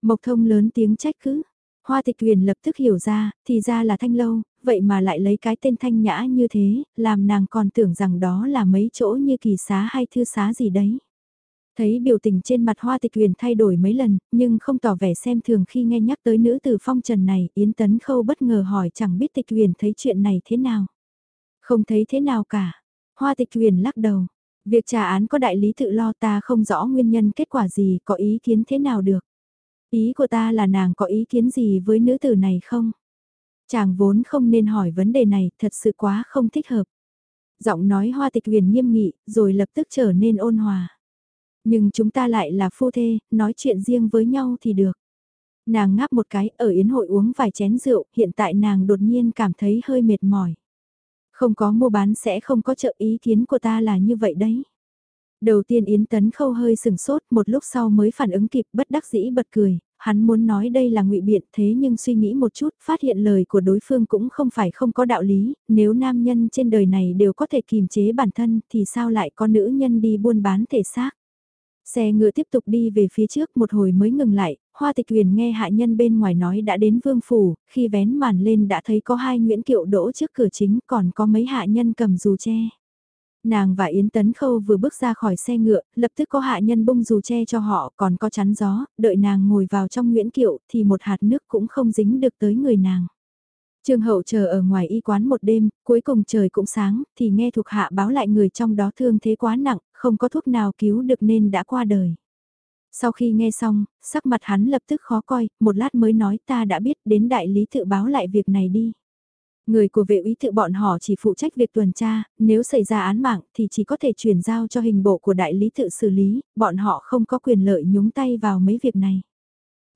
Mộc thông lớn tiếng trách cứ. Hoa tịch huyền lập tức hiểu ra, thì ra là thanh lâu, vậy mà lại lấy cái tên thanh nhã như thế, làm nàng còn tưởng rằng đó là mấy chỗ như kỳ xá hay thư xá gì đấy. Thấy biểu tình trên mặt hoa tịch huyền thay đổi mấy lần, nhưng không tỏ vẻ xem thường khi nghe nhắc tới nữ tử phong trần này, Yến Tấn Khâu bất ngờ hỏi chẳng biết tịch huyền thấy chuyện này thế nào. Không thấy thế nào cả. Hoa tịch huyền lắc đầu, Việc trả án có đại lý tự lo ta không rõ nguyên nhân kết quả gì, có ý kiến thế nào được. Ý của ta là nàng có ý kiến gì với nữ tử này không? Chàng vốn không nên hỏi vấn đề này, thật sự quá không thích hợp. Giọng nói hoa tịch huyền nghiêm nghị, rồi lập tức trở nên ôn hòa. Nhưng chúng ta lại là phu thê, nói chuyện riêng với nhau thì được. Nàng ngáp một cái, ở yến hội uống vài chén rượu, hiện tại nàng đột nhiên cảm thấy hơi mệt mỏi. Không có mua bán sẽ không có trợ ý kiến của ta là như vậy đấy. Đầu tiên Yến Tấn Khâu hơi sừng sốt một lúc sau mới phản ứng kịp bất đắc dĩ bật cười, hắn muốn nói đây là ngụy biện thế nhưng suy nghĩ một chút phát hiện lời của đối phương cũng không phải không có đạo lý, nếu nam nhân trên đời này đều có thể kìm chế bản thân thì sao lại có nữ nhân đi buôn bán thể xác. Xe ngựa tiếp tục đi về phía trước một hồi mới ngừng lại, Hoa Tịch Huyền nghe hạ nhân bên ngoài nói đã đến vương phủ, khi vén màn lên đã thấy có hai Nguyễn Kiệu đỗ trước cửa chính còn có mấy hạ nhân cầm dù che. Nàng và Yến Tấn Khâu vừa bước ra khỏi xe ngựa, lập tức có hạ nhân bung dù che cho họ còn có chắn gió, đợi nàng ngồi vào trong Nguyễn Kiệu thì một hạt nước cũng không dính được tới người nàng. Trương Hậu chờ ở ngoài y quán một đêm, cuối cùng trời cũng sáng, thì nghe thuộc hạ báo lại người trong đó thương thế quá nặng, không có thuốc nào cứu được nên đã qua đời. Sau khi nghe xong, sắc mặt hắn lập tức khó coi, một lát mới nói ta đã biết đến đại lý tự báo lại việc này đi. Người của vệ úy tự bọn họ chỉ phụ trách việc tuần tra, nếu xảy ra án mạng thì chỉ có thể chuyển giao cho hình bộ của đại lý tự xử lý, bọn họ không có quyền lợi nhúng tay vào mấy việc này.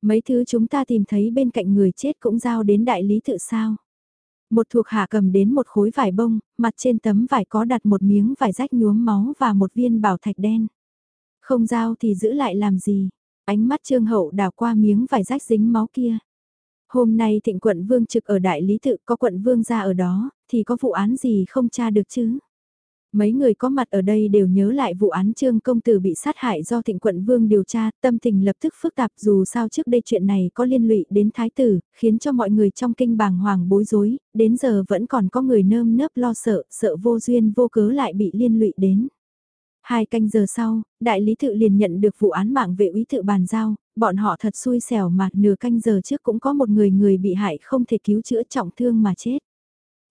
Mấy thứ chúng ta tìm thấy bên cạnh người chết cũng giao đến đại lý tự sao. Một thuộc hạ cầm đến một khối vải bông, mặt trên tấm vải có đặt một miếng vải rách nhuốm máu và một viên bảo thạch đen. Không giao thì giữ lại làm gì? Ánh mắt trương hậu đào qua miếng vải rách dính máu kia. Hôm nay thịnh quận vương trực ở đại lý tự có quận vương ra ở đó, thì có vụ án gì không tra được chứ? Mấy người có mặt ở đây đều nhớ lại vụ án trương công tử bị sát hại do thịnh quận vương điều tra, tâm tình lập tức phức tạp dù sao trước đây chuyện này có liên lụy đến thái tử, khiến cho mọi người trong kinh bàng hoàng bối rối, đến giờ vẫn còn có người nơm nớp lo sợ, sợ vô duyên vô cớ lại bị liên lụy đến. Hai canh giờ sau, đại lý tự liền nhận được vụ án mạng vệ úy tự bàn giao, bọn họ thật xui xẻo mà nửa canh giờ trước cũng có một người người bị hại không thể cứu chữa trọng thương mà chết.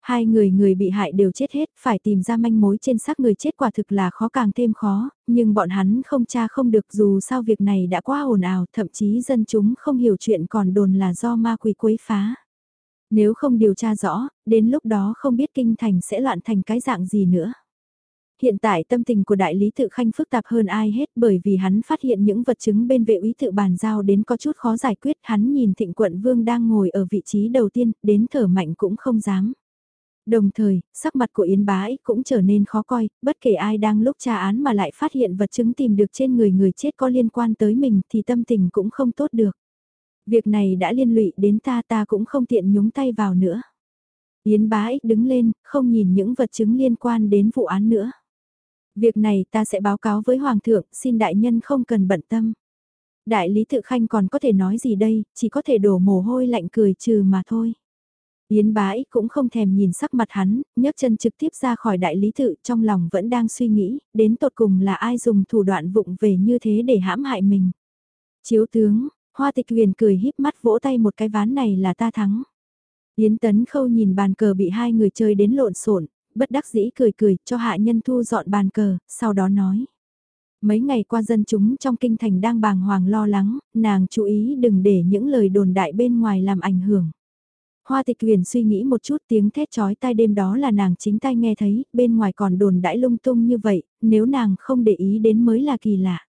Hai người người bị hại đều chết hết, phải tìm ra manh mối trên xác người chết quả thực là khó càng thêm khó, nhưng bọn hắn không tra không được dù sao việc này đã quá ồn ào, thậm chí dân chúng không hiểu chuyện còn đồn là do ma quỷ quấy phá. Nếu không điều tra rõ, đến lúc đó không biết kinh thành sẽ loạn thành cái dạng gì nữa. Hiện tại tâm tình của đại lý tự khanh phức tạp hơn ai hết bởi vì hắn phát hiện những vật chứng bên vệ úy tự bàn giao đến có chút khó giải quyết. Hắn nhìn thịnh quận vương đang ngồi ở vị trí đầu tiên, đến thở mạnh cũng không dám. Đồng thời, sắc mặt của Yến Bá Ích cũng trở nên khó coi, bất kể ai đang lúc tra án mà lại phát hiện vật chứng tìm được trên người người chết có liên quan tới mình thì tâm tình cũng không tốt được. Việc này đã liên lụy đến ta ta cũng không tiện nhúng tay vào nữa. Yến Bá Ích đứng lên, không nhìn những vật chứng liên quan đến vụ án nữa. Việc này ta sẽ báo cáo với Hoàng thượng, xin đại nhân không cần bận tâm. Đại lý tự khanh còn có thể nói gì đây, chỉ có thể đổ mồ hôi lạnh cười trừ mà thôi. Yến Bái cũng không thèm nhìn sắc mặt hắn, nhấc chân trực tiếp ra khỏi đại lý tự trong lòng vẫn đang suy nghĩ, đến tột cùng là ai dùng thủ đoạn vụng về như thế để hãm hại mình. Chiếu tướng, hoa tịch huyền cười híp mắt vỗ tay một cái ván này là ta thắng. Yến tấn khâu nhìn bàn cờ bị hai người chơi đến lộn xộn bất đắc dĩ cười cười cho hạ nhân thu dọn bàn cờ, sau đó nói. Mấy ngày qua dân chúng trong kinh thành đang bàng hoàng lo lắng, nàng chú ý đừng để những lời đồn đại bên ngoài làm ảnh hưởng. Hoa tịch huyền suy nghĩ một chút tiếng thét chói tai đêm đó là nàng chính tai nghe thấy, bên ngoài còn đồn đãi lung tung như vậy, nếu nàng không để ý đến mới là kỳ lạ.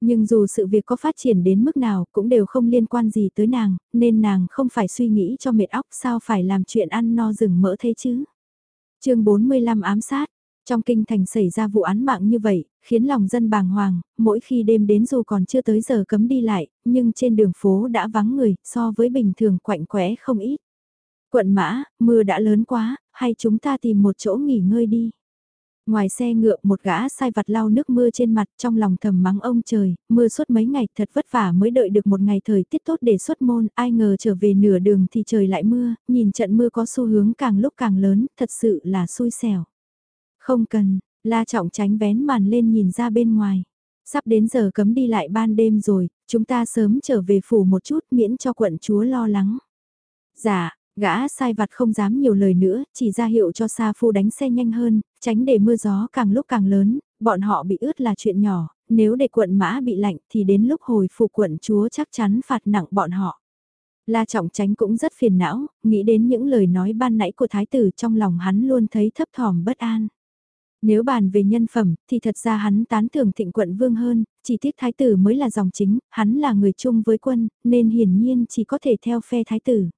Nhưng dù sự việc có phát triển đến mức nào cũng đều không liên quan gì tới nàng, nên nàng không phải suy nghĩ cho mệt óc sao phải làm chuyện ăn no rừng mỡ thế chứ. chương 45 ám sát, trong kinh thành xảy ra vụ án mạng như vậy, khiến lòng dân bàng hoàng, mỗi khi đêm đến dù còn chưa tới giờ cấm đi lại, nhưng trên đường phố đã vắng người, so với bình thường quạnh quẽ không ít. Quận mã, mưa đã lớn quá, hay chúng ta tìm một chỗ nghỉ ngơi đi. Ngoài xe ngựa một gã sai vặt lau nước mưa trên mặt trong lòng thầm mắng ông trời, mưa suốt mấy ngày thật vất vả mới đợi được một ngày thời tiết tốt để xuất môn, ai ngờ trở về nửa đường thì trời lại mưa, nhìn trận mưa có xu hướng càng lúc càng lớn, thật sự là xui xẻo. Không cần, la trọng tránh vén màn lên nhìn ra bên ngoài. Sắp đến giờ cấm đi lại ban đêm rồi, chúng ta sớm trở về phủ một chút miễn cho quận chúa lo lắng. Dạ, Gã sai vặt không dám nhiều lời nữa, chỉ ra hiệu cho Sa Phu đánh xe nhanh hơn, tránh để mưa gió càng lúc càng lớn, bọn họ bị ướt là chuyện nhỏ, nếu để quận mã bị lạnh thì đến lúc hồi phụ quận chúa chắc chắn phạt nặng bọn họ. La Trọng Tránh cũng rất phiền não, nghĩ đến những lời nói ban nãy của thái tử trong lòng hắn luôn thấy thấp thỏm bất an. Nếu bàn về nhân phẩm, thì thật ra hắn tán thưởng thịnh quận vương hơn, chỉ tiếc thái tử mới là dòng chính, hắn là người chung với quân, nên hiển nhiên chỉ có thể theo phe thái tử.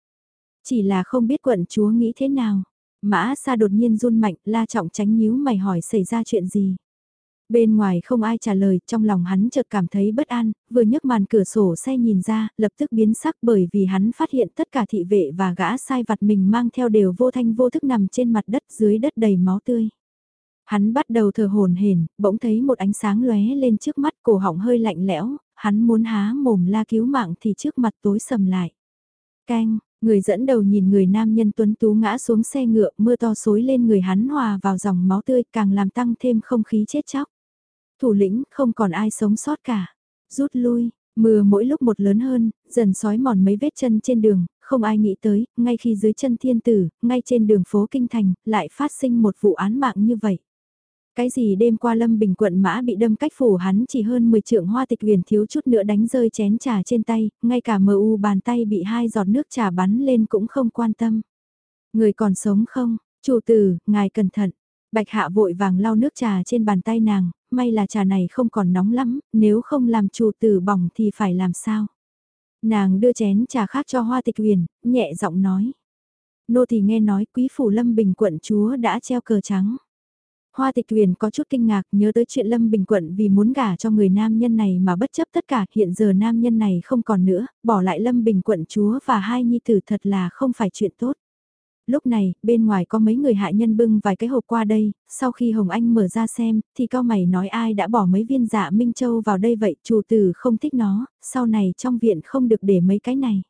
Chỉ là không biết quận chúa nghĩ thế nào. Mã xa đột nhiên run mạnh, la trọng tránh nhíu mày hỏi xảy ra chuyện gì. Bên ngoài không ai trả lời, trong lòng hắn chợt cảm thấy bất an, vừa nhấc màn cửa sổ xe nhìn ra, lập tức biến sắc bởi vì hắn phát hiện tất cả thị vệ và gã sai vặt mình mang theo đều vô thanh vô thức nằm trên mặt đất dưới đất đầy máu tươi. Hắn bắt đầu thở hồn hển, bỗng thấy một ánh sáng lóe lên trước mắt, cổ họng hơi lạnh lẽo, hắn muốn há mồm la cứu mạng thì trước mặt tối sầm lại. Canh, Người dẫn đầu nhìn người nam nhân tuấn tú ngã xuống xe ngựa, mưa to xối lên người hắn hòa vào dòng máu tươi càng làm tăng thêm không khí chết chóc. Thủ lĩnh không còn ai sống sót cả. Rút lui, mưa mỗi lúc một lớn hơn, dần sói mòn mấy vết chân trên đường, không ai nghĩ tới, ngay khi dưới chân thiên tử, ngay trên đường phố Kinh Thành, lại phát sinh một vụ án mạng như vậy. Cái gì đêm qua Lâm Bình quận mã bị đâm cách phủ hắn chỉ hơn 10 trượng hoa tịch huyền thiếu chút nữa đánh rơi chén trà trên tay, ngay cả mờ u bàn tay bị hai giọt nước trà bắn lên cũng không quan tâm. Người còn sống không? Chủ tử, ngài cẩn thận. Bạch hạ vội vàng lau nước trà trên bàn tay nàng, may là trà này không còn nóng lắm, nếu không làm chủ tử bỏng thì phải làm sao? Nàng đưa chén trà khác cho hoa tịch huyền, nhẹ giọng nói. Nô thì nghe nói quý phủ lâm bình quận chúa đã treo cờ trắng. Hoa tịch huyền có chút kinh ngạc nhớ tới chuyện Lâm Bình Quận vì muốn gả cho người nam nhân này mà bất chấp tất cả hiện giờ nam nhân này không còn nữa, bỏ lại Lâm Bình Quận chúa và hai nhi tử thật là không phải chuyện tốt. Lúc này, bên ngoài có mấy người hạ nhân bưng vài cái hộp qua đây, sau khi Hồng Anh mở ra xem, thì cao mày nói ai đã bỏ mấy viên dạ Minh Châu vào đây vậy, chủ tử không thích nó, sau này trong viện không được để mấy cái này.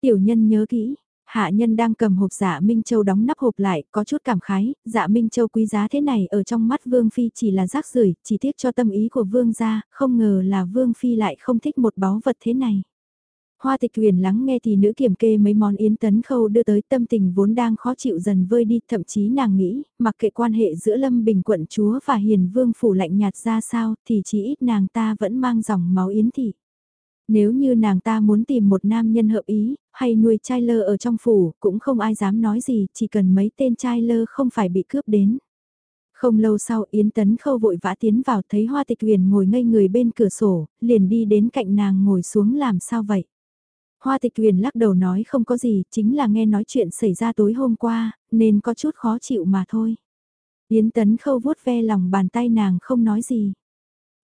Tiểu nhân nhớ kỹ, Hạ nhân đang cầm hộp dạ Minh Châu đóng nắp hộp lại, có chút cảm khái, dạ Minh Châu quý giá thế này ở trong mắt Vương Phi chỉ là rác rưởi chỉ tiếc cho tâm ý của Vương gia, không ngờ là Vương Phi lại không thích một báu vật thế này. Hoa tịch huyền lắng nghe thì nữ kiểm kê mấy món yến tấn khâu đưa tới tâm tình vốn đang khó chịu dần vơi đi, thậm chí nàng nghĩ, mặc kệ quan hệ giữa Lâm Bình quận chúa và hiền vương phủ lạnh nhạt ra sao, thì chỉ ít nàng ta vẫn mang dòng máu yến thị. Nếu như nàng ta muốn tìm một nam nhân hợp ý, hay nuôi trai lơ ở trong phủ, cũng không ai dám nói gì, chỉ cần mấy tên trai lơ không phải bị cướp đến. Không lâu sau Yến Tấn Khâu vội vã tiến vào thấy Hoa Tịch Huyền ngồi ngây người bên cửa sổ, liền đi đến cạnh nàng ngồi xuống làm sao vậy. Hoa Tịch Huyền lắc đầu nói không có gì, chính là nghe nói chuyện xảy ra tối hôm qua, nên có chút khó chịu mà thôi. Yến Tấn Khâu vuốt ve lòng bàn tay nàng không nói gì.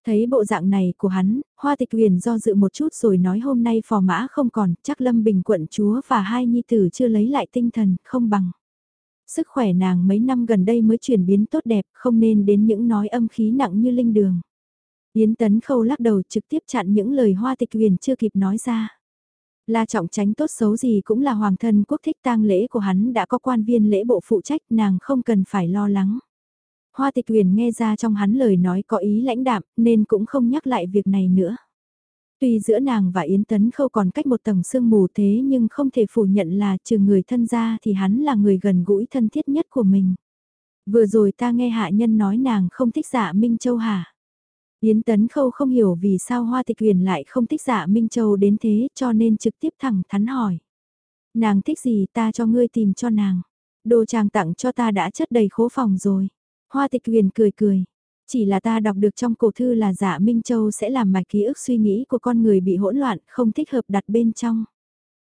Thấy bộ dạng này của hắn, Hoa Tịch Huyền do dự một chút rồi nói hôm nay phò mã không còn, chắc Lâm Bình quận chúa và hai nhi tử chưa lấy lại tinh thần, không bằng. Sức khỏe nàng mấy năm gần đây mới chuyển biến tốt đẹp, không nên đến những nói âm khí nặng như linh đường. Yến Tấn Khâu lắc đầu trực tiếp chặn những lời Hoa Tịch Huyền chưa kịp nói ra. La trọng tránh tốt xấu gì cũng là hoàng thân quốc thích tang lễ của hắn đã có quan viên lễ bộ phụ trách nàng không cần phải lo lắng. Hoa tịch huyền nghe ra trong hắn lời nói có ý lãnh đạm, nên cũng không nhắc lại việc này nữa. Tuy giữa nàng và Yến Tấn Khâu còn cách một tầng sương mù thế nhưng không thể phủ nhận là trừ người thân ra thì hắn là người gần gũi thân thiết nhất của mình. Vừa rồi ta nghe hạ nhân nói nàng không thích dạ Minh Châu hả? Yến Tấn Khâu không hiểu vì sao Hoa Tịch Huyền lại không thích dạ Minh Châu đến thế cho nên trực tiếp thẳng thắn hỏi. Nàng thích gì ta cho ngươi tìm cho nàng. Đồ chàng tặng cho ta đã chất đầy khố phòng rồi. Hoa Tịch Huyền cười cười. Chỉ là ta đọc được trong cổ thư là giả Minh Châu sẽ làm mạch ký ức suy nghĩ của con người bị hỗn loạn không thích hợp đặt bên trong.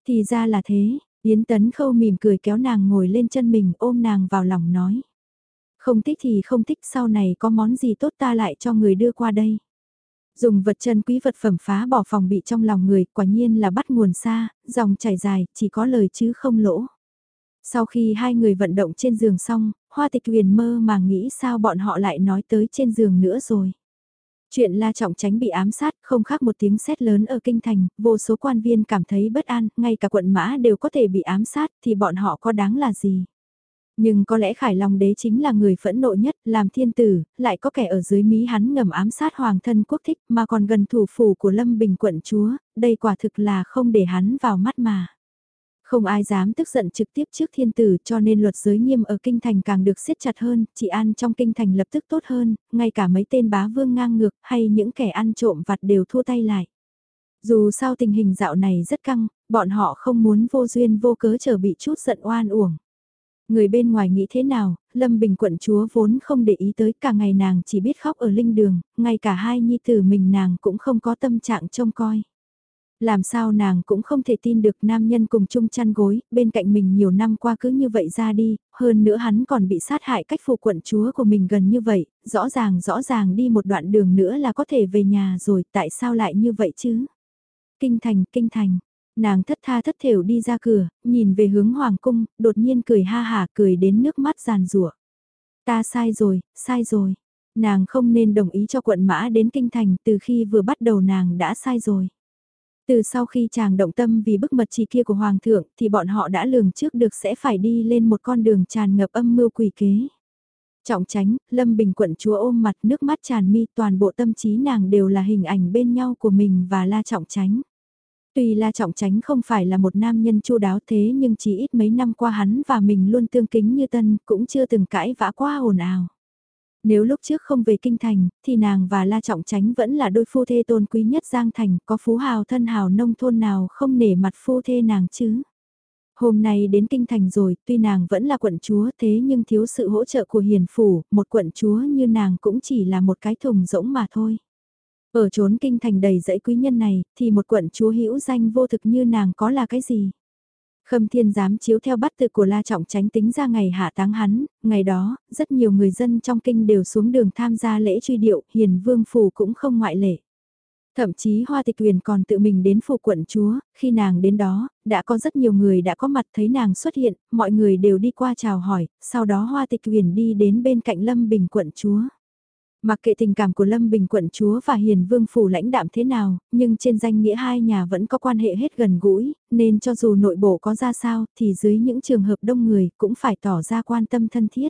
Thì ra là thế, Yến Tấn Khâu mỉm cười kéo nàng ngồi lên chân mình ôm nàng vào lòng nói. Không thích thì không thích sau này có món gì tốt ta lại cho người đưa qua đây. Dùng vật chân quý vật phẩm phá bỏ phòng bị trong lòng người quả nhiên là bắt nguồn xa, dòng chảy dài, chỉ có lời chứ không lỗ. Sau khi hai người vận động trên giường xong, Hoa Tịch Huyền mơ mà nghĩ sao bọn họ lại nói tới trên giường nữa rồi. Chuyện La Trọng Tránh bị ám sát không khác một tiếng sét lớn ở kinh thành, vô số quan viên cảm thấy bất an, ngay cả quận mã đều có thể bị ám sát thì bọn họ có đáng là gì. Nhưng có lẽ Khải Long đế chính là người phẫn nộ nhất, làm thiên tử, lại có kẻ ở dưới mí hắn ngầm ám sát hoàng thân quốc thích mà còn gần thủ phủ của Lâm Bình quận chúa, đây quả thực là không để hắn vào mắt mà. Không ai dám tức giận trực tiếp trước thiên tử cho nên luật giới nghiêm ở kinh thành càng được siết chặt hơn, chị an trong kinh thành lập tức tốt hơn, ngay cả mấy tên bá vương ngang ngược hay những kẻ ăn trộm vặt đều thua tay lại. Dù sao tình hình dạo này rất căng, bọn họ không muốn vô duyên vô cớ trở bị chút giận oan uổng. Người bên ngoài nghĩ thế nào, Lâm Bình quận chúa vốn không để ý tới cả ngày nàng chỉ biết khóc ở linh đường, ngay cả hai nhi tử mình nàng cũng không có tâm trạng trông coi. Làm sao nàng cũng không thể tin được nam nhân cùng chung chăn gối, bên cạnh mình nhiều năm qua cứ như vậy ra đi, hơn nữa hắn còn bị sát hại cách phụ quận chúa của mình gần như vậy, rõ ràng rõ ràng đi một đoạn đường nữa là có thể về nhà rồi, tại sao lại như vậy chứ? Kinh thành, kinh thành, nàng thất tha thất thểu đi ra cửa, nhìn về hướng hoàng cung, đột nhiên cười ha hả cười đến nước mắt giàn rủa Ta sai rồi, sai rồi. Nàng không nên đồng ý cho quận mã đến kinh thành từ khi vừa bắt đầu nàng đã sai rồi. Từ sau khi chàng động tâm vì bức mật chỉ kia của Hoàng thượng thì bọn họ đã lường trước được sẽ phải đi lên một con đường tràn ngập âm mưu quỷ kế. Trọng tránh, Lâm Bình quận chúa ôm mặt nước mắt tràn mi toàn bộ tâm trí nàng đều là hình ảnh bên nhau của mình và la trọng tránh. Tuy La Trọng Tránh không phải là một nam nhân chu đáo thế nhưng chỉ ít mấy năm qua hắn và mình luôn tương kính như tân, cũng chưa từng cãi vã quá ồn ào. Nếu lúc trước không về kinh thành, thì nàng và La Trọng Tránh vẫn là đôi phu thê tôn quý nhất Giang Thành, có phú hào thân hào nông thôn nào không nể mặt phu thê nàng chứ. Hôm nay đến kinh thành rồi, tuy nàng vẫn là quận chúa thế nhưng thiếu sự hỗ trợ của hiền phủ, một quận chúa như nàng cũng chỉ là một cái thùng rỗng mà thôi. Ở trốn kinh thành đầy dãy quý nhân này, thì một quận chúa hữu danh vô thực như nàng có là cái gì? Khâm Thiên dám chiếu theo bắt tự của La Trọng tránh tính ra ngày hạ táng hắn, ngày đó, rất nhiều người dân trong kinh đều xuống đường tham gia lễ truy điệu, hiền vương phủ cũng không ngoại lệ. Thậm chí Hoa Tịch Huyền còn tự mình đến phủ quận chúa, khi nàng đến đó, đã có rất nhiều người đã có mặt thấy nàng xuất hiện, mọi người đều đi qua chào hỏi, sau đó Hoa Tịch Huyền đi đến bên cạnh Lâm Bình quận chúa. Mặc kệ tình cảm của Lâm Bình quận chúa và Hiền Vương phủ lãnh đạm thế nào, nhưng trên danh nghĩa hai nhà vẫn có quan hệ hết gần gũi, nên cho dù nội bộ có ra sao thì dưới những trường hợp đông người cũng phải tỏ ra quan tâm thân thiết.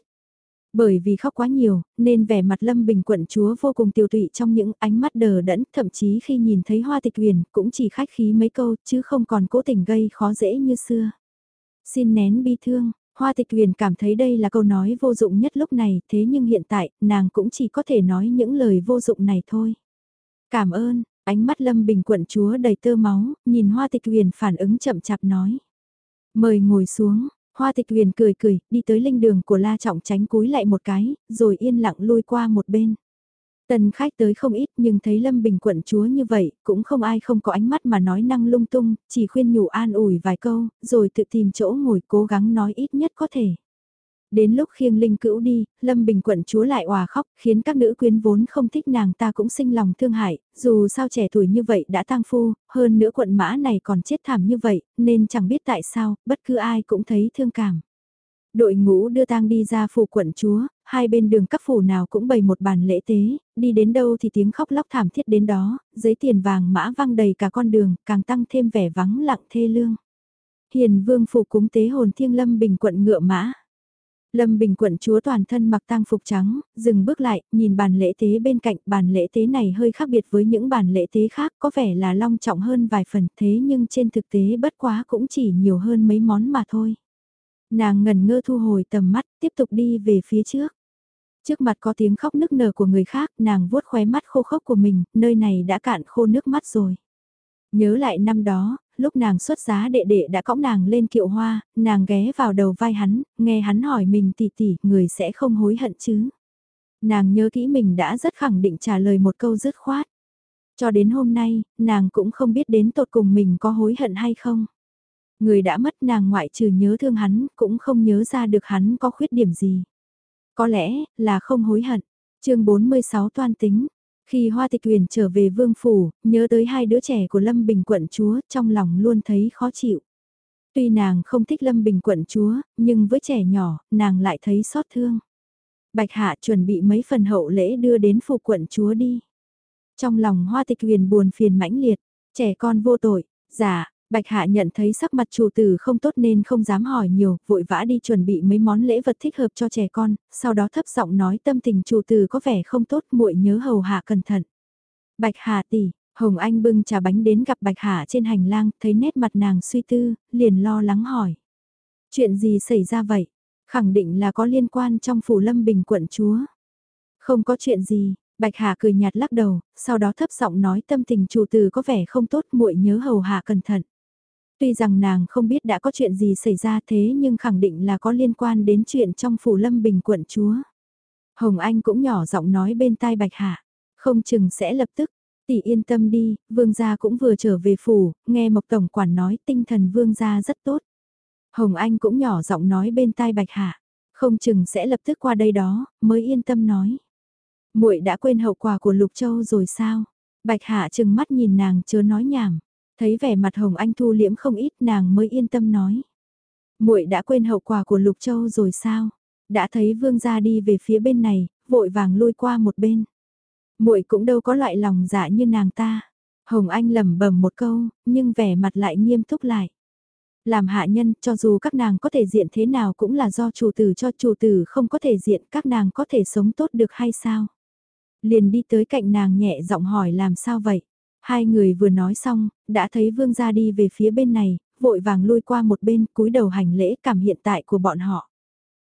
Bởi vì khóc quá nhiều, nên vẻ mặt Lâm Bình quận chúa vô cùng tiêu tụy trong những ánh mắt đờ đẫn, thậm chí khi nhìn thấy hoa tịch huyền cũng chỉ khách khí mấy câu chứ không còn cố tình gây khó dễ như xưa. Xin nén bi thương, Hoa tịch huyền cảm thấy đây là câu nói vô dụng nhất lúc này, thế nhưng hiện tại, nàng cũng chỉ có thể nói những lời vô dụng này thôi. Cảm ơn, ánh mắt lâm bình quận chúa đầy tơ máu, nhìn hoa tịch huyền phản ứng chậm chạp nói. Mời ngồi xuống, hoa tịch huyền cười cười, đi tới linh đường của la trọng tránh cúi lại một cái, rồi yên lặng lui qua một bên. Tần khách tới không ít nhưng thấy Lâm Bình quận chúa như vậy, cũng không ai không có ánh mắt mà nói năng lung tung, chỉ khuyên nhủ an ủi vài câu, rồi tự tìm chỗ ngồi cố gắng nói ít nhất có thể. Đến lúc khiêng linh cữu đi, Lâm Bình quận chúa lại hòa khóc, khiến các nữ quyến vốn không thích nàng ta cũng sinh lòng thương hại, dù sao trẻ tuổi như vậy đã tang phu, hơn nữa quận mã này còn chết thảm như vậy, nên chẳng biết tại sao, bất cứ ai cũng thấy thương cảm. Đội ngũ đưa tang đi ra phủ quận chúa, hai bên đường các phủ nào cũng bày một bàn lễ tế, đi đến đâu thì tiếng khóc lóc thảm thiết đến đó, giấy tiền vàng mã văng đầy cả con đường, càng tăng thêm vẻ vắng lặng thê lương. Hiền vương phủ cúng tế hồn thiêng lâm bình quận ngựa mã. Lâm Bình quận chúa toàn thân mặc tang phục trắng, dừng bước lại, nhìn bàn lễ tế bên cạnh, bàn lễ tế này hơi khác biệt với những bàn lễ tế khác, có vẻ là long trọng hơn vài phần, thế nhưng trên thực tế bất quá cũng chỉ nhiều hơn mấy món mà thôi. Nàng ngần ngơ thu hồi tầm mắt, tiếp tục đi về phía trước. Trước mặt có tiếng khóc nức nở của người khác, nàng vuốt khóe mắt khô khốc của mình, nơi này đã cạn khô nước mắt rồi. Nhớ lại năm đó, lúc nàng xuất giá đệ đệ đã cõng nàng lên kiệu hoa, nàng ghé vào đầu vai hắn, nghe hắn hỏi mình tỷ tỷ, người sẽ không hối hận chứ. Nàng nhớ kỹ mình đã rất khẳng định trả lời một câu dứt khoát. Cho đến hôm nay, nàng cũng không biết đến tột cùng mình có hối hận hay không. Người đã mất nàng ngoại trừ nhớ thương hắn, cũng không nhớ ra được hắn có khuyết điểm gì. Có lẽ, là không hối hận. chương 46 toan tính. Khi Hoa Tịch Huyền trở về Vương Phủ, nhớ tới hai đứa trẻ của Lâm Bình quận chúa, trong lòng luôn thấy khó chịu. Tuy nàng không thích Lâm Bình quận chúa, nhưng với trẻ nhỏ, nàng lại thấy xót thương. Bạch Hạ chuẩn bị mấy phần hậu lễ đưa đến phủ quận chúa đi. Trong lòng Hoa Tịch Huyền buồn phiền mãnh liệt, trẻ con vô tội, giả, dạ, Bạch Hạ nhận thấy sắc mặt chủ tử không tốt nên không dám hỏi nhiều, vội vã đi chuẩn bị mấy món lễ vật thích hợp cho trẻ con, sau đó thấp giọng nói tâm tình chủ tử có vẻ không tốt muội nhớ hầu hạ cẩn thận. Bạch Hạ tỷ, Hồng Anh bưng trà bánh đến gặp Bạch Hạ trên hành lang, thấy nét mặt nàng suy tư, liền lo lắng hỏi. Chuyện gì xảy ra vậy? Khẳng định là có liên quan trong phủ lâm bình quận chúa. Không có chuyện gì, Bạch Hà cười nhạt lắc đầu, sau đó thấp giọng nói tâm tình chủ tử có vẻ không tốt muội nhớ hầu hạ cẩn thận. Tuy rằng nàng không biết đã có chuyện gì xảy ra thế nhưng khẳng định là có liên quan đến chuyện trong phủ lâm bình quận chúa. Hồng Anh cũng nhỏ giọng nói bên tai Bạch Hạ, không chừng sẽ lập tức, tỷ yên tâm đi, vương gia cũng vừa trở về phủ, nghe Mộc Tổng Quản nói tinh thần vương gia rất tốt. Hồng Anh cũng nhỏ giọng nói bên tai Bạch Hạ, không chừng sẽ lập tức qua đây đó, mới yên tâm nói. muội đã quên hậu quả của Lục Châu rồi sao? Bạch Hạ chừng mắt nhìn nàng chớ nói nhảm. Thấy vẻ mặt Hồng Anh thu liễm không ít nàng mới yên tâm nói. muội đã quên hậu quả của Lục Châu rồi sao? Đã thấy vương gia đi về phía bên này, vội vàng lui qua một bên. muội cũng đâu có loại lòng dạ như nàng ta. Hồng Anh lẩm bẩm một câu, nhưng vẻ mặt lại nghiêm túc lại. Làm hạ nhân, cho dù các nàng có thể diện thế nào cũng là do chủ tử cho chủ tử không có thể diện các nàng có thể sống tốt được hay sao? Liền đi tới cạnh nàng nhẹ giọng hỏi làm sao vậy? Hai người vừa nói xong, đã thấy vương gia đi về phía bên này, vội vàng lui qua một bên cúi đầu hành lễ cảm hiện tại của bọn họ.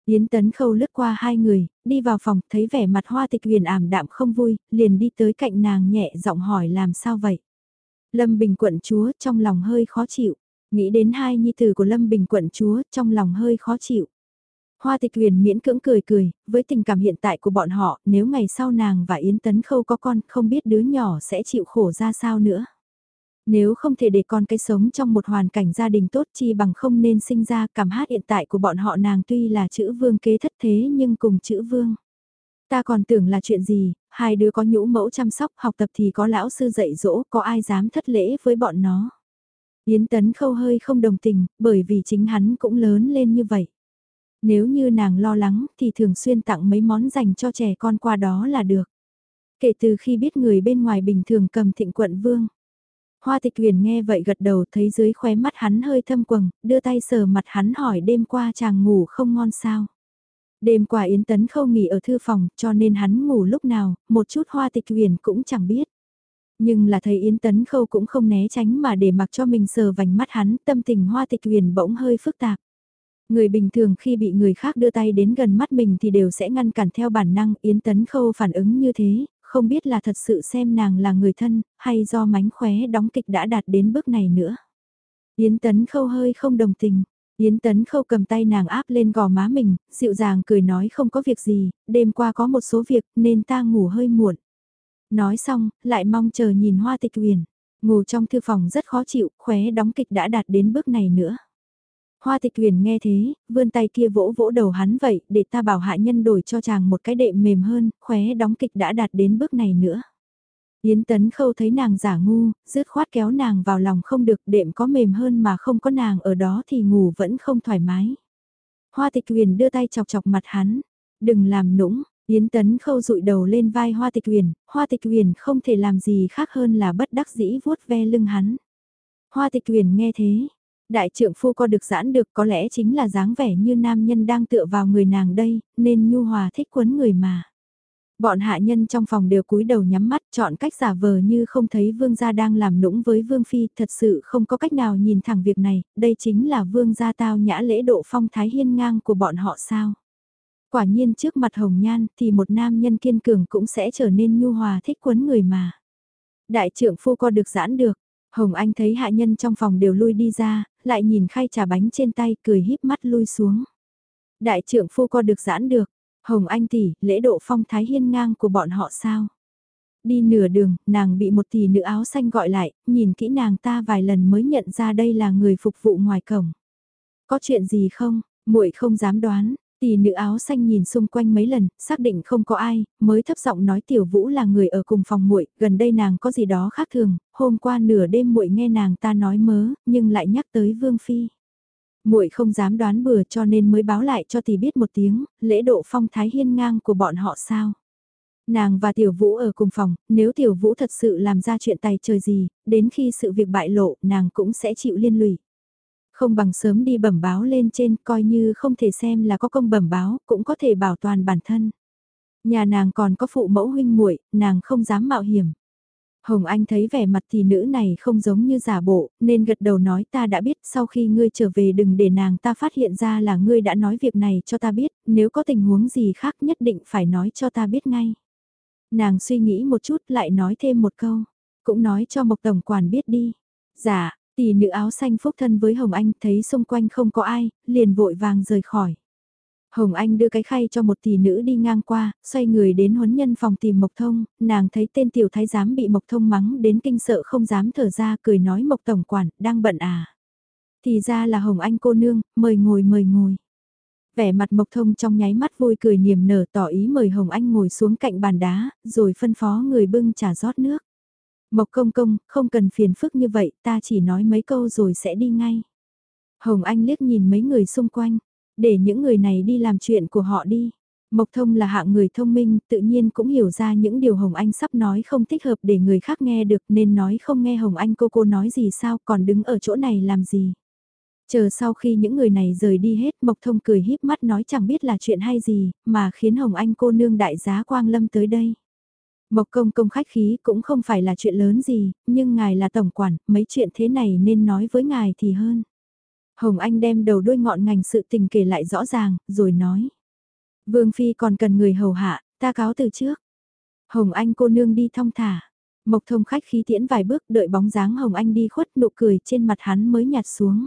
Yến Tấn Khâu lướt qua hai người, đi vào phòng, thấy vẻ mặt hoa tịch huyền ảm đạm không vui, liền đi tới cạnh nàng nhẹ giọng hỏi làm sao vậy. Lâm Bình quận chúa trong lòng hơi khó chịu, nghĩ đến hai nhi tử của Lâm Bình quận chúa trong lòng hơi khó chịu. Hoa tịch huyền miễn cưỡng cười cười, với tình cảm hiện tại của bọn họ, nếu ngày sau nàng và Yến Tấn Khâu có con, không biết đứa nhỏ sẽ chịu khổ ra sao nữa. Nếu không thể để con cái sống trong một hoàn cảnh gia đình tốt chi bằng không nên sinh ra cảm hát hiện tại của bọn họ nàng tuy là chữ vương kế thất thế nhưng cùng chữ vương. Ta còn tưởng là chuyện gì, hai đứa có nhũ mẫu chăm sóc học tập thì có lão sư dạy dỗ, có ai dám thất lễ với bọn nó. Yến Tấn Khâu hơi không đồng tình, bởi vì chính hắn cũng lớn lên như vậy. Nếu như nàng lo lắng thì thường xuyên tặng mấy món dành cho trẻ con qua đó là được. Kể từ khi biết người bên ngoài bình thường cầm thịnh quận vương. Hoa tịch huyền nghe vậy gật đầu thấy dưới khóe mắt hắn hơi thâm quầng, đưa tay sờ mặt hắn hỏi đêm qua chàng ngủ không ngon sao. Đêm qua Yến Tấn khâu nghỉ ở thư phòng cho nên hắn ngủ lúc nào, một chút hoa tịch huyền cũng chẳng biết. Nhưng là thấy Yến Tấn khâu cũng không né tránh mà để mặc cho mình sờ vành mắt hắn tâm tình hoa tịch huyền bỗng hơi phức tạp. Người bình thường khi bị người khác đưa tay đến gần mắt mình thì đều sẽ ngăn cản theo bản năng Yến Tấn Khâu phản ứng như thế, không biết là thật sự xem nàng là người thân, hay do mánh khóe đóng kịch đã đạt đến bước này nữa. Yến Tấn Khâu hơi không đồng tình. Yến Tấn Khâu cầm tay nàng áp lên gò má mình, dịu dàng cười nói không có việc gì, đêm qua có một số việc nên ta ngủ hơi muộn. Nói xong, lại mong chờ nhìn hoa tịch huyền. Ngủ trong thư phòng rất khó chịu, khóe đóng kịch đã đạt đến bước này nữa. Hoa tịch huyền nghe thế, vươn tay kia vỗ vỗ đầu hắn vậy, để ta bảo hạ nhân đổi cho chàng một cái đệm mềm hơn, khóe đóng kịch đã đạt đến bước này nữa. Yến tấn khâu thấy nàng giả ngu, rứt khoát kéo nàng vào lòng không được đệm có mềm hơn mà không có nàng ở đó thì ngủ vẫn không thoải mái. Hoa tịch huyền đưa tay chọc chọc mặt hắn, đừng làm nũng, Yến tấn khâu rụi đầu lên vai hoa tịch huyền, hoa tịch huyền không thể làm gì khác hơn là bất đắc dĩ vuốt ve lưng hắn. Hoa tịch huyền nghe thế, Đại trượng phu co được giãn được có lẽ chính là dáng vẻ như nam nhân đang tựa vào người nàng đây, nên nhu hòa thích quấn người mà. Bọn hạ nhân trong phòng đều cúi đầu nhắm mắt chọn cách giả vờ như không thấy vương gia đang làm nũng với vương phi, thật sự không có cách nào nhìn thẳng việc này, đây chính là vương gia tao nhã lễ độ phong thái hiên ngang của bọn họ sao. Quả nhiên trước mặt hồng nhan thì một nam nhân kiên cường cũng sẽ trở nên nhu hòa thích quấn người mà. Đại trưởng phu co được giãn được, Hồng Anh thấy hạ nhân trong phòng đều lui đi ra, lại nhìn khay trà bánh trên tay cười híp mắt lui xuống. Đại trưởng phu co được giãn được, Hồng Anh tỷ, lễ độ phong thái hiên ngang của bọn họ sao? Đi nửa đường, nàng bị một tỷ nữ áo xanh gọi lại, nhìn kỹ nàng ta vài lần mới nhận ra đây là người phục vụ ngoài cổng. Có chuyện gì không? Muội không dám đoán, Tỷ nữ áo xanh nhìn xung quanh mấy lần, xác định không có ai, mới thấp giọng nói Tiểu Vũ là người ở cùng phòng muội, gần đây nàng có gì đó khác thường, hôm qua nửa đêm muội nghe nàng ta nói mớ, nhưng lại nhắc tới Vương phi. Muội không dám đoán bừa cho nên mới báo lại cho tỷ biết một tiếng, lễ độ phong thái hiên ngang của bọn họ sao. Nàng và Tiểu Vũ ở cùng phòng, nếu Tiểu Vũ thật sự làm ra chuyện tay trời gì, đến khi sự việc bại lộ, nàng cũng sẽ chịu liên lụy. Không bằng sớm đi bẩm báo lên trên coi như không thể xem là có công bẩm báo, cũng có thể bảo toàn bản thân. Nhà nàng còn có phụ mẫu huynh muội nàng không dám mạo hiểm. Hồng Anh thấy vẻ mặt thì nữ này không giống như giả bộ, nên gật đầu nói ta đã biết sau khi ngươi trở về đừng để nàng ta phát hiện ra là ngươi đã nói việc này cho ta biết, nếu có tình huống gì khác nhất định phải nói cho ta biết ngay. Nàng suy nghĩ một chút lại nói thêm một câu, cũng nói cho Mộc Tổng Quản biết đi. Dạ, Tỷ nữ áo xanh phúc thân với Hồng Anh thấy xung quanh không có ai, liền vội vàng rời khỏi. Hồng Anh đưa cái khay cho một tỷ nữ đi ngang qua, xoay người đến huấn nhân phòng tìm Mộc Thông, nàng thấy tên tiểu thái giám bị Mộc Thông mắng đến kinh sợ không dám thở ra cười nói Mộc Tổng Quản, đang bận à. Thì ra là Hồng Anh cô nương, mời ngồi mời ngồi. Vẻ mặt Mộc Thông trong nháy mắt vui cười niềm nở tỏ ý mời Hồng Anh ngồi xuống cạnh bàn đá, rồi phân phó người bưng trà rót nước. Mộc công công, không cần phiền phức như vậy, ta chỉ nói mấy câu rồi sẽ đi ngay. Hồng Anh liếc nhìn mấy người xung quanh, để những người này đi làm chuyện của họ đi. Mộc Thông là hạng người thông minh, tự nhiên cũng hiểu ra những điều Hồng Anh sắp nói không thích hợp để người khác nghe được nên nói không nghe Hồng Anh cô cô nói gì sao còn đứng ở chỗ này làm gì. Chờ sau khi những người này rời đi hết Mộc Thông cười híp mắt nói chẳng biết là chuyện hay gì mà khiến Hồng Anh cô nương đại giá Quang Lâm tới đây. Mộc công công khách khí cũng không phải là chuyện lớn gì, nhưng ngài là tổng quản, mấy chuyện thế này nên nói với ngài thì hơn. Hồng Anh đem đầu đuôi ngọn ngành sự tình kể lại rõ ràng, rồi nói. Vương Phi còn cần người hầu hạ, ta cáo từ trước. Hồng Anh cô nương đi thong thả. Mộc thông khách khí tiễn vài bước đợi bóng dáng Hồng Anh đi khuất nụ cười trên mặt hắn mới nhạt xuống.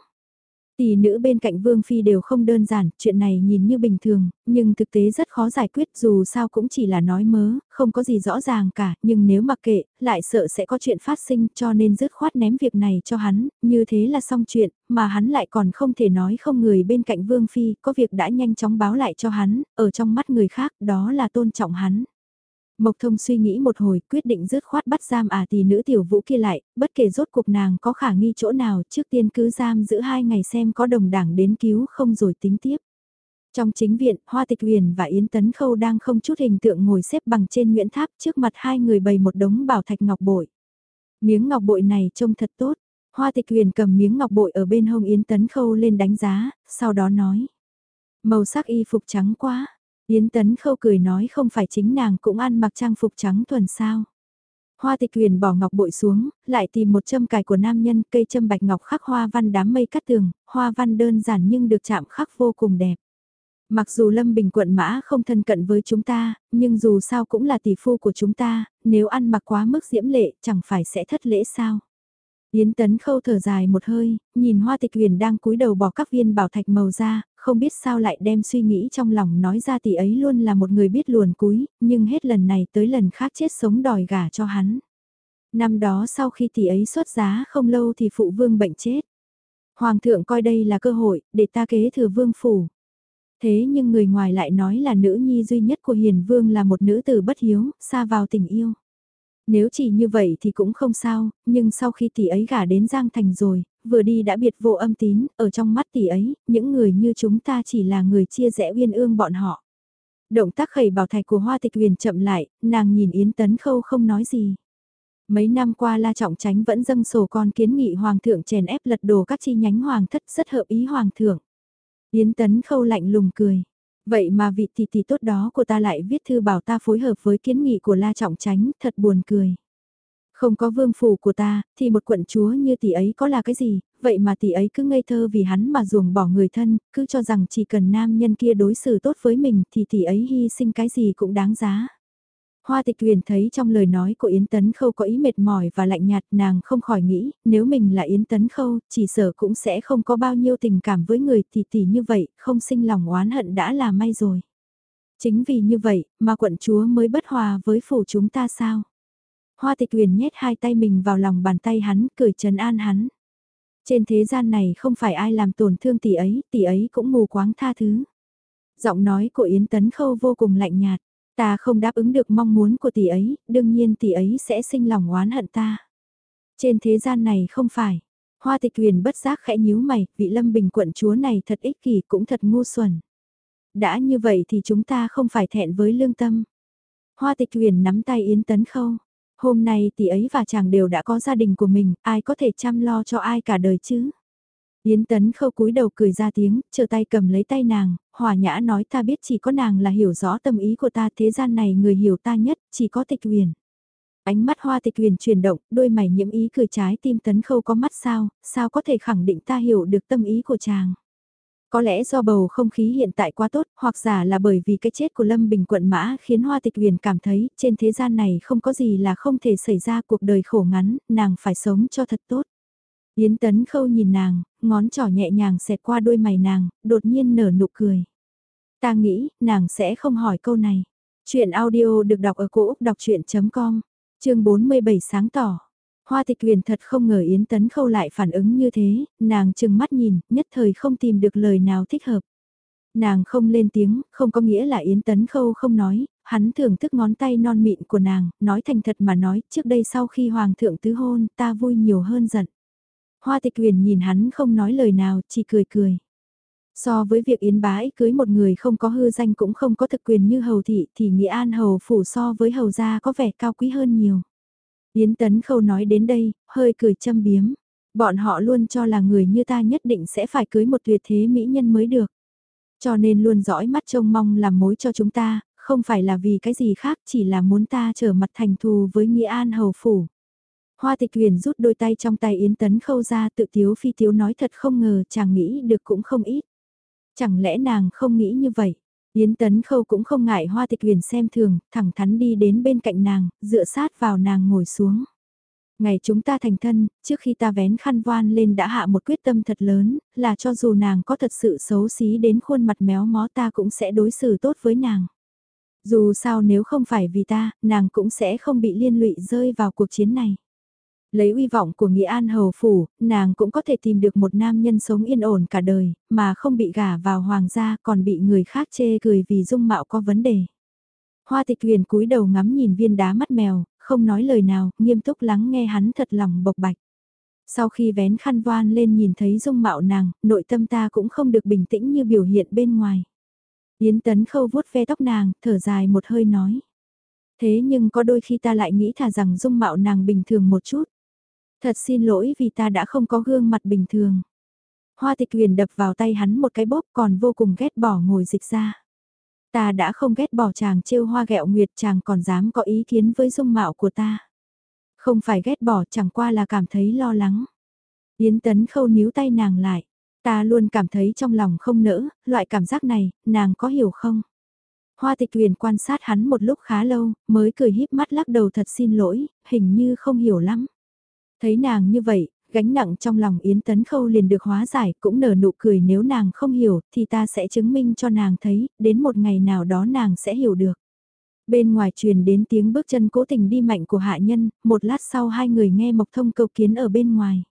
Tỷ nữ bên cạnh Vương Phi đều không đơn giản, chuyện này nhìn như bình thường, nhưng thực tế rất khó giải quyết dù sao cũng chỉ là nói mớ, không có gì rõ ràng cả, nhưng nếu mặc kệ, lại sợ sẽ có chuyện phát sinh cho nên dứt khoát ném việc này cho hắn, như thế là xong chuyện, mà hắn lại còn không thể nói không người bên cạnh Vương Phi, có việc đã nhanh chóng báo lại cho hắn, ở trong mắt người khác đó là tôn trọng hắn. Mộc thông suy nghĩ một hồi quyết định dứt khoát bắt giam à tỷ nữ tiểu vũ kia lại, bất kể rốt cuộc nàng có khả nghi chỗ nào trước tiên cứ giam giữ hai ngày xem có đồng đảng đến cứu không rồi tính tiếp. Trong chính viện, Hoa Tịch Huyền và Yến Tấn Khâu đang không chút hình tượng ngồi xếp bằng trên Nguyễn Tháp trước mặt hai người bày một đống bảo thạch ngọc bội. Miếng ngọc bội này trông thật tốt. Hoa Tịch Huyền cầm miếng ngọc bội ở bên hông Yến Tấn Khâu lên đánh giá, sau đó nói. Màu sắc y phục trắng quá, Yến Tấn Khâu cười nói không phải chính nàng cũng ăn mặc trang phục trắng thuần sao. Hoa tịch huyền bỏ ngọc bội xuống, lại tìm một châm cài của nam nhân cây châm bạch ngọc khắc hoa văn đám mây cắt tường, hoa văn đơn giản nhưng được chạm khắc vô cùng đẹp. Mặc dù Lâm Bình quận mã không thân cận với chúng ta, nhưng dù sao cũng là tỷ phu của chúng ta, nếu ăn mặc quá mức diễm lệ chẳng phải sẽ thất lễ sao. Yến Tấn Khâu thở dài một hơi, nhìn Hoa Tịch Huyền đang cúi đầu bỏ các viên bảo thạch màu ra, không biết sao lại đem suy nghĩ trong lòng nói ra tỷ ấy luôn là một người biết luồn cúi, nhưng hết lần này tới lần khác chết sống đòi gả cho hắn. Năm đó sau khi tỷ ấy xuất giá không lâu thì phụ vương bệnh chết. Hoàng thượng coi đây là cơ hội để ta kế thừa vương phủ. Thế nhưng người ngoài lại nói là nữ nhi duy nhất của hiền vương là một nữ tử bất hiếu, xa vào tình yêu. Nếu chỉ như vậy thì cũng không sao, nhưng sau khi tỷ ấy gả đến Giang Thành rồi, vừa đi đã biệt vô âm tín, ở trong mắt tỷ ấy, những người như chúng ta chỉ là người chia rẽ uyên ương bọn họ. Động tác khẩy bảo thạch của Hoa Tịch Huyền chậm lại, nàng nhìn Yến Tấn Khâu không nói gì. Mấy năm qua La Trọng Tránh vẫn dâng sổ con kiến nghị Hoàng thượng chèn ép lật đổ các chi nhánh Hoàng thất rất hợp ý Hoàng thượng. Yến Tấn Khâu lạnh lùng cười. Vậy mà vị tỷ tỷ tốt đó của ta lại viết thư bảo ta phối hợp với kiến nghị của La Trọng Tránh, thật buồn cười. Không có vương phủ của ta, thì một quận chúa như tỷ ấy có là cái gì, vậy mà tỷ ấy cứ ngây thơ vì hắn mà ruồng bỏ người thân, cứ cho rằng chỉ cần nam nhân kia đối xử tốt với mình thì tỷ ấy hy sinh cái gì cũng đáng giá. Hoa tịch huyền thấy trong lời nói của Yến Tấn Khâu có ý mệt mỏi và lạnh nhạt nàng không khỏi nghĩ, nếu mình là Yến Tấn Khâu, chỉ sợ cũng sẽ không có bao nhiêu tình cảm với người tỷ tỷ như vậy, không sinh lòng oán hận đã là may rồi. Chính vì như vậy, mà quận chúa mới bất hòa với phủ chúng ta sao? Hoa tịch huyền nhét hai tay mình vào lòng bàn tay hắn, cười trấn an hắn. Trên thế gian này không phải ai làm tổn thương tỷ ấy, tỷ ấy cũng mù quáng tha thứ. Giọng nói của Yến Tấn Khâu vô cùng lạnh nhạt. Ta không đáp ứng được mong muốn của tỷ ấy, đương nhiên tỷ ấy sẽ sinh lòng oán hận ta. Trên thế gian này không phải. Hoa tịch huyền bất giác khẽ nhíu mày, vị lâm bình quận chúa này thật ích kỷ cũng thật ngu xuẩn. Đã như vậy thì chúng ta không phải thẹn với lương tâm. Hoa tịch huyền nắm tay Yến Tấn Khâu. Hôm nay tỷ ấy và chàng đều đã có gia đình của mình, ai có thể chăm lo cho ai cả đời chứ? Yến Tấn khâu cúi đầu cười ra tiếng, chờ tay cầm lấy tay nàng, hòa nhã nói ta biết chỉ có nàng là hiểu rõ tâm ý của ta thế gian này người hiểu ta nhất, chỉ có tịch huyền. Ánh mắt hoa tịch huyền chuyển động, đôi mày nhiễm ý cười trái tim Tấn khâu có mắt sao, sao có thể khẳng định ta hiểu được tâm ý của chàng. Có lẽ do bầu không khí hiện tại quá tốt, hoặc giả là bởi vì cái chết của Lâm Bình quận mã khiến Hoa Tịch Huyền cảm thấy trên thế gian này không có gì là không thể xảy ra cuộc đời khổ ngắn, nàng phải sống cho thật tốt. Yến Tấn Khâu nhìn nàng, ngón trỏ nhẹ nhàng xẹt qua đôi mày nàng, đột nhiên nở nụ cười. Ta nghĩ, nàng sẽ không hỏi câu này. Chuyện audio được đọc ở cổ Úc đọc chuyện.com, chương 47 sáng tỏ. Hoa tịch huyền thật không ngờ Yến Tấn Khâu lại phản ứng như thế, nàng chừng mắt nhìn, nhất thời không tìm được lời nào thích hợp. Nàng không lên tiếng, không có nghĩa là Yến Tấn Khâu không nói, hắn thưởng thức ngón tay non mịn của nàng, nói thành thật mà nói, trước đây sau khi Hoàng thượng tứ hôn, ta vui nhiều hơn giận. Hoa tịch huyền nhìn hắn không nói lời nào, chỉ cười cười. So với việc Yến bái cưới một người không có hư danh cũng không có thực quyền như hầu thị thì Nghĩa An hầu phủ so với hầu gia có vẻ cao quý hơn nhiều. Yến Tấn Khâu nói đến đây, hơi cười châm biếm. Bọn họ luôn cho là người như ta nhất định sẽ phải cưới một tuyệt thế mỹ nhân mới được. Cho nên luôn dõi mắt trông mong làm mối cho chúng ta, không phải là vì cái gì khác chỉ là muốn ta trở mặt thành thù với Nghĩa An Hầu Phủ. Hoa tịch huyền rút đôi tay trong tay Yến Tấn Khâu ra tự tiếu phi tiếu nói thật không ngờ chàng nghĩ được cũng không ít. Chẳng lẽ nàng không nghĩ như vậy? Yến Tấn Khâu cũng không ngại hoa tịch huyền xem thường, thẳng thắn đi đến bên cạnh nàng, dựa sát vào nàng ngồi xuống. Ngày chúng ta thành thân, trước khi ta vén khăn voan lên đã hạ một quyết tâm thật lớn, là cho dù nàng có thật sự xấu xí đến khuôn mặt méo mó ta cũng sẽ đối xử tốt với nàng. Dù sao nếu không phải vì ta, nàng cũng sẽ không bị liên lụy rơi vào cuộc chiến này. Lấy uy vọng của Nghĩa An Hầu Phủ, nàng cũng có thể tìm được một nam nhân sống yên ổn cả đời, mà không bị gả vào hoàng gia còn bị người khác chê cười vì dung mạo có vấn đề. Hoa tịch huyền cúi đầu ngắm nhìn viên đá mắt mèo, không nói lời nào, nghiêm túc lắng nghe hắn thật lòng bộc bạch. Sau khi vén khăn voan lên nhìn thấy dung mạo nàng, nội tâm ta cũng không được bình tĩnh như biểu hiện bên ngoài. Yến tấn khâu vuốt ve tóc nàng, thở dài một hơi nói. Thế nhưng có đôi khi ta lại nghĩ thà rằng dung mạo nàng bình thường một chút. Thật xin lỗi vì ta đã không có gương mặt bình thường. Hoa tịch huyền đập vào tay hắn một cái bóp còn vô cùng ghét bỏ ngồi dịch ra. Ta đã không ghét bỏ chàng trêu hoa gẹo nguyệt chàng còn dám có ý kiến với dung mạo của ta. Không phải ghét bỏ chẳng qua là cảm thấy lo lắng. Yến tấn khâu níu tay nàng lại. Ta luôn cảm thấy trong lòng không nỡ, loại cảm giác này, nàng có hiểu không? Hoa tịch huyền quan sát hắn một lúc khá lâu, mới cười híp mắt lắc đầu thật xin lỗi, hình như không hiểu lắm. Thấy nàng như vậy, gánh nặng trong lòng Yến Tấn Khâu liền được hóa giải, cũng nở nụ cười nếu nàng không hiểu thì ta sẽ chứng minh cho nàng thấy, đến một ngày nào đó nàng sẽ hiểu được. Bên ngoài truyền đến tiếng bước chân cố tình đi mạnh của hạ nhân, một lát sau hai người nghe Mộc Thông câu kiến ở bên ngoài.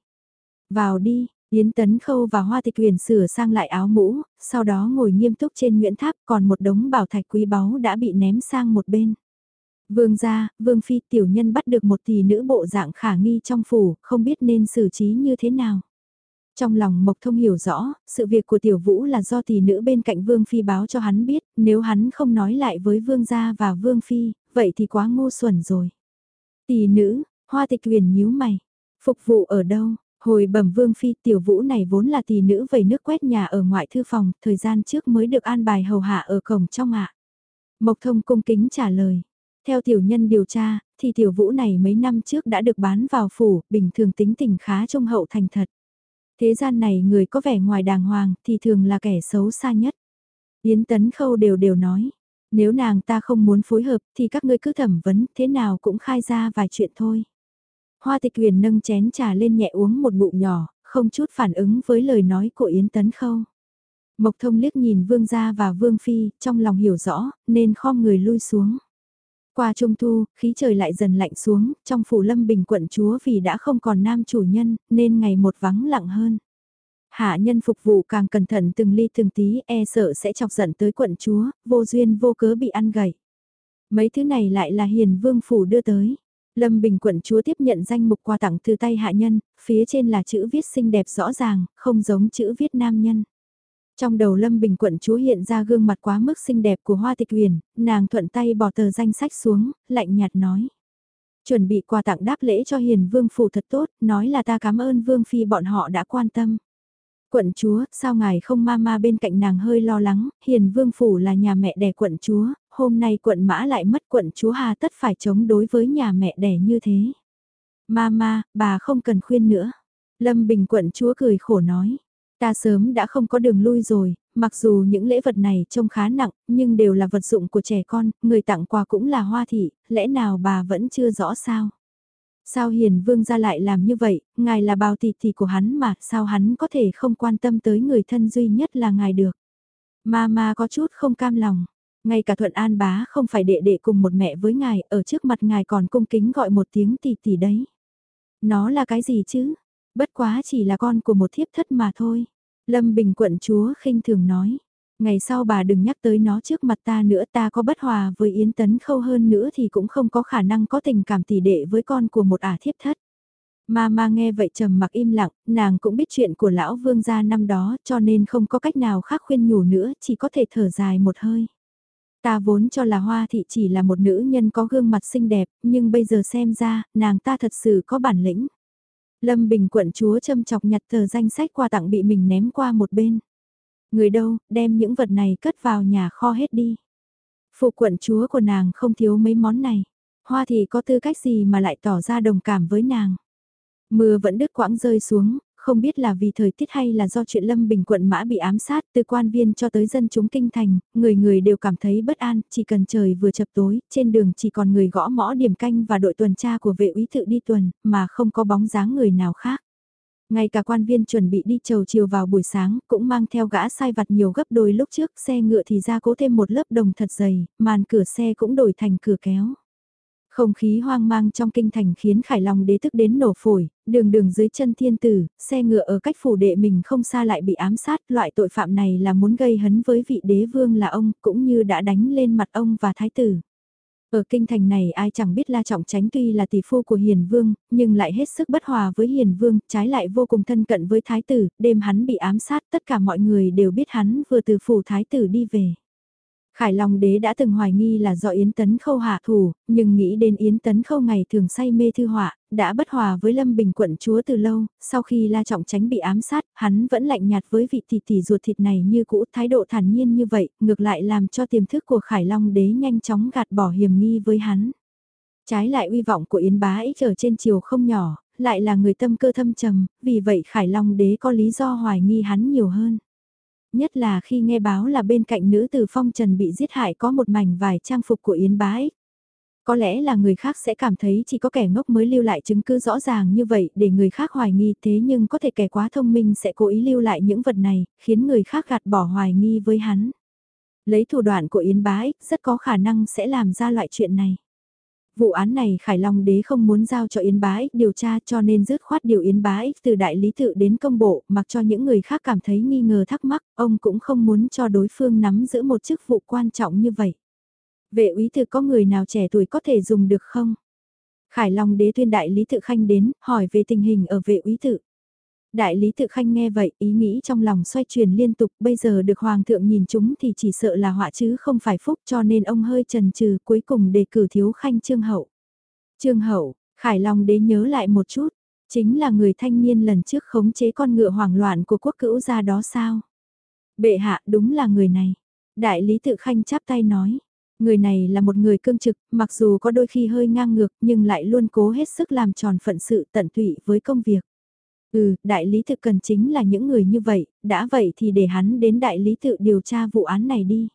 Vào đi, Yến Tấn Khâu và Hoa Tịch Huyền sửa sang lại áo mũ, sau đó ngồi nghiêm túc trên Nguyễn Tháp còn một đống bảo thạch quý báu đã bị ném sang một bên. Vương gia, Vương Phi tiểu nhân bắt được một tỷ nữ bộ dạng khả nghi trong phủ, không biết nên xử trí như thế nào. Trong lòng Mộc Thông hiểu rõ, sự việc của tiểu vũ là do tỷ nữ bên cạnh Vương Phi báo cho hắn biết, nếu hắn không nói lại với Vương gia và Vương Phi, vậy thì quá ngu xuẩn rồi. Tỷ nữ, hoa tịch huyền nhíu mày, phục vụ ở đâu? Hồi bẩm Vương Phi tiểu vũ này vốn là tỷ nữ vẩy nước quét nhà ở ngoại thư phòng, thời gian trước mới được an bài hầu hạ ở cổng trong ạ. Mộc Thông cung kính trả lời. Theo tiểu nhân điều tra, thì tiểu vũ này mấy năm trước đã được bán vào phủ, bình thường tính tình khá trung hậu thành thật. Thế gian này người có vẻ ngoài đàng hoàng thì thường là kẻ xấu xa nhất. Yến Tấn Khâu đều đều nói, nếu nàng ta không muốn phối hợp thì các ngươi cứ thẩm vấn thế nào cũng khai ra vài chuyện thôi. Hoa tịch huyền nâng chén trà lên nhẹ uống một bụng nhỏ, không chút phản ứng với lời nói của Yến Tấn Khâu. Mộc thông liếc nhìn vương gia và vương phi, trong lòng hiểu rõ, nên khom người lui xuống. Qua trung thu, khí trời lại dần lạnh xuống, trong phủ lâm bình quận chúa vì đã không còn nam chủ nhân, nên ngày một vắng lặng hơn. Hạ nhân phục vụ càng cẩn thận từng ly từng tí e sợ sẽ chọc giận tới quận chúa, vô duyên vô cớ bị ăn gầy. Mấy thứ này lại là hiền vương phủ đưa tới. Lâm Bình quận chúa tiếp nhận danh mục quà tặng từ tay hạ nhân, phía trên là chữ viết xinh đẹp rõ ràng, không giống chữ viết nam nhân. Trong đầu Lâm Bình quận chúa hiện ra gương mặt quá mức xinh đẹp của Hoa Tịch Huyền, nàng thuận tay bỏ tờ danh sách xuống, lạnh nhạt nói. Chuẩn bị quà tặng đáp lễ cho hiền vương phủ thật tốt, nói là ta cảm ơn vương phi bọn họ đã quan tâm. Quận chúa, sao ngài không ma ma bên cạnh nàng hơi lo lắng, hiền vương phủ là nhà mẹ đẻ quận chúa, hôm nay quận mã lại mất quận chúa hà tất phải chống đối với nhà mẹ đẻ như thế. Ma ma, bà không cần khuyên nữa. Lâm Bình quận chúa cười khổ nói. Ta sớm đã không có đường lui rồi, mặc dù những lễ vật này trông khá nặng, nhưng đều là vật dụng của trẻ con, người tặng quà cũng là hoa thị, lẽ nào bà vẫn chưa rõ sao? Sao hiền vương ra lại làm như vậy, ngài là bào tỷ tỷ của hắn mà, sao hắn có thể không quan tâm tới người thân duy nhất là ngài được? Ma ma có chút không cam lòng, ngay cả thuận an bá không phải đệ đệ cùng một mẹ với ngài, ở trước mặt ngài còn cung kính gọi một tiếng tỷ tỷ đấy. Nó là cái gì chứ? Bất quá chỉ là con của một thiếp thất mà thôi. Lâm Bình quận chúa khinh thường nói. Ngày sau bà đừng nhắc tới nó trước mặt ta nữa ta có bất hòa với Yến Tấn Khâu hơn nữa thì cũng không có khả năng có tình cảm tỷ đệ với con của một ả thiếp thất. Ma ma nghe vậy trầm mặc im lặng, nàng cũng biết chuyện của lão vương gia năm đó cho nên không có cách nào khác khuyên nhủ nữa, chỉ có thể thở dài một hơi. Ta vốn cho là Hoa Thị chỉ là một nữ nhân có gương mặt xinh đẹp, nhưng bây giờ xem ra, nàng ta thật sự có bản lĩnh. Lâm Bình quận chúa châm chọc nhặt tờ danh sách quà tặng bị mình ném qua một bên. Người đâu, đem những vật này cất vào nhà kho hết đi. Phụ quận chúa của nàng không thiếu mấy món này. Hoa thì có tư cách gì mà lại tỏ ra đồng cảm với nàng. Mưa vẫn đứt quãng rơi xuống, không biết là vì thời tiết hay là do chuyện Lâm Bình quận mã bị ám sát từ quan viên cho tới dân chúng kinh thành, người người đều cảm thấy bất an, chỉ cần trời vừa chập tối, trên đường chỉ còn người gõ mõ điểm canh và đội tuần tra của vệ úy tự đi tuần, mà không có bóng dáng người nào khác. Ngay cả quan viên chuẩn bị đi chầu chiều vào buổi sáng cũng mang theo gã sai vặt nhiều gấp đôi lúc trước xe ngựa thì ra cố thêm một lớp đồng thật dày, màn cửa xe cũng đổi thành cửa kéo. Không khí hoang mang trong kinh thành khiến Khải Long đế tức đến nổ phổi, đường đường dưới chân thiên tử, xe ngựa ở cách phủ đệ mình không xa lại bị ám sát, loại tội phạm này là muốn gây hấn với vị đế vương là ông, cũng như đã đánh lên mặt ông và thái tử. Ở kinh thành này ai chẳng biết La Trọng Tránh tuy là tỷ phu của Hiền Vương, nhưng lại hết sức bất hòa với Hiền Vương, trái lại vô cùng thân cận với Thái tử, đêm hắn bị ám sát tất cả mọi người đều biết hắn vừa từ phủ Thái tử đi về. Khải Long đế đã từng hoài nghi là do Yến Tấn Khâu hạ thủ, nhưng nghĩ đến Yến Tấn Khâu ngày thường say mê thư họa, đã bất hòa với Lâm Bình quận chúa từ lâu, sau khi La Trọng Tránh bị ám sát, hắn vẫn lạnh nhạt với vị tỷ tỷ ruột thịt này như cũ, thái độ thản nhiên như vậy, ngược lại làm cho tiềm thức của Khải Long đế nhanh chóng gạt bỏ hiểm nghi với hắn. Trái lại uy vọng của Yến Bá ích trở trên chiều không nhỏ, lại là người tâm cơ thâm trầm, vì vậy Khải Long đế có lý do hoài nghi hắn nhiều hơn nhất là khi nghe báo là bên cạnh nữ tử phong trần bị giết hại có một mảnh vải trang phục của Yến Bái. Có lẽ là người khác sẽ cảm thấy chỉ có kẻ ngốc mới lưu lại chứng cứ rõ ràng như vậy để người khác hoài nghi thế nhưng có thể kẻ quá thông minh sẽ cố ý lưu lại những vật này, khiến người khác gạt bỏ hoài nghi với hắn. Lấy thủ đoạn của Yến Bái, rất có khả năng sẽ làm ra loại chuyện này. Vụ án này Khải Long đế không muốn giao cho Yến Bá Ích điều tra cho nên dứt khoát điều Yến Bá Ích từ đại lý tự đến công bộ, mặc cho những người khác cảm thấy nghi ngờ thắc mắc, ông cũng không muốn cho đối phương nắm giữ một chức vụ quan trọng như vậy. Vệ úy tự có người nào trẻ tuổi có thể dùng được không? Khải Long đế tuyên đại lý tự khanh đến, hỏi về tình hình ở vệ úy tự. Đại lý tự khanh nghe vậy, ý nghĩ trong lòng xoay chuyển liên tục, bây giờ được hoàng thượng nhìn chúng thì chỉ sợ là họa chứ không phải phúc cho nên ông hơi trần trừ cuối cùng đề cử thiếu khanh trương hậu. Trương hậu, khải long đế nhớ lại một chút, chính là người thanh niên lần trước khống chế con ngựa hoảng loạn của quốc cữu gia đó sao? Bệ hạ đúng là người này. Đại lý tự khanh chắp tay nói, Người này là một người cương trực, mặc dù có đôi khi hơi ngang ngược nhưng lại luôn cố hết sức làm tròn phận sự tận tụy với công việc. Ừ, đại lý tự cần chính là những người như vậy, đã vậy thì để hắn đến đại lý tự điều tra vụ án này đi.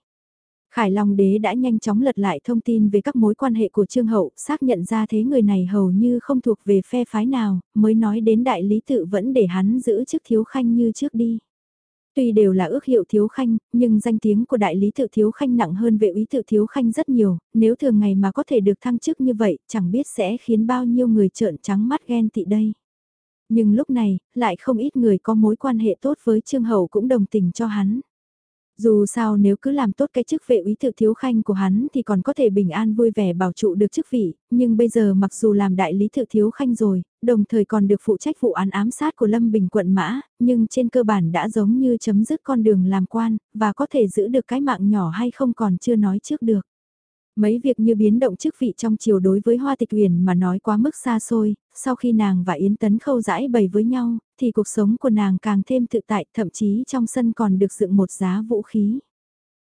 Khải Long đế đã nhanh chóng lật lại thông tin về các mối quan hệ của Trương Hậu, xác nhận ra thế người này hầu như không thuộc về phe phái nào, mới nói đến đại lý tự vẫn để hắn giữ chức thiếu khanh như trước đi. Tuy đều là ước hiệu thiếu khanh, nhưng danh tiếng của đại lý tự thiếu khanh nặng hơn vệ úy tự thiếu khanh rất nhiều, nếu thường ngày mà có thể được thăng chức như vậy, chẳng biết sẽ khiến bao nhiêu người trợn trắng mắt ghen tị đây. Nhưng lúc này, lại không ít người có mối quan hệ tốt với Trương Hậu cũng đồng tình cho hắn. Dù sao nếu cứ làm tốt cái chức vệ úy tự thiếu khanh của hắn thì còn có thể bình an vui vẻ bảo trụ được chức vị, nhưng bây giờ mặc dù làm đại lý tự thiếu khanh rồi, đồng thời còn được phụ trách vụ án ám sát của Lâm Bình quận Mã, nhưng trên cơ bản đã giống như chấm dứt con đường làm quan, và có thể giữ được cái mạng nhỏ hay không còn chưa nói trước được. Mấy việc như biến động chức vị trong chiều đối với Hoa Tịch Huyền mà nói quá mức xa xôi, sau khi nàng và Yến Tấn Khâu giải bày với nhau, thì cuộc sống của nàng càng thêm tự tại, thậm chí trong sân còn được dựng một giá vũ khí.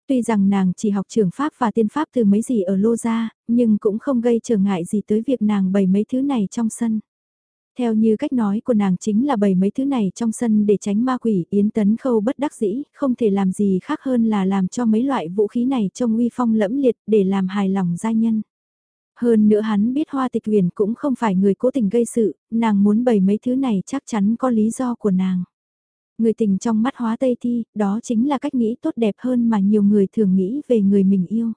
Tuy rằng nàng chỉ học trường Pháp và tiên Pháp từ mấy gì ở Lô Gia, nhưng cũng không gây trở ngại gì tới việc nàng bày mấy thứ này trong sân. Theo như cách nói của nàng chính là bày mấy thứ này trong sân để tránh ma quỷ Yến Tấn Khâu bất đắc dĩ, không thể làm gì khác hơn là làm cho mấy loại vũ khí này trông uy phong lẫm liệt để làm hài lòng gia nhân. Hơn nữa hắn biết Hoa Tịch Huyền cũng không phải người cố tình gây sự, nàng muốn bày mấy thứ này chắc chắn có lý do của nàng. Người tình trong mắt hóa Tây Thi, đó chính là cách nghĩ tốt đẹp hơn mà nhiều người thường nghĩ về người mình yêu.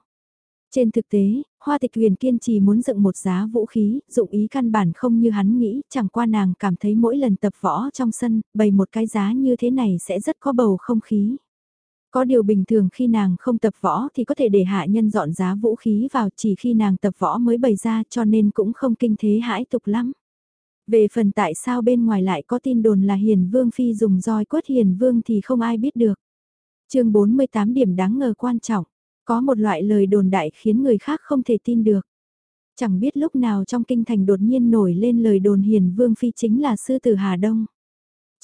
Trên thực tế, Hoa Tịch Huyền kiên trì muốn dựng một giá vũ khí, dụng ý căn bản không như hắn nghĩ, chẳng qua nàng cảm thấy mỗi lần tập võ trong sân, bày một cái giá như thế này sẽ rất có bầu không khí. Có điều bình thường khi nàng không tập võ thì có thể để hạ nhân dọn giá vũ khí vào chỉ khi nàng tập võ mới bày ra cho nên cũng không kinh thế hãi tục lắm. Về phần tại sao bên ngoài lại có tin đồn là Hiền Vương Phi dùng roi quất Hiền Vương thì không ai biết được. chương 48 điểm đáng ngờ quan trọng. Có một loại lời đồn đại khiến người khác không thể tin được. Chẳng biết lúc nào trong kinh thành đột nhiên nổi lên lời đồn hiền vương phi chính là sư tử Hà Đông.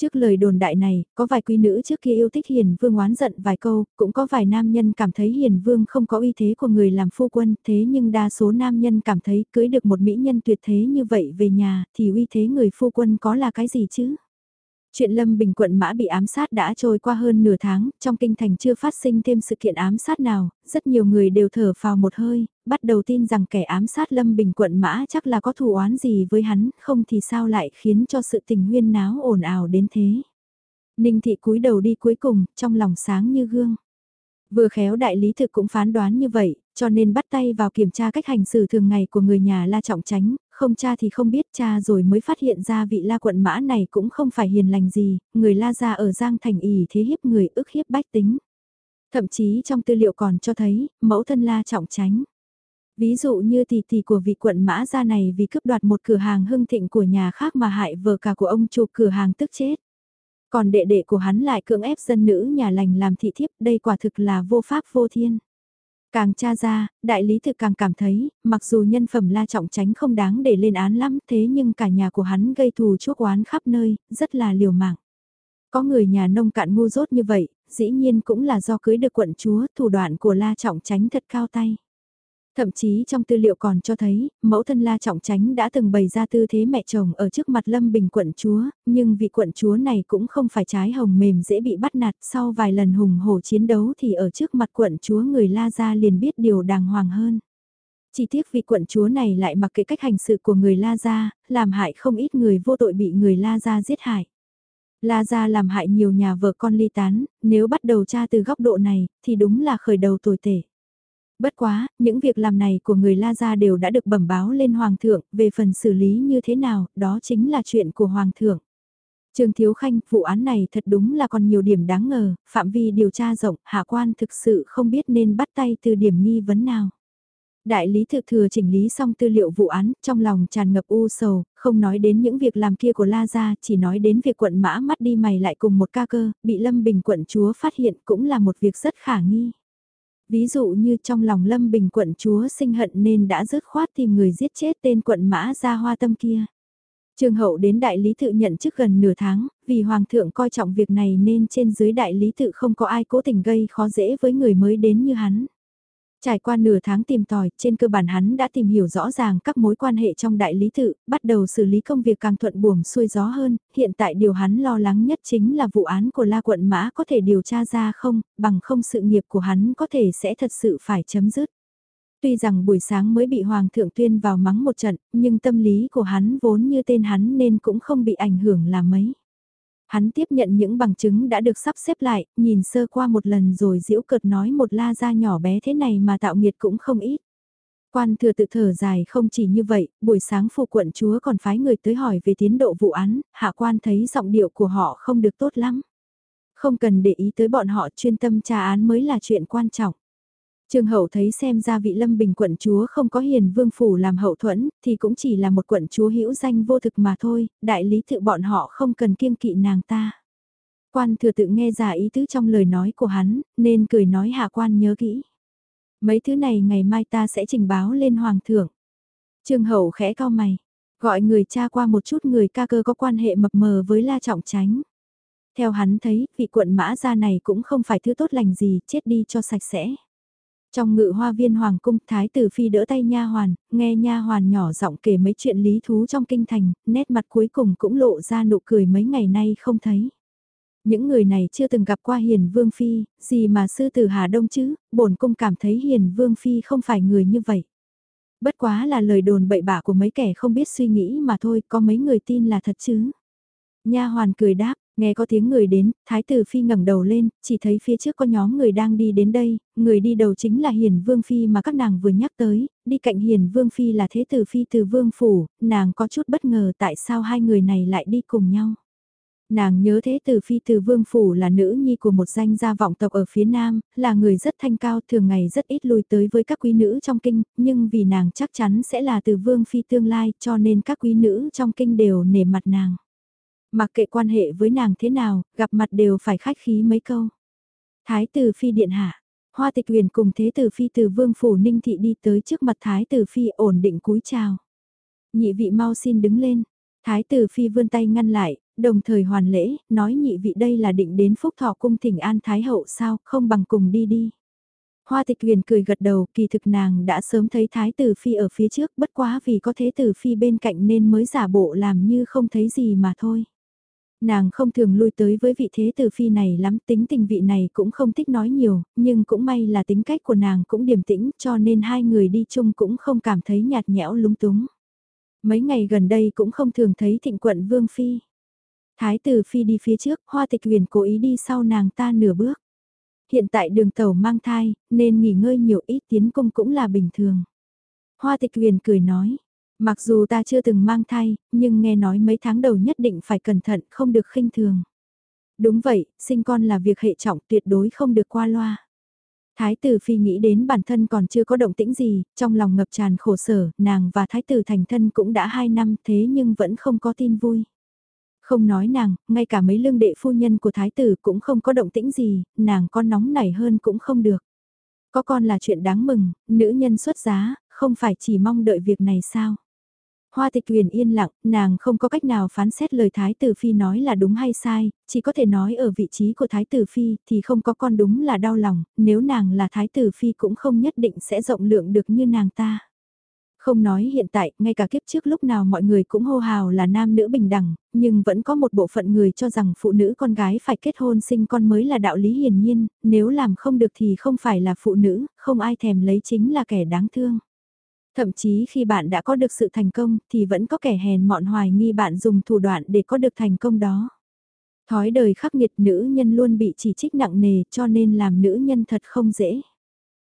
Trước lời đồn đại này, có vài quý nữ trước kia yêu thích hiền vương oán giận vài câu, cũng có vài nam nhân cảm thấy hiền vương không có uy thế của người làm phu quân, thế nhưng đa số nam nhân cảm thấy cưới được một mỹ nhân tuyệt thế như vậy về nhà, thì uy thế người phu quân có là cái gì chứ? Chuyện Lâm Bình quận Mã bị ám sát đã trôi qua hơn nửa tháng, trong kinh thành chưa phát sinh thêm sự kiện ám sát nào, rất nhiều người đều thở phào một hơi, bắt đầu tin rằng kẻ ám sát Lâm Bình quận Mã chắc là có thù oán gì với hắn, không thì sao lại khiến cho sự tình huyên náo ồn ào đến thế. Ninh thị cúi đầu đi cuối cùng, trong lòng sáng như gương. Vừa khéo đại lý thực cũng phán đoán như vậy, cho nên bắt tay vào kiểm tra cách hành xử thường ngày của người nhà La Trọng Tránh, không cha thì không biết cha rồi mới phát hiện ra vị La quận mã này cũng không phải hiền lành gì, người La gia ở Giang Thành ỉ thế hiếp người ức hiếp bách tính. Thậm chí trong tư liệu còn cho thấy, mẫu thân La Trọng Tránh. Ví dụ như tỷ tỷ của vị quận mã gia này vì cướp đoạt một cửa hàng hưng thịnh của nhà khác mà hại vợ cả của ông chủ cửa hàng tức chết. Còn đệ đệ của hắn lại cưỡng ép dân nữ nhà lành làm thị thiếp, đây quả thực là vô pháp vô thiên. Càng tra ra, đại lý thực càng cảm thấy, mặc dù nhân phẩm la trọng tránh không đáng để lên án lắm thế nhưng cả nhà của hắn gây thù chuốc oán khắp nơi, rất là liều mạng. Có người nhà nông cạn ngu dốt như vậy, dĩ nhiên cũng là do cưới được quận chúa, thủ đoạn của la trọng tránh thật cao tay. Thậm chí trong tư liệu còn cho thấy, mẫu thân La Trọng Tránh đã từng bày ra tư thế mẹ chồng ở trước mặt Lâm Bình quận chúa, nhưng vị quận chúa này cũng không phải trái hồng mềm dễ bị bắt nạt sau vài lần hùng hổ chiến đấu thì ở trước mặt quận chúa người La Gia liền biết điều đàng hoàng hơn. Chỉ tiếc vị quận chúa này lại mặc kệ cách hành sự của người La Gia, làm hại không ít người vô tội bị người La Gia giết hại. La Gia làm hại nhiều nhà vợ con ly tán, nếu bắt đầu tra từ góc độ này, thì đúng là khởi đầu tồi tệ. Bất quá, những việc làm này của người La Gia đều đã được bẩm báo lên Hoàng thượng, về phần xử lý như thế nào, đó chính là chuyện của Hoàng thượng. Trường Thiếu Khanh, vụ án này thật đúng là còn nhiều điểm đáng ngờ, phạm vi điều tra rộng, hạ quan thực sự không biết nên bắt tay từ điểm nghi vấn nào. Đại lý thực thừa chỉnh lý xong tư liệu vụ án, trong lòng tràn ngập u sầu, không nói đến những việc làm kia của La Gia, chỉ nói đến việc quận mã mắt đi mày lại cùng một ca cơ, bị Lâm Bình quận chúa phát hiện cũng là một việc rất khả nghi. Ví dụ như trong lòng Lâm Bình quận chúa sinh hận nên đã dứt khoát tìm người giết chết tên quận mã ra hoa tâm kia. Trường hậu đến đại lý tự nhận chức gần nửa tháng, vì hoàng thượng coi trọng việc này nên trên dưới đại lý tự không có ai cố tình gây khó dễ với người mới đến như hắn. Trải qua nửa tháng tìm tòi, trên cơ bản hắn đã tìm hiểu rõ ràng các mối quan hệ trong đại lý tự, bắt đầu xử lý công việc càng thuận buồm xuôi gió hơn, hiện tại điều hắn lo lắng nhất chính là vụ án của La Quận Mã có thể điều tra ra không, bằng không sự nghiệp của hắn có thể sẽ thật sự phải chấm dứt. Tuy rằng buổi sáng mới bị Hoàng thượng tuyên vào mắng một trận, nhưng tâm lý của hắn vốn như tên hắn nên cũng không bị ảnh hưởng là mấy. Hắn tiếp nhận những bằng chứng đã được sắp xếp lại, nhìn sơ qua một lần rồi diễu cợt nói một la ra nhỏ bé thế này mà tạo nghiệt cũng không ít. Quan thừa tự thở dài không chỉ như vậy, buổi sáng phụ quận chúa còn phái người tới hỏi về tiến độ vụ án, hạ quan thấy giọng điệu của họ không được tốt lắm. Không cần để ý tới bọn họ chuyên tâm tra án mới là chuyện quan trọng. Trương Hậu thấy xem ra vị Lâm Bình quận chúa không có hiền vương phủ làm hậu thuẫn, thì cũng chỉ là một quận chúa hữu danh vô thực mà thôi, đại lý tự bọn họ không cần kiêng kỵ nàng ta. Quan thừa tự nghe ra ý tứ trong lời nói của hắn, nên cười nói hạ quan nhớ kỹ. Mấy thứ này ngày mai ta sẽ trình báo lên hoàng thượng. Trương Hậu khẽ cao mày, gọi người cha qua một chút người ca cơ có quan hệ mập mờ với La Trọng Tránh. Theo hắn thấy, vị quận mã gia này cũng không phải thứ tốt lành gì, chết đi cho sạch sẽ. Trong ngự hoa viên hoàng cung, thái tử phi đỡ tay nha hoàn, nghe nha hoàn nhỏ giọng kể mấy chuyện lý thú trong kinh thành, nét mặt cuối cùng cũng lộ ra nụ cười mấy ngày nay không thấy. Những người này chưa từng gặp qua Hiền Vương Phi, gì mà sư tử Hà Đông chứ, bổn cung cảm thấy Hiền Vương Phi không phải người như vậy. Bất quá là lời đồn bậy bạ của mấy kẻ không biết suy nghĩ mà thôi, có mấy người tin là thật chứ. Nha hoàn cười đáp, Nghe có tiếng người đến, Thái tử Phi ngẩng đầu lên, chỉ thấy phía trước có nhóm người đang đi đến đây, người đi đầu chính là Hiền Vương Phi mà các nàng vừa nhắc tới, đi cạnh Hiền Vương Phi là Thế tử Phi từ Vương Phủ, nàng có chút bất ngờ tại sao hai người này lại đi cùng nhau. Nàng nhớ thế tử phi từ vương phủ là nữ nhi của một danh gia vọng tộc ở phía nam, là người rất thanh cao thường ngày rất ít lui tới với các quý nữ trong kinh, nhưng vì nàng chắc chắn sẽ là từ vương phi tương lai cho nên các quý nữ trong kinh đều nể mặt nàng. Mặc kệ quan hệ với nàng thế nào, gặp mặt đều phải khách khí mấy câu. Thái tử phi điện hạ, hoa tịch huyền cùng thế tử phi từ vương phủ ninh thị đi tới trước mặt thái tử phi ổn định cúi chào. Nhị vị mau xin đứng lên, thái tử phi vươn tay ngăn lại, đồng thời hoàn lễ, nói nhị vị đây là định đến phúc thọ cung thỉnh an thái hậu sao, không bằng cùng đi đi. Hoa tịch huyền cười gật đầu, kỳ thực nàng đã sớm thấy thái tử phi ở phía trước, bất quá vì có thế tử phi bên cạnh nên mới giả bộ làm như không thấy gì mà thôi. Nàng không thường lui tới với vị thế tử phi này lắm, tính tình vị này cũng không thích nói nhiều, nhưng cũng may là tính cách của nàng cũng điềm tĩnh cho nên hai người đi chung cũng không cảm thấy nhạt nhẽo lúng túng. Mấy ngày gần đây cũng không thường thấy thịnh quận vương phi. Thái tử phi đi phía trước, hoa tịch huyền cố ý đi sau nàng ta nửa bước. Hiện tại đường tàu mang thai, nên nghỉ ngơi nhiều ít tiến cung cũng là bình thường. Hoa tịch huyền cười nói, Mặc dù ta chưa từng mang thai, nhưng nghe nói mấy tháng đầu nhất định phải cẩn thận, không được khinh thường. Đúng vậy, sinh con là việc hệ trọng tuyệt đối không được qua loa. Thái tử phi nghĩ đến bản thân còn chưa có động tĩnh gì, trong lòng ngập tràn khổ sở, nàng và thái tử thành thân cũng đã hai năm thế nhưng vẫn không có tin vui. Không nói nàng, ngay cả mấy lương đệ phu nhân của thái tử cũng không có động tĩnh gì, nàng con nóng nảy hơn cũng không được. Có con là chuyện đáng mừng, nữ nhân xuất giá, không phải chỉ mong đợi việc này sao. Hoa tịch huyền yên lặng, nàng không có cách nào phán xét lời Thái Tử Phi nói là đúng hay sai, chỉ có thể nói ở vị trí của Thái Tử Phi thì không có con đúng là đau lòng, nếu nàng là Thái Tử Phi cũng không nhất định sẽ rộng lượng được như nàng ta. Không nói hiện tại, ngay cả kiếp trước lúc nào mọi người cũng hô hào là nam nữ bình đẳng, nhưng vẫn có một bộ phận người cho rằng phụ nữ con gái phải kết hôn sinh con mới là đạo lý hiển nhiên, nếu làm không được thì không phải là phụ nữ, không ai thèm lấy chính là kẻ đáng thương. Thậm chí khi bạn đã có được sự thành công thì vẫn có kẻ hèn mọn hoài nghi bạn dùng thủ đoạn để có được thành công đó. Thói đời khắc nghiệt nữ nhân luôn bị chỉ trích nặng nề cho nên làm nữ nhân thật không dễ.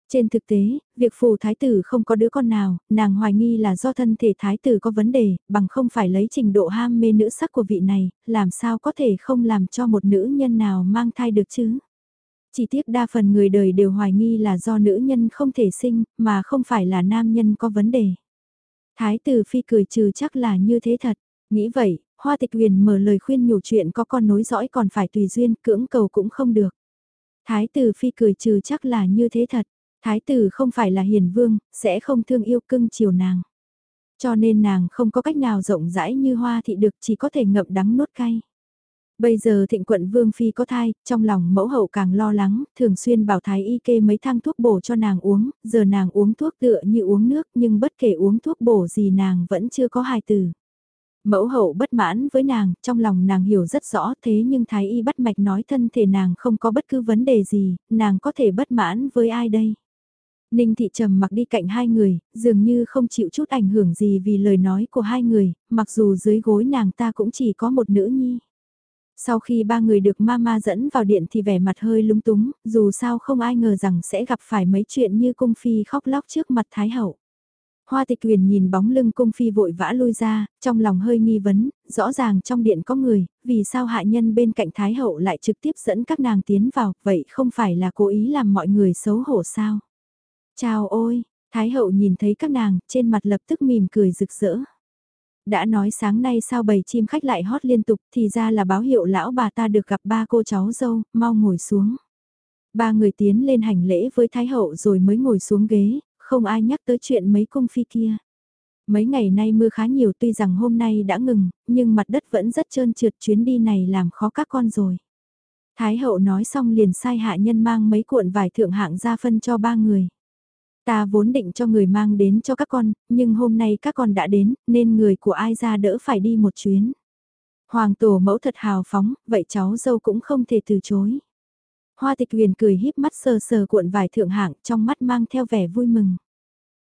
Trên thực tế, việc phù thái tử không có đứa con nào, nàng hoài nghi là do thân thể thái tử có vấn đề, bằng không phải lấy trình độ ham mê nữ sắc của vị này, làm sao có thể không làm cho một nữ nhân nào mang thai được chứ. Chỉ tiếc đa phần người đời đều hoài nghi là do nữ nhân không thể sinh, mà không phải là nam nhân có vấn đề. Thái tử phi cười trừ chắc là như thế thật. Nghĩ vậy, Hoa Tịch Huyền mở lời khuyên nhủ chuyện có con nối dõi còn phải tùy duyên, cưỡng cầu cũng không được. Thái tử phi cười trừ chắc là như thế thật. Thái tử không phải là hiền vương, sẽ không thương yêu cưng chiều nàng. Cho nên nàng không có cách nào rộng rãi như hoa thị được chỉ có thể ngậm đắng nuốt cay. Bây giờ thịnh quận Vương Phi có thai, trong lòng mẫu hậu càng lo lắng, thường xuyên bảo thái y kê mấy thang thuốc bổ cho nàng uống, giờ nàng uống thuốc tựa như uống nước nhưng bất kể uống thuốc bổ gì nàng vẫn chưa có hài từ. Mẫu hậu bất mãn với nàng, trong lòng nàng hiểu rất rõ thế nhưng thái y bắt mạch nói thân thể nàng không có bất cứ vấn đề gì, nàng có thể bất mãn với ai đây? Ninh thị trầm mặc đi cạnh hai người, dường như không chịu chút ảnh hưởng gì vì lời nói của hai người, mặc dù dưới gối nàng ta cũng chỉ có một nữ nhi. Sau khi ba người được mama dẫn vào điện thì vẻ mặt hơi lúng túng, dù sao không ai ngờ rằng sẽ gặp phải mấy chuyện như cung phi khóc lóc trước mặt thái hậu. Hoa tịch quyền nhìn bóng lưng cung phi vội vã lui ra, trong lòng hơi nghi vấn, rõ ràng trong điện có người, vì sao hạ nhân bên cạnh thái hậu lại trực tiếp dẫn các nàng tiến vào, vậy không phải là cố ý làm mọi người xấu hổ sao? Chào ôi, thái hậu nhìn thấy các nàng, trên mặt lập tức mỉm cười rực rỡ. Đã nói sáng nay sao bầy chim khách lại hót liên tục thì ra là báo hiệu lão bà ta được gặp ba cô cháu dâu, mau ngồi xuống. Ba người tiến lên hành lễ với Thái Hậu rồi mới ngồi xuống ghế, không ai nhắc tới chuyện mấy cung phi kia. Mấy ngày nay mưa khá nhiều tuy rằng hôm nay đã ngừng, nhưng mặt đất vẫn rất trơn trượt chuyến đi này làm khó các con rồi. Thái hậu nói xong liền sai hạ nhân mang mấy cuộn vải thượng hạng ra phân cho ba người. Ta vốn định cho người mang đến cho các con, nhưng hôm nay các con đã đến, nên người của ai ra đỡ phải đi một chuyến. Hoàng tổ mẫu thật hào phóng, vậy cháu dâu cũng không thể từ chối. Hoa tịch huyền cười híp mắt sờ sờ cuộn vải thượng hạng trong mắt mang theo vẻ vui mừng.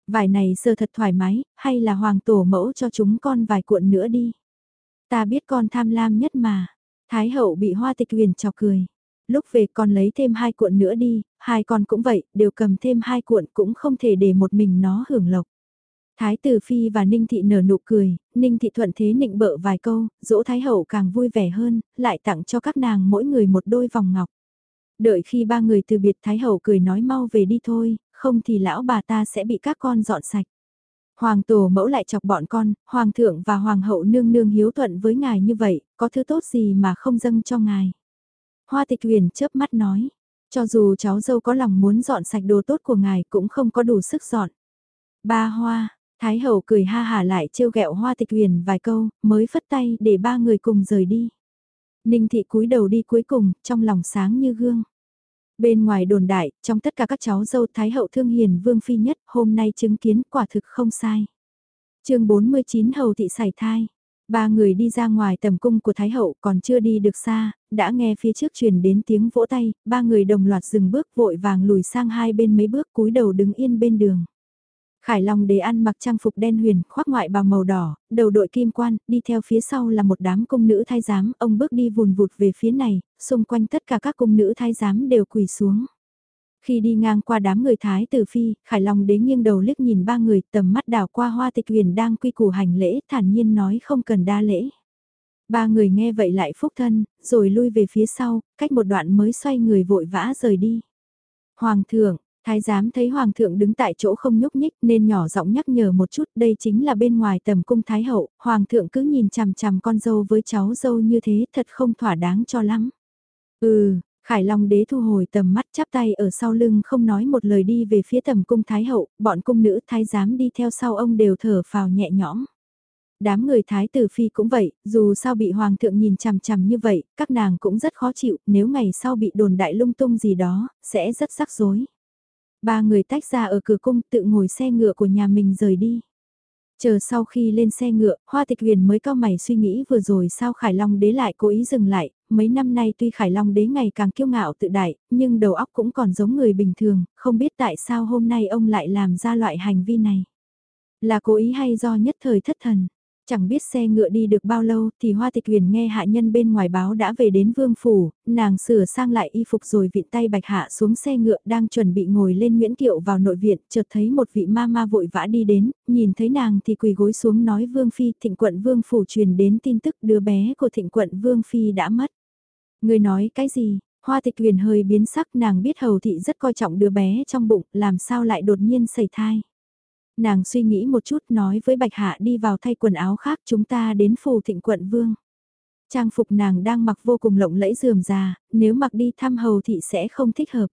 Vải này sờ thật thoải mái, hay là hoàng tổ mẫu cho chúng con vài cuộn nữa đi. Ta biết con tham lam nhất mà. Thái hậu bị hoa tịch huyền chọc cười lúc về con lấy thêm hai cuộn nữa đi, hai con cũng vậy, đều cầm thêm hai cuộn cũng không thể để một mình nó hưởng lộc. Thái tử Phi và Ninh Thị nở nụ cười, Ninh Thị thuận thế nịnh bợ vài câu, dỗ Thái Hậu càng vui vẻ hơn, lại tặng cho các nàng mỗi người một đôi vòng ngọc. Đợi khi ba người từ biệt Thái Hậu cười nói mau về đi thôi, không thì lão bà ta sẽ bị các con dọn sạch. Hoàng tổ mẫu lại chọc bọn con, Hoàng thượng và Hoàng hậu nương nương hiếu thuận với ngài như vậy, có thứ tốt gì mà không dâng cho ngài. Hoa tịch huyền chớp mắt nói, cho dù cháu dâu có lòng muốn dọn sạch đồ tốt của ngài cũng không có đủ sức dọn. Ba hoa, Thái hậu cười ha hà lại trêu ghẹo hoa tịch huyền vài câu, mới phất tay để ba người cùng rời đi. Ninh thị cúi đầu đi cuối cùng, trong lòng sáng như gương. Bên ngoài đồn đại, trong tất cả các cháu dâu Thái hậu thương hiền vương phi nhất, hôm nay chứng kiến quả thực không sai. chương 49 hầu thị sảy thai. Ba người đi ra ngoài tầm cung của Thái Hậu còn chưa đi được xa, đã nghe phía trước truyền đến tiếng vỗ tay, ba người đồng loạt dừng bước vội vàng lùi sang hai bên mấy bước cúi đầu đứng yên bên đường. Khải Long đế ăn mặc trang phục đen huyền, khoác ngoại bào màu đỏ, đầu đội kim quan, đi theo phía sau là một đám cung nữ thái giám, ông bước đi vùn vụt về phía này, xung quanh tất cả các cung nữ thái giám đều quỳ xuống. Khi đi ngang qua đám người Thái tử Phi, Khải Long đế nghiêng đầu liếc nhìn ba người tầm mắt đảo qua hoa tịch huyền đang quy củ hành lễ thản nhiên nói không cần đa lễ. Ba người nghe vậy lại phúc thân, rồi lui về phía sau, cách một đoạn mới xoay người vội vã rời đi. Hoàng thượng, thái giám thấy hoàng thượng đứng tại chỗ không nhúc nhích nên nhỏ giọng nhắc nhở một chút đây chính là bên ngoài tầm cung thái hậu, hoàng thượng cứ nhìn chằm chằm con dâu với cháu dâu như thế thật không thỏa đáng cho lắm. Ừ, Khải Long đế thu hồi tầm mắt chắp tay ở sau lưng không nói một lời đi về phía tầm cung thái hậu, bọn cung nữ thái giám đi theo sau ông đều thở phào nhẹ nhõm. Đám người thái tử phi cũng vậy, dù sao bị hoàng thượng nhìn chằm chằm như vậy, các nàng cũng rất khó chịu, nếu ngày sau bị đồn đại lung tung gì đó, sẽ rất rắc rối. Ba người tách ra ở cửa cung tự ngồi xe ngựa của nhà mình rời đi. Chờ sau khi lên xe ngựa, Hoa Tịch Huyền mới cao mày suy nghĩ vừa rồi sao Khải Long đế lại cố ý dừng lại, mấy năm nay tuy Khải Long đế ngày càng kiêu ngạo tự đại, nhưng đầu óc cũng còn giống người bình thường, không biết tại sao hôm nay ông lại làm ra loại hành vi này. Là cố ý hay do nhất thời thất thần. Chẳng biết xe ngựa đi được bao lâu thì Hoa Tịch Huyền nghe hạ nhân bên ngoài báo đã về đến vương phủ, nàng sửa sang lại y phục rồi vịn tay bạch hạ xuống xe ngựa đang chuẩn bị ngồi lên Nguyễn Kiệu vào nội viện, chợt thấy một vị ma ma vội vã đi đến, nhìn thấy nàng thì quỳ gối xuống nói vương phi thịnh quận vương phủ truyền đến tin tức đứa bé của thịnh quận vương phi đã mất. Người nói cái gì? Hoa tịch huyền hơi biến sắc nàng biết hầu thị rất coi trọng đứa bé trong bụng, làm sao lại đột nhiên xảy thai. Nàng suy nghĩ một chút nói với Bạch Hạ đi vào thay quần áo khác chúng ta đến phù thịnh quận vương. Trang phục nàng đang mặc vô cùng lộng lẫy dườm già, nếu mặc đi thăm hầu thị sẽ không thích hợp.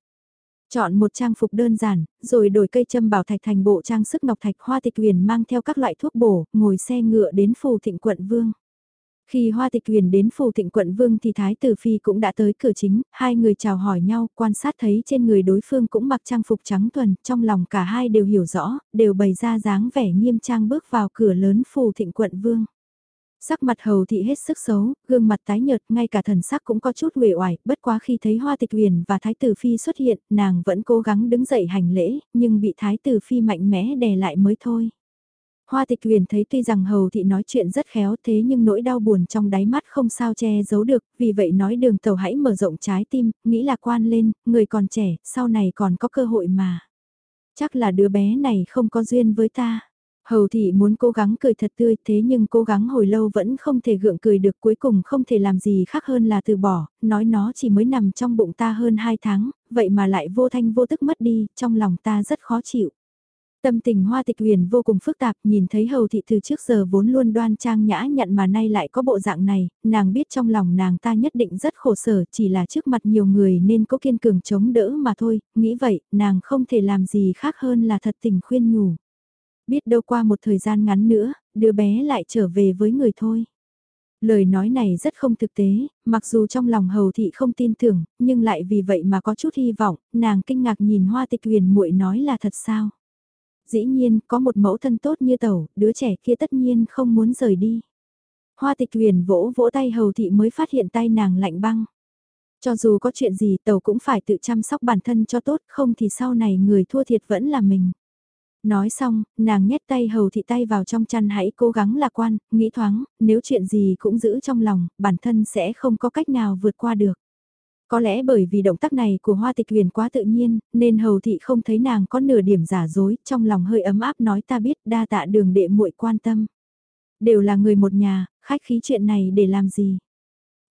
Chọn một trang phục đơn giản, rồi đổi cây châm bảo thạch thành bộ trang sức ngọc thạch hoa tịch huyền mang theo các loại thuốc bổ, ngồi xe ngựa đến phù thịnh quận vương. Khi Hoa Tịch Huyền đến phủ thịnh quận Vương thì Thái Tử Phi cũng đã tới cửa chính, hai người chào hỏi nhau, quan sát thấy trên người đối phương cũng mặc trang phục trắng thuần, trong lòng cả hai đều hiểu rõ, đều bày ra dáng vẻ nghiêm trang bước vào cửa lớn phủ thịnh quận Vương. Sắc mặt hầu thị hết sức xấu, gương mặt tái nhợt, ngay cả thần sắc cũng có chút uể oải, bất quá khi thấy Hoa Tịch Huyền và Thái Tử Phi xuất hiện, nàng vẫn cố gắng đứng dậy hành lễ, nhưng bị Thái Tử Phi mạnh mẽ đè lại mới thôi. Hoa tịch huyền thấy tuy rằng hầu thị nói chuyện rất khéo thế nhưng nỗi đau buồn trong đáy mắt không sao che giấu được, vì vậy nói đường tàu hãy mở rộng trái tim, nghĩ là quan lên, người còn trẻ, sau này còn có cơ hội mà. Chắc là đứa bé này không có duyên với ta. Hầu thị muốn cố gắng cười thật tươi thế nhưng cố gắng hồi lâu vẫn không thể gượng cười được cuối cùng không thể làm gì khác hơn là từ bỏ, nói nó chỉ mới nằm trong bụng ta hơn 2 tháng, vậy mà lại vô thanh vô tức mất đi, trong lòng ta rất khó chịu. Tâm tình hoa tịch huyền vô cùng phức tạp, nhìn thấy hầu thị từ trước giờ vốn luôn đoan trang nhã nhặn mà nay lại có bộ dạng này, nàng biết trong lòng nàng ta nhất định rất khổ sở, chỉ là trước mặt nhiều người nên có kiên cường chống đỡ mà thôi, nghĩ vậy, nàng không thể làm gì khác hơn là thật tình khuyên nhủ. Biết đâu qua một thời gian ngắn nữa, đứa bé lại trở về với người thôi. Lời nói này rất không thực tế, mặc dù trong lòng hầu thị không tin tưởng, nhưng lại vì vậy mà có chút hy vọng, nàng kinh ngạc nhìn hoa tịch huyền muội nói là thật sao dĩ nhiên có một mẫu thân tốt như tẩu, đứa trẻ kia tất nhiên không muốn rời đi. Hoa tịch huyền vỗ vỗ tay hầu thị mới phát hiện tay nàng lạnh băng. Cho dù có chuyện gì tàu cũng phải tự chăm sóc bản thân cho tốt, không thì sau này người thua thiệt vẫn là mình. Nói xong, nàng nhét tay hầu thị tay vào trong chăn hãy cố gắng lạc quan, nghĩ thoáng, nếu chuyện gì cũng giữ trong lòng, bản thân sẽ không có cách nào vượt qua được. Có lẽ bởi vì động tác này của Hoa Tịch Huyền quá tự nhiên, nên hầu thị không thấy nàng có nửa điểm giả dối, trong lòng hơi ấm áp nói ta biết đa tạ đường đệ muội quan tâm. Đều là người một nhà, khách khí chuyện này để làm gì?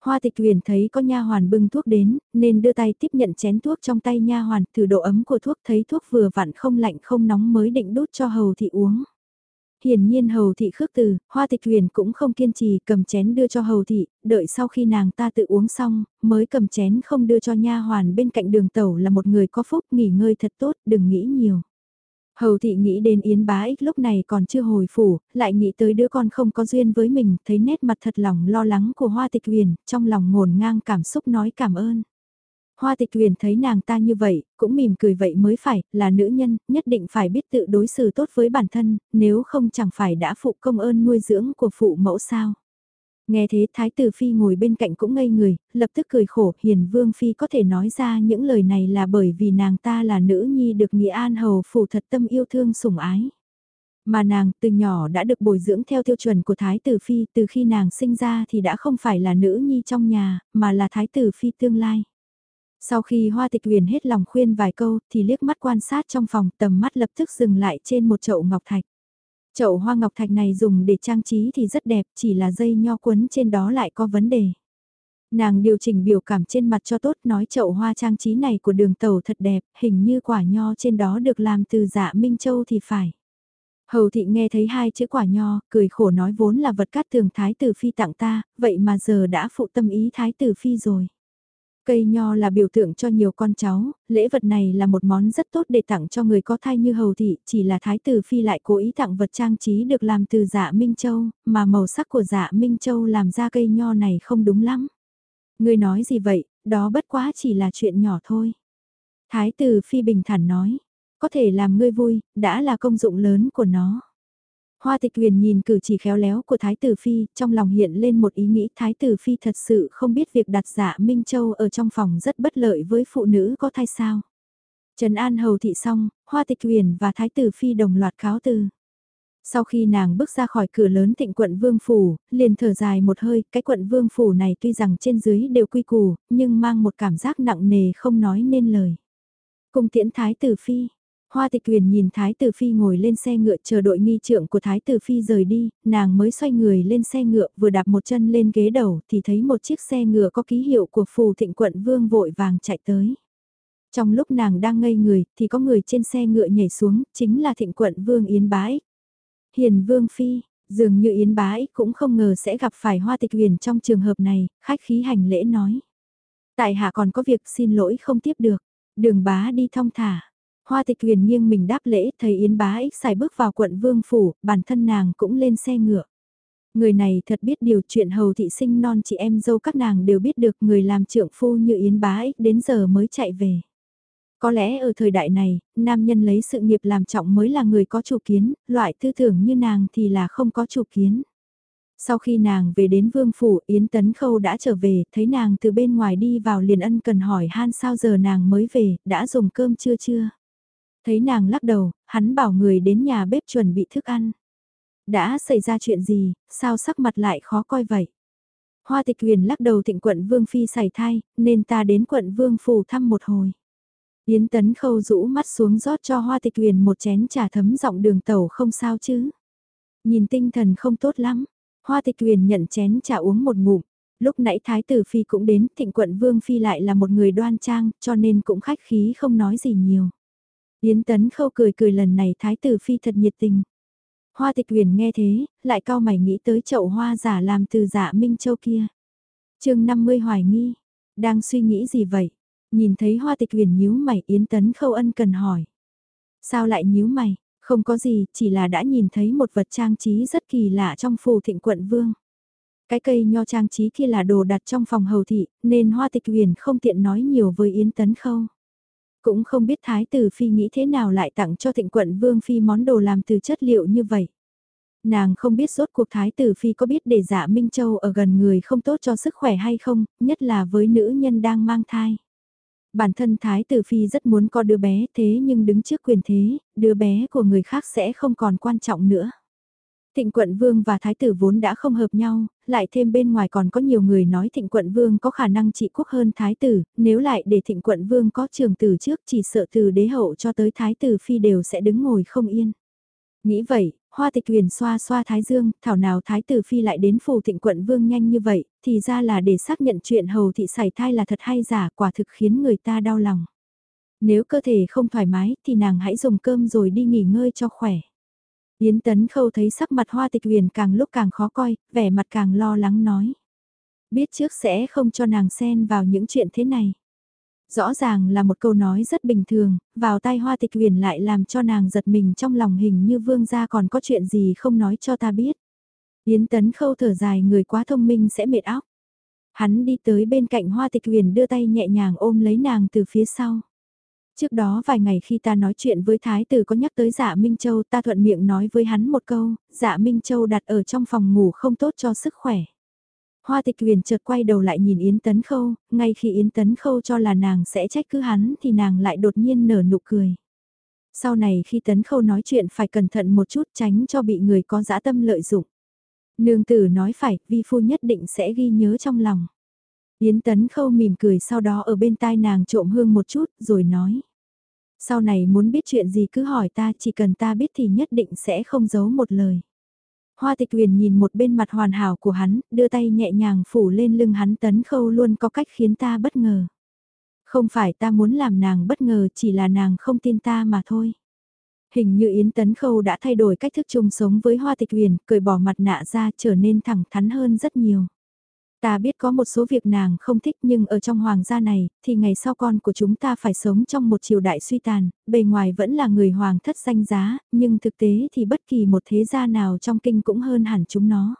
Hoa Tịch Huyền thấy có nha hoàn bưng thuốc đến, nên đưa tay tiếp nhận chén thuốc trong tay nha hoàn, thử độ ấm của thuốc thấy thuốc vừa vặn không lạnh không nóng mới định đút cho hầu thị uống. Hiển nhiên hầu thị khước từ, hoa tịch huyền cũng không kiên trì cầm chén đưa cho hầu thị, đợi sau khi nàng ta tự uống xong, mới cầm chén không đưa cho nha hoàn bên cạnh đường tẩu là một người có phúc nghỉ ngơi thật tốt, đừng nghĩ nhiều. Hầu thị nghĩ đến Yến bá ích lúc này còn chưa hồi phủ, lại nghĩ tới đứa con không có duyên với mình, thấy nét mặt thật lòng lo lắng của hoa tịch huyền, trong lòng ngổn ngang cảm xúc nói cảm ơn. Hoa tịch huyền thấy nàng ta như vậy, cũng mỉm cười vậy mới phải, là nữ nhân, nhất định phải biết tự đối xử tốt với bản thân, nếu không chẳng phải đã phụ công ơn nuôi dưỡng của phụ mẫu sao. Nghe thế Thái tử Phi ngồi bên cạnh cũng ngây người, lập tức cười khổ, hiền vương Phi có thể nói ra những lời này là bởi vì nàng ta là nữ nhi được Nghĩa An Hầu phủ thật tâm yêu thương sủng ái. Mà nàng từ nhỏ đã được bồi dưỡng theo tiêu chuẩn của Thái tử Phi, từ khi nàng sinh ra thì đã không phải là nữ nhi trong nhà, mà là Thái tử Phi tương lai. Sau khi Hoa Tịch Huyền hết lòng khuyên vài câu thì liếc mắt quan sát trong phòng tầm mắt lập tức dừng lại trên một chậu ngọc thạch. Chậu hoa ngọc thạch này dùng để trang trí thì rất đẹp chỉ là dây nho quấn trên đó lại có vấn đề. Nàng điều chỉnh biểu cảm trên mặt cho tốt nói chậu hoa trang trí này của đường tàu thật đẹp, hình như quả nho trên đó được làm từ dạ Minh Châu thì phải. Hầu thị nghe thấy hai chữ quả nho, cười khổ nói vốn là vật cát tường thái tử phi tặng ta, vậy mà giờ đã phụ tâm ý thái tử phi rồi. Cây nho là biểu tượng cho nhiều con cháu, lễ vật này là một món rất tốt để tặng cho người có thai như hầu thị, chỉ là thái tử phi lại cố ý tặng vật trang trí được làm từ dạ Minh Châu, mà màu sắc của dạ Minh Châu làm ra cây nho này không đúng lắm. Người nói gì vậy, đó bất quá chỉ là chuyện nhỏ thôi. Thái tử phi bình thản nói, có thể làm ngươi vui, đã là công dụng lớn của nó. Hoa tịch huyền nhìn cử chỉ khéo léo của Thái Tử Phi, trong lòng hiện lên một ý nghĩ Thái Tử Phi thật sự không biết việc đặt dạ Minh Châu ở trong phòng rất bất lợi với phụ nữ có thai sao. Trần An hầu thị xong, Hoa tịch huyền và Thái Tử Phi đồng loạt cáo từ. Sau khi nàng bước ra khỏi cửa lớn thịnh quận Vương Phủ, liền thở dài một hơi, cái quận Vương Phủ này tuy rằng trên dưới đều quy củ, nhưng mang một cảm giác nặng nề không nói nên lời. Cùng tiễn Thái Tử Phi, Hoa tịch Quyền nhìn Thái Tử Phi ngồi lên xe ngựa chờ đội nghi trượng của Thái Tử Phi rời đi, nàng mới xoay người lên xe ngựa vừa đạp một chân lên ghế đầu thì thấy một chiếc xe ngựa có ký hiệu của phù thịnh quận vương vội vàng chạy tới. Trong lúc nàng đang ngây người thì có người trên xe ngựa nhảy xuống, chính là thịnh quận vương Yến Bái. Hiền vương Phi, dường như Yến Bái cũng không ngờ sẽ gặp phải hoa tịch Quyền trong trường hợp này, khách khí hành lễ nói. Tại hạ còn có việc xin lỗi không tiếp được, đường bá đi thong thả. Hoa tịch huyền nghiêng mình đáp lễ, thấy Yến bá ích xài bước vào quận Vương Phủ, bản thân nàng cũng lên xe ngựa. Người này thật biết điều chuyện hầu thị sinh non chị em dâu các nàng đều biết được người làm trượng phu như Yến bá ích đến giờ mới chạy về. Có lẽ ở thời đại này, nam nhân lấy sự nghiệp làm trọng mới là người có chủ kiến, loại tư tưởng như nàng thì là không có chủ kiến. Sau khi nàng về đến vương phủ, Yến Tấn Khâu đã trở về, thấy nàng từ bên ngoài đi vào liền ân cần hỏi han sao giờ nàng mới về, đã dùng cơm chưa chưa. Thấy nàng lắc đầu, hắn bảo người đến nhà bếp chuẩn bị thức ăn. Đã xảy ra chuyện gì, sao sắc mặt lại khó coi vậy? Hoa tịch huyền lắc đầu thịnh quận Vương Phi xảy thai, nên ta đến quận Vương Phủ thăm một hồi. Yến Tấn Khâu rũ mắt xuống rót cho Hoa tịch huyền một chén trà thấm giọng đường tàu không sao chứ. Nhìn tinh thần không tốt lắm, Hoa tịch huyền nhận chén trà uống một ngụm. Lúc nãy Thái tử Phi cũng đến, thịnh quận Vương Phi lại là một người đoan trang, cho nên cũng khách khí không nói gì nhiều. Yến Tấn Khâu cười cười lần này Thái tử Phi thật nhiệt tình. Hoa tịch huyền nghe thế, lại cao mày nghĩ tới chậu hoa giả làm từ dạ Minh Châu kia. chương 50 hoài nghi, đang suy nghĩ gì vậy? Nhìn thấy hoa tịch huyền nhíu mày Yến Tấn Khâu ân cần hỏi. Sao lại nhíu mày? Không có gì, chỉ là đã nhìn thấy một vật trang trí rất kỳ lạ trong phù thịnh quận vương. Cái cây nho trang trí kia là đồ đặt trong phòng hầu thị, nên hoa tịch huyền không tiện nói nhiều với Yến Tấn Khâu. Cũng không biết Thái tử Phi nghĩ thế nào lại tặng cho thịnh quận Vương Phi món đồ làm từ chất liệu như vậy. Nàng không biết rốt cuộc Thái tử Phi có biết để dạ Minh Châu ở gần người không tốt cho sức khỏe hay không, nhất là với nữ nhân đang mang thai. Bản thân Thái tử Phi rất muốn có đứa bé thế nhưng đứng trước quyền thế, đứa bé của người khác sẽ không còn quan trọng nữa. Thịnh quận vương và thái tử vốn đã không hợp nhau, lại thêm bên ngoài còn có nhiều người nói thịnh quận vương có khả năng trị quốc hơn thái tử, nếu lại để thịnh quận vương có trường tử trước chỉ sợ từ đế hậu cho tới thái tử phi đều sẽ đứng ngồi không yên. Nghĩ vậy, hoa tịch huyền xoa xoa thái dương, thảo nào thái tử phi lại đến phủ thịnh quận vương nhanh như vậy, thì ra là để xác nhận chuyện hầu thị sảy thai là thật hay giả quả thực khiến người ta đau lòng. Nếu cơ thể không thoải mái thì nàng hãy dùng cơm rồi đi nghỉ ngơi cho khỏe. Yến Tấn Khâu thấy sắc mặt hoa tịch huyền càng lúc càng khó coi, vẻ mặt càng lo lắng nói. Biết trước sẽ không cho nàng xen vào những chuyện thế này. Rõ ràng là một câu nói rất bình thường, vào tai hoa tịch huyền lại làm cho nàng giật mình trong lòng hình như vương gia còn có chuyện gì không nói cho ta biết. Yến Tấn Khâu thở dài người quá thông minh sẽ mệt óc. Hắn đi tới bên cạnh hoa tịch huyền đưa tay nhẹ nhàng ôm lấy nàng từ phía sau. Trước đó vài ngày khi ta nói chuyện với Thái tử có nhắc tới dạ Minh Châu ta thuận miệng nói với hắn một câu, dạ Minh Châu đặt ở trong phòng ngủ không tốt cho sức khỏe. Hoa tịch huyền chợt quay đầu lại nhìn Yến Tấn Khâu, ngay khi Yến Tấn Khâu cho là nàng sẽ trách cứ hắn thì nàng lại đột nhiên nở nụ cười. Sau này khi Tấn Khâu nói chuyện phải cẩn thận một chút tránh cho bị người có dã tâm lợi dụng. Nương tử nói phải, vi phu nhất định sẽ ghi nhớ trong lòng. Yến Tấn Khâu mỉm cười sau đó ở bên tai nàng trộm hương một chút rồi nói. Sau này muốn biết chuyện gì cứ hỏi ta chỉ cần ta biết thì nhất định sẽ không giấu một lời. Hoa tịch huyền nhìn một bên mặt hoàn hảo của hắn, đưa tay nhẹ nhàng phủ lên lưng hắn Tấn Khâu luôn có cách khiến ta bất ngờ. Không phải ta muốn làm nàng bất ngờ chỉ là nàng không tin ta mà thôi. Hình như Yến Tấn Khâu đã thay đổi cách thức chung sống với Hoa Tịch Huyền, cởi bỏ mặt nạ ra trở nên thẳng thắn hơn rất nhiều. Ta biết có một số việc nàng không thích nhưng ở trong hoàng gia này, thì ngày sau con của chúng ta phải sống trong một triều đại suy tàn, bề ngoài vẫn là người hoàng thất danh giá, nhưng thực tế thì bất kỳ một thế gia nào trong kinh cũng hơn hẳn chúng nó.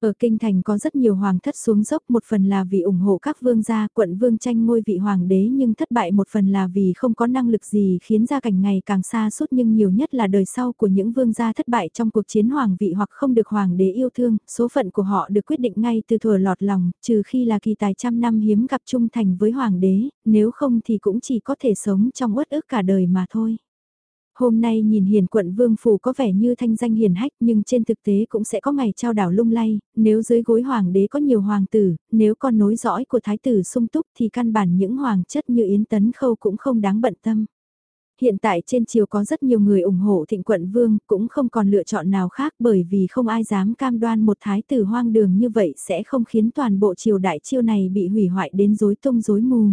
Ở Kinh Thành có rất nhiều hoàng thất xuống dốc một phần là vì ủng hộ các vương gia quận vương tranh ngôi vị hoàng đế nhưng thất bại một phần là vì không có năng lực gì khiến gia cảnh ngày càng xa suốt nhưng nhiều nhất là đời sau của những vương gia thất bại trong cuộc chiến hoàng vị hoặc không được hoàng đế yêu thương, số phận của họ được quyết định ngay từ thừa lọt lòng, trừ khi là kỳ tài trăm năm hiếm gặp trung thành với hoàng đế, nếu không thì cũng chỉ có thể sống trong uất ức cả đời mà thôi. Hôm nay nhìn hiền quận vương phủ có vẻ như thanh danh hiền hách nhưng trên thực tế cũng sẽ có ngày trao đảo lung lay, nếu dưới gối hoàng đế có nhiều hoàng tử, nếu con nối dõi của thái tử sung túc thì căn bản những hoàng chất như Yến Tấn Khâu cũng không đáng bận tâm. Hiện tại trên triều có rất nhiều người ủng hộ thịnh quận vương cũng không còn lựa chọn nào khác bởi vì không ai dám cam đoan một thái tử hoang đường như vậy sẽ không khiến toàn bộ triều đại chiêu này bị hủy hoại đến rối tung rối mù.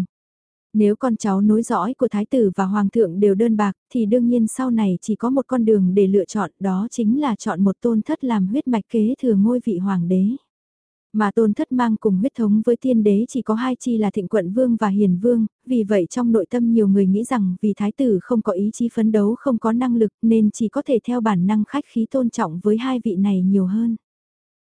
Nếu con cháu nối dõi của thái tử và hoàng thượng đều đơn bạc thì đương nhiên sau này chỉ có một con đường để lựa chọn đó chính là chọn một tôn thất làm huyết mạch kế thừa ngôi vị hoàng đế. Mà tôn thất mang cùng huyết thống với tiên đế chỉ có hai chi là thịnh quận vương và hiền vương, vì vậy trong nội tâm nhiều người nghĩ rằng vì thái tử không có ý chí phấn đấu không có năng lực nên chỉ có thể theo bản năng khách khí tôn trọng với hai vị này nhiều hơn.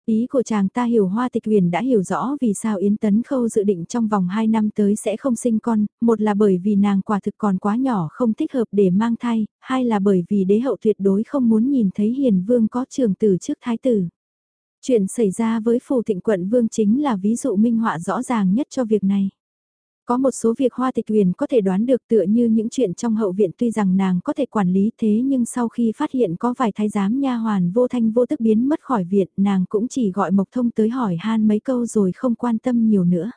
Ý của chàng ta hiểu Hoa Tịch Huyền đã hiểu rõ vì sao Yến Tấn Khâu dự định trong vòng 2 năm tới sẽ không sinh con, một là bởi vì nàng quả thực còn quá nhỏ không thích hợp để mang thai, hai là bởi vì đế hậu tuyệt đối không muốn nhìn thấy Hiền Vương có trường tử trước thái tử. Chuyện xảy ra với phù thịnh quận Vương chính là ví dụ minh họa rõ ràng nhất cho việc này. Có một số việc Hoa Tịch Huyền có thể đoán được tựa như những chuyện trong hậu viện tuy rằng nàng có thể quản lý thế nhưng sau khi phát hiện có vài thái giám nha hoàn vô thanh vô tức biến mất khỏi viện, nàng cũng chỉ gọi Mộc Thông tới hỏi han mấy câu rồi không quan tâm nhiều nữa.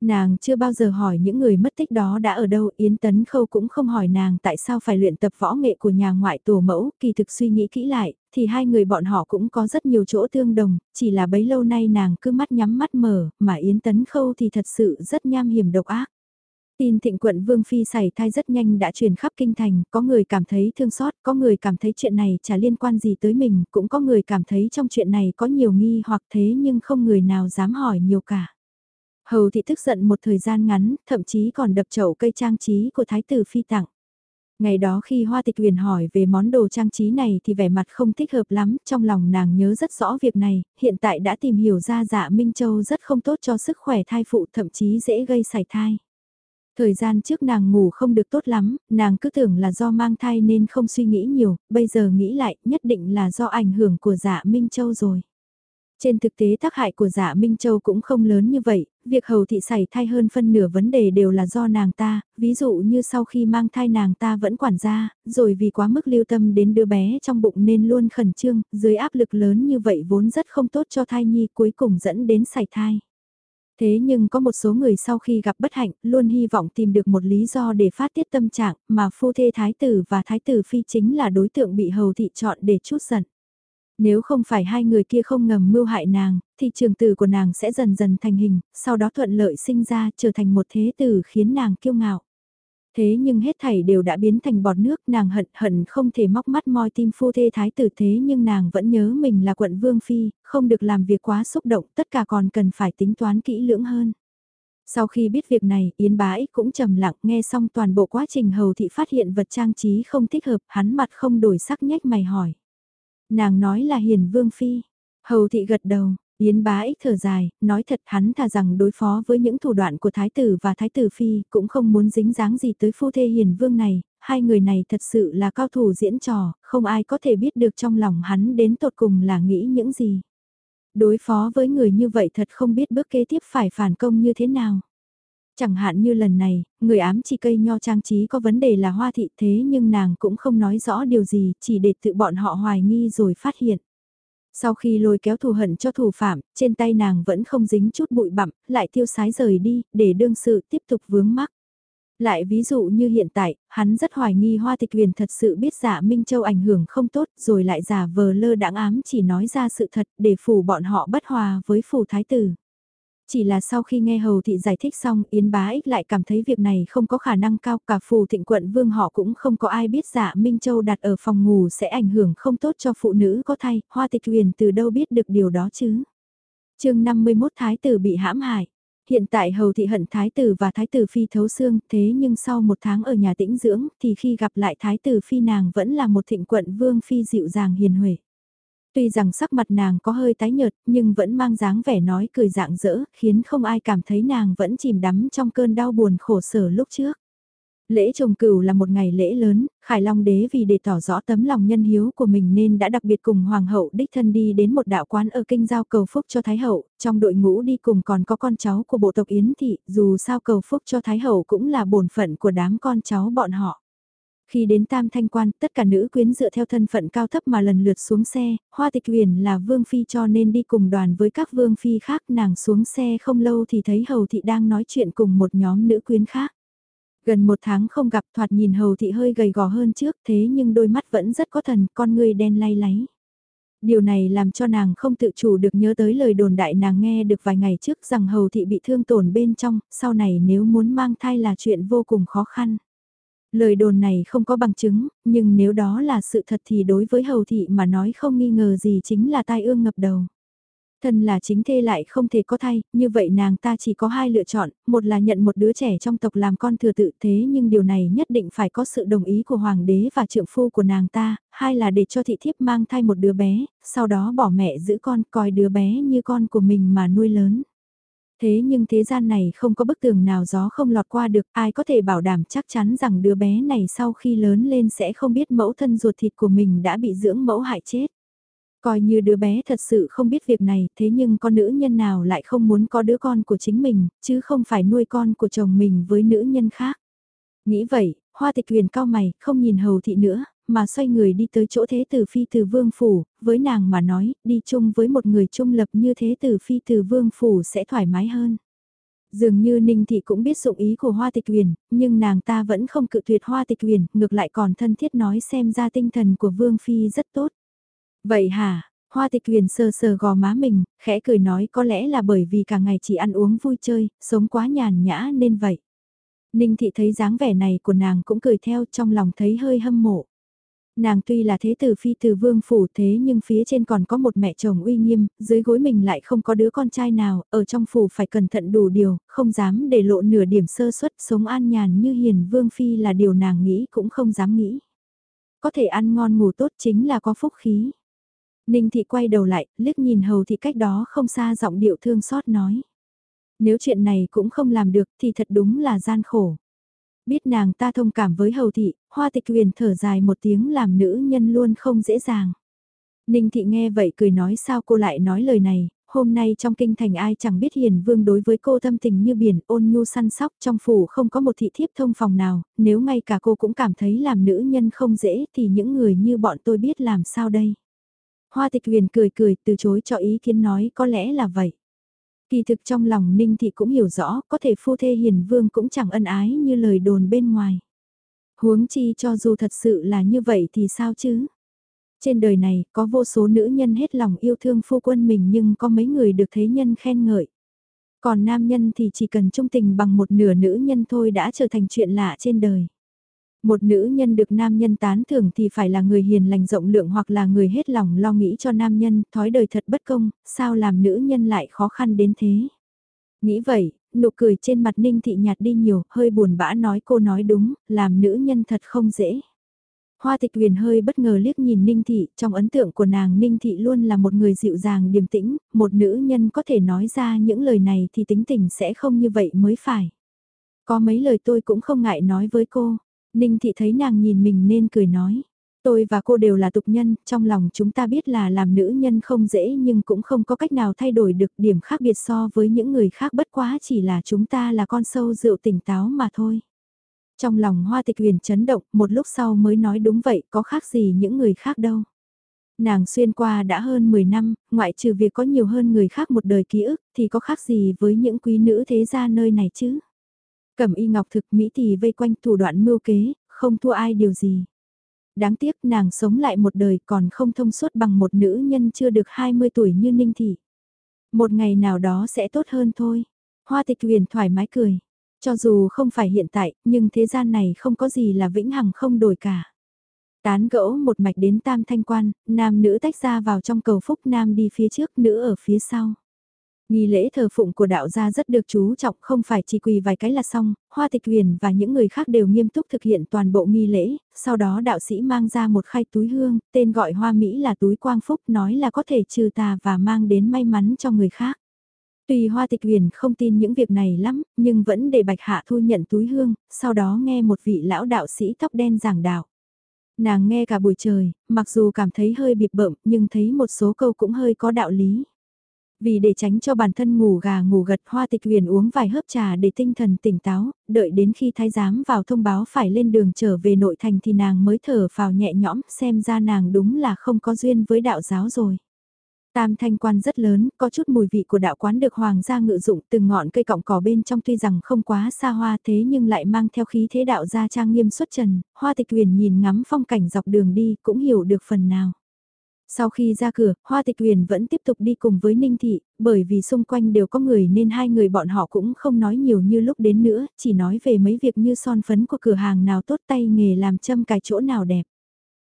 Nàng chưa bao giờ hỏi những người mất tích đó đã ở đâu, Yến Tấn Khâu cũng không hỏi nàng tại sao phải luyện tập võ nghệ của nhà ngoại tổ mẫu, kỳ thực suy nghĩ kỹ lại, thì hai người bọn họ cũng có rất nhiều chỗ tương đồng, chỉ là bấy lâu nay nàng cứ mắt nhắm mắt mở, mà Yến Tấn Khâu thì thật sự rất nham hiểm độc ác. Tin thịnh quận Vương Phi xảy thai rất nhanh đã truyền khắp kinh thành, có người cảm thấy thương xót, có người cảm thấy chuyện này chả liên quan gì tới mình, cũng có người cảm thấy trong chuyện này có nhiều nghi hoặc thế nhưng không người nào dám hỏi nhiều cả. Hầu thị tức giận một thời gian ngắn, thậm chí còn đập chậu cây trang trí của Thái tử Phi tặng. Ngày đó khi Hoa Tịch Huyền hỏi về món đồ trang trí này thì vẻ mặt không thích hợp lắm, trong lòng nàng nhớ rất rõ việc này, hiện tại đã tìm hiểu ra dạ Minh Châu rất không tốt cho sức khỏe thai phụ thậm chí dễ gây sảy thai. Thời gian trước nàng ngủ không được tốt lắm, nàng cứ tưởng là do mang thai nên không suy nghĩ nhiều, bây giờ nghĩ lại nhất định là do ảnh hưởng của dạ Minh Châu rồi. Trên thực tế tác hại của dạ Minh Châu cũng không lớn như vậy, việc hầu thị xảy thai hơn phân nửa vấn đề đều là do nàng ta, ví dụ như sau khi mang thai nàng ta vẫn quản gia, rồi vì quá mức lưu tâm đến đứa bé trong bụng nên luôn khẩn trương, dưới áp lực lớn như vậy vốn rất không tốt cho thai nhi cuối cùng dẫn đến sảy thai. Thế nhưng có một số người sau khi gặp bất hạnh luôn hy vọng tìm được một lý do để phát tiết tâm trạng mà phu thê thái tử và thái tử phi chính là đối tượng bị hầu thị chọn để chút giận. Nếu không phải hai người kia không ngầm mưu hại nàng, thì trường tử của nàng sẽ dần dần thành hình, sau đó thuận lợi sinh ra trở thành một thế tử khiến nàng kiêu ngạo. Thế nhưng hết thảy đều đã biến thành bọt nước nàng hận hận không thể móc mắt moi tim phu thê thái tử thế nhưng nàng vẫn nhớ mình là quận vương phi, không được làm việc quá xúc động tất cả còn cần phải tính toán kỹ lưỡng hơn. Sau khi biết việc này, Yến bá ích cũng trầm lặng nghe xong toàn bộ quá trình hầu thị phát hiện vật trang trí không thích hợp, hắn mặt không đổi sắc nhếch mày hỏi. Nàng nói là hiền vương phi. Hầu thị gật đầu, Yến bá ích thở dài, nói thật hắn thà rằng đối phó với những thủ đoạn của thái tử và thái tử phi, cũng không muốn dính dáng gì tới phu thê hiền vương này, hai người này thật sự là cao thủ diễn trò, không ai có thể biết được trong lòng hắn đến tột cùng là nghĩ những gì. Đối phó với người như vậy thật không biết bước kế tiếp phải phản công như thế nào. Chẳng hạn như lần này, người ám chỉ cây nho trang trí có vấn đề là hoa thị thế nhưng nàng cũng không nói rõ điều gì, chỉ để tự bọn họ hoài nghi rồi phát hiện. Sau khi lôi kéo thù hận cho thủ phạm, trên tay nàng vẫn không dính chút bụi bặm, lại tiêu sái rời đi, để đương sự tiếp tục vướng mắc. Lại ví dụ như hiện tại, hắn rất hoài nghi Hoa Tịch Huyền thật sự biết giả Minh Châu ảnh hưởng không tốt, rồi lại giả vờ lơ đãng ám chỉ nói ra sự thật để phủ bọn họ bất hòa với phủ thái tử. Chỉ là sau khi nghe Hầu Thị giải thích xong Yến Bá Ích lại cảm thấy việc này không có khả năng cao cả phù thịnh quận vương họ cũng không có ai biết dạ Minh Châu đặt ở phòng ngủ sẽ ảnh hưởng không tốt cho phụ nữ có thai, hoa tịch huyền từ đâu biết được điều đó chứ. chương 51 Thái tử bị hãm hại. Hiện tại Hầu Thị hận Thái tử và Thái tử Phi thấu xương thế nhưng sau một tháng ở nhà tĩnh dưỡng thì khi gặp lại Thái tử Phi nàng vẫn là một thịnh quận vương Phi dịu dàng hiền huệ. Tuy rằng sắc mặt nàng có hơi tái nhợt, nhưng vẫn mang dáng vẻ nói cười dạng dỡ, khiến không ai cảm thấy nàng vẫn chìm đắm trong cơn đau buồn khổ sở lúc trước. Lễ trồng cửu là một ngày lễ lớn, Khải Long đế vì để tỏ rõ tấm lòng nhân hiếu của mình nên đã đặc biệt cùng Hoàng hậu đích thân đi đến một đạo quán ở kinh giao cầu phúc cho Thái hậu, trong đội ngũ đi cùng còn có con cháu của bộ tộc Yến Thị, dù sao cầu phúc cho Thái hậu cũng là bổn phận của đám con cháu bọn họ. Khi đến Tam Thanh Quan, tất cả nữ quyến dựa theo thân phận cao thấp mà lần lượt xuống xe, Hoa Tịch Huyền là vương phi cho nên đi cùng đoàn với các vương phi khác, nàng xuống xe không lâu thì thấy Hầu Thị đang nói chuyện cùng một nhóm nữ quyến khác. Gần một tháng không gặp thoạt nhìn Hầu Thị hơi gầy gò hơn trước thế nhưng đôi mắt vẫn rất có thần, con người đen lay láy. Điều này làm cho nàng không tự chủ được nhớ tới lời đồn đại nàng nghe được vài ngày trước rằng Hầu Thị bị thương tổn bên trong, sau này nếu muốn mang thai là chuyện vô cùng khó khăn. Lời đồn này không có bằng chứng, nhưng nếu đó là sự thật thì đối với hầu thị mà nói không nghi ngờ gì chính là tai ương ngập đầu. Thân là chính thê lại không thể có thay, như vậy nàng ta chỉ có hai lựa chọn, một là nhận một đứa trẻ trong tộc làm con thừa tự thế nhưng điều này nhất định phải có sự đồng ý của hoàng đế và trượng phu của nàng ta, hai là để cho thị thiếp mang thai một đứa bé, sau đó bỏ mẹ giữ con coi đứa bé như con của mình mà nuôi lớn. Thế nhưng thế gian này không có bức tường nào gió không lọt qua được, ai có thể bảo đảm chắc chắn rằng đứa bé này sau khi lớn lên sẽ không biết mẫu thân ruột thịt của mình đã bị dưỡng mẫu hại chết. Coi như đứa bé thật sự không biết việc này, thế nhưng con nữ nhân nào lại không muốn có đứa con của chính mình, chứ không phải nuôi con của chồng mình với nữ nhân khác. Nghĩ vậy, hoa tịch huyền cao mày, không nhìn hầu thị nữa, mà xoay người đi tới chỗ thế tử phi từ vương phủ, với nàng mà nói, đi chung với một người trung lập như thế tử phi từ vương phủ sẽ thoải mái hơn. Dường như Ninh Thị cũng biết dụng ý của Hoa Tịch Huyền, nhưng nàng ta vẫn không cự tuyệt Hoa Tịch Huyền, ngược lại còn thân thiết nói xem ra tinh thần của Vương Phi rất tốt. Vậy hả, Hoa tịch huyền sờ sờ gò má mình, khẽ cười nói có lẽ là bởi vì cả ngày chỉ ăn uống vui chơi, sống quá nhàn nhã nên vậy. Ninh thị thấy dáng vẻ này của nàng cũng cười theo trong lòng thấy hơi hâm mộ. Nàng tuy là thế tử phi từ vương phủ thế nhưng phía trên còn có một mẹ chồng uy nghiêm, dưới gối mình lại không có đứa con trai nào, ở trong phủ phải cẩn thận đủ điều, không dám để lộ nửa điểm sơ suất sống an nhàn như hiền vương phi là điều nàng nghĩ cũng không dám nghĩ. Có thể ăn ngon ngủ tốt chính là có phúc khí. Ninh thị quay đầu lại, liếc nhìn hầu thị cách đó không xa giọng điệu thương xót nói. Nếu chuyện này cũng không làm được thì thật đúng là gian khổ. Biết nàng ta thông cảm với hầu thị, hoa tịch huyền thở dài một tiếng làm nữ nhân luôn không dễ dàng. Ninh thị nghe vậy cười nói sao cô lại nói lời này, hôm nay trong kinh thành ai chẳng biết hiền vương đối với cô thâm tình như biển ôn nhu săn sóc trong phủ không có một thị thiếp thông phòng nào, nếu ngay cả cô cũng cảm thấy làm nữ nhân không dễ thì những người như bọn tôi biết làm sao đây. Hoa tịch huyền cười cười từ chối cho ý kiến nói có lẽ là vậy. Kỳ thực trong lòng Ninh Thị cũng hiểu rõ, có thể phu thê hiền vương cũng chẳng ân ái như lời đồn bên ngoài. Huống chi cho dù thật sự là như vậy thì sao chứ? Trên đời này có vô số nữ nhân hết lòng yêu thương phu quân mình nhưng có mấy người được thế nhân khen ngợi. Còn nam nhân thì chỉ cần trung tình bằng một nửa nữ nhân thôi đã trở thành chuyện lạ trên đời. Một nữ nhân được nam nhân tán thưởng thì phải là người hiền lành rộng lượng hoặc là người hết lòng lo nghĩ cho nam nhân, thói đời thật bất công, sao làm nữ nhân lại khó khăn đến thế. Nghĩ vậy, nụ cười trên mặt ninh thị nhạt đi nhiều, hơi buồn bã nói cô nói đúng, làm nữ nhân thật không dễ. Hoa tịch huyền hơi bất ngờ liếc nhìn Ninh Thị, trong ấn tượng của nàng Ninh Thị luôn là một người dịu dàng điềm tĩnh, một nữ nhân có thể nói ra những lời này thì tính tình sẽ không như vậy mới phải. Có mấy lời tôi cũng không ngại nói với cô, Ninh thị thấy nàng nhìn mình nên cười nói. Tôi và cô đều là tục nhân, trong lòng chúng ta biết là làm nữ nhân không dễ nhưng cũng không có cách nào thay đổi được điểm khác biệt so với những người khác bất quá chỉ là chúng ta là con sâu rượu tỉnh táo mà thôi. Trong lòng hoa tịch huyền chấn động, một lúc sau mới nói đúng vậy, có khác gì những người khác đâu. Nàng xuyên qua đã hơn 10 năm, ngoại trừ việc có nhiều hơn người khác một đời ký ức, thì có khác gì với những quý nữ thế gia nơi này chứ? Cẩm y ngọc thực Mỹ thì vây quanh thủ đoạn mưu kế, không thua ai điều gì. Đáng tiếc nàng sống lại một đời còn không thông suốt bằng một nữ nhân chưa được 20 tuổi như Ninh Thị. Một ngày nào đó sẽ tốt hơn thôi. Hoa tịch huyền thoải mái cười. Cho dù không phải hiện tại, nhưng thế gian này không có gì là vĩnh hằng không đổi cả. Tán gẫu một mạch đến tam thanh quan, nam nữ tách ra vào trong cầu phúc nam đi phía trước, nữ ở phía sau. Nghi lễ thờ phụng của đạo gia rất được chú trọng không phải chỉ quỳ vài cái là xong, Hoa Tịch Huyền và những người khác đều nghiêm túc thực hiện toàn bộ nghi lễ, sau đó đạo sĩ mang ra một khay túi hương, tên gọi Hoa Mỹ là túi quang phúc nói là có thể trừ tà và mang đến may mắn cho người khác. Tuy Hoa Tịch Huyền không tin những việc này lắm, nhưng vẫn để Bạch Hạ thu nhận túi hương, sau đó nghe một vị lão đạo sĩ tóc đen giảng đạo. Nàng nghe cả buổi trời, mặc dù cảm thấy hơi bịp bợm nhưng thấy một số câu cũng hơi có đạo lý. Vì để tránh cho bản thân ngủ gà ngủ gật hoa tịch huyền uống vài hớp trà để tinh thần tỉnh táo, đợi đến khi thái giám vào thông báo phải lên đường trở về nội thành thì nàng mới thở vào nhẹ nhõm xem ra nàng đúng là không có duyên với đạo giáo rồi. Tam thanh quan rất lớn, có chút mùi vị của đạo quán được hoàng gia ngự dụng từng ngọn cây cọng cỏ bên trong tuy rằng không quá xa hoa thế nhưng lại mang theo khí thế đạo gia trang nghiêm xuất trần, hoa tịch huyền nhìn ngắm phong cảnh dọc đường đi cũng hiểu được phần nào. Sau khi ra cửa, Hoa Tịch Huyền vẫn tiếp tục đi cùng với Ninh Thị, bởi vì xung quanh đều có người nên hai người bọn họ cũng không nói nhiều như lúc đến nữa, chỉ nói về mấy việc như son phấn của cửa hàng nào tốt tay nghề làm châm cài chỗ nào đẹp.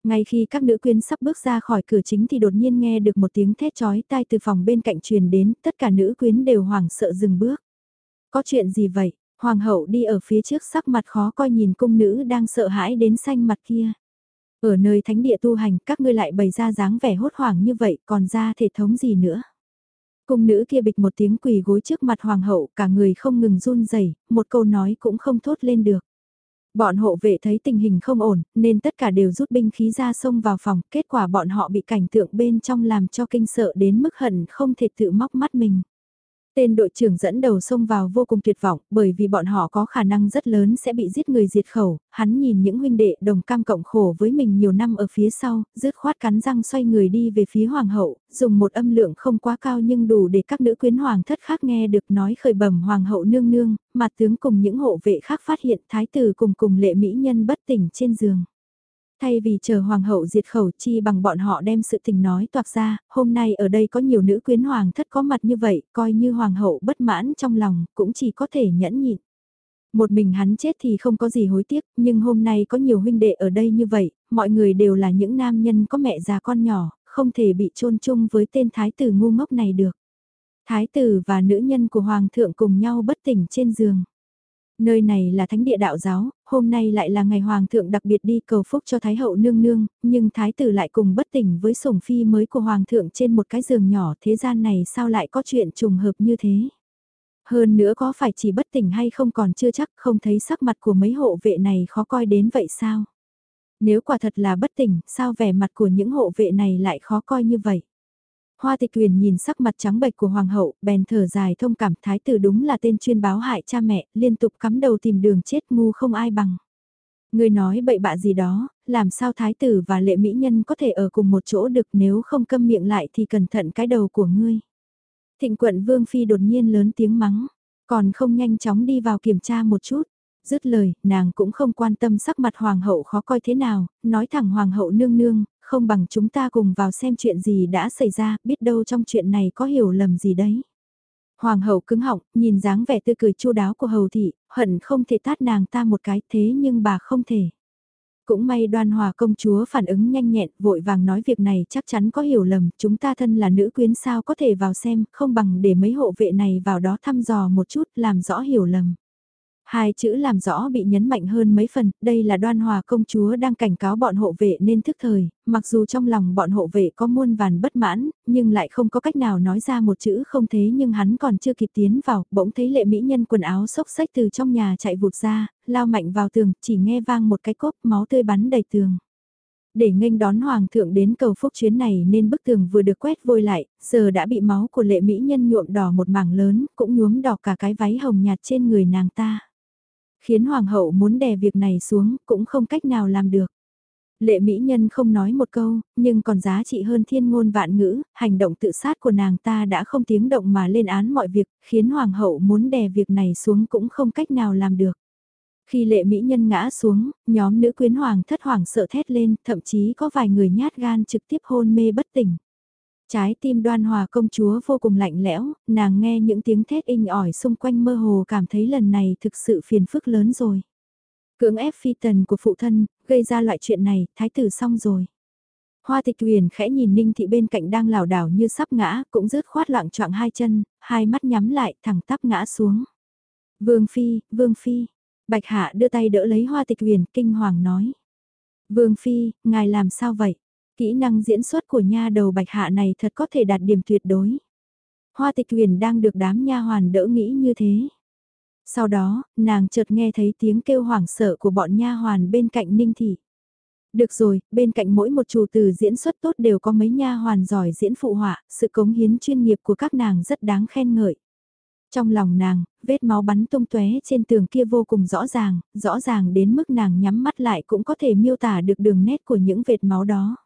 Ngay khi các nữ quyến sắp bước ra khỏi cửa chính thì đột nhiên nghe được một tiếng thét chói tai từ phòng bên cạnh truyền đến, tất cả nữ quyến đều hoảng sợ dừng bước. Có chuyện gì vậy? Hoàng hậu đi ở phía trước sắc mặt khó coi nhìn cung nữ đang sợ hãi đến xanh mặt kia. Ở nơi thánh địa tu hành các ngươi lại bày ra dáng vẻ hốt hoảng như vậy còn ra thể thống gì nữa. Cung nữ kia bịch một tiếng quỳ gối trước mặt hoàng hậu cả người không ngừng run rẩy một câu nói cũng không thốt lên được. Bọn hộ vệ thấy tình hình không ổn, nên tất cả đều rút binh khí ra xông vào phòng, kết quả bọn họ bị cảnh tượng bên trong làm cho kinh sợ đến mức hận không thể tự móc mắt mình. Tên đội trưởng dẫn đầu xông vào vô cùng tuyệt vọng, bởi vì bọn họ có khả năng rất lớn sẽ bị giết người diệt khẩu, hắn nhìn những huynh đệ đồng cam cộng khổ với mình nhiều năm ở phía sau, rứt khoát cắn răng xoay người đi về phía hoàng hậu, dùng một âm lượng không quá cao nhưng đủ để các nữ quyến hoàng thất khác nghe được nói khởi bẩm hoàng hậu nương nương, mặt tướng cùng những hộ vệ khác phát hiện thái tử cùng cùng lệ mỹ nhân bất tỉnh trên giường. Thay vì chờ hoàng hậu diệt khẩu chi bằng bọn họ đem sự tình nói toạc ra, hôm nay ở đây có nhiều nữ quyến hoàng thất có mặt như vậy, coi như hoàng hậu bất mãn trong lòng, cũng chỉ có thể nhẫn nhịn. Một mình hắn chết thì không có gì hối tiếc, nhưng hôm nay có nhiều huynh đệ ở đây như vậy, mọi người đều là những nam nhân có mẹ già con nhỏ, không thể bị chôn chung với tên thái tử ngu ngốc này được. Thái tử và nữ nhân của hoàng thượng cùng nhau bất tỉnh trên giường. Nơi này là thánh địa đạo giáo, hôm nay lại là ngày hoàng thượng đặc biệt đi cầu phúc cho thái hậu nương nương, nhưng thái tử lại cùng bất tỉnh với sủng phi mới của hoàng thượng trên một cái giường nhỏ thế gian này sao lại có chuyện trùng hợp như thế. Hơn nữa có phải chỉ bất tỉnh hay không còn chưa chắc không thấy sắc mặt của mấy hộ vệ này khó coi đến vậy sao? Nếu quả thật là bất tỉnh, sao vẻ mặt của những hộ vệ này lại khó coi như vậy? Hoa tịch huyền nhìn sắc mặt trắng bệch của hoàng hậu, bèn thở dài thông cảm thái tử đúng là tên chuyên báo hại cha mẹ, liên tục cắm đầu tìm đường chết ngu không ai bằng. Người nói bậy bạ gì đó, làm sao thái tử và lệ mỹ nhân có thể ở cùng một chỗ được nếu không câm miệng lại thì cẩn thận cái đầu của ngươi. Thịnh quận vương phi đột nhiên lớn tiếng mắng, còn không nhanh chóng đi vào kiểm tra một chút. Dứt lời, nàng cũng không quan tâm sắc mặt hoàng hậu khó coi thế nào, nói thẳng hoàng hậu nương nương, không bằng chúng ta cùng vào xem chuyện gì đã xảy ra, biết đâu trong chuyện này có hiểu lầm gì đấy. Hoàng hậu cứng họng, nhìn dáng vẻ tươi cười chu đáo của hầu thị, hận không thể tát nàng ta một cái thế nhưng bà không thể. Cũng may đoan hòa công chúa phản ứng nhanh nhẹn, vội vàng nói việc này chắc chắn có hiểu lầm, chúng ta thân là nữ quyến sao có thể vào xem, không bằng để mấy hộ vệ này vào đó thăm dò một chút, làm rõ hiểu lầm. Hai chữ làm rõ bị nhấn mạnh hơn mấy phần, đây là đoan hòa công chúa đang cảnh cáo bọn hộ vệ nên thức thời, mặc dù trong lòng bọn hộ vệ có muôn vàn bất mãn, nhưng lại không có cách nào nói ra một chữ không thế nhưng hắn còn chưa kịp tiến vào, bỗng thấy lệ mỹ nhân quần áo xốc xách từ trong nhà chạy vụt ra, lao mạnh vào tường, chỉ nghe vang một cái cốp máu tươi bắn đầy tường. Để nghênh đón hoàng thượng đến cầu phúc chuyến này nên bức tường vừa được quét vôi lại, giờ đã bị máu của lệ mỹ nhân nhuộm đỏ một mảng lớn, cũng nhuốm đỏ cả cái váy hồng nhạt trên người nàng ta khiến hoàng hậu muốn đè việc này xuống cũng không cách nào làm được. Lệ mỹ nhân không nói một câu, nhưng còn giá trị hơn thiên ngôn vạn ngữ, hành động tự sát của nàng ta đã không tiếng động mà lên án mọi việc, khiến hoàng hậu muốn đè việc này xuống cũng không cách nào làm được. Khi lệ mỹ nhân ngã xuống, nhóm nữ quyến hoàng thất hoàng sợ thét lên, thậm chí có vài người nhát gan trực tiếp hôn mê bất tỉnh. Trái tim đoan hòa công chúa vô cùng lạnh lẽo, nàng nghe những tiếng thét inh ỏi xung quanh mơ hồ cảm thấy lần này thực sự phiền phức lớn rồi. Cưỡng ép phi tần của phụ thân, gây ra loại chuyện này, thái tử xong rồi. Hoa tịch huyền khẽ nhìn ninh thị bên cạnh đang lảo đảo như sắp ngã, cũng rớt khoát loạn trọng hai chân, hai mắt nhắm lại thẳng tắp ngã xuống. Vương phi, vương phi, bạch hạ đưa tay đỡ lấy hoa tịch huyền kinh hoàng nói. Vương phi, ngài làm sao vậy? Kỹ năng diễn xuất của nha đầu bạch hạ này thật có thể đạt điểm tuyệt đối. Hoa tịch huyền đang được đám nha hoàn đỡ nghĩ như thế. Sau đó, nàng chợt nghe thấy tiếng kêu hoảng sợ của bọn nha hoàn bên cạnh Ninh Thị. Được rồi, bên cạnh mỗi một chủ từ diễn xuất tốt đều có mấy nha hoàn giỏi diễn phụ họa, sự cống hiến chuyên nghiệp của các nàng rất đáng khen ngợi. Trong lòng nàng, vết máu bắn tung tóe trên tường kia vô cùng rõ ràng, rõ ràng đến mức nàng nhắm mắt lại cũng có thể miêu tả được đường nét của những vệt máu đó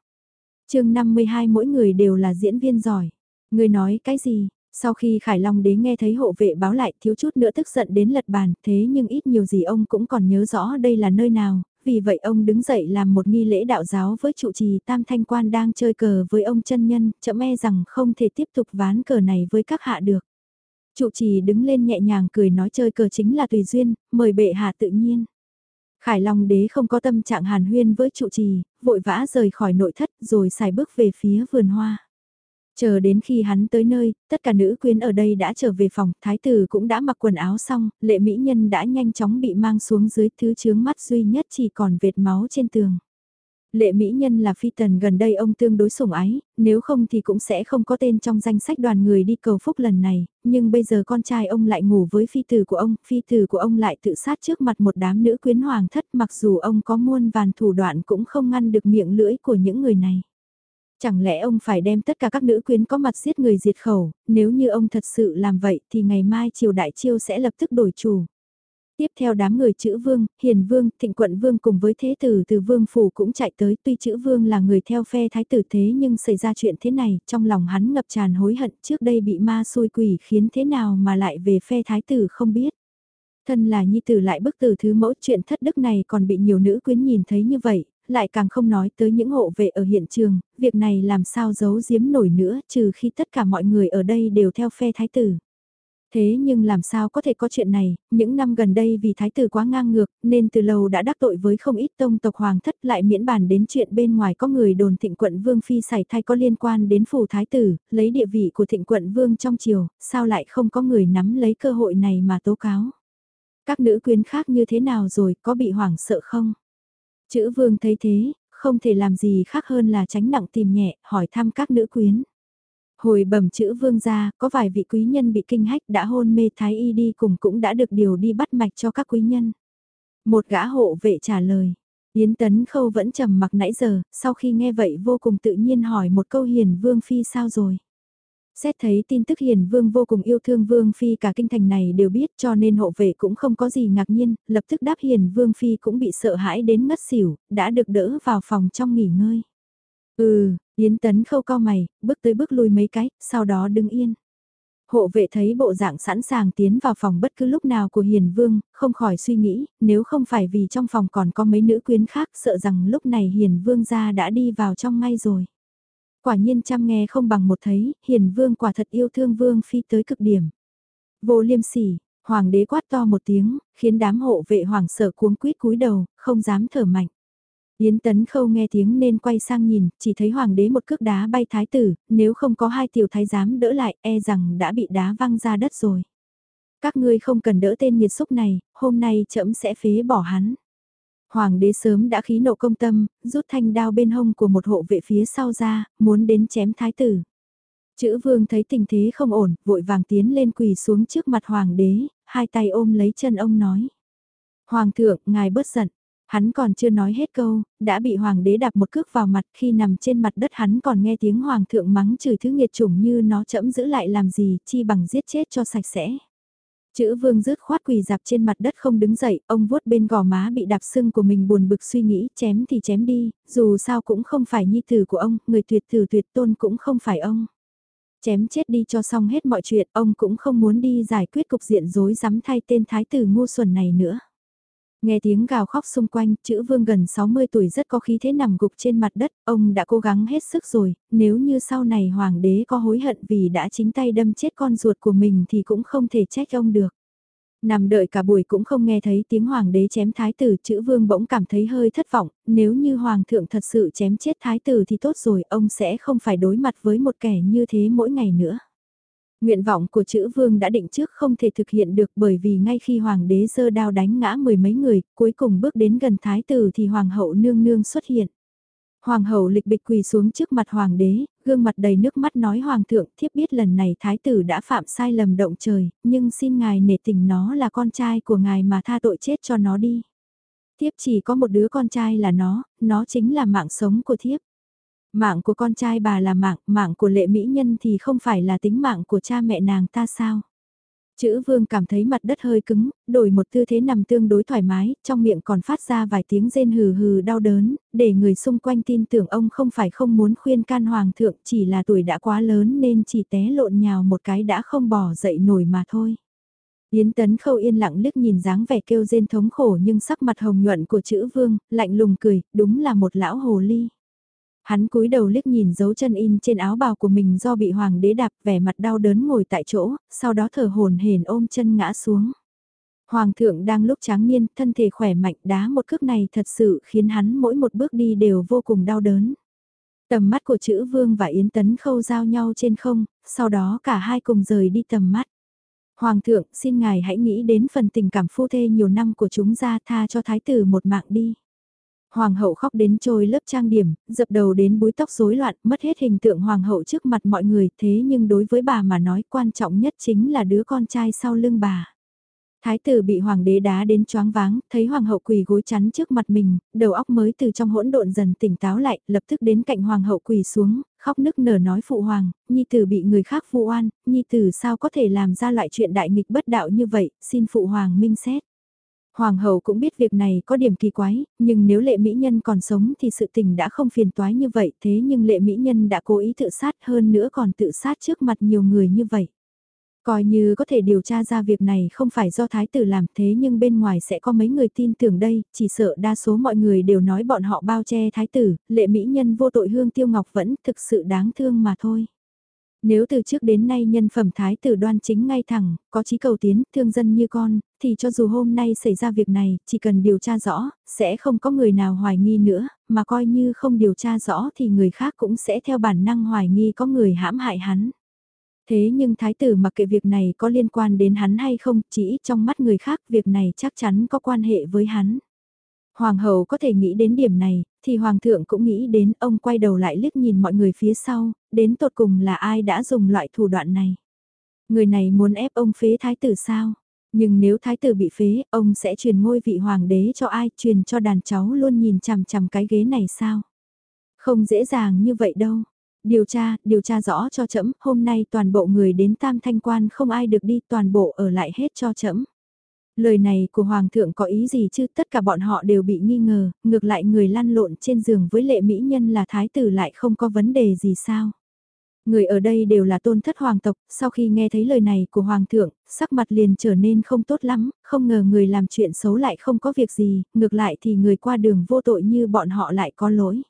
chương 52 mỗi người đều là diễn viên giỏi. Người nói cái gì? Sau khi Khải Long đế nghe thấy hộ vệ báo lại thiếu chút nữa tức giận đến lật bàn, thế nhưng ít nhiều gì ông cũng còn nhớ rõ đây là nơi nào, vì vậy ông đứng dậy làm một nghi lễ đạo giáo với trụ trì Tam Thanh Quan đang chơi cờ với ông chân nhân, chậm e rằng không thể tiếp tục ván cờ này với các hạ được. Trụ trì đứng lên nhẹ nhàng cười nói chơi cờ chính là tùy duyên, mời bệ hạ tự nhiên. Khải Long đế không có tâm trạng hàn huyên với trụ trì, vội vã rời khỏi nội thất rồi xài bước về phía vườn hoa. Chờ đến khi hắn tới nơi, tất cả nữ quyến ở đây đã trở về phòng, thái tử cũng đã mặc quần áo xong, lệ mỹ nhân đã nhanh chóng bị mang xuống dưới thứ chướng mắt duy nhất chỉ còn vệt máu trên tường. Lệ Mỹ Nhân là phi tần gần đây ông tương đối sủng ái, nếu không thì cũng sẽ không có tên trong danh sách đoàn người đi cầu phúc lần này, nhưng bây giờ con trai ông lại ngủ với phi tử của ông, phi tử của ông lại tự sát trước mặt một đám nữ quyến hoàng thất mặc dù ông có muôn vàn thủ đoạn cũng không ngăn được miệng lưỡi của những người này. Chẳng lẽ ông phải đem tất cả các nữ quyến có mặt giết người diệt khẩu, nếu như ông thật sự làm vậy thì ngày mai triều đại chiêu sẽ lập tức đổi chủ. Tiếp theo đám người chữ vương, hiền vương, thịnh quận vương cùng với thế tử từ vương phủ cũng chạy tới tuy chữ vương là người theo phe thái tử thế nhưng xảy ra chuyện thế này, trong lòng hắn ngập tràn hối hận trước đây bị ma xui quỷ khiến thế nào mà lại về phe thái tử không biết. Thân là nhi tử lại bức từ thứ mẫu chuyện thất đức này còn bị nhiều nữ quyến nhìn thấy như vậy, lại càng không nói tới những hộ vệ ở hiện trường, việc này làm sao giấu giếm nổi nữa trừ khi tất cả mọi người ở đây đều theo phe thái tử. Thế nhưng làm sao có thể có chuyện này, những năm gần đây vì thái tử quá ngang ngược, nên từ lâu đã đắc tội với không ít tông tộc hoàng thất lại miễn bàn đến chuyện bên ngoài có người đồn thịnh quận vương phi xảy thai có liên quan đến phủ thái tử, lấy địa vị của thịnh quận vương trong triều, sao lại không có người nắm lấy cơ hội này mà tố cáo. Các nữ quyến khác như thế nào rồi, có bị hoảng sợ không? Chữ vương thấy thế, không thể làm gì khác hơn là tránh nặng tìm nhẹ, hỏi thăm các nữ quyến. Hồi bẩm chữ vương gia, có vài vị quý nhân bị kinh hách đã hôn mê thái y đi cùng cũng đã được điều đi bắt mạch cho các quý nhân. Một gã hộ vệ trả lời. Yến Tấn Khâu vẫn trầm mặc nãy giờ, sau khi nghe vậy vô cùng tự nhiên hỏi một câu hiền vương phi sao rồi. Xét thấy tin tức hiền vương vô cùng yêu thương vương phi cả kinh thành này đều biết cho nên hộ vệ cũng không có gì ngạc nhiên, lập tức đáp hiền vương phi cũng bị sợ hãi đến ngất xỉu, đã được đỡ vào phòng trong nghỉ ngơi. Ừ, Yến Tấn khâu cao mày, bước tới bước lui mấy cái, sau đó đứng yên. Hộ vệ thấy bộ dạng sẵn sàng tiến vào phòng bất cứ lúc nào của Hiền Vương, không khỏi suy nghĩ, nếu không phải vì trong phòng còn có mấy nữ quyến khác sợ rằng lúc này Hiền Vương gia đã đi vào trong ngay rồi. Quả nhiên chăm nghe không bằng một thấy, Hiền Vương quả thật yêu thương Vương Phi tới cực điểm. Vô liêm sỉ, Hoàng đế quát to một tiếng, khiến đám hộ vệ hoàng sợ cuống quýt cúi đầu, không dám thở mạnh. Yến Tấn Khâu nghe tiếng nên quay sang nhìn, chỉ thấy hoàng đế một cước đá bay thái tử, nếu không có hai tiểu thái giám đỡ lại, e rằng đã bị đá văng ra đất rồi. Các ngươi không cần đỡ tên nhiệt xúc này, hôm nay trẫm sẽ phế bỏ hắn. Hoàng đế sớm đã khí nộ công tâm, rút thanh đao bên hông của một hộ vệ phía sau ra, muốn đến chém thái tử. Chữ vương thấy tình thế không ổn, vội vàng tiến lên quỳ xuống trước mặt hoàng đế, hai tay ôm lấy chân ông nói. Hoàng thượng, ngài bớt giận. Hắn còn chưa nói hết câu, đã bị hoàng đế đạp một cước vào mặt khi nằm trên mặt đất hắn còn nghe tiếng hoàng thượng mắng chửi thứ nghiệt chủng như nó chậm giữ lại làm gì chi bằng giết chết cho sạch sẽ. Chữ vương rứt khoát quỳ dạp trên mặt đất không đứng dậy, ông vuốt bên gò má bị đạp sưng của mình buồn bực suy nghĩ chém thì chém đi, dù sao cũng không phải nhi tử của ông, người tuyệt tử tuyệt tôn cũng không phải ông. Chém chết đi cho xong hết mọi chuyện, ông cũng không muốn đi giải quyết cục diện rối rắm thay tên thái tử ngu xuẩn này nữa. Nghe tiếng gào khóc xung quanh, chữ vương gần 60 tuổi rất có khí thế nằm gục trên mặt đất, ông đã cố gắng hết sức rồi, nếu như sau này hoàng đế có hối hận vì đã chính tay đâm chết con ruột của mình thì cũng không thể trách ông được. Nằm đợi cả buổi cũng không nghe thấy tiếng hoàng đế chém thái tử, chữ vương bỗng cảm thấy hơi thất vọng, nếu như hoàng thượng thật sự chém chết thái tử thì tốt rồi, ông sẽ không phải đối mặt với một kẻ như thế mỗi ngày nữa. Nguyện vọng của chữ vương đã định trước không thể thực hiện được bởi vì ngay khi hoàng đế giơ đao đánh ngã mười mấy người, cuối cùng bước đến gần thái tử thì hoàng hậu nương nương xuất hiện. Hoàng hậu lịch bịch quỳ xuống trước mặt hoàng đế, gương mặt đầy nước mắt nói hoàng thượng thiếp biết lần này thái tử đã phạm sai lầm động trời, nhưng xin ngài nể tình nó là con trai của ngài mà tha tội chết cho nó đi. Thiếp chỉ có một đứa con trai là nó, nó chính là mạng sống của thiếp. Mạng của con trai bà là mạng, mạng của lệ mỹ nhân thì không phải là tính mạng của cha mẹ nàng ta sao? Chữ vương cảm thấy mặt đất hơi cứng, đổi một tư thế nằm tương đối thoải mái, trong miệng còn phát ra vài tiếng rên hừ hừ đau đớn, để người xung quanh tin tưởng ông không phải không muốn khuyên can hoàng thượng chỉ là tuổi đã quá lớn nên chỉ té lộn nhào một cái đã không bỏ dậy nổi mà thôi. Yến Tấn Khâu yên lặng liếc nhìn dáng vẻ kêu rên thống khổ nhưng sắc mặt hồng nhuận của chữ vương, lạnh lùng cười, đúng là một lão hồ ly. Hắn cúi đầu liếc nhìn dấu chân in trên áo bào của mình do bị hoàng đế đạp vẻ mặt đau đớn ngồi tại chỗ, sau đó thở hồn hển ôm chân ngã xuống. Hoàng thượng đang lúc tráng niên, thân thể khỏe mạnh đá một cước này thật sự khiến hắn mỗi một bước đi đều vô cùng đau đớn. Tầm mắt của chữ vương và Yến Tấn khâu giao nhau trên không, sau đó cả hai cùng rời đi tầm mắt. Hoàng thượng, xin ngài hãy nghĩ đến phần tình cảm phu thê nhiều năm của chúng ra tha cho thái tử một mạng đi. Hoàng hậu khóc đến trôi lớp trang điểm, dập đầu đến búi tóc rối loạn, mất hết hình tượng hoàng hậu trước mặt mọi người, thế nhưng đối với bà mà nói quan trọng nhất chính là đứa con trai sau lưng bà. Thái tử bị hoàng đế đá đến choáng váng, thấy hoàng hậu quỳ gối chắn trước mặt mình, đầu óc mới từ trong hỗn độn dần tỉnh táo lại, lập tức đến cạnh hoàng hậu quỳ xuống, khóc nức nở nói phụ hoàng, nhi tử bị người khác vu oan, nhi tử sao có thể làm ra loại chuyện đại nghịch bất đạo như vậy, xin phụ hoàng minh xét. Hoàng hậu cũng biết việc này có điểm kỳ quái, nhưng nếu lệ mỹ nhân còn sống thì sự tình đã không phiền toái như vậy, thế nhưng lệ mỹ nhân đã cố ý tự sát hơn nữa còn tự sát trước mặt nhiều người như vậy. Coi như có thể điều tra ra việc này không phải do thái tử làm thế nhưng bên ngoài sẽ có mấy người tin tưởng đây, chỉ sợ đa số mọi người đều nói bọn họ bao che thái tử, lệ mỹ nhân vô tội hương tiêu ngọc vẫn thực sự đáng thương mà thôi. Nếu từ trước đến nay nhân phẩm thái tử đoan chính ngay thẳng, có chí cầu tiến, thương dân như con, thì cho dù hôm nay xảy ra việc này, chỉ cần điều tra rõ, sẽ không có người nào hoài nghi nữa, mà coi như không điều tra rõ thì người khác cũng sẽ theo bản năng hoài nghi có người hãm hại hắn. Thế nhưng thái tử mặc kệ việc này có liên quan đến hắn hay không, chỉ trong mắt người khác việc này chắc chắn có quan hệ với hắn. Hoàng hậu có thể nghĩ đến điểm này, thì hoàng thượng cũng nghĩ đến ông quay đầu lại liếc nhìn mọi người phía sau, đến tột cùng là ai đã dùng loại thủ đoạn này. Người này muốn ép ông phế thái tử sao? Nhưng nếu thái tử bị phế, ông sẽ truyền ngôi vị hoàng đế cho ai, truyền cho đàn cháu luôn nhìn chằm chằm cái ghế này sao? Không dễ dàng như vậy đâu. Điều tra, điều tra rõ cho chấm, hôm nay toàn bộ người đến tam thanh quan không ai được đi, toàn bộ ở lại hết cho chấm. Lời này của Hoàng thượng có ý gì chứ tất cả bọn họ đều bị nghi ngờ, ngược lại người lăn lộn trên giường với lệ mỹ nhân là thái tử lại không có vấn đề gì sao. Người ở đây đều là tôn thất hoàng tộc, sau khi nghe thấy lời này của hoàng thượng, sắc mặt liền trở nên không tốt lắm, không ngờ người làm chuyện xấu lại không có việc gì, ngược lại thì người qua đường vô tội như bọn họ lại có lỗi.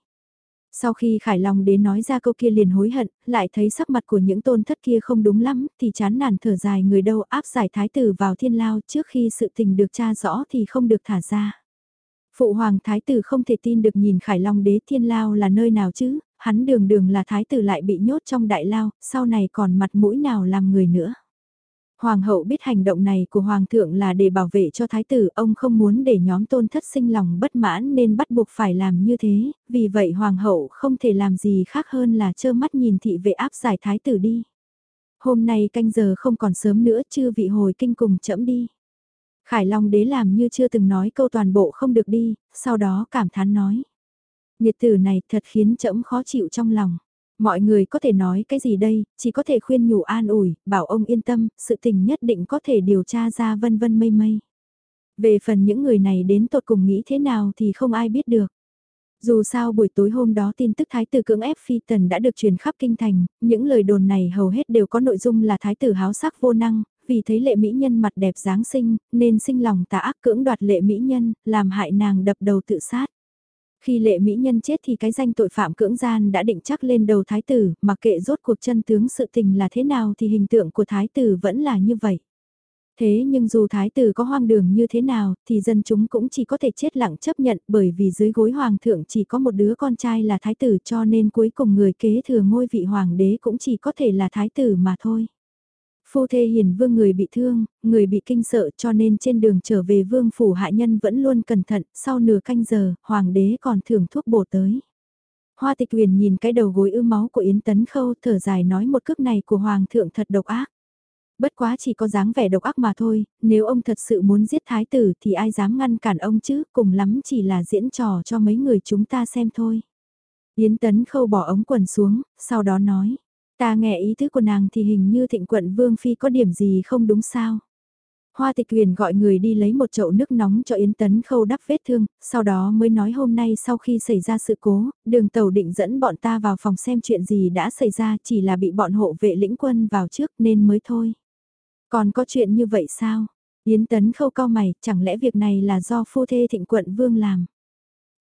Sau khi Khải Long đến nói ra câu kia liền hối hận, lại thấy sắc mặt của những tôn thất kia không đúng lắm, thì chán nản thở dài người đâu áp giải thái tử vào thiên lao trước khi sự tình được tra rõ thì không được thả ra. Phụ hoàng thái tử không thể tin được nhìn Khải Long đế thiên lao là nơi nào chứ, hắn đường đường là thái tử lại bị nhốt trong đại lao, sau này còn mặt mũi nào làm người nữa. Hoàng hậu biết hành động này của Hoàng thượng là để bảo vệ cho thái tử, ông không muốn để nhóm tôn thất sinh lòng bất mãn nên bắt buộc phải làm như thế, vì vậy Hoàng hậu không thể làm gì khác hơn là trơ mắt nhìn thị vệ áp giải thái tử đi. Hôm nay canh giờ không còn sớm nữa chưa vị hồi kinh cùng chẫm đi. Khải Long đế làm như chưa từng nói câu toàn bộ không được đi, sau đó cảm thán nói. Nhiệt tử này thật khiến chẫm khó chịu trong lòng. Mọi người có thể nói cái gì đây, chỉ có thể khuyên nhủ an ủi, bảo ông yên tâm, sự tình nhất định có thể điều tra ra vân vân mây mây. Về phần những người này đến tột cùng nghĩ thế nào thì không ai biết được. Dù sao buổi tối hôm đó tin tức thái tử cưỡng ép phi tần đã được truyền khắp kinh thành, những lời đồn này hầu hết đều có nội dung là thái tử háo sắc vô năng, vì thấy lệ mỹ nhân mặt đẹp dáng sinh, nên sinh lòng tà ác cưỡng đoạt lệ mỹ nhân, làm hại nàng đập đầu tự sát. Khi lệ mỹ nhân chết thì cái danh tội phạm cưỡng gian đã định chắc lên đầu thái tử, mặc kệ rốt cuộc chân tướng sự tình là thế nào thì hình tượng của thái tử vẫn là như vậy. Thế nhưng dù thái tử có hoang đường như thế nào thì dân chúng cũng chỉ có thể chết lặng chấp nhận bởi vì dưới gối hoàng thượng chỉ có một đứa con trai là thái tử cho nên cuối cùng người kế thừa ngôi vị hoàng đế cũng chỉ có thể là thái tử mà thôi. Phu thê hiền vương người bị thương, người bị kinh sợ cho nên trên đường trở về vương phủ hạ nhân vẫn luôn cẩn thận, sau nửa canh giờ, hoàng đế còn thưởng thuốc bổ tới. Hoa tịch huyền nhìn cái đầu gối ư máu của Yến Tấn Khâu thở dài nói một cước này của hoàng thượng thật độc ác. Bất quá chỉ có dáng vẻ độc ác mà thôi, nếu ông thật sự muốn giết thái tử thì ai dám ngăn cản ông chứ, cùng lắm chỉ là diễn trò cho mấy người chúng ta xem thôi. Yến Tấn Khâu bỏ ống quần xuống, sau đó nói. Ta nghe ý thức của nàng thì hình như thịnh quận Vương Phi có điểm gì không đúng sao. Hoa tịch huyền gọi người đi lấy một chậu nước nóng cho Yến Tấn khâu đắp vết thương, sau đó mới nói hôm nay sau khi xảy ra sự cố, đường tàu định dẫn bọn ta vào phòng xem chuyện gì đã xảy ra chỉ là bị bọn hộ vệ lĩnh quân vào trước nên mới thôi. Còn có chuyện như vậy sao? Yến Tấn khâu cao mày, chẳng lẽ việc này là do phu thê thịnh quận Vương làm?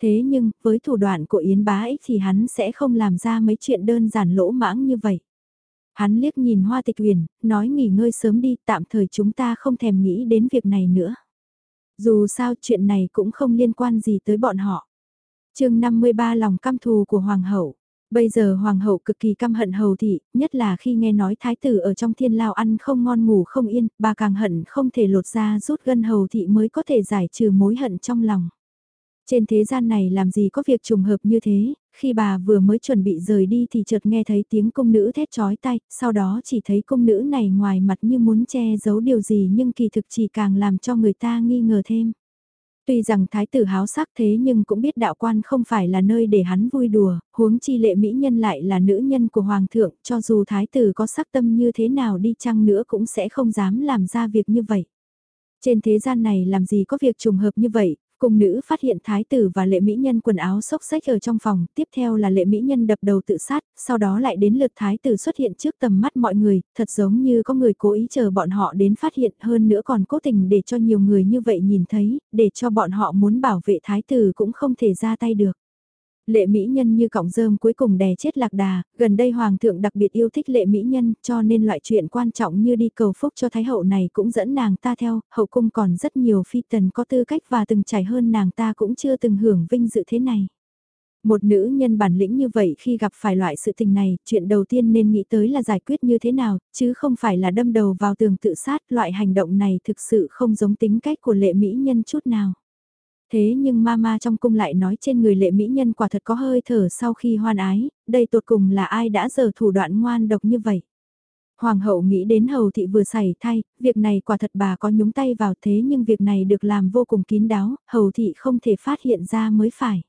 Thế nhưng, với thủ đoạn của Yến bá ích thì hắn sẽ không làm ra mấy chuyện đơn giản lỗ mãng như vậy. Hắn liếc nhìn hoa tịch huyền, nói nghỉ ngơi sớm đi, tạm thời chúng ta không thèm nghĩ đến việc này nữa. Dù sao chuyện này cũng không liên quan gì tới bọn họ. chương 53 lòng căm thù của Hoàng hậu. Bây giờ Hoàng hậu cực kỳ căm hận hầu thị, nhất là khi nghe nói thái tử ở trong thiên lao ăn không ngon ngủ không yên, bà càng hận không thể lột ra rút gân hầu thị mới có thể giải trừ mối hận trong lòng. Trên thế gian này làm gì có việc trùng hợp như thế, khi bà vừa mới chuẩn bị rời đi thì chợt nghe thấy tiếng công nữ thét chói tay, sau đó chỉ thấy công nữ này ngoài mặt như muốn che giấu điều gì nhưng kỳ thực chỉ càng làm cho người ta nghi ngờ thêm. Tuy rằng thái tử háo sắc thế nhưng cũng biết đạo quan không phải là nơi để hắn vui đùa, huống chi lệ mỹ nhân lại là nữ nhân của hoàng thượng, cho dù thái tử có sắc tâm như thế nào đi chăng nữa cũng sẽ không dám làm ra việc như vậy. Trên thế gian này làm gì có việc trùng hợp như vậy, Cung nữ phát hiện thái tử và lệ mỹ nhân quần áo xốc xách ở trong phòng, tiếp theo là lệ mỹ nhân đập đầu tự sát, sau đó lại đến lượt thái tử xuất hiện trước tầm mắt mọi người, thật giống như có người cố ý chờ bọn họ đến phát hiện hơn nữa còn cố tình để cho nhiều người như vậy nhìn thấy, để cho bọn họ muốn bảo vệ thái tử cũng không thể ra tay được. Lệ mỹ nhân như cọng rơm cuối cùng đè chết lạc đà, gần đây hoàng thượng đặc biệt yêu thích lệ mỹ nhân cho nên loại chuyện quan trọng như đi cầu phúc cho thái hậu này cũng dẫn nàng ta theo, hậu cung còn rất nhiều phi tần có tư cách và từng trải hơn nàng ta cũng chưa từng hưởng vinh dự thế này. Một nữ nhân bản lĩnh như vậy khi gặp phải loại sự tình này, chuyện đầu tiên nên nghĩ tới là giải quyết như thế nào, chứ không phải là đâm đầu vào tường tự sát, loại hành động này thực sự không giống tính cách của lệ mỹ nhân chút nào. Thế nhưng mama trong cung lại nói trên người lệ mỹ nhân quả thật có hơi thở sau khi hoan ái, đây tột cùng là ai đã giờ thủ đoạn ngoan độc như vậy. Hoàng hậu nghĩ đến hầu thị vừa xảy thay, việc này quả thật bà có nhúng tay vào thế nhưng việc này được làm vô cùng kín đáo, hầu thị không thể phát hiện ra mới phải.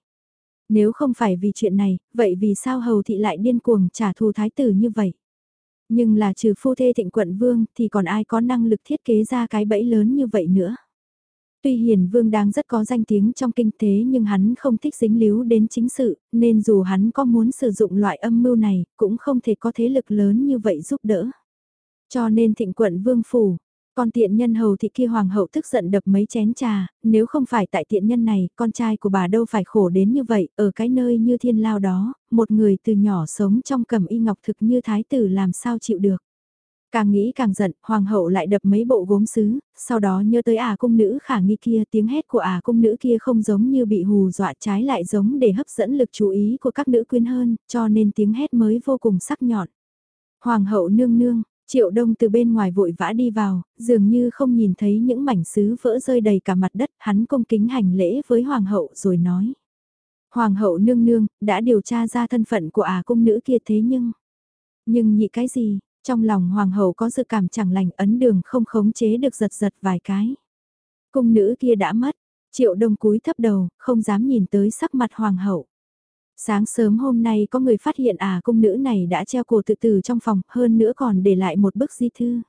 Nếu không phải vì chuyện này, vậy vì sao hầu thị lại điên cuồng trả thù thái tử như vậy? Nhưng là trừ phu thê thịnh quận vương thì còn ai có năng lực thiết kế ra cái bẫy lớn như vậy nữa? Tuy Hiền Vương đang rất có danh tiếng trong kinh tế nhưng hắn không thích dính líu đến chính sự, nên dù hắn có muốn sử dụng loại âm mưu này, cũng không thể có thế lực lớn như vậy giúp đỡ. Cho nên thịnh quận Vương Phủ, con tiện nhân hầu thị kia hoàng hậu tức giận đập mấy chén trà, nếu không phải tại tiện nhân này, con trai của bà đâu phải khổ đến như vậy, ở cái nơi như thiên lao đó, một người từ nhỏ sống trong cầm y ngọc thực như thái tử làm sao chịu được. Càng nghĩ càng giận, hoàng hậu lại đập mấy bộ gốm sứ, sau đó nhớ tới ả à cung nữ khả nghi kia, tiếng hét của ả à cung nữ kia không giống như bị hù dọa trái lại giống để hấp dẫn lực chú ý của các nữ quyến hơn, cho nên tiếng hét mới vô cùng sắc nhọn. Hoàng hậu nương nương, triệu đông từ bên ngoài vội vã đi vào, dường như không nhìn thấy những mảnh sứ vỡ rơi đầy cả mặt đất, hắn công kính hành lễ với hoàng hậu rồi nói. Hoàng hậu nương nương, đã điều tra ra thân phận của ả à cung nữ kia thế nhưng... Nhưng nhị cái gì, trong lòng hoàng hậu có dự cảm chẳng lành ấn đường không khống chế được giật giật vài cái. Cung nữ kia đã mất, triệu đông cúi thấp đầu, không dám nhìn tới sắc mặt hoàng hậu. Sáng sớm hôm nay có người phát hiện à cung nữ này đã treo cổ tự tử trong phòng, hơn nữa còn để lại một bức di thư.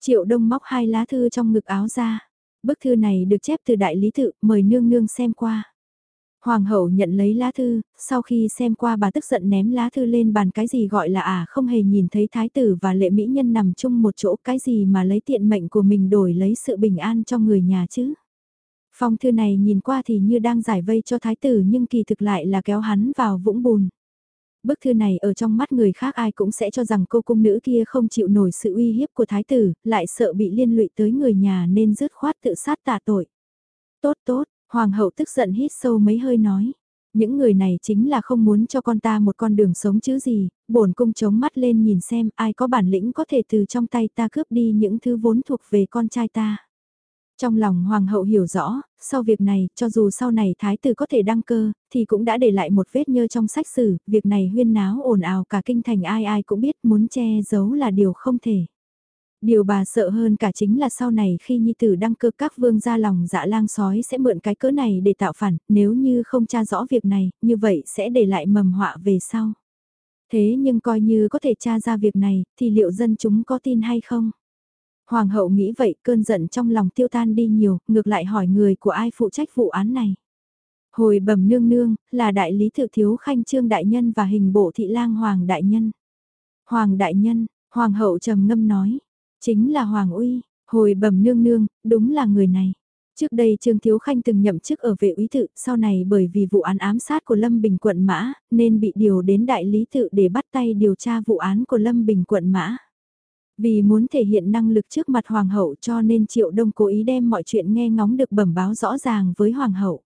Triệu đông móc hai lá thư trong ngực áo ra. Bức thư này được chép từ đại lý tự, mời nương nương xem qua. Hoàng hậu nhận lấy lá thư, sau khi xem qua bà tức giận ném lá thư lên bàn cái gì gọi là à không hề nhìn thấy thái tử và lệ mỹ nhân nằm chung một chỗ cái gì mà lấy tiện mệnh của mình đổi lấy sự bình an cho người nhà chứ. Phong thư này nhìn qua thì như đang giải vây cho thái tử nhưng kỳ thực lại là kéo hắn vào vũng bùn. Bức thư này ở trong mắt người khác ai cũng sẽ cho rằng cô cung nữ kia không chịu nổi sự uy hiếp của thái tử, lại sợ bị liên lụy tới người nhà nên dứt khoát tự sát tạ tội. Tốt tốt, Hoàng hậu tức giận hít sâu mấy hơi nói. Những người này chính là không muốn cho con ta một con đường sống chứ gì, bổn cung chống mắt lên nhìn xem ai có bản lĩnh có thể từ trong tay ta cướp đi những thứ vốn thuộc về con trai ta. Trong lòng hoàng hậu hiểu rõ, sau việc này, cho dù sau này thái tử có thể đăng cơ, thì cũng đã để lại một vết nhơ trong sách sử, việc này huyên náo ồn ào cả kinh thành ai ai cũng biết muốn che giấu là điều không thể. Điều bà sợ hơn cả chính là sau này khi nhi tử đăng cơ các vương gia lòng dạ lang sói sẽ mượn cái cỡ này để tạo phản, nếu như không tra rõ việc này, như vậy sẽ để lại mầm họa về sau. Thế nhưng coi như có thể tra ra việc này, thì liệu dân chúng có tin hay không? Hoàng hậu nghĩ vậy cơn giận trong lòng tiêu tan đi nhiều, ngược lại hỏi người của ai phụ trách vụ án này. Hồi bẩm nương nương, là đại lý thự thiếu khanh trương đại nhân và hình bộ thị lang hoàng đại nhân. Hoàng đại nhân, hoàng hậu trầm ngâm nói, Chính là Hoàng Uy, hồi bẩm nương nương, đúng là người này. Trước đây Trương Thiếu Khanh từng nhậm chức ở vệ úy tự, sau này bởi vì vụ án ám sát của Lâm Bình quận Mã, nên bị điều đến đại lý tự để bắt tay điều tra vụ án của Lâm Bình quận Mã. Vì muốn thể hiện năng lực trước mặt hoàng hậu cho nên Triệu Đông cố ý đem mọi chuyện nghe ngóng được bẩm báo rõ ràng với hoàng hậu.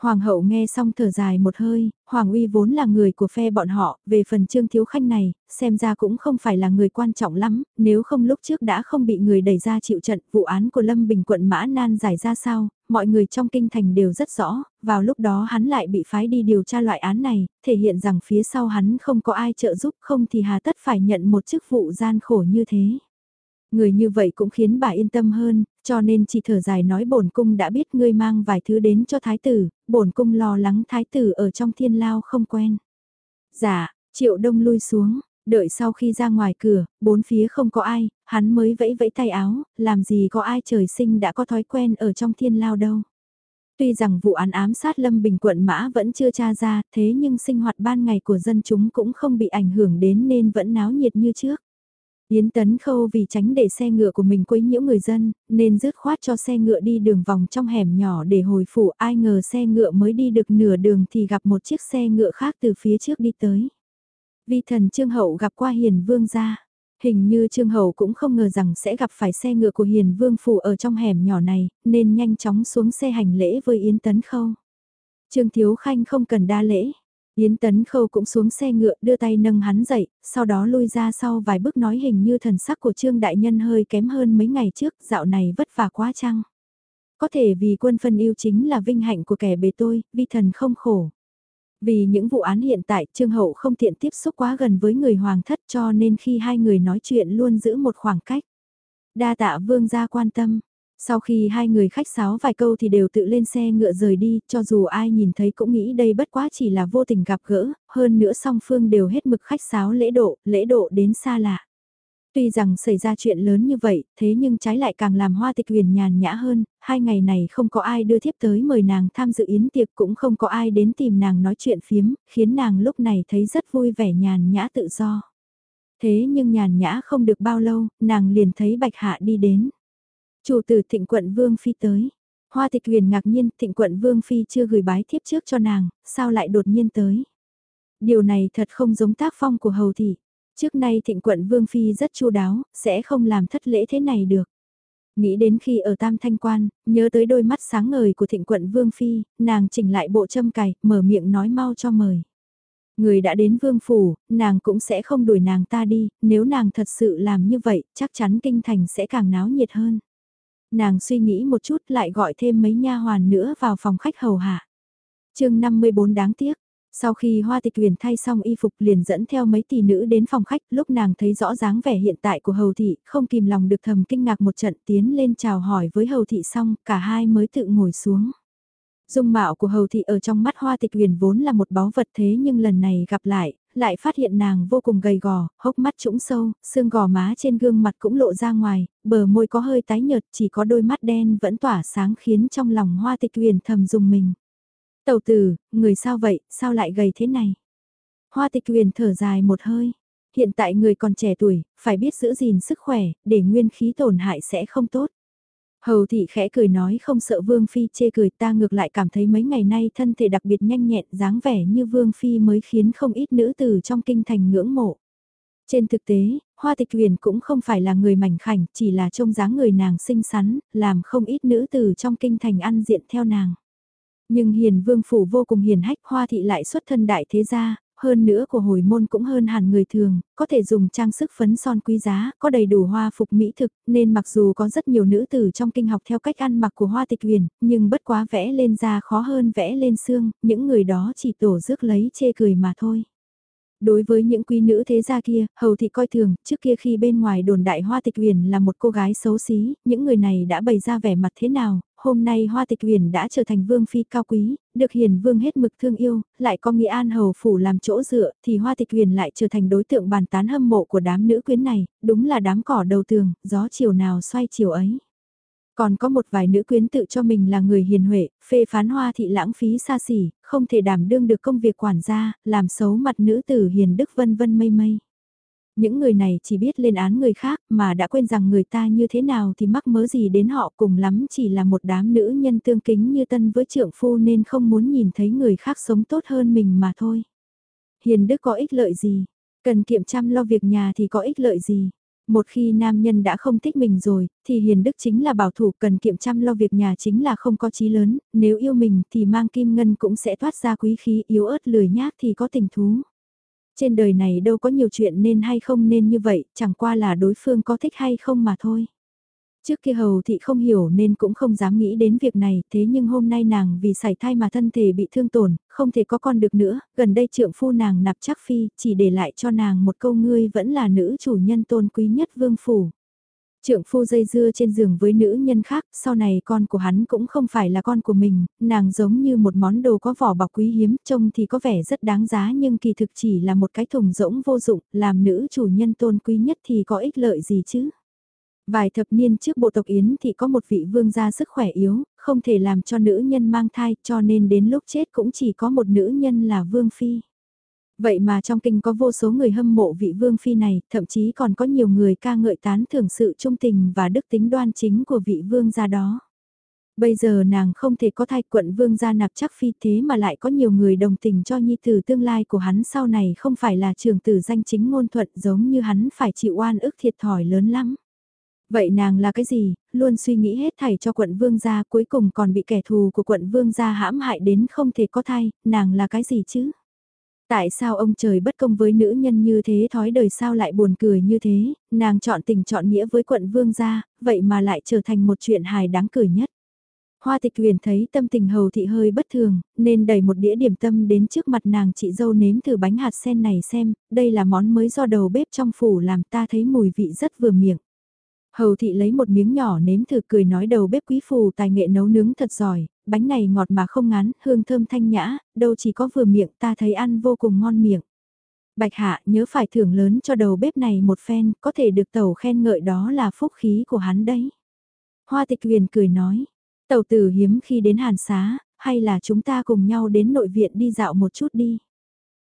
Hoàng hậu nghe xong thở dài một hơi, Hoàng uy vốn là người của phe bọn họ, về phần Trương Thiếu Khanh này, xem ra cũng không phải là người quan trọng lắm, nếu không lúc trước đã không bị người đẩy ra chịu trận, vụ án của Lâm Bình quận Mã Nan giải ra sao, mọi người trong kinh thành đều rất rõ, vào lúc đó hắn lại bị phái đi điều tra loại án này, thể hiện rằng phía sau hắn không có ai trợ giúp không thì hà tất phải nhận một chức vụ gian khổ như thế. Người như vậy cũng khiến bà yên tâm hơn, cho nên chỉ thở dài nói bổn cung đã biết ngươi mang vài thứ đến cho thái tử, bổn cung lo lắng thái tử ở trong thiên lao không quen. Dạ, triệu đông lui xuống, đợi sau khi ra ngoài cửa, bốn phía không có ai, hắn mới vẫy vẫy tay áo, làm gì có ai trời sinh đã có thói quen ở trong thiên lao đâu. Tuy rằng vụ án ám sát Lâm Bình quận Mã vẫn chưa tra ra, thế nhưng sinh hoạt ban ngày của dân chúng cũng không bị ảnh hưởng đến nên vẫn náo nhiệt như trước. Yến Tấn Khâu vì tránh để xe ngựa của mình quấy nhiễu người dân, nên dứt khoát cho xe ngựa đi đường vòng trong hẻm nhỏ để hồi phủ ai ngờ xe ngựa mới đi được nửa đường thì gặp một chiếc xe ngựa khác từ phía trước đi tới. Vi thần Trương Hậu gặp qua Hiền Vương ra. Hình như Trương Hậu cũng không ngờ rằng sẽ gặp phải xe ngựa của Hiền Vương phủ ở trong hẻm nhỏ này, nên nhanh chóng xuống xe hành lễ với Yến Tấn Khâu. Trương Thiếu Khanh không cần đa lễ, Yến Tấn Khâu cũng xuống xe ngựa đưa tay nâng hắn dậy, sau đó lui ra sau vài bước nói hình như thần sắc của Trương Đại Nhân hơi kém hơn mấy ngày trước, dạo này vất vả quá chăng. Có thể vì quân phân yêu chính là vinh hạnh của kẻ bề tôi, vi thần không khổ. Vì những vụ án hiện tại Trương Hậu không tiện tiếp xúc quá gần với người hoàng thất cho nên khi hai người nói chuyện luôn giữ một khoảng cách. Đa tạ vương gia quan tâm, sau khi hai người khách sáo vài câu thì đều tự lên xe ngựa rời đi, cho dù ai nhìn thấy cũng nghĩ đây bất quá chỉ là vô tình gặp gỡ, hơn nữa song phương đều hết mực khách sáo lễ độ, lễ độ đến xa lạ. Tuy rằng xảy ra chuyện lớn như vậy, thế nhưng trái lại càng làm hoa tịch huyền nhàn nhã hơn, hai ngày này không có ai đưa thiếp tới mời nàng tham dự yến tiệc cũng không có ai đến tìm nàng nói chuyện phiếm, khiến nàng lúc này thấy rất vui vẻ nhàn nhã tự do. Thế nhưng nhàn nhã không được bao lâu, nàng liền thấy bạch hạ đi đến. Chủ tử thịnh quận Vương Phi tới. Hoa tịch huyền ngạc nhiên thịnh quận Vương Phi chưa gửi bái thiếp trước cho nàng, sao lại đột nhiên tới. Điều này thật không giống tác phong của hầu thị. Trước nay thịnh quận Vương Phi rất chu đáo, sẽ không làm thất lễ thế này được. Nghĩ đến khi ở Tam Thanh Quan, nhớ tới đôi mắt sáng ngời của thịnh quận Vương Phi, nàng chỉnh lại bộ châm cài, mở miệng nói mau cho mời. Người đã đến Vương Phủ, nàng cũng sẽ không đuổi nàng ta đi, nếu nàng thật sự làm như vậy, chắc chắn kinh thành sẽ càng náo nhiệt hơn. Nàng suy nghĩ một chút lại gọi thêm mấy nha hoàn nữa vào phòng khách hầu hạ. chương 54 đáng tiếc. Sau khi Hoa Tịch Huyền thay xong y phục liền dẫn theo mấy tỷ nữ đến phòng khách, lúc nàng thấy rõ dáng vẻ hiện tại của Hầu Thị, không kìm lòng được thầm kinh ngạc một trận tiến lên chào hỏi với Hầu Thị xong, cả hai mới tự ngồi xuống. Dung mạo của Hầu Thị ở trong mắt Hoa Tịch Huyền vốn là một báu vật thế nhưng lần này gặp lại, lại phát hiện nàng vô cùng gầy gò, hốc mắt trũng sâu, xương gò má trên gương mặt cũng lộ ra ngoài, bờ môi có hơi tái nhợt, chỉ có đôi mắt đen vẫn tỏa sáng khiến trong lòng Hoa Tịch Huyền thầm dùng mình. Tầu tử, người sao vậy, sao lại gầy thế này? Hoa Tịch Huyền thở dài một hơi. Hiện tại người còn trẻ tuổi, phải biết giữ gìn sức khỏe, để nguyên khí tổn hại sẽ không tốt. Hầu thị khẽ cười nói không sợ Vương Phi chê cười ta ngược lại cảm thấy mấy ngày nay thân thể đặc biệt nhanh nhẹn dáng vẻ như Vương Phi mới khiến không ít nữ tử trong kinh thành ngưỡng mộ. Trên thực tế, Hoa Tịch Huyền cũng không phải là người mảnh khảnh, chỉ là trông dáng người nàng xinh xắn, làm không ít nữ tử trong kinh thành ăn diện theo nàng. Nhưng hiền vương phủ vô cùng hiền hách hoa thị lại xuất thân đại thế gia, hơn nữa của hồi môn cũng hơn hẳn người thường, có thể dùng trang sức phấn son quý giá, có đầy đủ hoa phục mỹ thực, nên mặc dù có rất nhiều nữ tử trong kinh học theo cách ăn mặc của hoa tịch huyền, nhưng bất quá vẽ lên da khó hơn vẽ lên xương, những người đó chỉ tổ rước lấy chê cười mà thôi. Đối với những quý nữ thế gia kia, hầu thị coi thường, trước kia khi bên ngoài đồn đại hoa tịch huyền là một cô gái xấu xí, những người này đã bày ra vẻ mặt thế nào, hôm nay Hoa Tịch Huyền đã trở thành vương phi cao quý, được hiền vương hết mực thương yêu, lại có Nghĩa An Hầu Phủ làm chỗ dựa, thì Hoa Tịch Huyền lại trở thành đối tượng bàn tán hâm mộ của đám nữ quyến này, đúng là đám cỏ đầu tường, gió chiều nào xoay chiều ấy. Còn có một vài nữ quyến tự cho mình là người hiền huệ, phê phán hoa thị lãng phí xa xỉ, không thể đảm đương được công việc quản gia, làm xấu mặt nữ tử hiền đức vân vân mây mây. Những người này chỉ biết lên án người khác mà đã quên rằng người ta như thế nào thì mắc mớ gì đến họ cùng lắm chỉ là một đám nữ nhân tương kính như tân với trượng phu nên không muốn nhìn thấy người khác sống tốt hơn mình mà thôi. Hiền đức có ích lợi gì? Cần kiệm chăm lo việc nhà thì có ích lợi gì? Một khi nam nhân đã không thích mình rồi, thì hiền đức chính là bảo thủ cần kiệm chăm lo việc nhà chính là không có chí lớn, nếu yêu mình thì mang kim ngân cũng sẽ thoát ra quý khí yếu ớt lười nhác thì có tình thú. Trên đời này đâu có nhiều chuyện nên hay không nên như vậy, chẳng qua là đối phương có thích hay không mà thôi. Trước kia hầu thị không hiểu nên cũng không dám nghĩ đến việc này, thế nhưng hôm nay nàng vì sảy thai mà thân thể bị thương tổn, không thể có con được nữa, gần đây trượng phu nàng nạp chắc phi, chỉ để lại cho nàng một câu ngươi vẫn là nữ chủ nhân tôn quý nhất vương phủ. Trượng phu dây dưa trên giường với nữ nhân khác, sau này con của hắn cũng không phải là con của mình, nàng giống như một món đồ có vỏ bọc quý hiếm, trông thì có vẻ rất đáng giá nhưng kỳ thực chỉ là một cái thùng rỗng vô dụng, làm nữ chủ nhân tôn quý nhất thì có ích lợi gì chứ? Vài thập niên trước bộ tộc Yến thì có một vị vương gia sức khỏe yếu, không thể làm cho nữ nhân mang thai cho nên đến lúc chết cũng chỉ có một nữ nhân là vương phi. Vậy mà trong kinh có vô số người hâm mộ vị vương phi này, thậm chí còn có nhiều người ca ngợi tán thưởng sự trung tình và đức tính đoan chính của vị vương gia đó. Bây giờ nàng không thể có thai quận vương gia nạp chắc phi thế mà lại có nhiều người đồng tình cho nhi tử tương lai của hắn sau này không phải là trường tử danh chính ngôn thuận giống như hắn phải chịu oan ức thiệt thòi lớn lắm. Vậy nàng là cái gì, luôn suy nghĩ hết thảy cho quận vương gia cuối cùng còn bị kẻ thù của quận vương gia hãm hại đến không thể có thai, nàng là cái gì chứ? Tại sao ông trời bất công với nữ nhân như thế thói đời sao lại buồn cười như thế, nàng chọn tình chọn nghĩa với quận vương gia, vậy mà lại trở thành một chuyện hài đáng cười nhất. Hoa tịch huyền thấy tâm tình hầu thị hơi bất thường, nên đẩy một đĩa điểm tâm đến trước mặt nàng chị dâu nếm thử bánh hạt sen này xem, đây là món mới do đầu bếp trong phủ làm ta thấy mùi vị rất vừa miệng. Hầu thị lấy một miếng nhỏ nếm thử cười nói đầu bếp quý phù tài nghệ nấu nướng thật giỏi, bánh này ngọt mà không ngán, hương thơm thanh nhã, đâu chỉ có vừa miệng ta thấy ăn vô cùng ngon miệng. Bạch hạ nhớ phải thưởng lớn cho đầu bếp này một phen, có thể được tàu khen ngợi đó là phúc khí của hắn đấy. Hoa tịch huyền cười nói, tàu tử hiếm khi đến hàn xá, hay là chúng ta cùng nhau đến nội viện đi dạo một chút đi.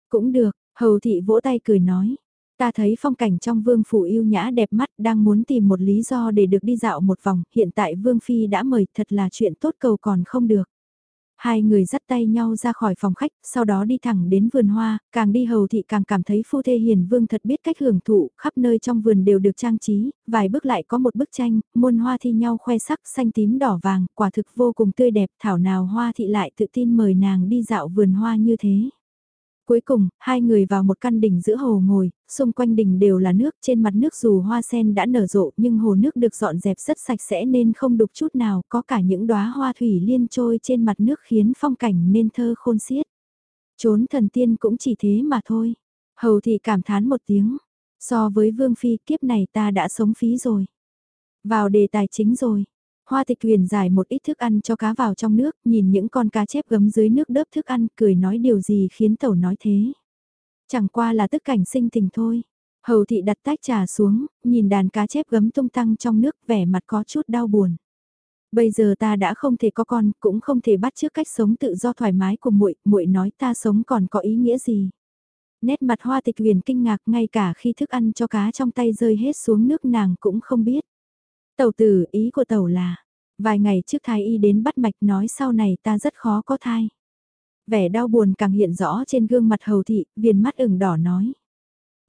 Cũng được, hầu thị vỗ tay cười nói, Ta thấy phong cảnh trong vương phủ yêu nhã đẹp mắt đang muốn tìm một lý do để được đi dạo một vòng, hiện tại vương phi đã mời thật là chuyện tốt cầu còn không được. Hai người dắt tay nhau ra khỏi phòng khách, sau đó đi thẳng đến vườn hoa, càng đi hầu thị càng cảm thấy phu thê hiền vương thật biết cách hưởng thụ, khắp nơi trong vườn đều được trang trí, vài bước lại có một bức tranh, muôn hoa thi nhau khoe sắc xanh tím đỏ vàng, quả thực vô cùng tươi đẹp, thảo nào hoa thị lại tự tin mời nàng đi dạo vườn hoa như thế. Cuối cùng, hai người vào một căn đỉnh giữa hồ ngồi, xung quanh đỉnh đều là nước, trên mặt nước dù hoa sen đã nở rộ nhưng hồ nước được dọn dẹp rất sạch sẽ nên không đục chút nào, có cả những đóa hoa thủy liên trôi trên mặt nước khiến phong cảnh nên thơ khôn xiết. Trốn thần tiên cũng chỉ thế mà thôi. Hầu thị cảm thán một tiếng, so với vương phi kiếp này ta đã sống phí rồi. Vào đề tài chính rồi. Hoa tịch huyền giải một ít thức ăn cho cá vào trong nước, nhìn những con cá chép gấm dưới nước đớp thức ăn, cười nói điều gì khiến tẩu nói thế. Chẳng qua là tức cảnh sinh tình thôi. Hầu thị đặt tách trà xuống, nhìn đàn cá chép gấm tung tăng trong nước vẻ mặt có chút đau buồn. Bây giờ ta đã không thể có con, cũng không thể bắt trước cách sống tự do thoải mái của muội, muội nói ta sống còn có ý nghĩa gì. Nét mặt hoa tịch huyền kinh ngạc ngay cả khi thức ăn cho cá trong tay rơi hết xuống nước nàng cũng không biết. Tẩu tử, ý của tẩu là, vài ngày trước thái y đến bắt mạch nói sau này ta rất khó có thai. Vẻ đau buồn càng hiện rõ trên gương mặt hầu thị, viền mắt ửng đỏ nói.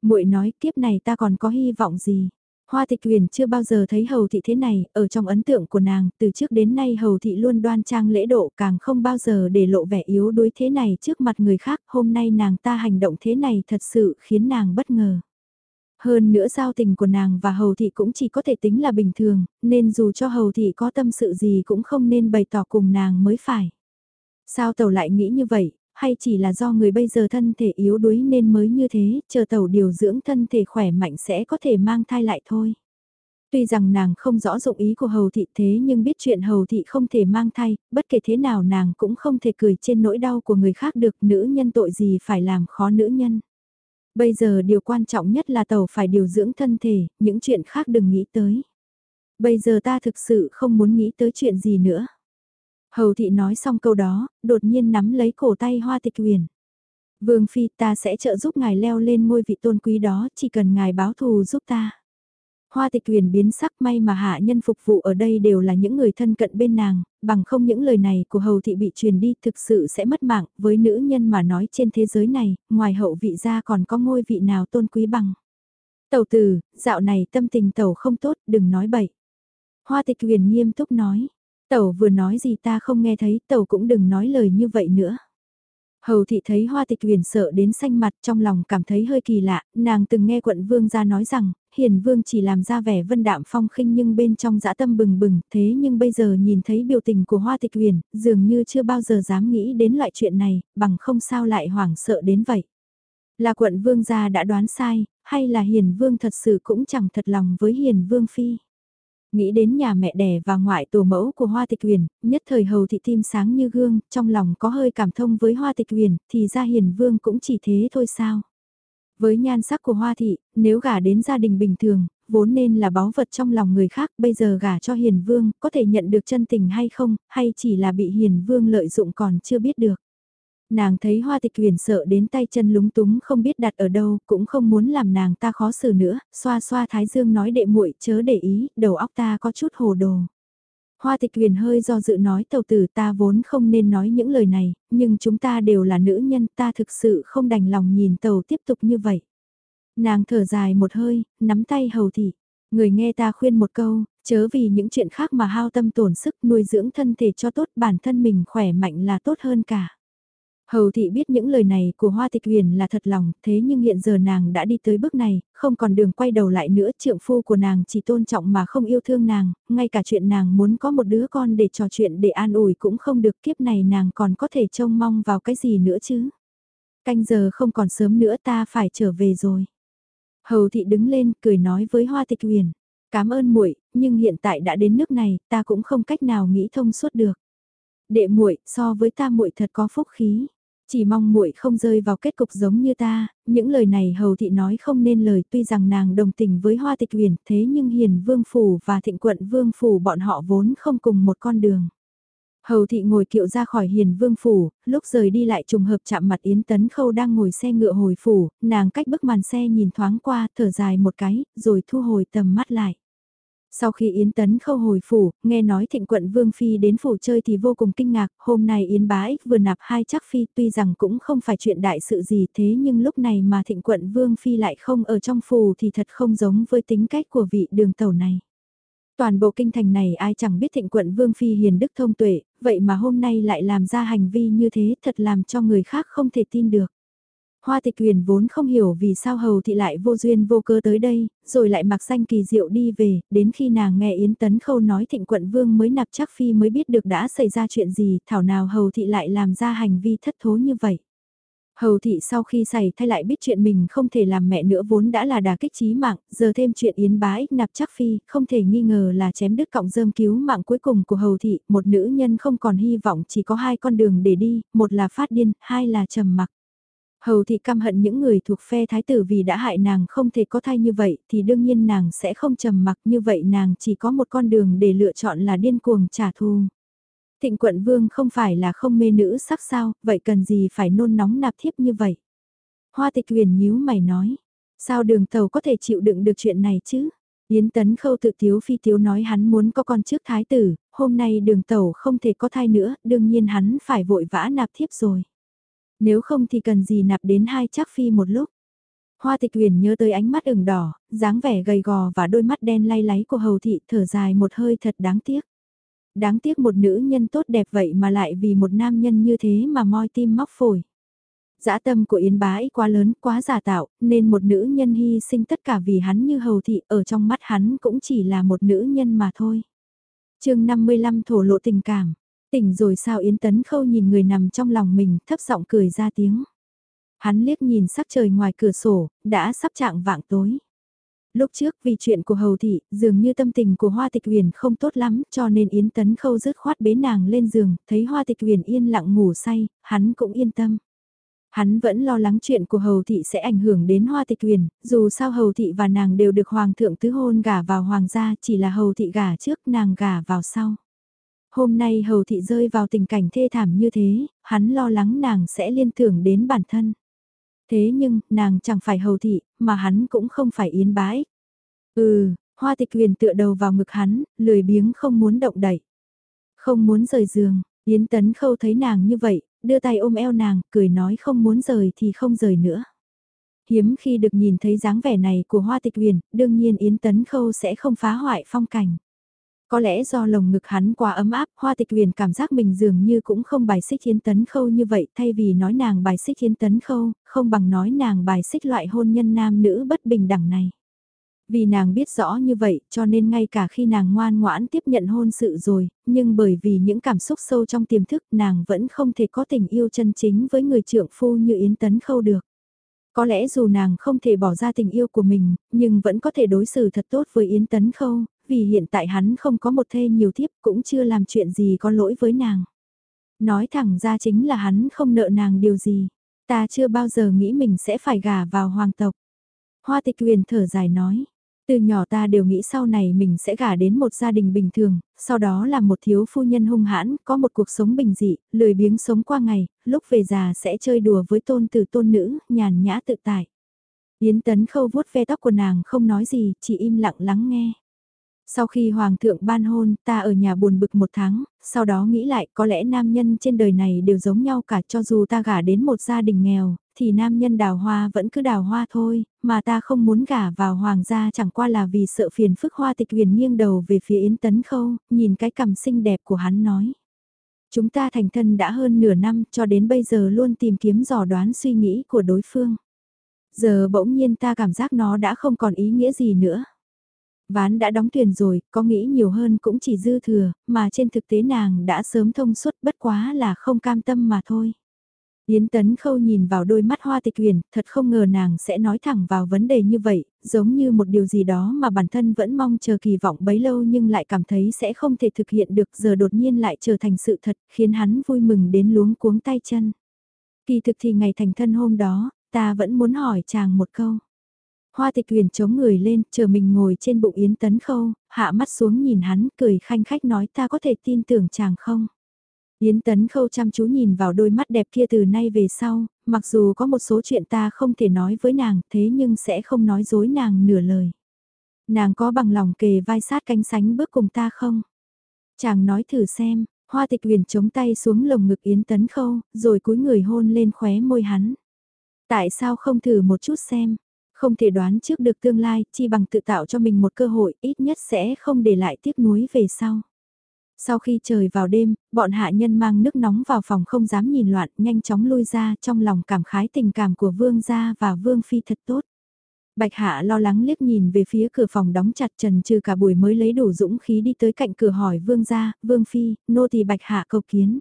muội nói kiếp này ta còn có hy vọng gì. Hoa tịch huyền chưa bao giờ thấy hầu thị thế này, ở trong ấn tượng của nàng, từ trước đến nay hầu thị luôn đoan trang lễ độ càng không bao giờ để lộ vẻ yếu đuối thế này trước mặt người khác, hôm nay nàng ta hành động thế này thật sự khiến nàng bất ngờ. Hơn nữa giao tình của nàng và hầu thị cũng chỉ có thể tính là bình thường, nên dù cho hầu thị có tâm sự gì cũng không nên bày tỏ cùng nàng mới phải. Sao tàu lại nghĩ như vậy, hay chỉ là do người bây giờ thân thể yếu đuối nên mới như thế, chờ tàu điều dưỡng thân thể khỏe mạnh sẽ có thể mang thai lại thôi. Tuy rằng nàng không rõ dụng ý của hầu thị thế nhưng biết chuyện hầu thị không thể mang thai, bất kể thế nào nàng cũng không thể cười trên nỗi đau của người khác được nữ nhân tội gì phải làm khó nữ nhân. Bây giờ điều quan trọng nhất là tàu phải điều dưỡng thân thể, những chuyện khác đừng nghĩ tới. Bây giờ ta thực sự không muốn nghĩ tới chuyện gì nữa. Hầu thị nói xong câu đó, đột nhiên nắm lấy cổ tay hoa tịch huyền. Vương Phi ta sẽ trợ giúp ngài leo lên ngôi vị tôn quý đó, chỉ cần ngài báo thù giúp ta. Hoa tịch huyền biến sắc may mà hạ nhân phục vụ ở đây đều là những người thân cận bên nàng, bằng không những lời này của hầu thị bị truyền đi thực sự sẽ mất mạng, với nữ nhân mà nói trên thế giới này, ngoài hậu vị ra còn có ngôi vị nào tôn quý bằng. Tẩu tử, dạo này tâm tình tẩu không tốt, đừng nói bậy. Hoa tịch huyền nghiêm túc nói. Tẩu vừa nói gì ta không nghe thấy, tẩu cũng đừng nói lời như vậy nữa. Hầu thị thấy hoa tịch huyền sợ đến xanh mặt trong lòng cảm thấy hơi kỳ lạ, nàng từng nghe quận vương gia nói rằng, hiền vương chỉ làm ra vẻ vân đạm phong khinh nhưng bên trong dã tâm bừng bừng, thế nhưng bây giờ nhìn thấy biểu tình của hoa tịch huyền, dường như chưa bao giờ dám nghĩ đến loại chuyện này, bằng không sao lại hoảng sợ đến vậy. Là quận vương gia đã đoán sai, hay là hiền vương thật sự cũng chẳng thật lòng với hiền vương phi. Nghĩ đến nhà mẹ đẻ và ngoại tổ mẫu của Hoa Tịch Huyền, nhất thời hầu thị tim sáng như gương, trong lòng có hơi cảm thông với Hoa Tịch Huyền, thì ra hiền vương cũng chỉ thế thôi sao. Với nhan sắc của Hoa Thị, nếu gả đến gia đình bình thường, vốn nên là báu vật trong lòng người khác, bây giờ gả cho hiền vương, có thể nhận được chân tình hay không, hay chỉ là bị hiền vương lợi dụng còn chưa biết được. Nàng thấy hoa tịch huyền sợ đến tay chân lúng túng không biết đặt ở đâu, cũng không muốn làm nàng ta khó xử nữa, xoa xoa thái dương nói đệ muội chớ để ý, đầu óc ta có chút hồ đồ. Hoa tịch huyền hơi do dự nói tàu tử ta vốn không nên nói những lời này, nhưng chúng ta đều là nữ nhân ta thực sự không đành lòng nhìn tàu tiếp tục như vậy. Nàng thở dài một hơi, nắm tay hầu thị. Người nghe ta khuyên một câu, chớ vì những chuyện khác mà hao tâm tổn sức nuôi dưỡng thân thể cho tốt bản thân mình khỏe mạnh là tốt hơn cả. Hầu thị biết những lời này của Hoa Tịch Huyền là thật lòng, thế nhưng hiện giờ nàng đã đi tới bước này, không còn đường quay đầu lại nữa, trượng phu của nàng chỉ tôn trọng mà không yêu thương nàng, ngay cả chuyện nàng muốn có một đứa con để trò chuyện để an ủi cũng không được kiếp này nàng còn có thể trông mong vào cái gì nữa chứ. Canh giờ không còn sớm nữa ta phải trở về rồi. Hầu thị đứng lên cười nói với Hoa Tịch Huyền, cảm ơn muội, nhưng hiện tại đã đến nước này, ta cũng không cách nào nghĩ thông suốt được. Đệ muội, so với ta muội thật có phúc khí. Chỉ mong muội không rơi vào kết cục giống như ta, những lời này hầu thị nói không nên lời tuy rằng nàng đồng tình với hoa tịch huyền thế nhưng hiền vương phủ và thịnh quận vương phủ bọn họ vốn không cùng một con đường. Hầu thị ngồi kiệu ra khỏi hiền vương phủ, lúc rời đi lại trùng hợp chạm mặt Yến Tấn Khâu đang ngồi xe ngựa hồi phủ, nàng cách bức màn xe nhìn thoáng qua, thở dài một cái, rồi thu hồi tầm mắt lại. Sau khi Yến Tấn khâu hồi phủ, nghe nói thịnh quận Vương Phi đến phủ chơi thì vô cùng kinh ngạc, hôm nay Yến Bá Ích vừa nạp hai chắc Phi tuy rằng cũng không phải chuyện đại sự gì thế nhưng lúc này mà thịnh quận Vương Phi lại không ở trong phủ thì thật không giống với tính cách của vị đường tàu này. Toàn bộ kinh thành này ai chẳng biết thịnh quận Vương Phi hiền đức thông tuệ, vậy mà hôm nay lại làm ra hành vi như thế thật làm cho người khác không thể tin được. Hoa tịch huyền vốn không hiểu vì sao hầu thị lại vô duyên vô cơ tới đây, rồi lại mặc danh kỳ diệu đi về, đến khi nàng nghe Yến Tấn Khâu nói thịnh quận vương mới nạp chắc phi mới biết được đã xảy ra chuyện gì, thảo nào hầu thị lại làm ra hành vi thất thố như vậy. Hầu thị sau khi xảy thay lại biết chuyện mình không thể làm mẹ nữa vốn đã là đà kích trí mạng, giờ thêm chuyện yến bá ích nạp chắc phi, không thể nghi ngờ là chém đứt cọng rơm cứu mạng cuối cùng của hầu thị, một nữ nhân không còn hy vọng chỉ có hai con đường để đi, một là phát điên, hai là trầm mặc. Hầu thị căm hận những người thuộc phe thái tử vì đã hại nàng không thể có thai như vậy thì đương nhiên nàng sẽ không trầm mặc như vậy nàng chỉ có một con đường để lựa chọn là điên cuồng trả thù. Thịnh quận vương không phải là không mê nữ sắc sao, vậy cần gì phải nôn nóng nạp thiếp như vậy? Hoa tịch huyền nhíu mày nói, sao đường tàu có thể chịu đựng được chuyện này chứ? Yến tấn khâu tự tiếu phi tiếu nói hắn muốn có con trước thái tử, hôm nay đường tàu không thể có thai nữa, đương nhiên hắn phải vội vã nạp thiếp rồi. Nếu không thì cần gì nạp đến hai chắc phi một lúc. Hoa tịch huyền nhớ tới ánh mắt ửng đỏ, dáng vẻ gầy gò và đôi mắt đen lay láy của hầu thị thở dài một hơi thật đáng tiếc. Đáng tiếc một nữ nhân tốt đẹp vậy mà lại vì một nam nhân như thế mà moi tim móc phổi. Dã tâm của Yến bá ấy quá lớn, quá giả tạo, nên một nữ nhân hy sinh tất cả vì hắn như hầu thị ở trong mắt hắn cũng chỉ là một nữ nhân mà thôi. chương 55 thổ lộ tình cảm, Tỉnh rồi sao Yến Tấn Khâu nhìn người nằm trong lòng mình thấp giọng cười ra tiếng. Hắn liếc nhìn sắc trời ngoài cửa sổ, đã sắp trạng vạng tối. Lúc trước vì chuyện của hầu thị, dường như tâm tình của Hoa Tịch Huyền không tốt lắm, cho nên Yến Tấn Khâu rứt khoát bế nàng lên giường, thấy Hoa Tịch Huyền yên lặng ngủ say, hắn cũng yên tâm. Hắn vẫn lo lắng chuyện của hầu thị sẽ ảnh hưởng đến Hoa Tịch uyển dù sao hầu thị và nàng đều được hoàng thượng tứ hôn gả vào hoàng gia, chỉ là hầu thị gả trước, nàng gả vào sau. Hôm nay hầu thị rơi vào tình cảnh thê thảm như thế, hắn lo lắng nàng sẽ liên tưởng đến bản thân. Thế nhưng, nàng chẳng phải hầu thị, mà hắn cũng không phải yến bái. Ừ, hoa tịch huyền tựa đầu vào ngực hắn, lười biếng không muốn động đẩy. Không muốn rời giường, yến tấn khâu thấy nàng như vậy, đưa tay ôm eo nàng, cười nói không muốn rời thì không rời nữa. hiếm khi được nhìn thấy dáng vẻ này của Hoa Tịch Huyền, đương nhiên Yến Tấn Khâu sẽ không phá hoại phong cảnh. Có lẽ do lồng ngực hắn quá ấm áp, Hoa Tịch Huyền cảm giác mình dường như cũng không bài xích Yến Tấn Khâu như vậy, thay vì nói nàng bài xích Yến Tấn Khâu, không bằng nói nàng bài xích loại hôn nhân nam nữ bất bình đẳng này. Vì nàng biết rõ như vậy cho nên ngay cả khi nàng ngoan ngoãn tiếp nhận hôn sự rồi, nhưng bởi vì những cảm xúc sâu trong tiềm thức nàng vẫn không thể có tình yêu chân chính với người trưởng phu như Yến Tấn Khâu được. Có lẽ dù nàng không thể bỏ ra tình yêu của mình, nhưng vẫn có thể đối xử thật tốt với Yến Tấn Khâu, vì hiện tại hắn không có một thê nhiều thiếp cũng chưa làm chuyện gì có lỗi với nàng. Nói thẳng ra chính là hắn không nợ nàng điều gì. Ta chưa bao giờ nghĩ mình sẽ phải gả vào hoàng tộc. Hoa tịch huyền thở dài nói. Từ nhỏ ta đều nghĩ sau này mình sẽ gả đến một gia đình bình thường, sau đó là một thiếu phu nhân hung hãn, có một cuộc sống bình dị, lười biếng sống qua ngày, lúc về già sẽ chơi đùa với tôn tử tôn nữ, nhàn nhã tự tại. Yến tấn khâu vuốt ve tóc của nàng không nói gì, chỉ im lặng lắng nghe. Sau khi Hoàng thượng ban hôn, ta ở nhà buồn bực một tháng, sau đó nghĩ lại có lẽ nam nhân trên đời này đều giống nhau cả cho dù ta gả đến một gia đình nghèo, thì nam nhân đào hoa vẫn cứ đào hoa thôi, mà ta không muốn gả vào hoàng gia chẳng qua là vì sợ phiền phức hoa tịch huyền nghiêng đầu về phía Yến Tấn Khâu, nhìn cái cằm xinh đẹp của hắn nói. Chúng ta thành thân đã hơn nửa năm cho đến bây giờ luôn tìm kiếm dò đoán suy nghĩ của đối phương. Giờ bỗng nhiên ta cảm giác nó đã không còn ý nghĩa gì nữa. Ván đã đóng thuyền rồi, có nghĩ nhiều hơn cũng chỉ dư thừa, mà trên thực tế nàng đã sớm thông suốt bất quá là không cam tâm mà thôi. Yến Tấn Khâu nhìn vào đôi mắt hoa tịch huyền, thật không ngờ nàng sẽ nói thẳng vào vấn đề như vậy, giống như một điều gì đó mà bản thân vẫn mong chờ kỳ vọng bấy lâu nhưng lại cảm thấy sẽ không thể thực hiện được giờ đột nhiên lại trở thành sự thật, khiến hắn vui mừng đến luống cuống tay chân. Kỳ thực thì ngày thành thân hôm đó, ta vẫn muốn hỏi chàng một câu. Hoa tịch huyền chống người lên, chờ mình ngồi trên bụng Yến Tấn Khâu, hạ mắt xuống nhìn hắn, cười khanh khách nói ta có thể tin tưởng chàng không? Yến Tấn Khâu chăm chú nhìn vào đôi mắt đẹp kia từ nay về sau, mặc dù có một số chuyện ta không thể nói với nàng, thế nhưng sẽ không nói dối nàng nửa lời. Nàng có bằng lòng kề vai sát cánh sánh bước cùng ta không? Chàng nói thử xem, hoa tịch huyền chống tay xuống lồng ngực Yến Tấn Khâu, rồi cúi người hôn lên khóe môi hắn. Tại sao không thử một chút xem? Không thể đoán trước được tương lai, chi bằng tự tạo cho mình một cơ hội, ít nhất sẽ không để lại tiếc nuối về sau. Sau khi trời vào đêm, bọn hạ nhân mang nước nóng vào phòng không dám nhìn loạn, nhanh chóng lui ra trong lòng cảm khái tình cảm của vương gia và vương phi thật tốt. Bạch hạ lo lắng liếc nhìn về phía cửa phòng đóng chặt trần trừ cả buổi mới lấy đủ dũng khí đi tới cạnh cửa hỏi vương gia, vương phi, nô tỳ bạch hạ cầu kiến.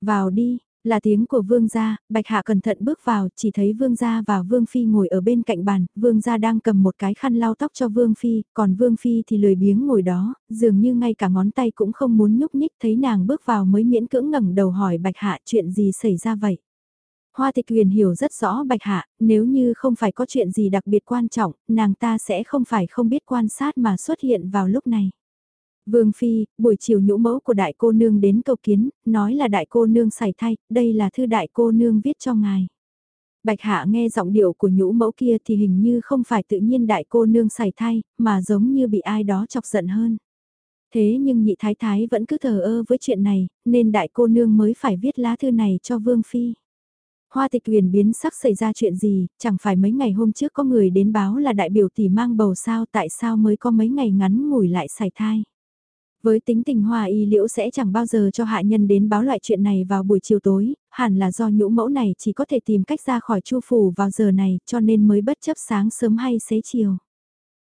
Vào đi, là tiếng của vương gia, bạch hạ cẩn thận bước vào, chỉ thấy vương gia và vương phi ngồi ở bên cạnh bàn, vương gia đang cầm một cái khăn lau tóc cho vương phi, còn vương phi thì lười biếng ngồi đó, dường như ngay cả ngón tay cũng không muốn nhúc nhích thấy nàng bước vào mới miễn cưỡng ngẩng đầu hỏi bạch hạ chuyện gì xảy ra vậy. Hoa tịch huyền hiểu rất rõ bạch hạ, nếu như không phải có chuyện gì đặc biệt quan trọng, nàng ta sẽ không phải không biết quan sát mà xuất hiện vào lúc này. Vương Phi, buổi chiều nhũ mẫu của đại cô nương đến cầu kiến, nói là đại cô nương xảy thay, đây là thư đại cô nương viết cho ngài. Bạch Hạ nghe giọng điệu của nhũ mẫu kia thì hình như không phải tự nhiên đại cô nương xảy thay, mà giống như bị ai đó chọc giận hơn. Thế nhưng nhị thái thái vẫn cứ thờ ơ với chuyện này, nên đại cô nương mới phải viết lá thư này cho Vương Phi. Hoa tịch huyền biến sắc xảy ra chuyện gì, chẳng phải mấy ngày hôm trước có người đến báo là đại biểu tỷ mang bầu sao tại sao mới có mấy ngày ngắn ngủi lại xảy thai. Với tính tình hoa y liễu sẽ chẳng bao giờ cho hạ nhân đến báo loại chuyện này vào buổi chiều tối, hẳn là do nhũ mẫu này chỉ có thể tìm cách ra khỏi chu phủ vào giờ này cho nên mới bất chấp sáng sớm hay xế chiều.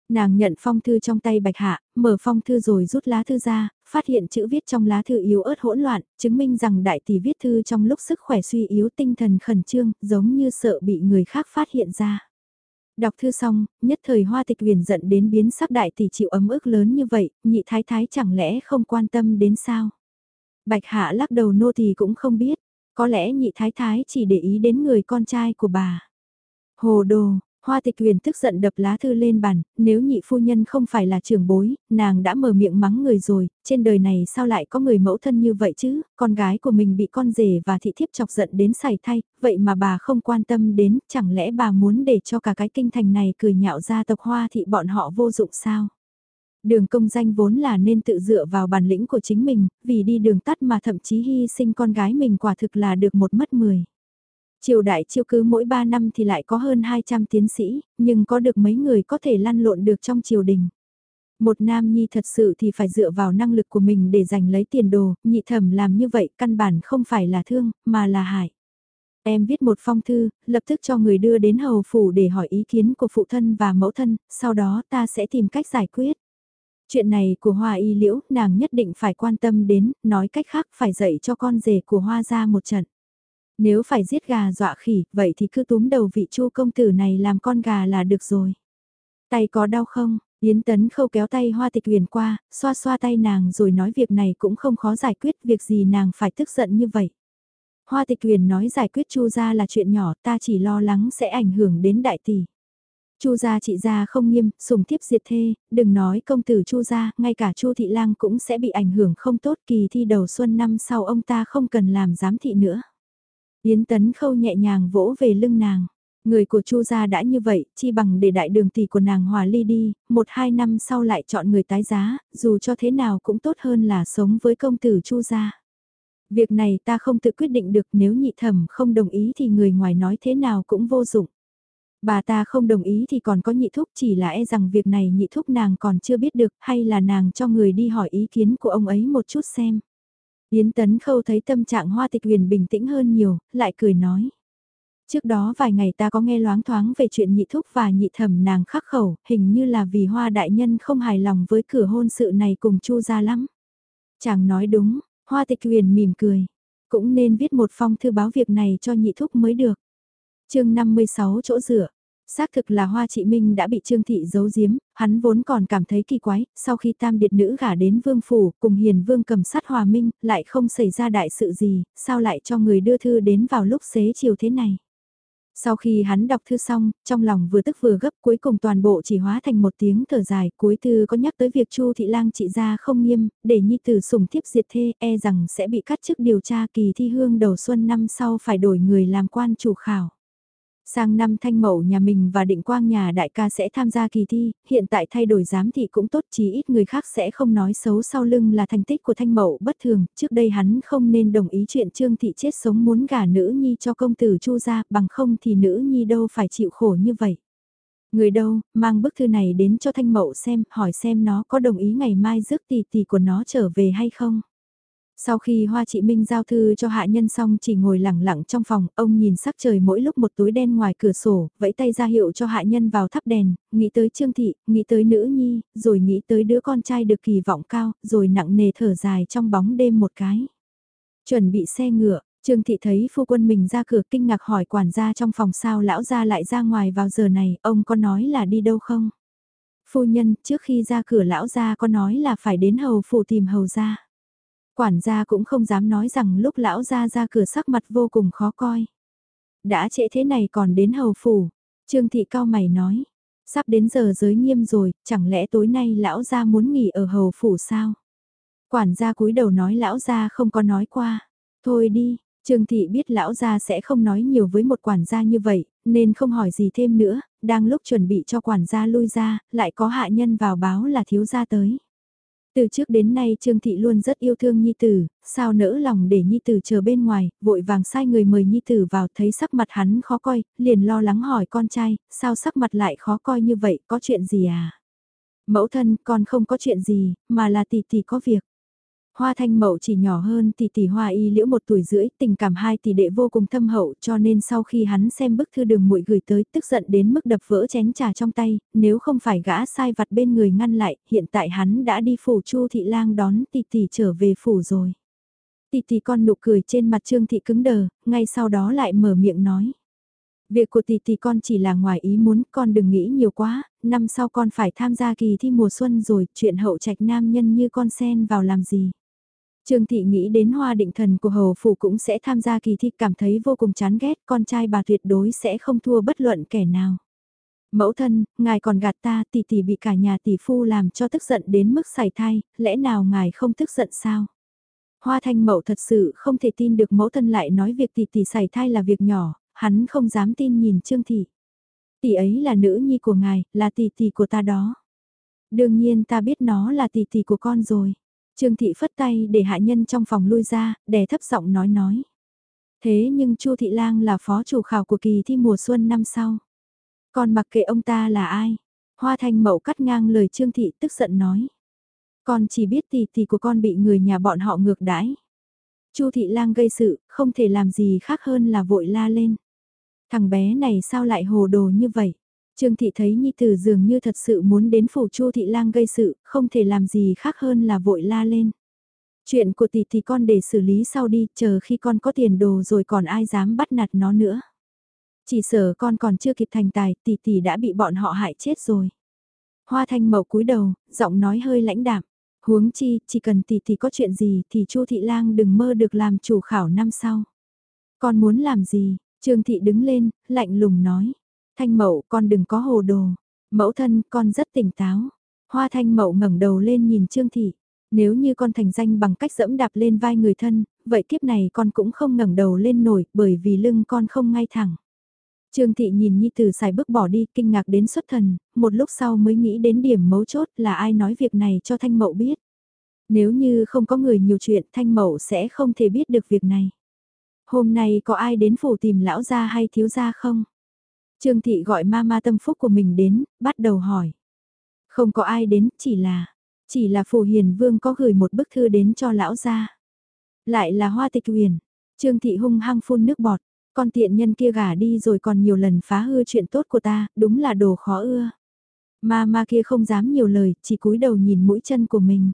Nàng nhận phong thư trong tay bạch hạ, mở phong thư rồi rút lá thư ra, phát hiện chữ viết trong lá thư yếu ớt hỗn loạn, chứng minh rằng đại tỷ viết thư trong lúc sức khỏe suy yếu tinh thần khẩn trương, giống như sợ bị người khác phát hiện ra. Đọc thư xong, nhất thời hoa tịch huyền giận đến biến sắc đại tỷ chịu ấm ức lớn như vậy, nhị thái thái chẳng lẽ không quan tâm đến sao? Bạch hạ lắc đầu nô thì cũng không biết, có lẽ nhị thái thái chỉ để ý đến người con trai của bà. Hồ đồ, Hoa tịch huyền tức giận đập lá thư lên bàn, nếu nhị phu nhân không phải là trưởng bối, nàng đã mở miệng mắng người rồi, trên đời này sao lại có người mẫu thân như vậy chứ, con gái của mình bị con rể và thị thiếp chọc giận đến sảy thay, vậy mà bà không quan tâm đến, chẳng lẽ bà muốn để cho cả cái kinh thành này cười nhạo ra tộc hoa thị bọn họ vô dụng sao? Đường công danh vốn là nên tự dựa vào bản lĩnh của chính mình, vì đi đường tắt mà thậm chí hy sinh con gái mình quả thực là được một mất mười. Triều đại chiêu cứ mỗi 3 năm thì lại có hơn 200 tiến sĩ, nhưng có được mấy người có thể lăn lộn được trong triều đình. Một nam nhi thật sự thì phải dựa vào năng lực của mình để giành lấy tiền đồ, nhị thẩm làm như vậy căn bản không phải là thương, mà là hại. Em viết một phong thư, lập tức cho người đưa đến hầu phủ để hỏi ý kiến của phụ thân và mẫu thân, sau đó ta sẽ tìm cách giải quyết. Chuyện này của Hoa Y Liễu, nàng nhất định phải quan tâm đến, nói cách khác phải dạy cho con rể của Hoa ra một trận. Nếu phải giết gà dọa khỉ, vậy thì cứ túm đầu vị chu công tử này làm con gà là được rồi. Tay có đau không? Yến Tấn khâu kéo tay Hoa Tịch Huyền qua, xoa xoa tay nàng rồi nói việc này cũng không khó giải quyết, việc gì nàng phải tức giận như vậy. Hoa Tịch Huyền nói giải quyết Chu gia là chuyện nhỏ, ta chỉ lo lắng sẽ ảnh hưởng đến đại tỷ. Chu gia chị gia không nghiêm, sùng tiếp diệt thê, đừng nói công tử Chu gia, ngay cả Chu thị lang cũng sẽ bị ảnh hưởng không tốt, kỳ thi đầu xuân năm sau ông ta không cần làm giám thị nữa. Yến Tấn Khâu nhẹ nhàng vỗ về lưng nàng. Người của Chu gia đã như vậy, chi bằng để đại đường tỷ của nàng hòa ly đi, một hai năm sau lại chọn người tái giá, dù cho thế nào cũng tốt hơn là sống với công tử Chu gia. Việc này ta không tự quyết định được nếu nhị thẩm không đồng ý thì người ngoài nói thế nào cũng vô dụng. Bà ta không đồng ý thì còn có nhị thúc chỉ là e rằng việc này nhị thúc nàng còn chưa biết được hay là nàng cho người đi hỏi ý kiến của ông ấy một chút xem. Yến Tấn Khâu thấy tâm trạng Hoa Tịch Huyền bình tĩnh hơn nhiều, lại cười nói. Trước đó vài ngày ta có nghe loáng thoáng về chuyện nhị thúc và nhị thẩm nàng khắc khẩu, hình như là vì Hoa Đại Nhân không hài lòng với cửa hôn sự này cùng Chu gia lắm. Chàng nói đúng, Hoa Tịch Huyền mỉm cười. Cũng nên viết một phong thư báo việc này cho nhị thúc mới được. chương 56 chỗ rửa. Xác thực là Hoa Trị Minh đã bị Trương Thị giấu giếm, hắn vốn còn cảm thấy kỳ quái, sau khi tam điệt nữ gả đến vương phủ, cùng hiền vương cầm sát hòa minh, lại không xảy ra đại sự gì, sao lại cho người đưa thư đến vào lúc xế chiều thế này. Sau khi hắn đọc thư xong, trong lòng vừa tức vừa gấp cuối cùng toàn bộ chỉ hóa thành một tiếng thở dài, cuối thư có nhắc tới việc Chu thị lang trị gia không nghiêm, để nhi tử sủng thiếp diệt thê, e rằng sẽ bị cắt chức điều tra kỳ thi hương đầu xuân năm sau phải đổi người làm quan chủ khảo. Sang năm thanh mậu nhà mình và định quang nhà đại ca sẽ tham gia kỳ thi, hiện tại thay đổi giám thị cũng tốt chí ít người khác sẽ không nói xấu sau lưng là thành tích của thanh mậu bất thường, trước đây hắn không nên đồng ý chuyện trương thị chết sống muốn gả nữ nhi cho công tử chu gia, bằng không thì nữ nhi đâu phải chịu khổ như vậy. Người đâu, mang bức thư này đến cho thanh mậu xem, hỏi xem nó có đồng ý ngày mai rước tỷ tỷ của nó trở về hay không. Sau khi Hoa Trị Minh giao thư cho hạ nhân xong chỉ ngồi lẳng lặng trong phòng, ông nhìn sắc trời mỗi lúc một tối đen ngoài cửa sổ, vẫy tay ra hiệu cho hạ nhân vào thắp đèn, nghĩ tới Trương Thị, nghĩ tới nữ nhi, rồi nghĩ tới đứa con trai được kỳ vọng cao, rồi nặng nề thở dài trong bóng đêm một cái. Chuẩn bị xe ngựa, Trương Thị thấy phu quân mình ra cửa kinh ngạc hỏi quản gia trong phòng sao lão ra lại ra ngoài vào giờ này, ông có nói là đi đâu không? Phu nhân, trước khi ra cửa lão ra có nói là phải đến hầu phủ tìm hầu ra. Quản gia cũng không dám nói rằng lúc lão ra ra cửa sắc mặt vô cùng khó coi. Đã trễ thế này còn đến hầu phủ, Trương Thị cao mày nói. Sắp đến giờ giới nghiêm rồi, chẳng lẽ tối nay lão ra muốn nghỉ ở hầu phủ sao? Quản gia cúi đầu nói lão ra không có nói qua. Thôi đi, Trương Thị biết lão gia sẽ không nói nhiều với một quản gia như vậy, nên không hỏi gì thêm nữa, đang lúc chuẩn bị cho quản gia lui ra, lại có hạ nhân vào báo là thiếu gia tới. Từ trước đến nay Trương Thị luôn rất yêu thương Nhi Tử, sao nỡ lòng để Nhi Tử chờ bên ngoài, vội vàng sai người mời Nhi Tử vào thấy sắc mặt hắn khó coi, liền lo lắng hỏi con trai, sao sắc mặt lại khó coi như vậy, có chuyện gì à? Mẫu thân, con không có chuyện gì, mà là tỷ tỷ có việc. Hoa thanh mậu chỉ nhỏ hơn tỷ tỷ hoa y liễu một tuổi rưỡi, tình cảm hai tỷ đệ vô cùng thâm hậu cho nên sau khi hắn xem bức thư đường muội gửi tới tức giận đến mức đập vỡ chén trà trong tay, nếu không phải gã sai vặt bên người ngăn lại, hiện tại hắn đã đi phủ chu thị lang đón tỷ tỷ trở về phủ rồi. Tỷ tỷ con nụ cười trên mặt trương thị cứng đờ, ngay sau đó lại mở miệng nói. Việc của tỷ tỷ con chỉ là ngoài ý muốn, con đừng nghĩ nhiều quá, năm sau con phải tham gia kỳ thi mùa xuân rồi, chuyện hậu trạch nam nhân như con sen vào làm gì. Trương Thị nghĩ đến hoa định thần của hầu phủ cũng sẽ tham gia kỳ thi cảm thấy vô cùng chán ghét con trai bà tuyệt đối sẽ không thua bất luận kẻ nào. Mẫu thân, ngài còn gạt ta tỷ tỷ bị cả nhà tỷ phu làm cho tức giận đến mức sảy thai, lẽ nào ngài không tức giận sao? Hoa thanh mậu thật sự không thể tin được mẫu thân lại nói việc tỷ tỷ sảy thai là việc nhỏ, hắn không dám tin nhìn Trương Thị. Tỷ ấy là nữ nhi của ngài, là tỷ tỷ của ta đó. Đương nhiên ta biết nó là tỷ tỷ của con rồi. Trương Thị phất tay để hạ nhân trong phòng lui ra, đè thấp giọng nói nói. Thế nhưng Chu Thị Lang là phó chủ khảo của kỳ thi mùa xuân năm sau. Còn mặc kệ ông ta là ai? Hoa Thanh Mậu cắt ngang lời Trương Thị tức giận nói. Con chỉ biết tỷ tỷ của con bị người nhà bọn họ ngược đãi. Chu Thị Lang gây sự, không thể làm gì khác hơn là vội la lên. Thằng bé này sao lại hồ đồ như vậy? Trương Thị thấy Nhi Tử dường như thật sự muốn đến phủ Chu Thị Lang gây sự, không thể làm gì khác hơn là vội la lên. Chuyện của tỷ thì con để xử lý sau đi, chờ khi con có tiền đồ rồi còn ai dám bắt nạt nó nữa. Chỉ sợ con còn chưa kịp thành tài, tỷ tỷ đã bị bọn họ hại chết rồi. Hoa thanh mậu cúi đầu, giọng nói hơi lãnh đạm. Huống chi, chỉ cần tỷ tỷ có chuyện gì thì Chu Thị Lang đừng mơ được làm chủ khảo năm sau. Con muốn làm gì? Trương Thị đứng lên, lạnh lùng nói. Thanh mậu, con đừng có hồ đồ. Mẫu thân, con rất tỉnh táo. Hoa thanh mậu ngẩng đầu lên nhìn Trương Thị. Nếu như con thành danh bằng cách dẫm đạp lên vai người thân, vậy kiếp này con cũng không ngẩng đầu lên nổi bởi vì lưng con không ngay thẳng. Trương Thị nhìn Nhi Tử xài bước bỏ đi, kinh ngạc đến xuất thần, một lúc sau mới nghĩ đến điểm mấu chốt là ai nói việc này cho Thanh Mậu biết. Nếu như không có người nhiều chuyện Thanh Mậu sẽ không thể biết được việc này. Hôm nay có ai đến phủ tìm lão gia hay thiếu gia không? Trương Thị gọi ma ma tâm phúc của mình đến, bắt đầu hỏi. Không có ai đến, chỉ là, chỉ là phù hiền vương có gửi một bức thư đến cho lão gia. Lại là hoa tịch huyền. Trương Thị hung hăng phun nước bọt. Con tiện nhân kia gả đi rồi còn nhiều lần phá hư chuyện tốt của ta, đúng là đồ khó ưa. Ma ma kia không dám nhiều lời, chỉ cúi đầu nhìn mũi chân của mình.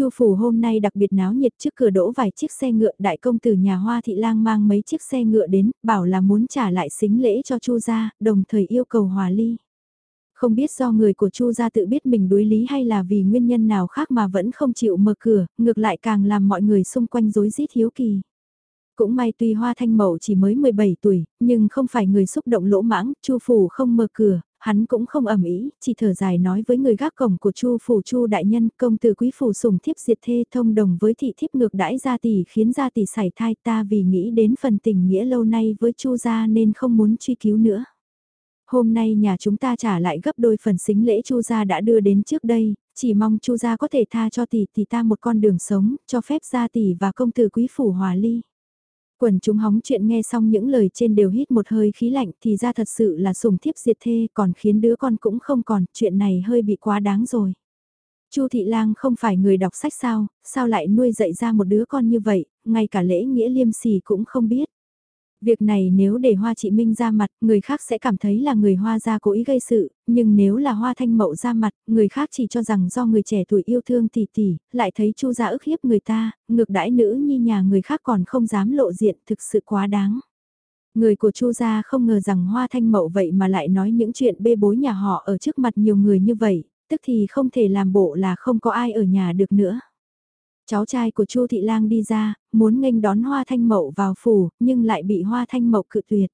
Chu phủ hôm nay đặc biệt náo nhiệt trước cửa đỗ vài chiếc xe ngựa, đại công tử nhà Hoa thị lang mang mấy chiếc xe ngựa đến, bảo là muốn trả lại xính lễ cho Chu gia, đồng thời yêu cầu hòa ly. Không biết do người của Chu gia tự biết mình đối lý hay là vì nguyên nhân nào khác mà vẫn không chịu mở cửa, ngược lại càng làm mọi người xung quanh rối rít hiếu kỳ. Cũng may tuy Hoa Thanh Mậu chỉ mới 17 tuổi, nhưng không phải người xúc động lỗ mãng, Chu phủ không mở cửa, hắn cũng không ẩm ý, chỉ thở dài nói với người gác cổng của Chu phủ Chu đại nhân, công tử quý phủ sủng thiếp diệt thê thông đồng với thị thiếp ngược đãi gia tỷ khiến gia tỷ sảy thai ta vì nghĩ đến phần tình nghĩa lâu nay với Chu gia nên không muốn truy cứu nữa. Hôm nay nhà chúng ta trả lại gấp đôi phần xính lễ Chu gia đã đưa đến trước đây, chỉ mong Chu gia có thể tha cho tỷ tỷ ta một con đường sống, cho phép gia tỷ và công tử quý phủ hòa ly. Quần chúng hóng chuyện nghe xong những lời trên đều hít một hơi khí lạnh thì ra thật sự là sùng thiếp diệt thê còn khiến đứa con cũng không còn, chuyện này hơi bị quá đáng rồi. Chu Thị Lang không phải người đọc sách sao, sao lại nuôi dạy ra một đứa con như vậy, ngay cả lễ nghĩa liêm sỉ cũng không biết. Việc này nếu để Hoa Chị Minh ra mặt, người khác sẽ cảm thấy là người Hoa gia cố ý gây sự, nhưng nếu là Hoa Thanh Mậu ra mặt, người khác chỉ cho rằng do người trẻ tuổi yêu thương tỷ tỷ, lại thấy Chu gia ức hiếp người ta, ngược đãi nữ nhi nhà người khác còn không dám lộ diện, thực sự quá đáng. Người của Chu gia không ngờ rằng Hoa Thanh Mậu vậy mà lại nói những chuyện bê bối nhà họ ở trước mặt nhiều người như vậy, tức thì không thể làm bộ là không có ai ở nhà được nữa. Cháu trai của Chu Thị Lang đi ra, muốn nghênh đón Hoa Thanh Mậu vào phủ, nhưng lại bị Hoa Thanh Mậu cự tuyệt.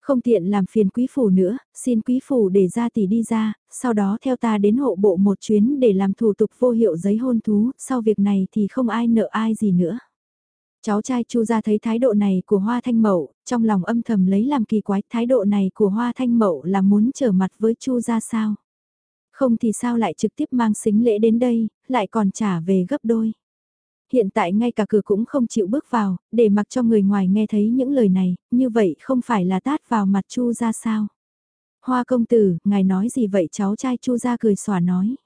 Không tiện làm phiền quý phủ nữa, xin quý phủ để ra tỷ đi ra, sau đó theo ta đến hộ bộ một chuyến để làm thủ tục vô hiệu giấy hôn thú, sau việc này thì không ai nợ ai gì nữa. Cháu trai Chu ra thấy thái độ này của Hoa Thanh Mậu, trong lòng âm thầm lấy làm kỳ quái, thái độ này của Hoa Thanh Mậu là muốn trở mặt với Chu ra sao? Không thì sao lại trực tiếp mang xính lễ đến đây, lại còn trả về gấp đôi. Hiện tại ngay cả cửa cũng không chịu bước vào, để mặc cho người ngoài nghe thấy những lời này, như vậy không phải là tát vào mặt Chu ra sao? Hoa công tử, ngài nói gì vậy cháu trai Chu ra cười xòa nói.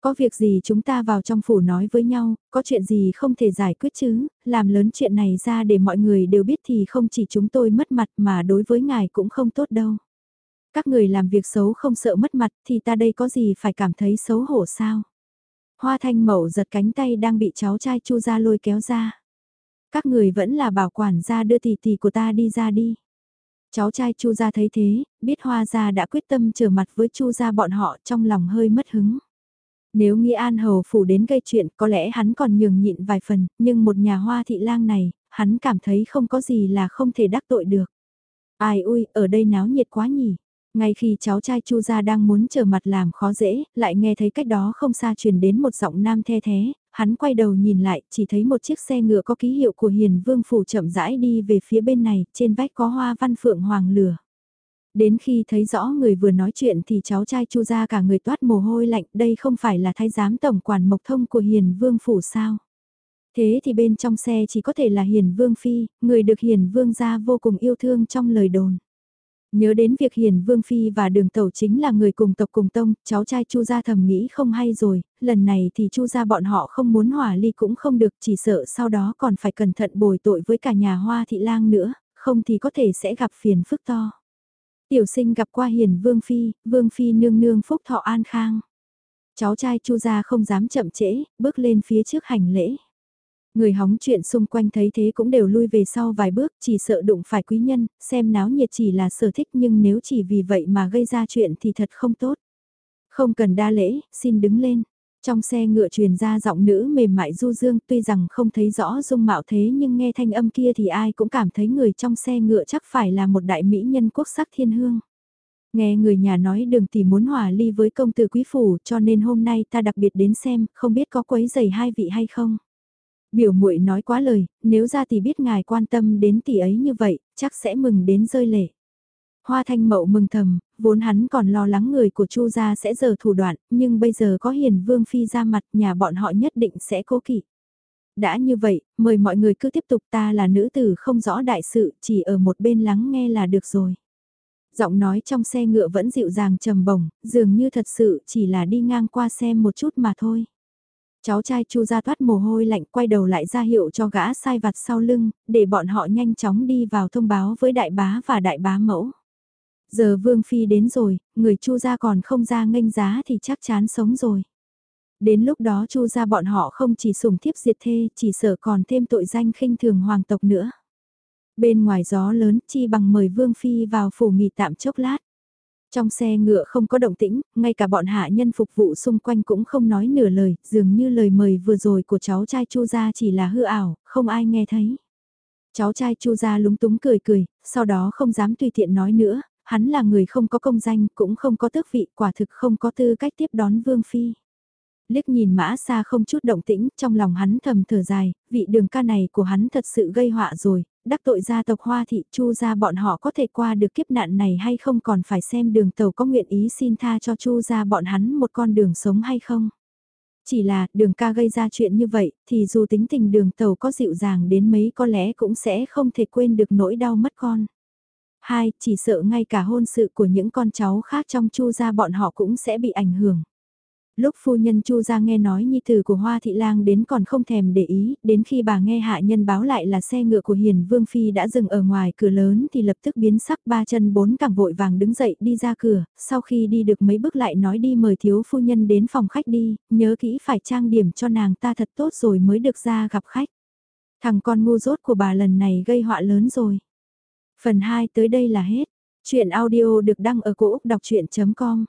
Có việc gì chúng ta vào trong phủ nói với nhau, có chuyện gì không thể giải quyết chứ, làm lớn chuyện này ra để mọi người đều biết thì không chỉ chúng tôi mất mặt mà đối với ngài cũng không tốt đâu. Các người làm việc xấu không sợ mất mặt thì ta đây có gì phải cảm thấy xấu hổ sao? Hoa thanh mậu giật cánh tay đang bị cháu trai chu ra lôi kéo ra. Các người vẫn là bảo quản gia đưa tỷ tỷ của ta đi ra đi. Cháu trai chu ra thấy thế, biết hoa gia đã quyết tâm trở mặt với chu ra bọn họ trong lòng hơi mất hứng. Nếu nghĩa An Hầu Phủ đến gây chuyện có lẽ hắn còn nhường nhịn vài phần, nhưng một nhà hoa thị lang này, hắn cảm thấy không có gì là không thể đắc tội được. Ai ui, ở đây náo nhiệt quá nhỉ. Ngay khi cháu trai Chu gia đang muốn trở mặt làm khó dễ, lại nghe thấy cách đó không xa truyền đến một giọng nam the thế, hắn quay đầu nhìn lại, chỉ thấy một chiếc xe ngựa có ký hiệu của Hiền Vương phủ chậm rãi đi về phía bên này, trên vách có hoa văn phượng hoàng lửa. Đến khi thấy rõ người vừa nói chuyện thì cháu trai Chu gia cả người toát mồ hôi lạnh, đây không phải là thái giám tổng quản mộc thông của Hiền Vương phủ sao? Thế thì bên trong xe chỉ có thể là Hiền Vương Phi, người được Hiền Vương gia vô cùng yêu thương trong lời đồn. Nhớ đến việc Hiền Vương Phi và đường tẩu chính là người cùng tộc cùng tông, cháu trai Chu gia thầm nghĩ không hay rồi, lần này thì Chu gia bọn họ không muốn hòa ly cũng không được, chỉ sợ sau đó còn phải cẩn thận bồi tội với cả nhà hoa thị lang nữa, không thì có thể sẽ gặp phiền phức to. Tiểu sinh gặp qua Hiền Vương Phi, Vương Phi nương nương phúc thọ an khang. Cháu trai Chu gia không dám chậm trễ, bước lên phía trước hành lễ. Người hóng chuyện xung quanh thấy thế cũng đều lui về sau vài bước, chỉ sợ đụng phải quý nhân, xem náo nhiệt chỉ là sở thích nhưng nếu chỉ vì vậy mà gây ra chuyện thì thật không tốt. Không cần đa lễ, xin đứng lên. Trong xe ngựa truyền ra giọng nữ mềm mại du dương tuy rằng không thấy rõ dung mạo thế nhưng nghe thanh âm kia thì ai cũng cảm thấy người trong xe ngựa chắc phải là một đại mỹ nhân quốc sắc thiên hương. Nghe người nhà nói đường tỷ muốn hòa ly với công tử quý phủ cho nên hôm nay ta đặc biệt đến xem, không biết có quấy giày hai vị hay không. Biểu muội nói quá lời, nếu ra tỷ biết ngài quan tâm đến tỷ ấy như vậy, chắc sẽ mừng đến rơi lệ. Hoa thanh mậu mừng thầm, vốn hắn còn lo lắng người của chu gia sẽ giờ thủ đoạn, nhưng bây giờ có hiền vương phi ra mặt nhà bọn họ nhất định sẽ cố kỵ. Đã như vậy, mời mọi người cứ tiếp tục ta là nữ tử không rõ đại sự, chỉ ở một bên lắng nghe là được rồi. Giọng nói trong xe ngựa vẫn dịu dàng trầm bổng, dường như thật sự chỉ là đi ngang qua xem một chút mà thôi. Cháu trai chu ra thoát mồ hôi lạnh quay đầu lại ra hiệu cho gã sai vặt sau lưng, để bọn họ nhanh chóng đi vào thông báo với đại bá và đại bá mẫu. Giờ Vương Phi đến rồi, người chu ra còn không ra nghênh giá thì chắc chắn sống rồi. Đến lúc đó chu ra bọn họ không chỉ sủng thiếp diệt thê, chỉ sợ còn thêm tội danh khinh thường hoàng tộc nữa. Bên ngoài gió lớn chi bằng mời Vương Phi vào phủ nghỉ tạm chốc lát. Trong xe ngựa không có động tĩnh, ngay cả bọn hạ nhân phục vụ xung quanh cũng không nói nửa lời, dường như lời mời vừa rồi của cháu trai Chu gia chỉ là hư ảo, không ai nghe thấy. Cháu trai Chu gia lúng túng cười cười, sau đó không dám tùy tiện nói nữa, hắn là người không có công danh, cũng không có tước vị, quả thực không có tư cách tiếp đón Vương Phi. Liếc nhìn mã xa không chút động tĩnh, trong lòng hắn thầm thở dài, vị đường ca này của hắn thật sự gây họa rồi, đắc tội gia tộc hoa thị chu ra bọn họ có thể qua được kiếp nạn này hay không còn phải xem đường tàu có nguyện ý xin tha cho chu ra bọn hắn một con đường sống hay không. Chỉ là đường ca gây ra chuyện như vậy thì dù tính tình đường tàu có dịu dàng đến mấy có lẽ cũng sẽ không thể quên được nỗi đau mất con. Hai, chỉ sợ ngay cả hôn sự của những con cháu khác trong chu gia bọn họ cũng sẽ bị ảnh hưởng. Lúc phu nhân Chu ra nghe nói nhi tử của Hoa Thị Lang đến còn không thèm để ý, đến khi bà nghe hạ nhân báo lại là xe ngựa của Hiền Vương Phi đã dừng ở ngoài cửa lớn thì lập tức biến sắc ba chân bốn càng vội vàng đứng dậy đi ra cửa, sau khi đi được mấy bước lại nói đi mời thiếu phu nhân đến phòng khách đi, nhớ kỹ phải trang điểm cho nàng ta thật tốt rồi mới được ra gặp khách. Thằng con ngu dốt của bà lần này gây họa lớn rồi. Phần 2 tới đây là hết. Chuyện audio được đăng ở cổ Úc đọc chuyện.com